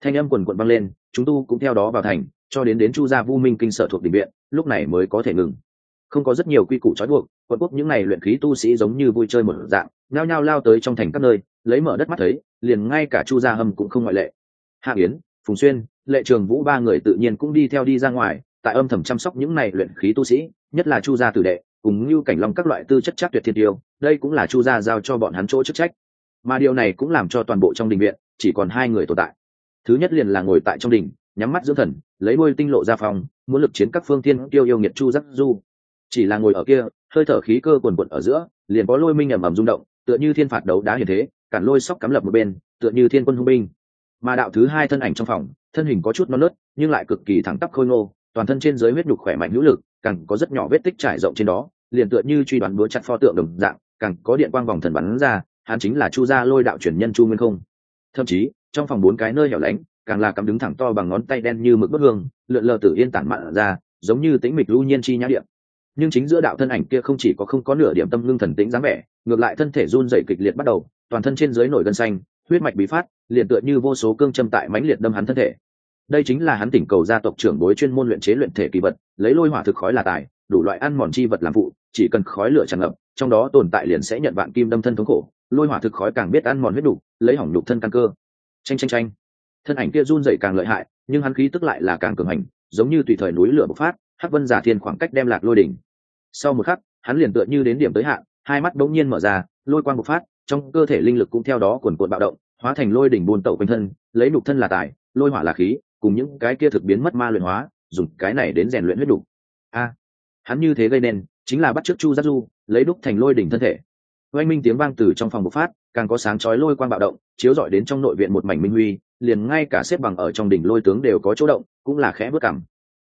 Thanh âm quần quận băng lên chúng tu cũng theo đó vào thành cho đến đến chu gia vu minh kinh sở thuộc định viện lúc này mới có thể ngừng. Không có rất nhiều quy củ trói buộc quận quốc những n à y luyện khí tu sĩ giống như vui chơi một dạng, nhao nhao lao tới trong thành các nơi, lấy mở đất mắt thấy, liền ngay cả chu gia hâm cũng không ngoại lệ. Hạ yến, phùng xuyên, lệ trường vũ ba người tự nhiên cũng đi theo đi ra ngoài, tại âm thầm chăm sóc những này luyện khí tu sĩ, nhất là chu gia tử đệ, cùng như cảnh long các loại tư chất chắc tuyệt thiên tiêu, đây cũng là chu gia giao cho bọn hắn chỗ chức trách. Mà điều này cũng làm cho toàn bộ trong đình viện, chỉ còn hai người tồn tại. Thứ nhất liền là ngồi tại trong đình, nhắm mắt dưỡng thần, lấy đôi tinh lộ ra phòng, muốn lực chiến các phương thiên tiêu yêu nghiệt chu giác du. Chỉ là ngồi ở kia hơi thở khí cơ quần quận ở giữa, liền có lôi minh ầm ầm rung động, tựa như thiên phạt đấu đá hiền thế, cản lôi sóc cắm lập một bên, tựa như thiên quân hung binh. Mà đạo thứ hai thân ảnh trong phòng, thân hình có chút non nớt, nhưng lại cực kỳ thẳng tắp khôi ngô, toàn thân trên dưới huyết nhục khỏe mạnh hữu lực, càng có rất nhỏ vết tích trải rộng trên đó, liền tựa như truy đoán búa chặt pho tượng đồng dạng, càng có điện quang vòng thần bắn ra, hắn chính là chu gia lôi đạo truyền nhân chu nguyên không. Thậm chí, trong phòng bốn cái nơi hẻo lánh, càng là cắm đứng thẳng to bằng ngón tay đen như mực bất hương, lượn lờ tử yên tản mạn ra, giống như tĩnh mịch lưu nhiên chi nhã điện nhưng chính giữa đạo thân ảnh kia không chỉ có không có nửa điểm tâm ngưng thần tĩnh dáng vẻ, ngược lại thân thể run dày kịch liệt bắt đầu, toàn thân trên dưới nổi gân xanh, huyết mạch bí phát, liền tựa như vô số cương châm tại mãnh liệt đâm hắn thân thể. Đây chính là hắn tỉnh cầu gia tộc trưởng bối chuyên môn luyện chế luyện thể kỳ vật, lấy lôi hỏa thực khói là tài, đủ loại ăn mòn chi vật làm phụ, chỉ cần khói lửa tràn ngập, trong đó tồn tại liền sẽ nhận vạn kim đâm thân thống khổ, lôi hỏa thực khói càng biết ăn mòn huyết đủ, lấy hỏng nhục thân căn cơ. Tranh tranh tranh thân ảnh kia run dậy càng lợi hại, nhưng hắn khí tức lại là càng cường hành, giống như tùy thời núi lửa bộc phát hắc vân giả thiên khoảng cách đem lạc lôi đỉnh. Sau một khắc, hắn liền tựa như đến điểm tới hạn hai mắt bỗng nhiên mở ra, lôi quang bộc phát, trong cơ thể linh lực cũng theo đó cuồn cuộn bạo động, hóa thành lôi đỉnh buôn tẩu quanh thân, lấy nục thân là tài, lôi hỏa là khí, cùng những cái kia thực biến mất ma luyện hóa, dùng cái này đến rèn luyện huyết đủ a, hắn như thế gây nên, chính là bắt chước chu giác du, lấy đúc thành lôi đỉnh thân thể. Oanh minh tiếng vang từ trong phòng bộc phát, càng có sáng chói lôi quang bạo động, chiếu rọi đến trong nội viện một mảnh minh huy, liền ngay cả xếp bằng ở trong đỉnh lôi tướng đều có chỗ động, cũng là khẽ bước cảm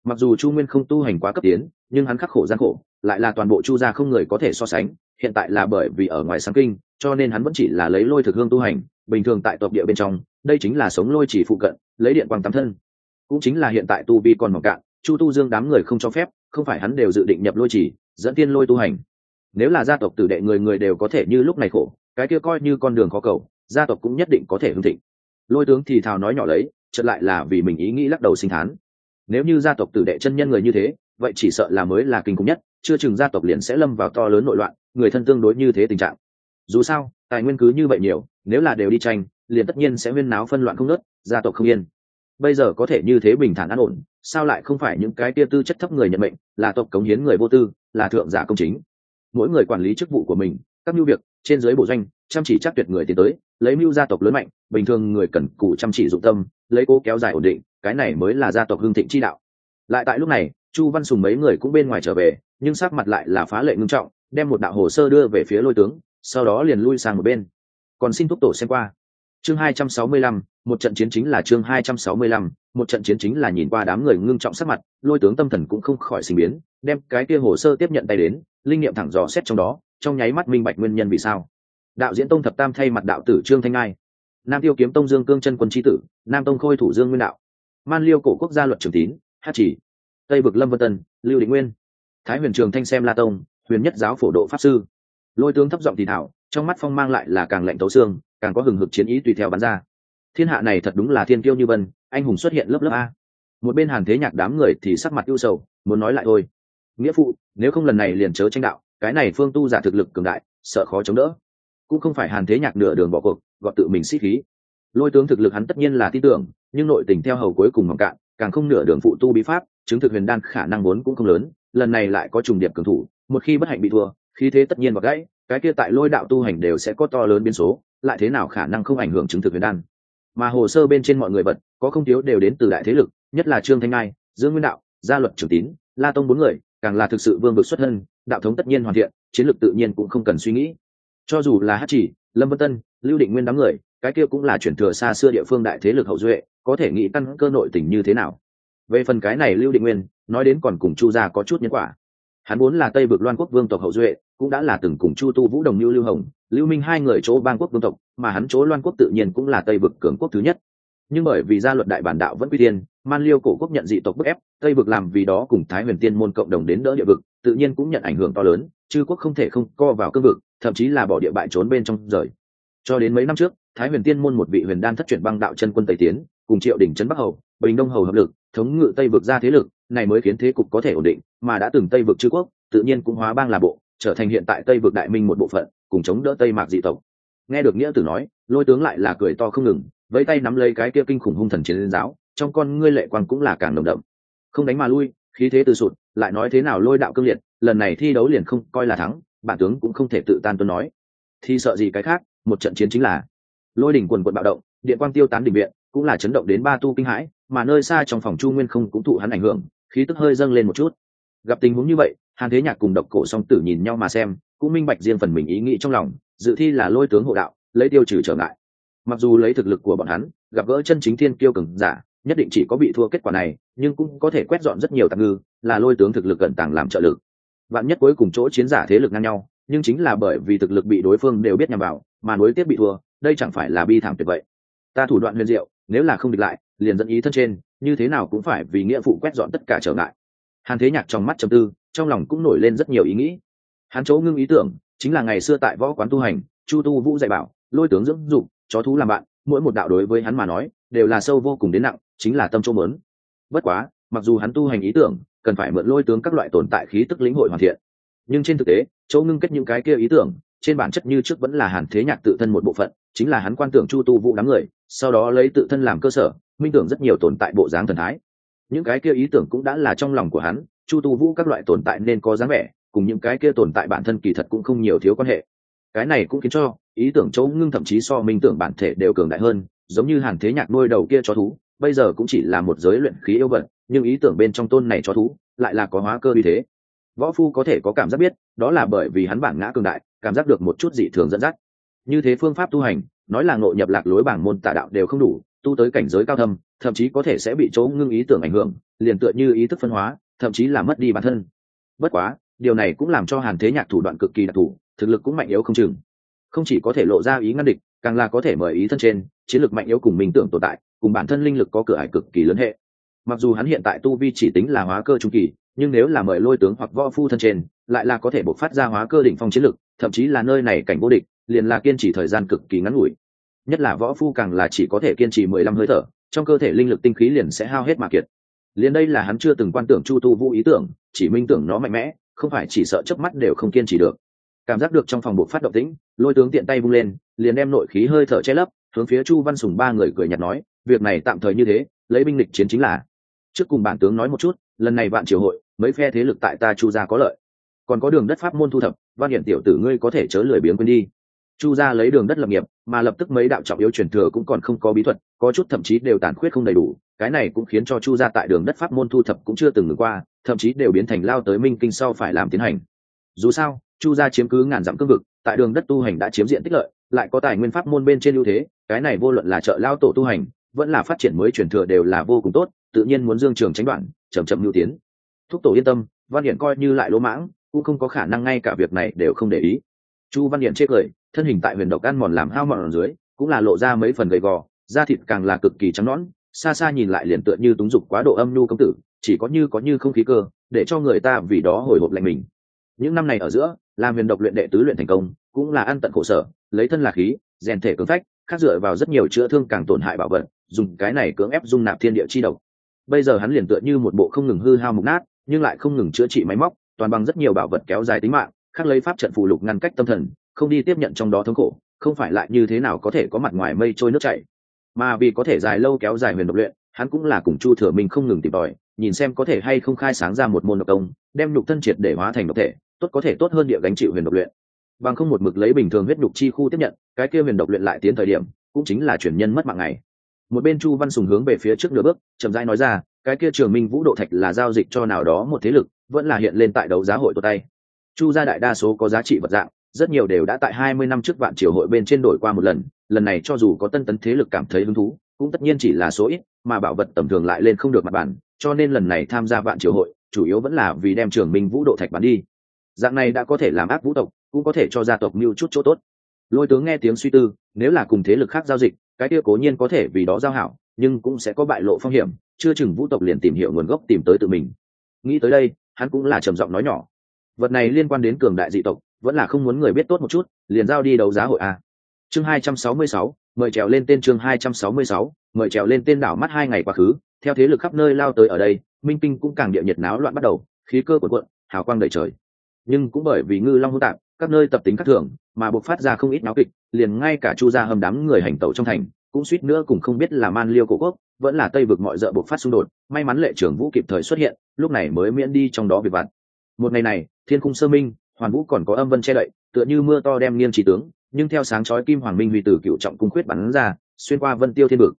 mặc dù chu nguyên không tu hành quá cấp tiến, nhưng hắn khắc khổ gian khổ, lại là toàn bộ chu gia không người có thể so sánh, hiện tại là bởi vì ở ngoài sáng kinh, cho nên hắn vẫn chỉ là lấy lôi thực hương tu hành, bình thường tại tộc địa bên trong, đây chính là sống lôi chỉ phụ cận, lấy điện quang tắm thân. Cũng chính là hiện tại tu vi còn mỏng cạn, chu tu dương đám người không cho phép, không phải hắn đều dự định nhập lôi chỉ, dẫn tiên lôi tu hành. Nếu là gia tộc tử đệ người người đều có thể như lúc này khổ, cái kia coi như con đường có cầu, gia tộc cũng nhất định có thể hưng thịnh. Lôi tướng thì thào nói nhỏ lấy, chợt lại là vì mình ý nghĩ lắc đầu sinh thán nếu như gia tộc tử đệ chân nhân người như thế, vậy chỉ sợ là mới là kinh khủng nhất, chưa chừng gia tộc liền sẽ lâm vào to lớn nội loạn, người thân tương đối như thế tình trạng. Dù sao, tài nguyên cứ như vậy nhiều, nếu là đều đi tranh, liền tất nhiên sẽ huyên náo phân loạn không nớt gia tộc không yên. Bây giờ có thể như thế bình thản an ổn, sao lại không phải những cái tia tư chất thấp người nhận mệnh, là tộc cống hiến người vô tư, là thượng giả công chính. Mỗi người quản lý chức vụ của mình, các mưu việc, trên dưới bộ doanh, chăm chỉ chắc tuyệt người tiến tới, lấy mưu gia tộc lớn mạnh, bình thường người cần cù chăm chỉ dụng tâm, lấy cố kéo dài ổn định cái này mới là gia tộc hưng thịnh chi đạo. Lại tại lúc này, chu văn sùng mấy người cũng bên ngoài trở về, nhưng sắc mặt lại là phá lệ ngưng trọng, đem một đạo hồ sơ đưa về phía lôi tướng, sau đó liền lui sang một bên. Còn xin thúc tổ xem qua. Chương hai trăm sáu mươi lăm, một trận chiến chính là chương hai trăm sáu mươi lăm, một trận chiến chính là nhìn qua đám người ngưng trọng sắc mặt, lôi tướng tâm thần cũng không khỏi sinh biến, đem cái kia hồ sơ tiếp nhận tay đến, linh nghiệm thẳng dò xét trong đó, trong nháy mắt minh bạch nguyên nhân vì sao. Đạo diễn tông thập tam thay mặt đạo tử trương thanh ngai, nam tiêu kiếm tông dương cương chân quân tri tử, nam tông khôi thủ dương nguyên đạo man liêu cổ quốc gia luật trường tín, hát chỉ, tây vực lâm vân tân, lưu định nguyên, thái huyền trường thanh xem la tông, huyền nhất giáo phổ độ pháp sư. Lôi tướng thấp giọng thì thảo, trong mắt phong mang lại là càng lạnh tấu xương, càng có hừng hực chiến ý tùy theo bắn ra. Thiên hạ này thật đúng là thiên kiêu như vân, anh hùng xuất hiện lớp lớp a. Một bên hàn thế nhạc đám người thì sắc mặt ưu sầu, muốn nói lại thôi. Nghĩa phụ, nếu không lần này liền chớ tranh đạo, cái này phương tu giả thực lực cường đại, sợ khó chống đỡ. Cũng không phải hàn thế nhạc nửa đường bỏ cuộc, gọi tự mình sĩ khí lôi tướng thực lực hắn tất nhiên là tin tưởng, nhưng nội tình theo hầu cuối cùng mỏng cạn, càng không nửa đường phụ tu bí pháp, chứng thực huyền đan khả năng vốn cũng không lớn, lần này lại có trùng điệp cường thủ, một khi bất hạnh bị thua, khí thế tất nhiên và gãy, cái kia tại lôi đạo tu hành đều sẽ có to lớn biến số, lại thế nào khả năng không ảnh hưởng chứng thực huyền đan. Mà hồ sơ bên trên mọi người bật, có không thiếu đều đến từ đại thế lực, nhất là trương thanh ngai, dương nguyên đạo, gia luật trưởng tín, la tông bốn người, càng là thực sự vương vực xuất thân, đạo thống tất nhiên hoàn thiện, chiến lược tự nhiên cũng không cần suy nghĩ. Cho dù là hát chỉ, lâm vân tân, lưu định nguyên đám người cái kia cũng là chuyển thừa xa xưa địa phương đại thế lực hậu duệ, có thể nghĩ tăng cơ nội tình như thế nào. Về phần cái này lưu định nguyên, nói đến còn cùng chu gia có chút nhân quả. Hắn vốn là tây vực loan quốc vương tộc hậu duệ, cũng đã là từng cùng chu tu vũ đồng lưu lưu hồng, lưu minh hai người chỗ bang quốc vương tộc, mà hắn chỗ loan quốc tự nhiên cũng là tây vực cường quốc thứ nhất. Nhưng bởi vì gia luật đại bản đạo vẫn quy tiên, man liêu cổ quốc nhận dị tộc bức ép, tây vực làm vì đó cùng thái huyền tiên môn cộng đồng đến đỡ địa vực, tự nhiên cũng nhận ảnh hưởng to lớn, chư quốc không thể không co vào cương vực, thậm chí là bỏ địa bại trốn bên trong rời. Cho đến mấy năm trước thái huyền tiên môn một vị huyền đan thất chuyển băng đạo chân quân tây tiến, cùng triệu đỉnh trấn bắc hầu, bình đông hầu hợp lực, thống ngự tây vực ra thế lực, này mới khiến thế cục có thể ổn định, mà đã từng tây vực chư quốc, tự nhiên cũng hóa bang là bộ, trở thành hiện tại tây vực đại minh một bộ phận, cùng chống đỡ tây mạc dị tộc. Nghe được nghĩa tử nói, lôi tướng lại là cười to không ngừng với tay nắm lấy cái kia kinh khủng hung thần chiến giáo, trong con ngươi lệ quan cũng là càng nồng đậm. Không đánh mà lui, khí thế từ sụt, lại nói thế nào lôi đạo cương liệt, lần này thi đấu liền không coi là thắng, bản tướng cũng không thể tự tan tuân nói. Thì sợ gì cái khác, một trận chiến chính là lôi đỉnh quần quận bạo động, điện quang tiêu tán đỉnh viện, cũng là chấn động đến ba tu kinh hãi, mà nơi xa trong phòng chu nguyên không cũng thụ hắn ảnh hưởng, khí tức hơi dâng lên một chút. Gặp tình huống như vậy, hàn thế nhạc cùng độc cổ song tử nhìn nhau mà xem, cũng minh bạch riêng phần mình ý nghĩ trong lòng, dự thi là lôi tướng hộ đạo, lấy tiêu trừ trở ngại. Mặc dù lấy thực lực của bọn hắn, gặp gỡ chân chính thiên kiêu cường giả, nhất định chỉ có bị thua kết quả này, nhưng cũng có thể quét dọn rất nhiều tạm ngư, là lôi tướng thực lực gần tàng làm trợ lực. Vạn nhất cuối cùng chỗ chiến giả thế lực ngang nhau, nhưng chính là bởi vì thực lực bị đối phương đều biết nhằm vào, mà nối tiếp bị thua đây chẳng phải là bi thảm tuyệt vậy ta thủ đoạn huyền diệu, nếu là không địch lại, liền dẫn ý thân trên, như thế nào cũng phải vì nghĩa phụ quét dọn tất cả trở ngại. Hàn thế nhạc trong mắt trầm tư, trong lòng cũng nổi lên rất nhiều ý nghĩ. Hắn chỗ ngưng ý tưởng, chính là ngày xưa tại võ quán tu hành, chu tu vũ dạy bảo, lôi tướng dưỡng dục, chó thú làm bạn, mỗi một đạo đối với hắn mà nói, đều là sâu vô cùng đến nặng, chính là tâm chỗ mớn. Bất quá, mặc dù hắn tu hành ý tưởng, cần phải mượn lôi tướng các loại tồn tại khí tức lĩnh hội hoàn thiện, nhưng trên thực tế, chỗ ngưng kết những cái kia ý tưởng trên bản chất như trước vẫn là hàn thế nhạc tự thân một bộ phận, chính là hắn quan tưởng chu tu vũ đám người, sau đó lấy tự thân làm cơ sở, minh tưởng rất nhiều tồn tại bộ dáng thần thái. Những cái kia ý tưởng cũng đã là trong lòng của hắn, chu tu vũ các loại tồn tại nên có dáng vẻ, cùng những cái kia tồn tại bản thân kỳ thật cũng không nhiều thiếu quan hệ. Cái này cũng khiến cho ý tưởng chỗ ngưng thậm chí so minh tưởng bản thể đều cường đại hơn, giống như hàn thế nhạc nuôi đầu kia cho thú, bây giờ cũng chỉ là một giới luyện khí yêu vật, nhưng ý tưởng bên trong tôn này cho thú lại là có hóa cơ như thế. Võ phu có thể có cảm giác biết, đó là bởi vì hắn bản ngã cường đại cảm giác được một chút dị thường dẫn dắt. Như thế phương pháp tu hành, nói là ngộ nhập lạc lối bảng môn tà đạo đều không đủ, tu tới cảnh giới cao thâm, thậm chí có thể sẽ bị chỗ ngưng ý tưởng ảnh hưởng, liền tựa như ý thức phân hóa, thậm chí là mất đi bản thân. Bất quá, điều này cũng làm cho hàn thế nhạc thủ đoạn cực kỳ đặc thù, thực lực cũng mạnh yếu không chừng. Không chỉ có thể lộ ra ý ngăn địch, càng là có thể mời ý thân trên, chiến lược mạnh yếu cùng minh tưởng tồn tại, cùng bản thân linh lực có cửa ải cực kỳ lớn hệ. Mặc dù hắn hiện tại tu vi chỉ tính là hóa cơ trung kỳ, nhưng nếu là mời lôi tướng hoặc võ phu thân trên, lại là có thể bộc phát ra hóa cơ đỉnh phong chiến lực thậm chí là nơi này cảnh vô địch, liền là kiên trì thời gian cực kỳ ngắn ngủi. Nhất là võ phu càng là chỉ có thể kiên trì mười lăm hơi thở, trong cơ thể linh lực tinh khí liền sẽ hao hết mà kiệt. Liền đây là hắn chưa từng quan tưởng chu tu vũ ý tưởng, chỉ minh tưởng nó mạnh mẽ, không phải chỉ sợ chớp mắt đều không kiên trì được. Cảm giác được trong phòng buộc phát động tĩnh, lôi tướng tiện tay vung lên, liền đem nội khí hơi thở che lấp, hướng phía chu văn sùng ba người cười nhạt nói, việc này tạm thời như thế, lấy binh lịch chiến chính là. Trước cùng bản tướng nói một chút, lần này bạn triều hội, mấy phe thế lực tại ta chu gia có lợi. Còn có đường đất pháp môn thu thập văn hiển tiểu tử ngươi có thể chớ lười biếng quên đi. Chu gia lấy đường đất lập nghiệp, mà lập tức mấy đạo trọng yếu truyền thừa cũng còn không có bí thuật, có chút thậm chí đều tàn khuyết không đầy đủ. Cái này cũng khiến cho chu gia tại đường đất pháp môn thu thập cũng chưa từng ngừng qua, thậm chí đều biến thành lao tới minh kinh sau phải làm tiến hành. Dù sao, chu gia chiếm cứ ngàn dặm cương vực, tại đường đất tu hành đã chiếm diện tích lợi, lại có tài nguyên pháp môn bên trên ưu thế, cái này vô luận là trợ lao tổ tu hành, vẫn là phát triển mới truyền thừa đều là vô cùng tốt, tự nhiên muốn dương trường tránh đoạn, chậm chậm lưu tiến. Thúc tổ yên tâm, văn hiển coi như lại lỗ mãng cũng không có khả năng ngay cả việc này đều không để ý. Chu văn Điện chê cười, thân hình tại huyền độc ăn mòn làm hao mòn ở dưới, cũng là lộ ra mấy phần gầy gò, da thịt càng là cực kỳ trắng nõn, xa xa nhìn lại liền tựa như túng dục quá độ âm nhu công tử, chỉ có như có như không khí cơ, để cho người ta vì đó hồi hộp lạnh mình. Những năm này ở giữa, làm huyền độc luyện đệ tứ luyện thành công, cũng là ăn tận khổ sở, lấy thân là khí, rèn thể cứng phách, khác dựa vào rất nhiều chữa thương càng tổn hại bảo vật, dùng cái này cưỡng ép dung nạp thiên địa chi độc. Bây giờ hắn liền tựa như một bộ không ngừng hư hao mục nát, nhưng lại không ngừng chữa trị máy móc toàn bằng rất nhiều bảo vật kéo dài tính mạng, khác lấy pháp trận phù lục ngăn cách tâm thần, không đi tiếp nhận trong đó thống khổ, không phải lại như thế nào có thể có mặt ngoài mây trôi nước chảy. Mà vì có thể dài lâu kéo dài huyền độc luyện, hắn cũng là cùng chu thừa minh không ngừng tìm tòi, nhìn xem có thể hay không khai sáng ra một môn độc công, đem nhục thân triệt để hóa thành độc thể, tốt có thể tốt hơn địa gánh chịu huyền độc luyện. Bằng không một mực lấy bình thường huyết nhục chi khu tiếp nhận, cái kia huyền độc luyện lại tiến thời điểm, cũng chính là chuyển nhân mất mạng ngày. Một bên chu văn sùng hướng về phía trước nửa bước, chậm rãi nói ra cái kia trường minh vũ độ thạch là giao dịch cho nào đó một thế lực, vẫn là hiện lên tại đấu giá hội tột tay. Chu gia đại đa số có giá trị vật dạng, rất nhiều đều đã tại hai mươi năm trước vạn triều hội bên trên đổi qua một lần lần này cho dù có tân tấn thế lực cảm thấy hứng thú, cũng tất nhiên chỉ là số ít, mà bảo vật tầm thường lại lên không được mặt bản cho nên lần này tham gia vạn triều hội, chủ yếu vẫn là vì đem trường minh vũ độ thạch bán đi. Dạng này đã có thể làm ác vũ tộc, cũng có thể cho gia tộc mưu chút chỗ tốt. Lôi tướng nghe tiếng suy tư, nếu là cùng thế lực khác giao dịch, cái kia cố nhiên có thể vì đó giao hảo nhưng cũng sẽ có bại lộ phong hiểm, chưa chừng vũ tộc liền tìm hiểu nguồn gốc tìm tới tự mình. Nghĩ tới đây, hắn cũng là trầm giọng nói nhỏ. Vật này liên quan đến cường đại dị tộc, vẫn là không muốn người biết tốt một chút, liền giao đi đấu giá hội a. Chương hai trăm sáu mươi sáu, mời trèo lên tên chương hai trăm sáu mươi sáu, mời trèo lên tên đảo mắt hai ngày quá khứ, theo thế lực khắp nơi lao tới ở đây, minh kinh cũng càng địa nhiệt náo loạn bắt đầu, khí cơ của quận hào quang đầy trời. Nhưng cũng bởi vì ngư long hô tạp, các nơi tập tính các thường, mà buộc phát ra không ít náo kịch, liền ngay cả chu gia hầm đám người hành tẩu trong thành cũng suýt nữa cũng không biết là man liêu cổ quốc, vẫn là tây vực mọi d ợ buộc phát xung đột, may mắn lệ trưởng vũ kịp thời xuất hiện, lúc này mới miễn đi trong đó việc vặt. Một ngày này, thiên cung sơ minh, hoàn vũ còn có âm vân che đậy, tựa như mưa to đem nghiêng trí tướng, nhưng theo sáng chói kim hoàng minh huy từ cựu trọng cung khuyết bắn ra, xuyên qua vân tiêu thiên vực.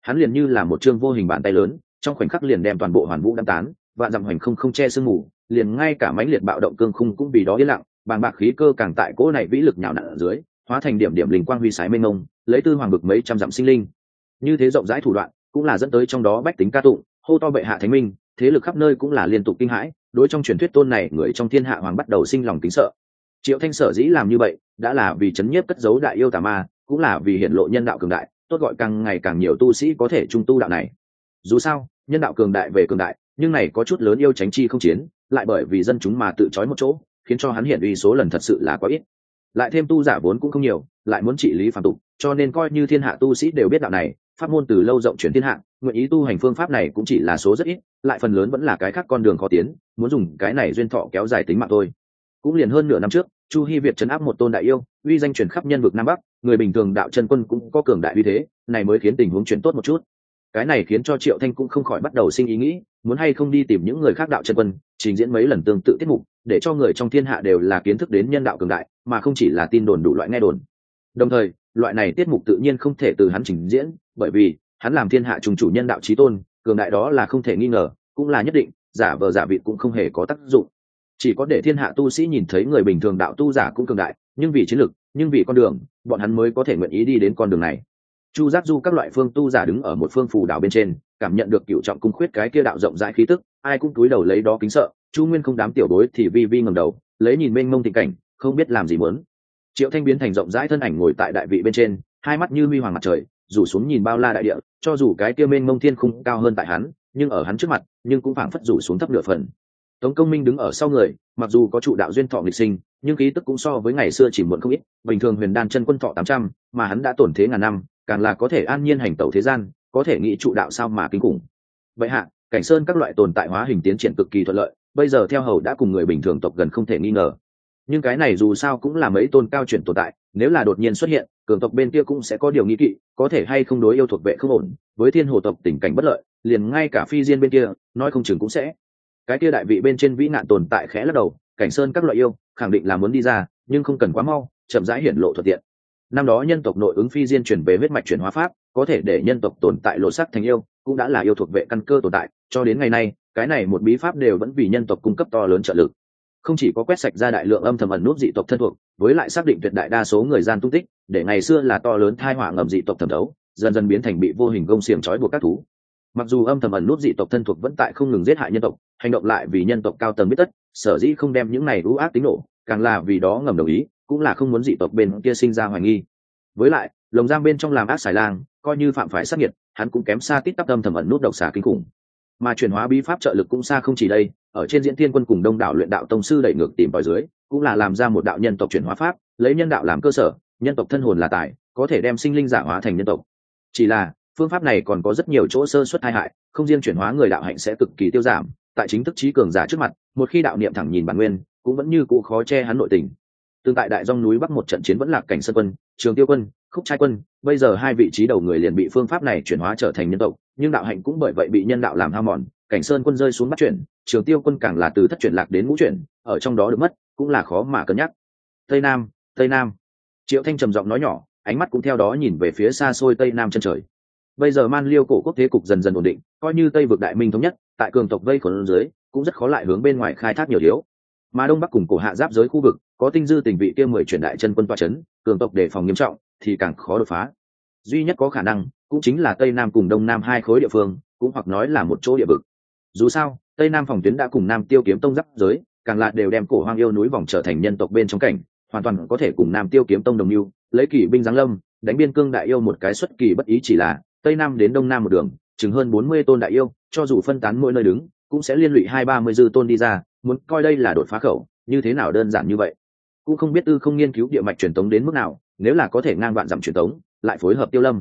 Hắn liền như là một chương vô hình bàn tay lớn, trong khoảnh khắc liền đem toàn bộ hoàn vũ đ tán và dặm hoành không không che sương mù, liền ngay cả mãnh liệt bạo động cương khung cũng vì đó yên lặng bàn bạc khí cơ càng tại cỗ này vĩ lực nhào nặn ở dưới, hóa thành điểm điểm linh quang huy sái mênh mông lấy tư hoàng bực mấy trăm dặm sinh linh. Như thế rộng rãi thủ đoạn, cũng là dẫn tới trong đó bách tính ca tụng, hô to bệ hạ thánh minh, thế lực khắp nơi cũng là liên tục kinh hãi, đối trong truyền thuyết tôn này, người trong thiên hạ hoàng bắt đầu sinh lòng kính sợ. Triệu thanh sở dĩ làm như vậy, đã là vì chấn nhiếp cất giấu đại yêu tà ma, cũng là vì hiện lộ nhân đạo cường đại, tốt gọi càng ngày càng nhiều tu sĩ có thể trung tu đạo này. Dù sao, nhân đạo cường đại về cường đại, nhưng này có chút lớn yêu tránh chi không chiến, lại bởi vì dân chúng mà tự trói một chỗ, khiến cho hắn hiện uy số lần thật sự là quá ít. Lại thêm tu giả vốn cũng không nhiều, lại muốn trị lý phản tục cho nên coi như thiên hạ tu sĩ đều biết đạo này, pháp môn từ lâu rộng chuyển thiên hạ, nguyện ý tu hành phương pháp này cũng chỉ là số rất ít, lại phần lớn vẫn là cái khác con đường khó tiến, muốn dùng cái này duyên thọ kéo dài tính mạng thôi. Cũng liền hơn nửa năm trước, chu hy việt chấn áp một tôn đại yêu, uy danh chuyển khắp nhân vực nam bắc, người bình thường đạo chân quân cũng có cường đại uy thế, này mới khiến tình huống chuyển tốt một chút. Cái này khiến cho triệu thanh cũng không khỏi bắt đầu sinh ý nghĩ, muốn hay không đi tìm những người khác đạo chân quân, trình diễn mấy lần tương tự tiết mục, để cho người trong thiên hạ đều là kiến thức đến nhân đạo cường đại, mà không chỉ là tin đồn đủ loại nghe đồn đồng thời, loại này tiết mục tự nhiên không thể từ hắn trình diễn, bởi vì hắn làm thiên hạ trùng chủ nhân đạo trí tôn, cường đại đó là không thể nghi ngờ, cũng là nhất định, giả vờ giả vị cũng không hề có tác dụng. Chỉ có để thiên hạ tu sĩ nhìn thấy người bình thường đạo tu giả cũng cường đại, nhưng vì chiến lược nhưng vì con đường, bọn hắn mới có thể nguyện ý đi đến con đường này. Chu giác du các loại phương tu giả đứng ở một phương phù đảo bên trên, cảm nhận được cựu trọng cung khuyết cái kia đạo rộng rãi khí tức, ai cũng túi đầu lấy đó kính sợ, chu nguyên không đám tiểu bối thì vi vi ngầm đầu, lấy nhìn mênh mông tình cảnh, không biết làm gì muốn triệu thanh biến thành rộng rãi thân ảnh ngồi tại đại vị bên trên, hai mắt như huy hoàng mặt trời, rủ xuống nhìn bao la đại địa, cho dù cái kia mênh mông thiên khung cao hơn tại hắn, nhưng ở hắn trước mặt, nhưng cũng phảng phất rủ xuống thấp nửa phần. Tống công minh đứng ở sau người, mặc dù có trụ đạo duyên thọ nghịch sinh, nhưng khí tức cũng so với ngày xưa chỉ muộn không ít, bình thường huyền đan chân quân thọ tám trăm, mà hắn đã tổn thế ngàn năm, càng là có thể an nhiên hành tẩu thế gian, có thể nghĩ trụ đạo sao mà kinh khủng. Vậy hạ, cảnh sơn các loại tồn tại hóa hình tiến triển cực kỳ thuận lợi, bây giờ theo hầu đã cùng người bình thường tộc gần không thể nghi ngờ nhưng cái này dù sao cũng là mấy tôn cao chuyển tồn tại, nếu là đột nhiên xuất hiện, cường tộc bên kia cũng sẽ có điều nghĩ kỵ, có thể hay không đối yêu thuộc vệ không ổn. Với thiên hồ tộc tình cảnh bất lợi, liền ngay cả phi diên bên kia, nói không chừng cũng sẽ. Cái kia đại vị bên trên vĩ nạn tồn tại khẽ lắc đầu, cảnh sơn các loại yêu, khẳng định là muốn đi ra, nhưng không cần quá mau, chậm rãi hiển lộ thuận tiện. Năm đó nhân tộc nội ứng phi diên chuyển về huyết mạch chuyển hóa pháp, có thể để nhân tộc tồn tại lộ sắc thành yêu, cũng đã là yêu thuộc vệ căn cơ tồn tại, cho đến ngày nay, cái này một bí pháp đều vẫn vì nhân tộc cung cấp to lớn trợ lực không chỉ có quét sạch ra đại lượng âm thầm ẩn nút dị tộc thân thuộc, với lại xác định tuyệt đại đa số người gian tung tích, để ngày xưa là to lớn thai họa ngầm dị tộc thẩm đấu dần dần biến thành bị vô hình gông xiềng trói buộc các thú. Mặc dù âm thầm ẩn nút dị tộc thân thuộc vẫn tại không ngừng giết hại nhân tộc, hành động lại vì nhân tộc cao tầng biết tất, sở dĩ không đem những này ưu ác tính nổ, càng là vì đó ngầm đồng ý, cũng là không muốn dị tộc bên kia sinh ra hoài nghi. Với lại, lồng giam bên trong làm ác xài lang, coi như phạm phải sát nhiệt hắn cũng kém xa tít tắp âm thầm ẩn nút độc xà kinh khủng mà chuyển hóa bí pháp trợ lực cũng xa không chỉ đây, ở trên diễn thiên quân cùng đông đảo luyện đạo tông sư đẩy ngược tìm vào dưới, cũng là làm ra một đạo nhân tộc chuyển hóa pháp, lấy nhân đạo làm cơ sở, nhân tộc thân hồn là tài, có thể đem sinh linh giả hóa thành nhân tộc. Chỉ là, phương pháp này còn có rất nhiều chỗ sơ suất tai hại, không riêng chuyển hóa người đạo hạnh sẽ cực kỳ tiêu giảm, tại chính thức trí cường giả trước mặt, một khi đạo niệm thẳng nhìn bản nguyên, cũng vẫn như cụ khó che hắn nội tình. Tương tại đại dòng núi bắc một trận chiến vẫn là cảnh sơn quân, trường tiêu quân, khúc trai quân, bây giờ hai vị trí đầu người liền bị phương pháp này chuyển hóa trở thành nhân tộc nhưng đạo hạnh cũng bởi vậy bị nhân đạo làm hao mòn, cảnh sơn quân rơi xuống bắt chuyển, trường tiêu quân càng là từ thất chuyển lạc đến ngũ chuyển, ở trong đó được mất, cũng là khó mà cân nhắc. Tây nam tây nam. Triệu thanh trầm giọng nói nhỏ, ánh mắt cũng theo đó nhìn về phía xa xôi tây nam chân trời. Bây giờ man liêu cổ quốc thế cục dần dần ổn định, coi như tây vực đại minh thống nhất, tại cường tộc vây khốn dưới, cũng rất khó lại hướng bên ngoài khai thác nhiều thiếu mà đông bắc cùng cổ hạ giáp giới khu vực, có tinh dư tình vị kia mười chuyển đại chân quân toa c h ấ n cường tộc đề phòng nghiêm trọng, thì càng khó đột phá duy nhất có khả năng cũng chính là tây nam cùng đông nam hai khối địa phương, cũng hoặc nói là một chỗ địa vực. Dù sao, tây nam phòng tuyến đã cùng nam tiêu kiếm tông giáp giới, càng lạ đều đem cổ hoang yêu núi vòng trở thành nhân tộc bên trong cảnh, hoàn toàn có thể cùng nam tiêu kiếm tông đồng mưu, lấy kỷ binh giáng lâm, đánh biên cương đại yêu một cái xuất kỳ bất ý chỉ là, tây nam đến đông nam một đường, chừng hơn bốn mươi tôn đại yêu, cho dù phân tán mỗi nơi đứng, cũng sẽ liên lụy hai ba mươi dư tôn đi ra, muốn coi đây là đột phá khẩu, như thế nào đơn giản như vậy. Cũng không biết tư không nghiên cứu địa mạch truyền tống đến mức nào, nếu là có thể ngang vạn dặm truyền tống lại phối hợp tiêu lâm.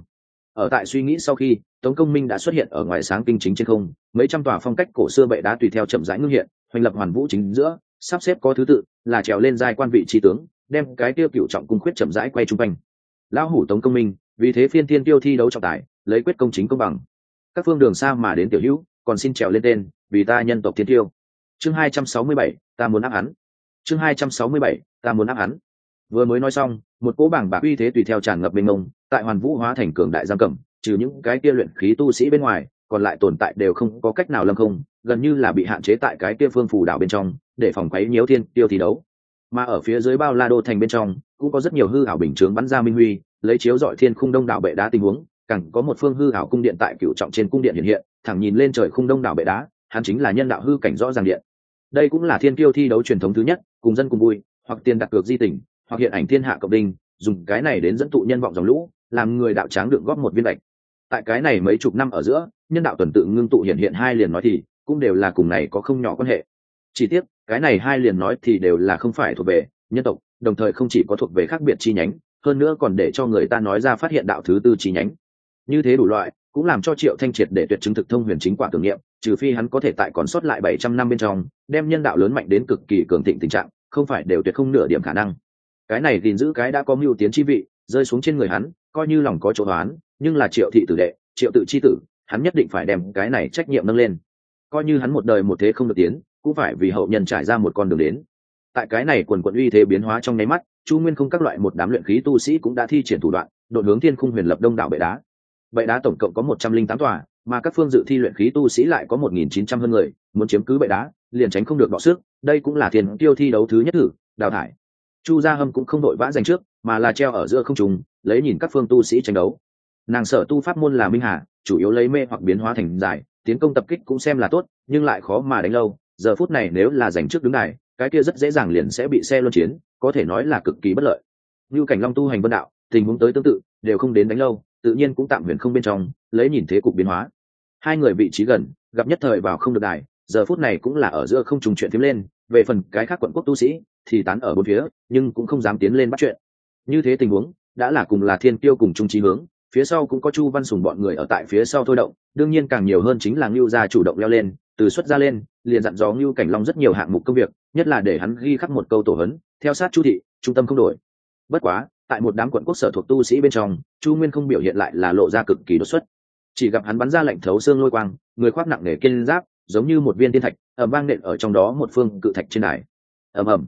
Ở tại suy nghĩ sau khi, tống công minh đã xuất hiện ở ngoài sáng kinh chính trên không, mấy trăm tòa phong cách cổ xưa bệ đá tùy theo chậm rãi ngưng hiện, hoành lập hoàn vũ chính giữa, sắp xếp có thứ tự, là trèo lên giai quan vị trí tướng, đem cái tiêu cựu trọng cung khuyết chậm rãi quay trung quanh. Lão hủ tống công minh, vì thế phiên thiên tiêu thi đấu trọng tài, lấy quyết công chính công bằng. Các phương đường xa mà đến tiểu hữu, còn xin trèo lên tên, vì ta nhân tộc thiên tiêu. Chương hai trăm sáu mươi bảy, ta muốn áp hắn. Chương hai trăm sáu mươi bảy, ta muốn áp hắn. Vừa mới nói xong một cỗ bảng bạc uy thế tùy theo tràn ngập mênh mông, tại hoàn vũ hóa thành cường đại giam cầm, trừ những cái kia luyện khí tu sĩ bên ngoài, còn lại tồn tại đều không có cách nào lâm không, gần như là bị hạn chế tại cái kia phương phù đảo bên trong, để phòng quấy nhiễu thiên tiêu thi đấu. Mà ở phía dưới bao la đô thành bên trong, cũng có rất nhiều hư ảo bình chướng bắn ra minh huy, lấy chiếu dọi thiên khung đông đảo bệ đá tình huống, càng có một phương hư ảo cung điện tại cựu trọng trên cung điện hiện hiện, thẳng nhìn lên trời khung đông đảo bệ đá, hắn chính là nhân đạo hư cảnh rõ ràng điện. Đây cũng là thiên kiêu thi đấu truyền thống thứ nhất, cùng dân cùng vui, hoặc tiền đặt cược di tỉnh hoặc hiện ảnh thiên hạ cộng đình dùng cái này đến dẫn tụ nhân vọng dòng lũ, làm người đạo tráng được góp một viên lệch tại cái này mấy chục năm ở giữa, nhân đạo tuần tự ngưng tụ hiện hiện hai liền nói thì, cũng đều là cùng này có không nhỏ quan hệ. Chỉ tiếc, cái này hai liền nói thì đều là không phải thuộc về nhân tộc, đồng thời không chỉ có thuộc về khác biệt chi nhánh, hơn nữa còn để cho người ta nói ra phát hiện đạo thứ tư chi nhánh. Như thế đủ loại, cũng làm cho triệu thanh triệt để tuyệt chứng thực thông huyền chính quả tưởng niệm, trừ phi hắn có thể tại còn sót lại bảy trăm năm bên trong, đem nhân đạo lớn mạnh đến cực kỳ cường thịnh tình trạng, không phải đều tuyệt không nửa điểm khả năng cái này gìn giữ cái đã có mưu tiến chi vị, rơi xuống trên người hắn, coi như lòng có chỗ đoán nhưng là triệu thị tử đệ, triệu tự chi tử, hắn nhất định phải đem cái này trách nhiệm nâng lên. Coi như hắn một đời một thế không được tiến, cũng phải vì hậu nhân trải ra một con đường đến. Tại cái này quần quận uy thế biến hóa trong nháy mắt, chu nguyên không các loại một đám luyện khí tu sĩ cũng đã thi triển thủ đoạn đội hướng thiên khung huyền lập đông đảo bệ đá. Bệ đá tổng cộng có một trăm linh tám tòa, mà các phương dự thi luyện khí tu sĩ lại có một nghìn chín trăm hơn người, muốn chiếm cứ bệ đá, liền tránh không được bọ sức, đây cũng là tiền tiêu thi đấu thứ nhất thử, đào thải chu gia hâm cũng không đội vã giành trước, mà là treo ở giữa không trùng lấy nhìn các phương tu sĩ tranh đấu. Nàng sở tu pháp môn là minh hà, chủ yếu lấy mê hoặc biến hóa thành giải, tiến công tập kích cũng xem là tốt, nhưng lại khó mà đánh lâu. Giờ phút này nếu là giành trước đứng này cái kia rất dễ dàng liền sẽ bị xe luân chiến, có thể nói là cực kỳ bất lợi. Như cảnh long tu hành vân đạo, tình huống tới tương tự, đều không đến đánh lâu, tự nhiên cũng tạm huyền không bên trong, lấy nhìn thế cục biến hóa. Hai người vị trí gần, gặp nhất thời vào không được đài, giờ phút này cũng là ở giữa không trùng chuyện thêm lên, về phần cái khác quận quốc tu sĩ thì tán ở bốn phía, nhưng cũng không dám tiến lên bắt chuyện. Như thế tình huống, đã là cùng là thiên tiêu cùng chung trí hướng, phía sau cũng có chu văn sùng bọn người ở tại phía sau thôi động, đương nhiên càng nhiều hơn chính là ngưu gia chủ động leo lên, từ xuất ra lên, liền dặn dò ngưu cảnh long rất nhiều hạng mục công việc, nhất là để hắn ghi khắc một câu tổ hấn, theo sát chu thị, trung tâm không đổi. Bất quá, tại một đám quận quốc sở thuộc tu sĩ bên trong, chu nguyên không biểu hiện lại là lộ ra cực kỳ đột xuất. Chỉ gặp hắn bắn ra lệnh thấu xương lôi quang, người khoác nặng nề kiên giáp, giống như một viên thiên thạch, ầm vang nện ở trong đó một phương cự thạch trên đài. Ầm ầm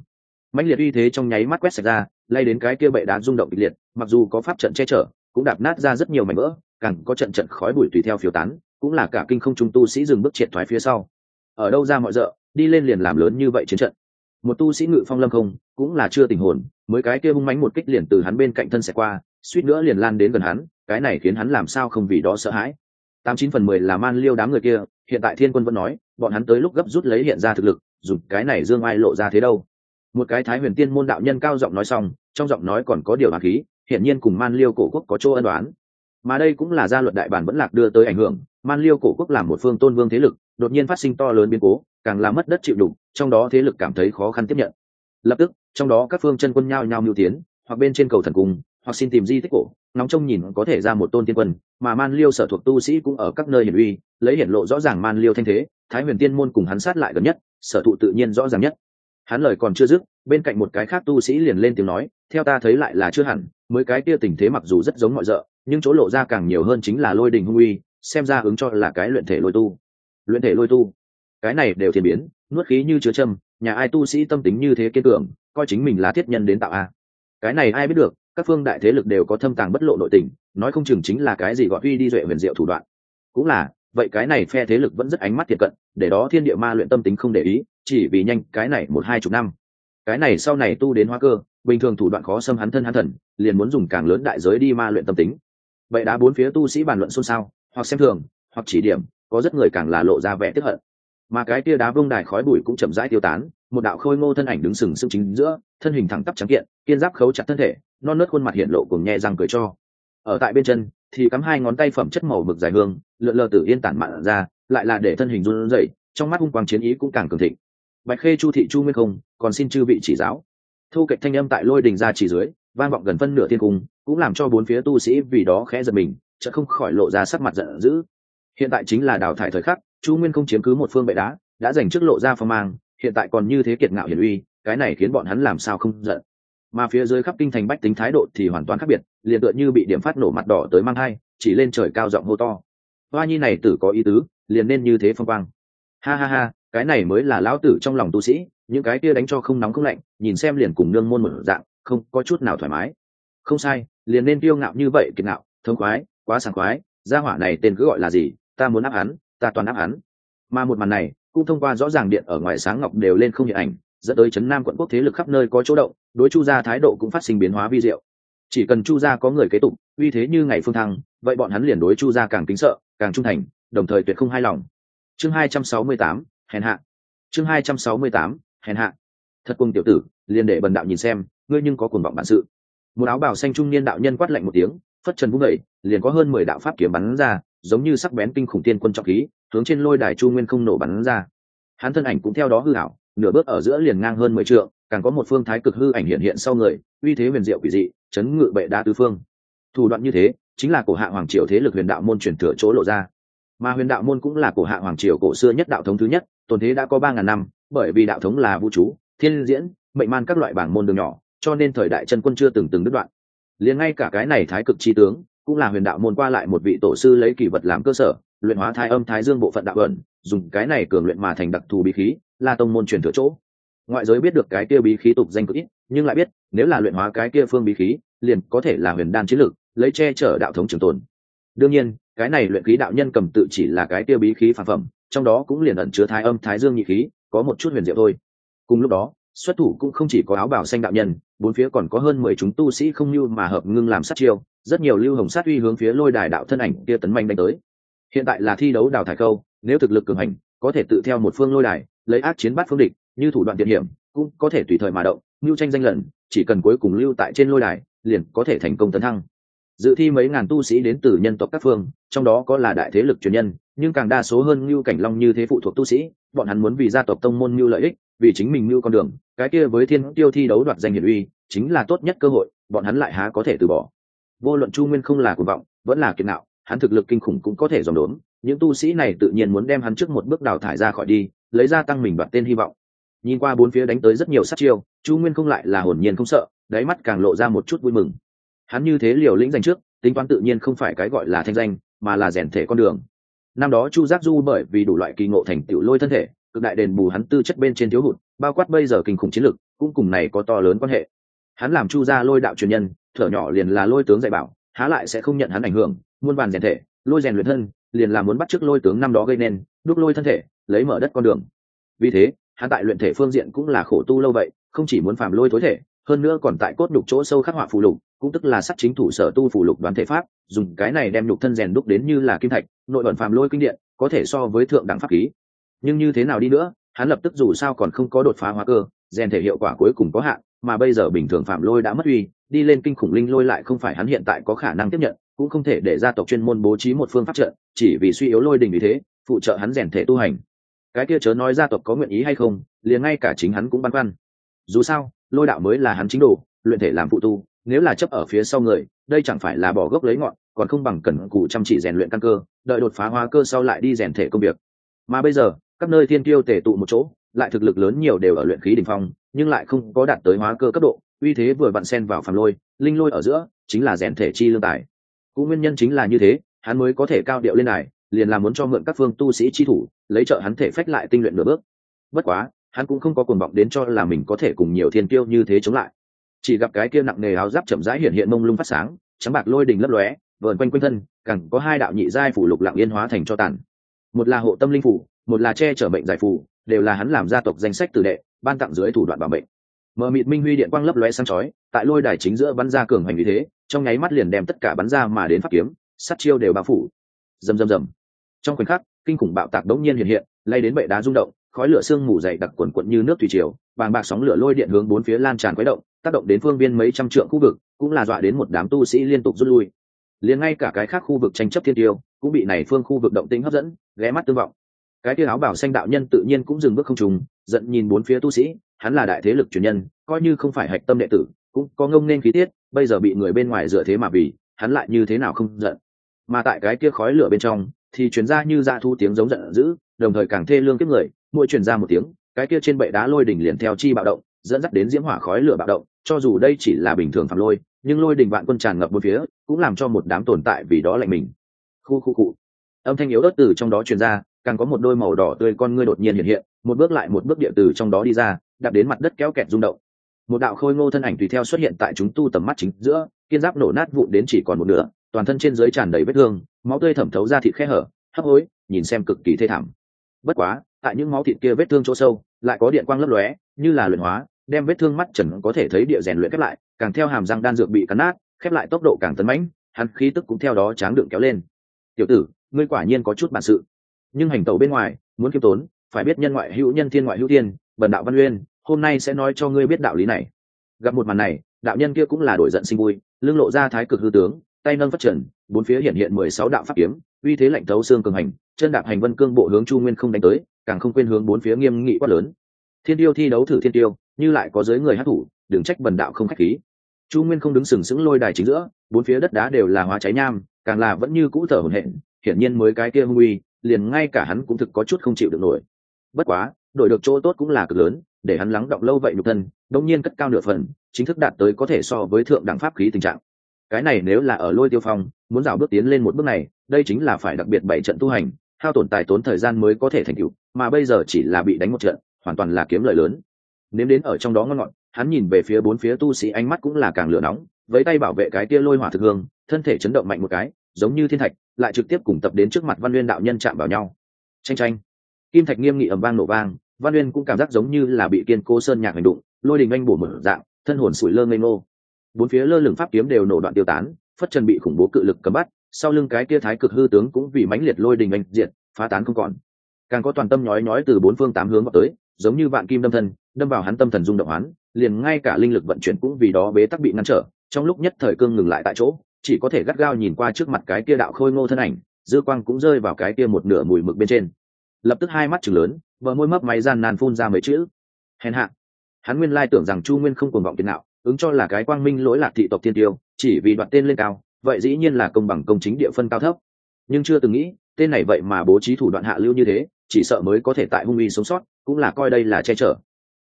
mãnh liệt uy thế trong nháy mắt quét sạch ra, lay đến cái kia bệ đá rung động kịch liệt, mặc dù có pháp trận che chở, cũng đạp nát ra rất nhiều mảnh vỡ, càng có trận trận khói bụi tùy theo phiêu tán, cũng là cả kinh không trung tu sĩ dừng bước triệt thoái phía sau. Ở đâu ra mọi rợ, đi lên liền làm lớn như vậy chiến trận. Một tu sĩ ngự phong lâm không, cũng là chưa tình hồn, mới cái kia hung mánh một kích liền từ hắn bên cạnh thân xẻ qua, suýt nữa liền lan đến gần hắn, cái này khiến hắn làm sao không vì đó sợ hãi. Tám chín phần mười là man liêu đám người kia, hiện tại thiên quân vẫn nói, bọn hắn tới lúc gấp rút lấy hiện ra thực lực, dùng cái này dương ai lộ ra thế đâu một cái thái huyền tiên môn đạo nhân cao giọng nói xong, trong giọng nói còn có điều hà khí hiện nhiên cùng man liêu cổ quốc có chỗ ân đoán. Mà đây cũng là gia luật đại bản vẫn lạc đưa tới ảnh hưởng, man liêu cổ quốc làm một phương tôn vương thế lực, đột nhiên phát sinh to lớn biến cố, càng làm mất đất chịu đục, trong đó thế lực cảm thấy khó khăn tiếp nhận. Lập tức, trong đó các phương chân quân nhao nhao mưu tiến, hoặc bên trên cầu thần cung hoặc xin tìm di tích cổ nóng trông nhìn có thể ra một tôn tiên quân, mà man liêu sở thuộc tu sĩ cũng ở các nơi hiển uy, lấy hiển lộ rõ ràng man liêu thanh thế, thái huyền tiên môn cùng hắn sát lại gần nhất, sở thụ tự nhiên rõ ràng nhất hắn lời còn chưa dứt, bên cạnh một cái khác tu sĩ liền lên tiếng nói, theo ta thấy lại là chưa hẳn, mới cái kia tình thế mặc dù rất giống mọi d nhưng chỗ lộ ra càng nhiều hơn chính là lôi đình hung uy, xem ra ứng cho là cái luyện thể lôi tu. Luyện thể lôi tu? Cái này đều thiền biến, nuốt khí như chứa châm, nhà ai tu sĩ tâm tính như thế kiên cường, coi chính mình là thiết nhân đến tạo a. Cái này ai biết được, các phương đại thế lực đều có thâm tàng bất lộ nội tình, nói không chừng chính là cái gì gọi uy đi duệ huyền diệu thủ đoạn. Cũng là, vậy cái này phe thế lực vẫn rất ánh mắt thiệt cận, để đó thiên địa ma luyện tâm tính không để ý chỉ vì nhanh cái này một hai chục năm. Cái này sau này tu đến hóa cơ, bình thường thủ đoạn khó xâm hắn thân hắn thần, liền muốn dùng càng lớn đại giới đi ma luyện tâm tính. Vậy đã bốn phía tu sĩ bàn luận xôn xao, hoặc xem thường, hoặc chỉ điểm, có rất người càng là lộ ra vẻ tiếp hận. Mà cái tia đá vương đài khói bụi cũng chậm rãi tiêu tán, một đạo khôi ngô thân ảnh đứng sừng sững chính giữa, thân hình thẳng tắp trắng kiện, kiên giáp khấu chặt thân thể, non nớt khuôn mặt hiện lộ cùng nhẹ răng cười cho. Ở tại bên chân, thì cắm hai ngón tay phẩm chất màu mực dài hương lượn lờ tử yên tản mạn ra, lại là để thân hình run rẩy, trong mắt hung quang chiến ý cũng càng cường thịnh bạch khê chu thị chu nguyên không, còn xin chư vị chỉ giáo. Thu kịch thanh âm tại lôi đình ra chỉ dưới, vang vọng gần phân nửa thiên cung, cũng làm cho bốn phía tu sĩ vì đó khẽ giật mình chợ không khỏi lộ ra sắc mặt giận dữ. Hiện tại chính là đào thải thời khắc, chu nguyên không chiếm cứ một phương bệ đá, đã giành trước lộ ra phong mang, hiện tại còn như thế kiệt ngạo hiển uy, cái này khiến bọn hắn làm sao không giận. Mà phía dưới khắp kinh thành bách tính thái độ thì hoàn toàn khác biệt, liền tựa như bị điểm phát nổ mặt đỏ tới mang hai chỉ lên trời cao giọng hô to. Hoa nhi này tử có ý tứ, liền nên như thế phong quang. Ha ha ha cái này mới là lão tử trong lòng tu sĩ, những cái kia đánh cho không nóng không lạnh, nhìn xem liền cùng nương môn một dạng, không có chút nào thoải mái. Không sai, liền nên tiêu ngạo như vậy kiệt ngạo, thông khoái, quá sảng khoái, gia hỏa này tên cứ gọi là gì, ta muốn áp hắn, ta toàn áp hắn. Mà một màn này, cũng thông qua rõ ràng điện ở ngoài sáng ngọc đều lên không hiện ảnh, dẫn tới chấn nam quận quốc thế lực khắp nơi có chỗ động, đối chu gia thái độ cũng phát sinh biến hóa vi diệu. Chỉ cần chu gia có người kế tục, uy thế như ngày phương thăng, vậy bọn hắn liền đối chu gia càng kính sợ, càng trung thành, đồng thời tuyệt không hài lòng. Chương hai trăm sáu mươi tám hèn hạ. Chương hai trăm sáu mươi tám, hèn hạ. Thật cùng tiểu tử, liền để bần đạo nhìn xem, ngươi nhưng có cuồng vọng bản sự. Một áo bào xanh trung niên đạo nhân quát lạnh một tiếng, phất trần vung đẩy liền có hơn mười đạo pháp kiếm bắn ra, giống như sắc bén kinh khủng tiên quân trọng khí, hướng trên lôi đài chu nguyên không nổ bắn ra. Hắn thân ảnh cũng theo đó hư hảo nửa bước ở giữa liền ngang hơn mười trượng, càng có một phương thái cực hư ảnh hiện hiện sau người, uy thế huyền diệu quỷ dị, chấn ngự bệ đa tư phương. Thủ đoạn như thế, chính là cổ hạ hoàng triều thế lực huyền đạo môn truyền thừa chỗ lộ ra. Mà huyền đạo môn cũng là cổ hạ hoàng triều cổ xưa nhất đạo thống thứ nhất tồn thế đã có ba ngàn năm bởi vì đạo thống là vũ trụ, thiên diễn mệnh man các loại bảng môn đường nhỏ cho nên thời đại chân quân chưa từng từng đứt đoạn. Liền ngay cả cái này thái cực chi tướng cũng là huyền đạo môn qua lại một vị tổ sư lấy kỳ vật làm cơ sở luyện hóa thái âm thái dương bộ phận đạo ẩn dùng cái này cường luyện mà thành đặc thù bí khí là tông môn truyền thừa chỗ. Ngoại giới biết được cái kia bí khí tục danh cực ít nhưng lại biết nếu là luyện hóa cái kia phương bí khí liền có thể là huyền đan chiến lược lấy che chở đạo thống trường tồn. Đương nhiên cái này luyện khí đạo nhân cầm tự chỉ là cái kia bí khí phản phẩm trong đó cũng liền ẩn chứa thái âm, thái dương nhị khí, có một chút huyền diệu thôi. Cùng lúc đó, xuất thủ cũng không chỉ có áo bảo xanh đạo nhân, bốn phía còn có hơn mười chúng tu sĩ không như mà hợp ngưng làm sát chiêu, rất nhiều lưu hồng sát uy hướng phía lôi đài đạo thân ảnh kia tấn manh đánh tới. Hiện tại là thi đấu đào thải câu, nếu thực lực cường hành, có thể tự theo một phương lôi đài, lấy ác chiến bắt phương địch, như thủ đoạn tiện hiểm, cũng có thể tùy thời mà động mưu tranh danh lần, chỉ cần cuối cùng lưu tại trên lôi đài, liền có thể thành công tấn thăng. Dự thi mấy ngàn tu sĩ đến từ nhân tộc các phương, trong đó có là đại thế lực truyền nhân nhưng càng đa số hơn lưu cảnh long như thế phụ thuộc tu sĩ, bọn hắn muốn vì gia tộc tông môn lưu lợi ích, vì chính mình lưu con đường, cái kia với thiên tiêu thi đấu đoạt danh hiển uy, chính là tốt nhất cơ hội, bọn hắn lại há có thể từ bỏ. Vô luận chu nguyên không là cuồng vọng, vẫn là kiệt nạo, hắn thực lực kinh khủng cũng có thể dòm đốn, những tu sĩ này tự nhiên muốn đem hắn trước một bước đào thải ra khỏi đi, lấy ra tăng mình đoạt tên hy vọng. Nhìn qua bốn phía đánh tới rất nhiều sát chiêu, chu nguyên không lại là hồn nhiên không sợ, đáy mắt càng lộ ra một chút vui mừng. Hắn như thế liều lĩnh danh trước, tính toán tự nhiên không phải cái gọi là thanh danh, mà là rèn thể con đường năm đó chu giác du bởi vì đủ loại kỳ ngộ thành tựu lôi thân thể, cực đại đền bù hắn tư chất bên trên thiếu hụt, bao quát bây giờ kinh khủng chiến lực, cũng cùng này có to lớn quan hệ. Hắn làm chu gia lôi đạo truyền nhân, thở nhỏ liền là lôi tướng dạy bảo, há lại sẽ không nhận hắn ảnh hưởng, muôn bàn rèn thể, lôi rèn luyện thân, liền là muốn bắt chước lôi tướng năm đó gây nên, đúc lôi thân thể, lấy mở đất con đường. Vì thế, hắn tại luyện thể phương diện cũng là khổ tu lâu vậy, không chỉ muốn phàm lôi tối thể hơn nữa còn tại cốt đục chỗ sâu khắc họa phù lục, cũng tức là sắc chính thủ sở tu phù lục đoán thể pháp, dùng cái này đem nhục thân rèn đúc đến như là kim thạch, nội bẩn phàm lôi kinh điện, có thể so với thượng đẳng pháp khí. Nhưng như thế nào đi nữa, hắn lập tức dù sao còn không có đột phá hóa cơ, rèn thể hiệu quả cuối cùng có hạn, mà bây giờ bình thường phạm lôi đã mất uy, đi lên kinh khủng linh lôi lại không phải hắn hiện tại có khả năng tiếp nhận, cũng không thể để gia tộc chuyên môn bố trí một phương pháp trợ, chỉ vì suy yếu lôi đình vì thế, phụ trợ hắn rèn thể tu hành. Cái kia chớ nói gia tộc có nguyện ý hay không, liền ngay cả chính hắn cũng băn khoăn. Dù sao lôi đạo mới là hắn chính đồ, luyện thể làm phụ tu, nếu là chấp ở phía sau người, đây chẳng phải là bỏ gốc lấy ngọn, còn không bằng cần cù chăm chỉ rèn luyện căn cơ, đợi đột phá hóa cơ sau lại đi rèn thể công việc. Mà bây giờ, các nơi thiên tiêu tề tụ một chỗ, lại thực lực lớn nhiều đều ở luyện khí đ ỉ n h phong, nhưng lại không có đạt tới hóa cơ cấp độ, uy thế vừa vặn sen vào phàm lôi, linh lôi ở giữa, chính là rèn thể chi lương tài. Cũng nguyên nhân chính là như thế, hắn mới có thể cao điệu lên này liền là muốn cho mượn các phương tu sĩ chi thủ, lấy trợ hắn thể phách lại tinh luyện nửa bước. Bất quá hắn cũng không có cuồng vọng đến cho là mình có thể cùng nhiều thiên tiêu như thế chống lại. Chỉ gặp cái kia nặng nề áo giáp chậm rãi hiện hiện mông lung phát sáng, trắng bạc lôi đình lấp lóe, vờn quanh quanh thân cẳng có hai đạo nhị giai phủ lục lặng yên hóa thành cho tàn. Một là hộ tâm linh phủ, một là che chở bệnh giải phủ, đều là hắn làm gia tộc danh sách tử đệ, ban tặng dưới thủ đoạn bảo mệnh. Mờ mịt minh huy điện quang lấp lóe sáng chói, tại lôi đài chính giữa bắn ra cường hành như thế, trong nháy mắt liền đem tất cả bắn ra mà đến pháp kiếm sắt chiêu đều bao phủ. Rầm rầm rầm. Trong khoảnh khắc, kinh khủng bạo tạc đống nhiên hiện hiện, lay đến bệ đá rung động khói lửa sương mù dày đặc quần quận như nước thủy triều, bàng bạc sóng lửa lôi điện hướng bốn phía lan tràn quấy động, tác động đến phương biên mấy trăm trượng khu vực, cũng là dọa đến một đám tu sĩ liên tục rút lui. Liền ngay cả cái khác khu vực tranh chấp thiên tiêu, cũng bị này phương khu vực động tĩnh hấp dẫn, ghé mắt tương vọng. Cái kia áo bảo xanh đạo nhân tự nhiên cũng dừng bước không trùng, giận nhìn bốn phía tu sĩ, hắn là đại thế lực truyền nhân, coi như không phải hạch tâm đệ tử, cũng có ngông nên khí tiết, bây giờ bị người bên ngoài dựa thế mà vì, hắn lại như thế nào không giận. Mà tại cái kia khói lửa bên trong, thì chuyển ra như dạ thu tiếng giống giận dữ, đồng thời càng thê lương kiếp người mỗi truyền ra một tiếng, cái kia trên bệ đá lôi đỉnh liền theo chi bạo động, dẫn dắt đến diễm hỏa khói lửa bạo động, cho dù đây chỉ là bình thường phạm lôi, nhưng lôi đỉnh vạn quân tràn ngập bốn phía, cũng làm cho một đám tồn tại vì đó lạnh mình. Khu khu cụ. Âm thanh yếu ớt từ trong đó truyền ra, càng có một đôi màu đỏ tươi con ngươi đột nhiên hiện hiện, một bước lại một bước địa từ trong đó đi ra, đạp đến mặt đất kéo kẹt rung động. Một đạo khôi ngô thân ảnh tùy theo xuất hiện tại chúng tu tầm mắt chính giữa, kiên giáp nổ nát vụn đến chỉ còn một nửa, toàn thân trên dưới tràn đầy vết thương, máu tươi thẩm thấu ra thịt khe hở, hấp hối, nhìn xem cực kỳ thê thảm. Bất quá tại những máu thịt kia vết thương chỗ sâu, lại có điện quang lấp lóe, như là luyện hóa, đem vết thương mắt trần có thể thấy địa rèn luyện khép lại, càng theo hàm răng đan dược bị cắn nát, khép lại tốc độ càng tấn mãnh, hắn khí tức cũng theo đó tráng đựng kéo lên. Tiểu tử, ngươi quả nhiên có chút bản sự. Nhưng hành tẩu bên ngoài, muốn kiêm tốn, phải biết nhân ngoại hữu nhân thiên ngoại hữu thiên, bần đạo văn uyên, hôm nay sẽ nói cho ngươi biết đạo lý này. Gặp một màn này, đạo nhân kia cũng là đổi giận sinh vui, lưng lộ ra thái cực hư tướng, tay nâng phát trần, bốn phía hiện hiện mười sáu đạo pháp kiếm uy thế lạnh thấu xương cường hành, chân đạp hành vân cương bộ hướng chu nguyên không đánh tới, càng không quên hướng bốn phía nghiêm nghị quát lớn. Thiên tiêu thi đấu thử thiên tiêu, như lại có giới người hát thủ, đừng trách bần đạo không khách khí. Chu nguyên không đứng sừng sững lôi đài chính giữa, bốn phía đất đá đều là hóa cháy nham, càng là vẫn như cũ thở hổn hển, hiển nhiên mới cái kia hung uy, liền ngay cả hắn cũng thực có chút không chịu được nổi. Bất quá, đổi được chỗ tốt cũng là cực lớn, để hắn lắng động lâu vậy nhục thân, đông nhiên cất cao nửa phần, chính thức đạt tới có thể so với thượng đẳng pháp khí tình trạng cái này nếu là ở lôi tiêu phong, muốn dạo bước tiến lên một bước này, đây chính là phải đặc biệt bảy trận tu hành, hao tổn tài tốn thời gian mới có thể thành tựu, mà bây giờ chỉ là bị đánh một trận, hoàn toàn là kiếm lợi lớn. Nếm đến ở trong đó ngon ngọt, hắn nhìn về phía bốn phía tu sĩ ánh mắt cũng là càng lửa nóng với tay bảo vệ cái kia lôi hỏa thực hương, thân thể chấn động mạnh một cái, giống như thiên thạch, lại trực tiếp cùng tập đến trước mặt văn nguyên đạo nhân chạm vào nhau. Tranh tranh kim thạch nghiêm nghị ầm vang nổ vang, văn nguyên cũng cảm giác giống như là bị kiên cố sơn nhạc hành đụng, lôi đình anh bổ mở dạng, thân hồn sủi lơ ngây ngô bốn phía lơ lửng pháp kiếm đều nổ đoạn tiêu tán, phất trần bị khủng bố cự lực cầm bắt, sau lưng cái kia thái cực hư tướng cũng vì mãnh liệt lôi đình anh diệt, phá tán không còn. Càng có toàn tâm nhói nhói từ bốn phương tám hướng vào tới, giống như vạn kim đâm thân đâm vào hắn tâm thần dung động hắn, liền ngay cả linh lực vận chuyển cũng vì đó bế tắc bị ngăn trở, trong lúc nhất thời cương ngừng lại tại chỗ, chỉ có thể gắt gao nhìn qua trước mặt cái kia đạo khôi ngô thân ảnh, dư quang cũng rơi vào cái kia một nửa mùi mực bên trên. Lập tức hai mắt chừng lớn vợ môi mấp máy gian nan phun ra mấy chữ. Hèn hạ. Hắn nguyên lai tưởng rằng chu nguyên không cuồng vọng tiền nào ứng cho là cái quang minh lỗi lạc thị tộc thiên tiêu, chỉ vì đoạt tên lên cao, vậy dĩ nhiên là công bằng công chính địa phân cao thấp. Nhưng chưa từng nghĩ, tên này vậy mà bố trí thủ đoạn hạ lưu như thế, chỉ sợ mới có thể tại hung uy sống sót, cũng là coi đây là che chở.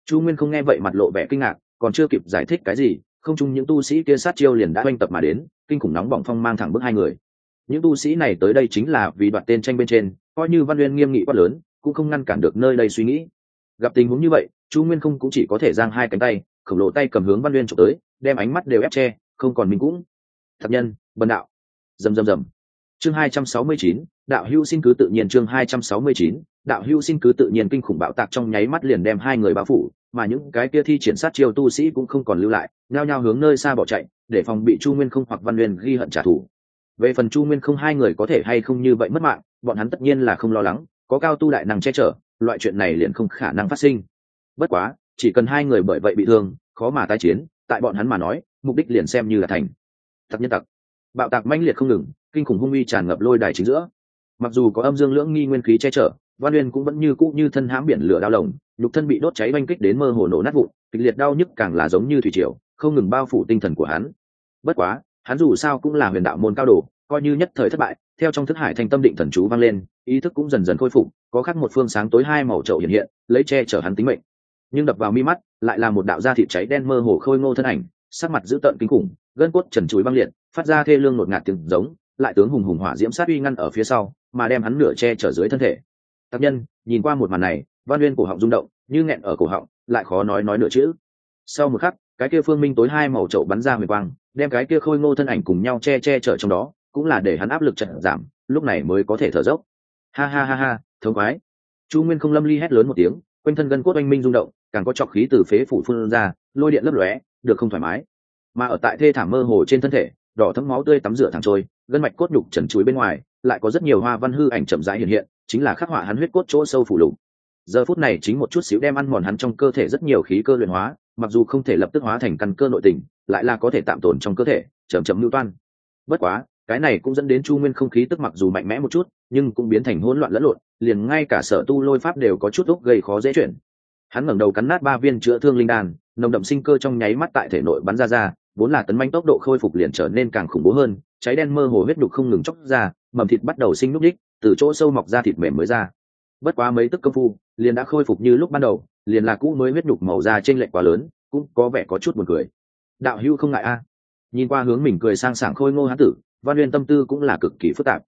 Chu nguyên không nghe vậy mặt lộ vẻ kinh ngạc, còn chưa kịp giải thích cái gì, không chung những tu sĩ kia sát chiêu liền đã oanh tập mà đến, kinh khủng nóng bỏng phong mang thẳng bước hai người. Những tu sĩ này tới đây chính là vì đoạt tên tranh bên trên, coi như văn uyên nghiêm nghị quát lớn, cũng không ngăn cản được nơi đây suy nghĩ. Gặp tình huống như vậy, chu nguyên không cũng chỉ có thể giang hai cánh tay khổng lồ tay cầm hướng văn uyên trộm tới, đem ánh mắt đều ép che, không còn mình cũng. Thật nhân, bần đạo. Rầm rầm rầm. Chương hai trăm sáu mươi chín, đạo hữu xin cứ tự nhiên chương hai trăm sáu mươi chín, đạo hữu xin cứ tự nhiên kinh khủng bạo tạc trong nháy mắt liền đem hai người bao phủ, mà những cái kia thi triển sát chiêu tu sĩ cũng không còn lưu lại, nhao nhao hướng nơi xa bỏ chạy, để phòng bị chu nguyên không hoặc văn nguyên ghi hận trả thù. Về phần chu nguyên không hai người có thể hay không như vậy mất mạng, bọn hắn tất nhiên là không lo lắng, có cao tu đại năng che chở, loại chuyện này liền không khả năng phát sinh. Bất quá chỉ cần hai người bởi vậy bị thương, khó mà tái chiến, tại bọn hắn mà nói, mục đích liền xem như là thành. Thật nhân tặc. Bạo tạc mãnh liệt không ngừng, kinh khủng hung uy tràn ngập lôi đài chính giữa. Mặc dù có âm dương lưỡng nghi nguyên khí che chở, văn uyên cũng vẫn như cũ như thân hãm biển lửa đao lồng, nhục thân bị đốt cháy oanh kích đến mơ hồ nổ nát vụn, kịch liệt đau nhức càng là giống như thủy triều, không ngừng bao phủ tinh thần của hắn. Bất quá, hắn dù sao cũng là huyền đạo môn cao đồ, coi như nhất thời thất bại, theo trong thức hải thanh tâm định thần chú vang lên, ý thức cũng dần dần khôi phục, có khắc một phương sáng tối hai màu trậu hiện hiện, lấy che chở hắn tính mệnh nhưng đập vào mi mắt lại là một đạo da thịt cháy đen mơ hồ khôi ngô thân ảnh, sắc mặt dữ tợn kinh khủng, gân cốt trần chuối băng liệt, phát ra thê lương ngột ngạt tiếng giống, lại tướng hùng hùng hỏa diễm sát uy ngăn ở phía sau, mà đem hắn nửa che chở dưới thân thể. Tác nhân, nhìn qua một màn này, văn nguyên cổ họng rung động, như nghẹn ở cổ họng, lại khó nói nói nửa chữ. Sau một khắc, cái kia phương minh tối hai màu trậu bắn ra huyền quang, đem cái kia khôi ngô thân ảnh cùng nhau che che chở trong đó, cũng là để hắn áp lực trận giảm, lúc này mới có thể thở dốc. Ha ha ha ha, thống khoái. Chu nguyên không lâm ly hét lớn một tiếng quanh thân gân cốt oanh minh rung động, càng có trọc khí từ phế phủ phun ra, lôi điện lấp lóe, được không thoải mái. Mà ở tại thê thảm mơ hồ trên thân thể, đỏ thấm máu tươi tắm rửa thẳng trôi, gân mạch cốt nhục trần chuối bên ngoài, lại có rất nhiều hoa văn hư ảnh chậm rãi hiện hiện, chính là khắc họa hắn huyết cốt chỗ sâu phủ lục. Giờ phút này chính một chút xíu đem ăn mòn hắn trong cơ thể rất nhiều khí cơ luyện hóa, mặc dù không thể lập tức hóa thành căn cơ nội tình, lại là có thể tạm tồn trong cơ thể, chậm chậm lưu toan. Bất quá cái này cũng dẫn đến chu nguyên không khí tức mặc dù mạnh mẽ một chút, nhưng cũng biến thành hỗn loạn lẫn lộn, liền ngay cả sở tu lôi pháp đều có chút úc gây khó dễ chuyển hắn ngẩng đầu cắn nát ba viên chữa thương linh đan, nồng đậm sinh cơ trong nháy mắt tại thể nội bắn ra ra, vốn là tấn manh tốc độ khôi phục liền trở nên càng khủng bố hơn, cháy đen mơ hồ huyết đục không ngừng chóc ra, mầm thịt bắt đầu sinh núc đích, từ chỗ sâu mọc ra thịt mềm mới ra. Bất quá mấy tức công phu, liền đã khôi phục như lúc ban đầu, liền là cũ mới huyết đục màu da trên lệch quá lớn, cũng có vẻ có chút buồn cười. Đạo hưu không ngại a. Nhìn qua hướng mình cười sang sảng khôi ngô hán tử văn nguyên tâm tư cũng là cực kỳ phức tạp.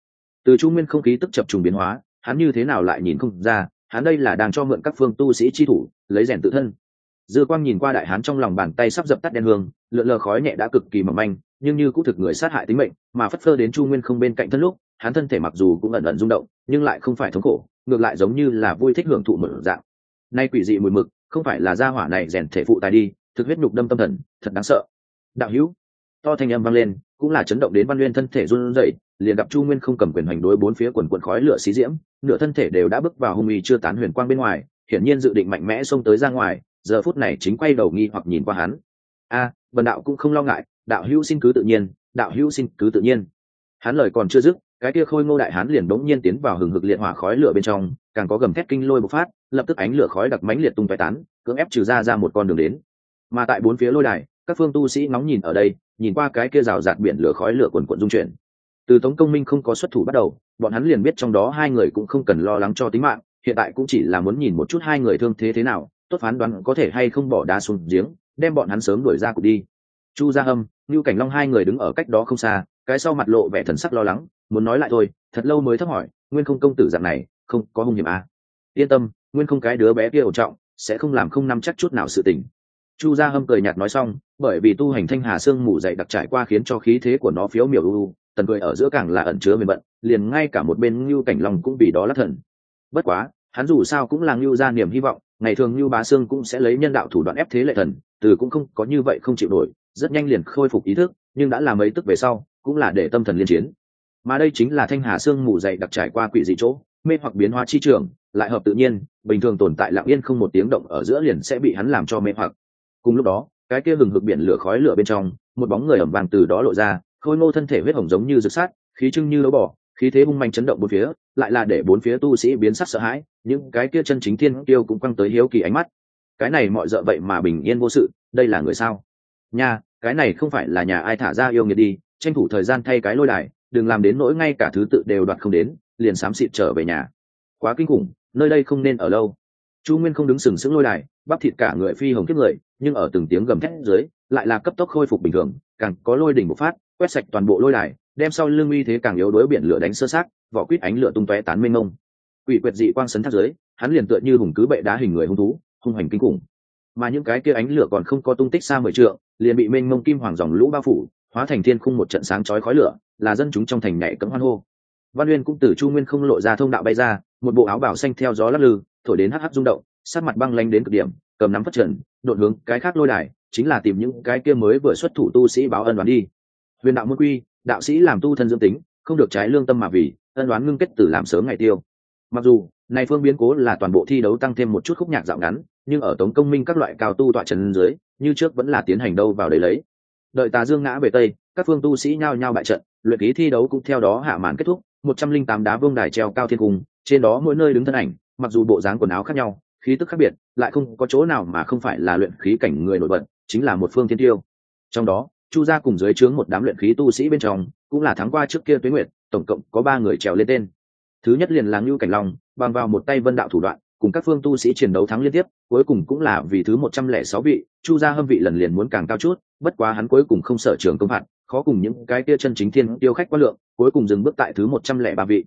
Từ trung nguyên không khí tức chập trùng biến hóa, hắn như thế nào lại nhìn không ra, hắn đây là đang cho mượn các phương tu sĩ chi thủ, lấy rèn tự thân. Dư quang nhìn qua đại hán trong lòng bàn tay sắp dập tắt đen hương, lượn lờ khói nhẹ đã cực kỳ mỏng manh, nhưng như cũng thực người sát hại tính mệnh, mà phất phơ đến chu nguyên không bên cạnh thân lúc, hắn thân thể mặc dù cũng ẩn ẩn rung động, nhưng lại không phải thống khổ, ngược lại giống như là vui thích hưởng thụ một dạng. Nay quỷ dị mùi mực, không phải là gia hỏa này rèn thể phụ tài đi, thực huyết nhục đâm tâm thần, thật đáng sợ. Đạo hữu, to thanh âm vang lên cũng là chấn động đến văn nguyên thân thể run rẩy liền gặp chu nguyên không cầm quyền hành đối bốn phía quần quần khói lửa xí diễm nửa thân thể đều đã bước vào hung uy chưa tán huyền quang bên ngoài hiển nhiên dự định mạnh mẽ xông tới ra ngoài giờ phút này chính quay đầu nghi hoặc nhìn qua hắn. A à, vần đạo cũng không lo ngại đạo hữu xin cứ tự nhiên đạo hữu xin cứ tự nhiên. Hắn lời còn chưa dứt cái kia khôi ngô đại hán liền đống nhiên tiến vào hừng hực liệt hỏa khói lửa bên trong càng có gầm thét kinh lôi bộc phát lập tức ánh lửa khói đặc mánh liệt tung tóe tán cưỡng ép trừ ra ra một con đường đến. Mà tại bốn phía lôi đài các phương tu sĩ nóng nhìn ở đây nhìn qua cái kia rào rạt biển lửa khói lửa quần quận dung chuyển. Từ tống công minh không có xuất thủ bắt đầu, bọn hắn liền biết trong đó hai người cũng không cần lo lắng cho tính mạng, hiện tại cũng chỉ là muốn nhìn một chút hai người thương thế thế nào, tốt phán đoán có thể hay không bỏ đá xuống giếng, đem bọn hắn sớm đuổi ra cục đi. Chu gia âm như cảnh long hai người đứng ở cách đó không xa, cái sau mặt lộ vẻ thần sắc lo lắng, muốn nói lại thôi, thật lâu mới thắc hỏi, nguyên không công tử dạng này, không có hung hiểm à. yên tâm, nguyên không cái đứa bé kia ổn trọng, sẽ không làm không nắm chắc chút nào sự tình chu gia hâm cười nhạt nói xong, bởi vì tu hành thanh hà sương mù dậy đặc trải qua khiến cho khí thế của nó phiếu miểu u tần cười ở giữa càng là ẩn chứa bền bận, liền ngay cả một bên ngưu cảnh long cũng vì đó lắc thần. Bất quá, hắn dù sao cũng là ngưu gia niềm hy vọng, ngày thường ngưu bá sương cũng sẽ lấy nhân đạo thủ đoạn ép thế lệ thần, từ cũng không có như vậy không chịu nổi, rất nhanh liền khôi phục ý thức, nhưng đã làm mấy tức về sau, cũng là để tâm thần liên chiến. Mà đây chính là thanh hà sương mù dậy đặc trải qua quỷ dị chỗ, mê hoặc biến hóa chi trường, lại hợp tự nhiên, bình thường tồn tại lặng yên không một tiếng động ở giữa liền sẽ bị hắn làm cho mê hoặc cùng lúc đó, cái kia hừng hực biển lửa khói lửa bên trong, một bóng người ẩm vàng từ đó lộ ra, khôi ngô thân thể huyết hồng giống như rực sát, khí trưng như lỗ bỏ khí thế hung manh chấn động bốn phía, lại là để bốn phía tu sĩ biến sắc sợ hãi, những cái kia chân chính thiên tiêu cũng quăng tới hiếu kỳ ánh mắt. Cái này mọi dợ vậy mà bình yên vô sự, đây là người sao? Nha, cái này không phải là nhà ai thả ra yêu nghiệt đi, tranh thủ thời gian thay cái lôi đài, đừng làm đến nỗi ngay cả thứ tự đều đoạt không đến, liền xám xịt trở về nhà. Quá kinh khủng, nơi đây không nên ở lâu chu nguyên không đứng sừng sững lôi đài, bắp thịt cả người phi hồng kiếp người, nhưng ở từng tiếng gầm thét dưới, lại là cấp tốc khôi phục bình thường, càng có lôi đỉnh một phát, quét sạch toàn bộ lôi đài, đem sau lưng uy thế càng yếu đối biển lửa đánh sơ sát vỏ quýt ánh lửa tung tóe tán mênh mông. Quỷ quyệt dị quang sấn thác dưới, hắn liền tựa như hùng cứ bệ đá hình người hung thú, hung hành kinh khủng. Mà những cái kia ánh lửa còn không có tung tích xa mười trượng, liền bị mênh mông kim hoàng dòng lũ bao phủ, hóa thành thiên khung một trận sáng chói khói lửa, là dân chúng trong thành nhảy cấm hoan hô. Văn uyên cũng từ chu nguyên không lộ ra thông đạo bay ra, một bộ áo bảo xanh theo gió lắc lư thổi đến hắc hắc rung động sát mặt băng lanh đến cực điểm, cầm nắm phát trần, đột hướng cái khác lôi đài, chính là tìm những cái kia mới vừa xuất thủ tu sĩ báo ân đoán đi. Huyền đạo môn quy, đạo sĩ làm tu thân dương tính, không được trái lương tâm mà vì, ân đoán ngưng kết từ làm sớm ngày tiêu. Mặc dù, này phương biến cố là toàn bộ thi đấu tăng thêm một chút khúc nhạc dạo ngắn, nhưng ở tống công minh các loại cao tu tọa trần dưới, như trước vẫn là tiến hành đâu vào đấy lấy. Đợi tà dương ngã về tây, các phương tu sĩ nhao nhao bại trận, luyện ký thi đấu cũng theo đó hạ màn kết thúc, một trăm linh tám đá vương đài treo cao thiên cung, trên đó mỗi nơi đứng thân ảnh mặc dù bộ dáng quần áo khác nhau, khí tức khác biệt, lại không có chỗ nào mà không phải là luyện khí cảnh người nổi bật, chính là một phương thiên tiêu. Trong đó, chu gia cùng dưới trướng một đám luyện khí tu sĩ bên trong, cũng là thắng qua trước kia tuế nguyệt, tổng cộng có ba người trèo lên tên. Thứ nhất liền là ngưu cảnh long, bằng vào một tay vân đạo thủ đoạn, cùng các phương tu sĩ chiến đấu thắng liên tiếp, cuối cùng cũng là vì thứ một trăm lẻ sáu vị, chu gia hâm vị lần liền muốn càng cao chút, bất quá hắn cuối cùng không sở trường công phạt, khó cùng những cái kia chân chính thiên tiêu khách quan lượng, cuối cùng dừng bước tại thứ một trăm lẻ ba vị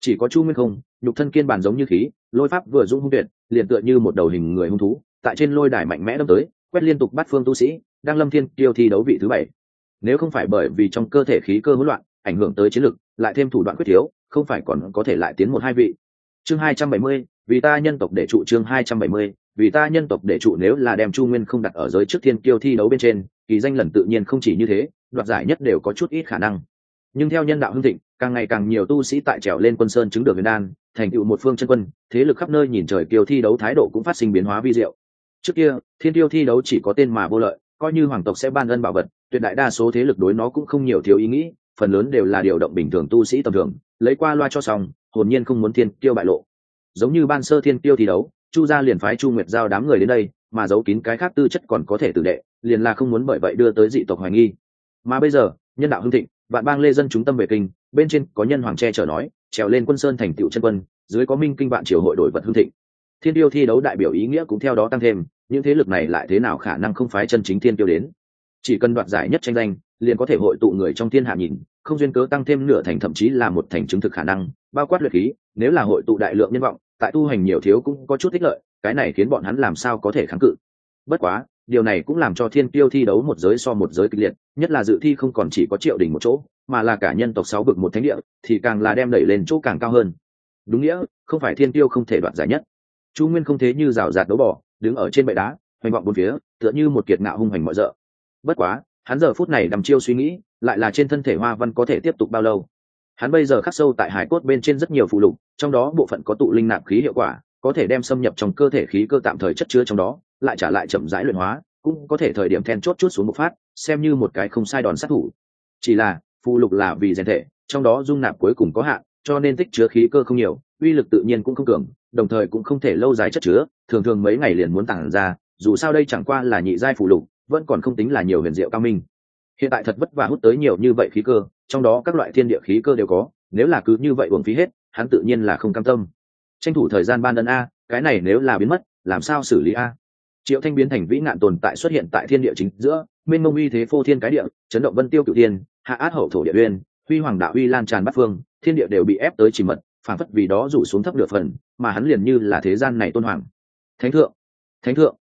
chỉ có chu nguyên không, nhục thân kiên bản giống như khí, lôi pháp vừa dung hung tuyệt, liền tựa như một đầu hình người hung thú, tại trên lôi đài mạnh mẽ đâm tới, quét liên tục bắt phương tu sĩ, đang lâm thiên tiêu thi đấu vị thứ bảy. Nếu không phải bởi vì trong cơ thể khí cơ hỗn loạn, ảnh hưởng tới chiến lực, lại thêm thủ đoạn quyết thiếu không phải còn có thể lại tiến một hai vị. Chương hai trăm bảy mươi, vì ta nhân tộc để trụ chương hai trăm bảy mươi, vì ta nhân tộc để trụ nếu là đem chu nguyên không đặt ở giới trước thiên kiêu thi đấu bên trên, kỳ danh lần tự nhiên không chỉ như thế, đoạt giải nhất đều có chút ít khả năng nhưng theo nhân đạo hưng thịnh, càng ngày càng nhiều tu sĩ tại trèo lên quân sơn chứng được huyền đan, thành tựu một phương chân quân, thế lực khắp nơi nhìn trời kiều thi đấu thái độ cũng phát sinh biến hóa vi diệu. Trước kia, thiên tiêu thi đấu chỉ có tên mà vô lợi, coi như hoàng tộc sẽ ban ân bảo vật, tuyệt đại đa số thế lực đối nó cũng không nhiều thiếu ý nghĩ, phần lớn đều là điều động bình thường tu sĩ tầm thường, lấy qua loa cho xong, hồn nhiên không muốn thiên tiêu bại lộ. Giống như ban sơ thiên tiêu thi đấu, chu gia liền phái chu nguyệt giao đám người đến đây, mà giấu kín cái khác tư chất còn có thể tự đệ, liền là không muốn bởi vậy đưa tới dị tộc hoài nghi. Mà bây giờ, nhân đạo hưng thịnh vạn bang lê dân chúng tâm về kinh, bên trên có nhân hoàng tre chở nói, trèo lên quân sơn thành tựu chân quân, dưới có minh kinh vạn triều hội đổi vật hương thịnh. Thiên tiêu thi đấu đại biểu ý nghĩa cũng theo đó tăng thêm, những thế lực này lại thế nào khả năng không phái chân chính thiên tiêu đến? Chỉ cần đoạt giải nhất tranh danh, liền có thể hội tụ người trong thiên hạ nhìn, không duyên cớ tăng thêm nửa thành thậm chí là một thành chứng thực khả năng, bao quát luyện khí, nếu là hội tụ đại lượng nhân vọng, tại tu hành nhiều thiếu cũng có chút thích lợi, cái này khiến bọn hắn làm sao có thể kháng cự? Bất quá điều này cũng làm cho thiên tiêu thi đấu một giới so một giới kịch liệt, nhất là dự thi không còn chỉ có triệu đỉnh một chỗ, mà là cả nhân tộc sáu bực một thánh địa, thì càng là đem đẩy lên chỗ càng cao hơn. Đúng nghĩa, không phải thiên tiêu không thể đoạt giải nhất. Chu nguyên không thế như rào rạt đấu bỏ, đứng ở trên bệ đá, hoành vọng bốn phía, tựa như một kiệt ngạo hung hoành mọi rợ. Bất quá, hắn giờ phút này đầm chiêu suy nghĩ, lại là trên thân thể hoa văn có thể tiếp tục bao lâu. Hắn bây giờ khắc sâu tại hải cốt bên trên rất nhiều phụ lục, trong đó bộ phận có tụ linh nạp khí hiệu quả, có thể đem xâm nhập trong cơ thể khí cơ tạm thời chất chứa trong đó lại trả lại chậm rãi luyện hóa, cũng có thể thời điểm then chốt chút xuống một phát, xem như một cái không sai đòn sát thủ. Chỉ là phụ lục là vì rèn thể, trong đó dung nạp cuối cùng có hạn, cho nên tích chứa khí cơ không nhiều, uy lực tự nhiên cũng không cường, đồng thời cũng không thể lâu dài chất chứa, thường thường mấy ngày liền muốn tản ra, dù sao đây chẳng qua là nhị giai phụ lục, vẫn còn không tính là nhiều huyền diệu cao minh. Hiện tại thật vất vả hút tới nhiều như vậy khí cơ, trong đó các loại thiên địa khí cơ đều có, nếu là cứ như vậy uổng phí hết, hắn tự nhiên là không cam tâm. Tranh thủ thời gian ban ân a, cái này nếu là biến mất, làm sao xử lý a? Triệu thanh biến thành vĩ nạn tồn tại xuất hiện tại thiên địa chính giữa, mênh mông uy thế phô thiên cái địa, chấn động vân tiêu cựu tiên hạ át hậu thổ địa uyên, huy hoàng đạo uy lan tràn bát phương, thiên địa đều bị ép tới chỉ mật phản phất vì đó rủ xuống thấp lửa phần, mà hắn liền như là thế gian này tôn hoàng. Thánh thượng thánh thượng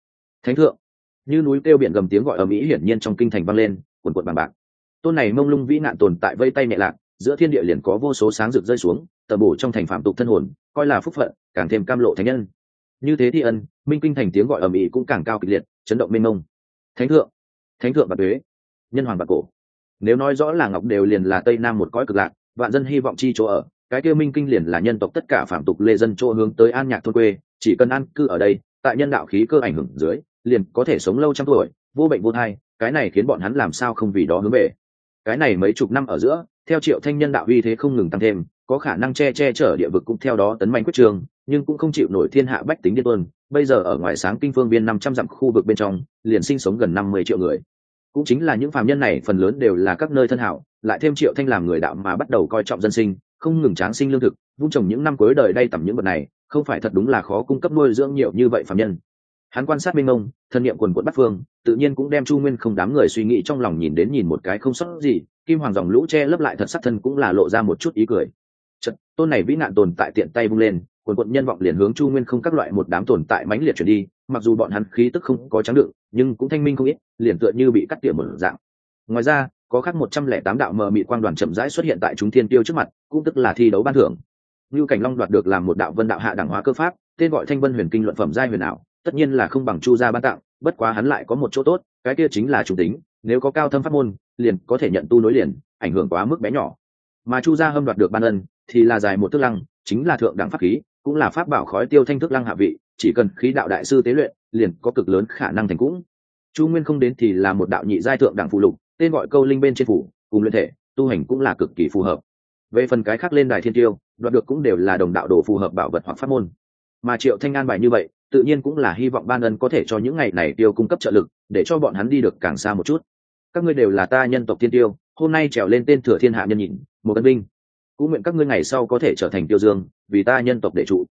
thánh thượng. Như núi kêu biển gầm tiếng gọi ở mỹ hiển nhiên trong kinh thành vang lên quần quận bằng bạc. Tôn này mông lung vĩ nạn tồn tại vây tay nhẹ lạc, giữa thiên địa liền có vô số sáng rực rơi xuống tờ bổ trong thành phạm tục thân hồn, coi là phúc phận, càng thêm cam lộ thánh nhân như thế thì ân, minh kinh thành tiếng gọi ở mỹ cũng càng cao kịch liệt, chấn động mênh mông. Thánh thượng thánh thượng và thuế nhân hoàng và cổ. Nếu nói rõ là ngọc đều liền là tây nam một cõi cực lạc, vạn dân hy vọng chi chỗ ở, cái kia minh kinh liền là nhân tộc tất cả phạm tục lê dân chỗ hướng tới an nhạc thôn quê, chỉ cần an cư ở đây, tại nhân đạo khí cơ ảnh hưởng dưới, liền có thể sống lâu trăm tuổi, vô bệnh vô thai, cái này khiến bọn hắn làm sao không vì đó hướng về. Cái này mấy chục năm ở giữa, theo triệu thanh nhân đạo uy thế không ngừng tăng thêm, có khả năng che che chở địa vực cũng theo đó tấn mạnh quyết trường nhưng cũng không chịu nổi thiên hạ bách tính điên tuân bây giờ ở ngoài sáng kinh phương viên năm trăm dặm khu vực bên trong liền sinh sống gần năm mươi triệu người. Cũng chính là những phạm nhân này phần lớn đều là các nơi thân hảo lại thêm triệu thanh làm người đạo mà bắt đầu coi trọng dân sinh không ngừng tráng sinh lương thực vung trồng những năm cuối đời đây tầm những vật này không phải thật đúng là khó cung cấp nuôi dưỡng nhiều như vậy phạm nhân. Hắn quan sát minh ông thân nhiệm quần quận bắc phương tự nhiên cũng đem chu nguyên không đám người suy nghĩ trong lòng nhìn đến nhìn một cái không sót gì kim hoàng dòng lũ che lấp lại thật sắc thân cũng là lộ ra một chút ý cười. Chật, tôn này vĩ nạn tồn tại tiện tay bung lên quần quận nhân vọng liền hướng chu nguyên không các loại một đám tồn tại mãnh liệt chuyển đi, mặc dù bọn hắn khí tức không có trắng đựng, nhưng cũng thanh minh không ít, liền tựa như bị cắt tỉa một dạng. Ngoài ra, có khác một trăm lẻ tám đạo mờ mị quang đoàn chậm rãi xuất hiện tại chúng thiên tiêu trước mặt, cũng tức là thi đấu ban thưởng. Như cảnh long đoạt được làm một đạo vân đạo hạ đẳng hóa cơ pháp, tên gọi thanh vân huyền kinh luận phẩm giai huyền ảo, tất nhiên là không bằng chu gia ban tặng, bất quá hắn lại có một chỗ tốt, cái kia chính là chủ tính, nếu có cao thâm pháp môn, liền có thể nhận tu nối liền, ảnh hưởng quá mức bé nhỏ. Mà chu gia hâm đoạt được ban ân, thì là dài một thước lăng, chính là thượng đẳng pháp khí cũng là pháp bảo khói tiêu thanh thức lăng hạ vị, chỉ cần khí đạo đại sư tế luyện, liền có cực lớn khả năng thành cũng. Chu nguyên không đến thì là một đạo nhị giai thượng đẳng phụ lục, tên gọi câu linh bên trên phủ, cùng luyện thể, tu hành cũng là cực kỳ phù hợp. Về phần cái khác lên đài thiên tiêu, đoạt được cũng đều là đồng đạo đồ phù hợp bảo vật hoặc pháp môn. Mà triệu thanh an bài như vậy, tự nhiên cũng là hy vọng ban ân có thể cho những ngày này tiêu cung cấp trợ lực, để cho bọn hắn đi được càng xa một chút. Các ngươi đều là ta nhân tộc thiên tiêu, hôm nay trèo lên tên thừa thiên hạ nhân nhìn, một tân binh cũng nguyện các ngươi ngày sau có thể trở thành tiêu dương, vì ta nhân tộc đệ trụ.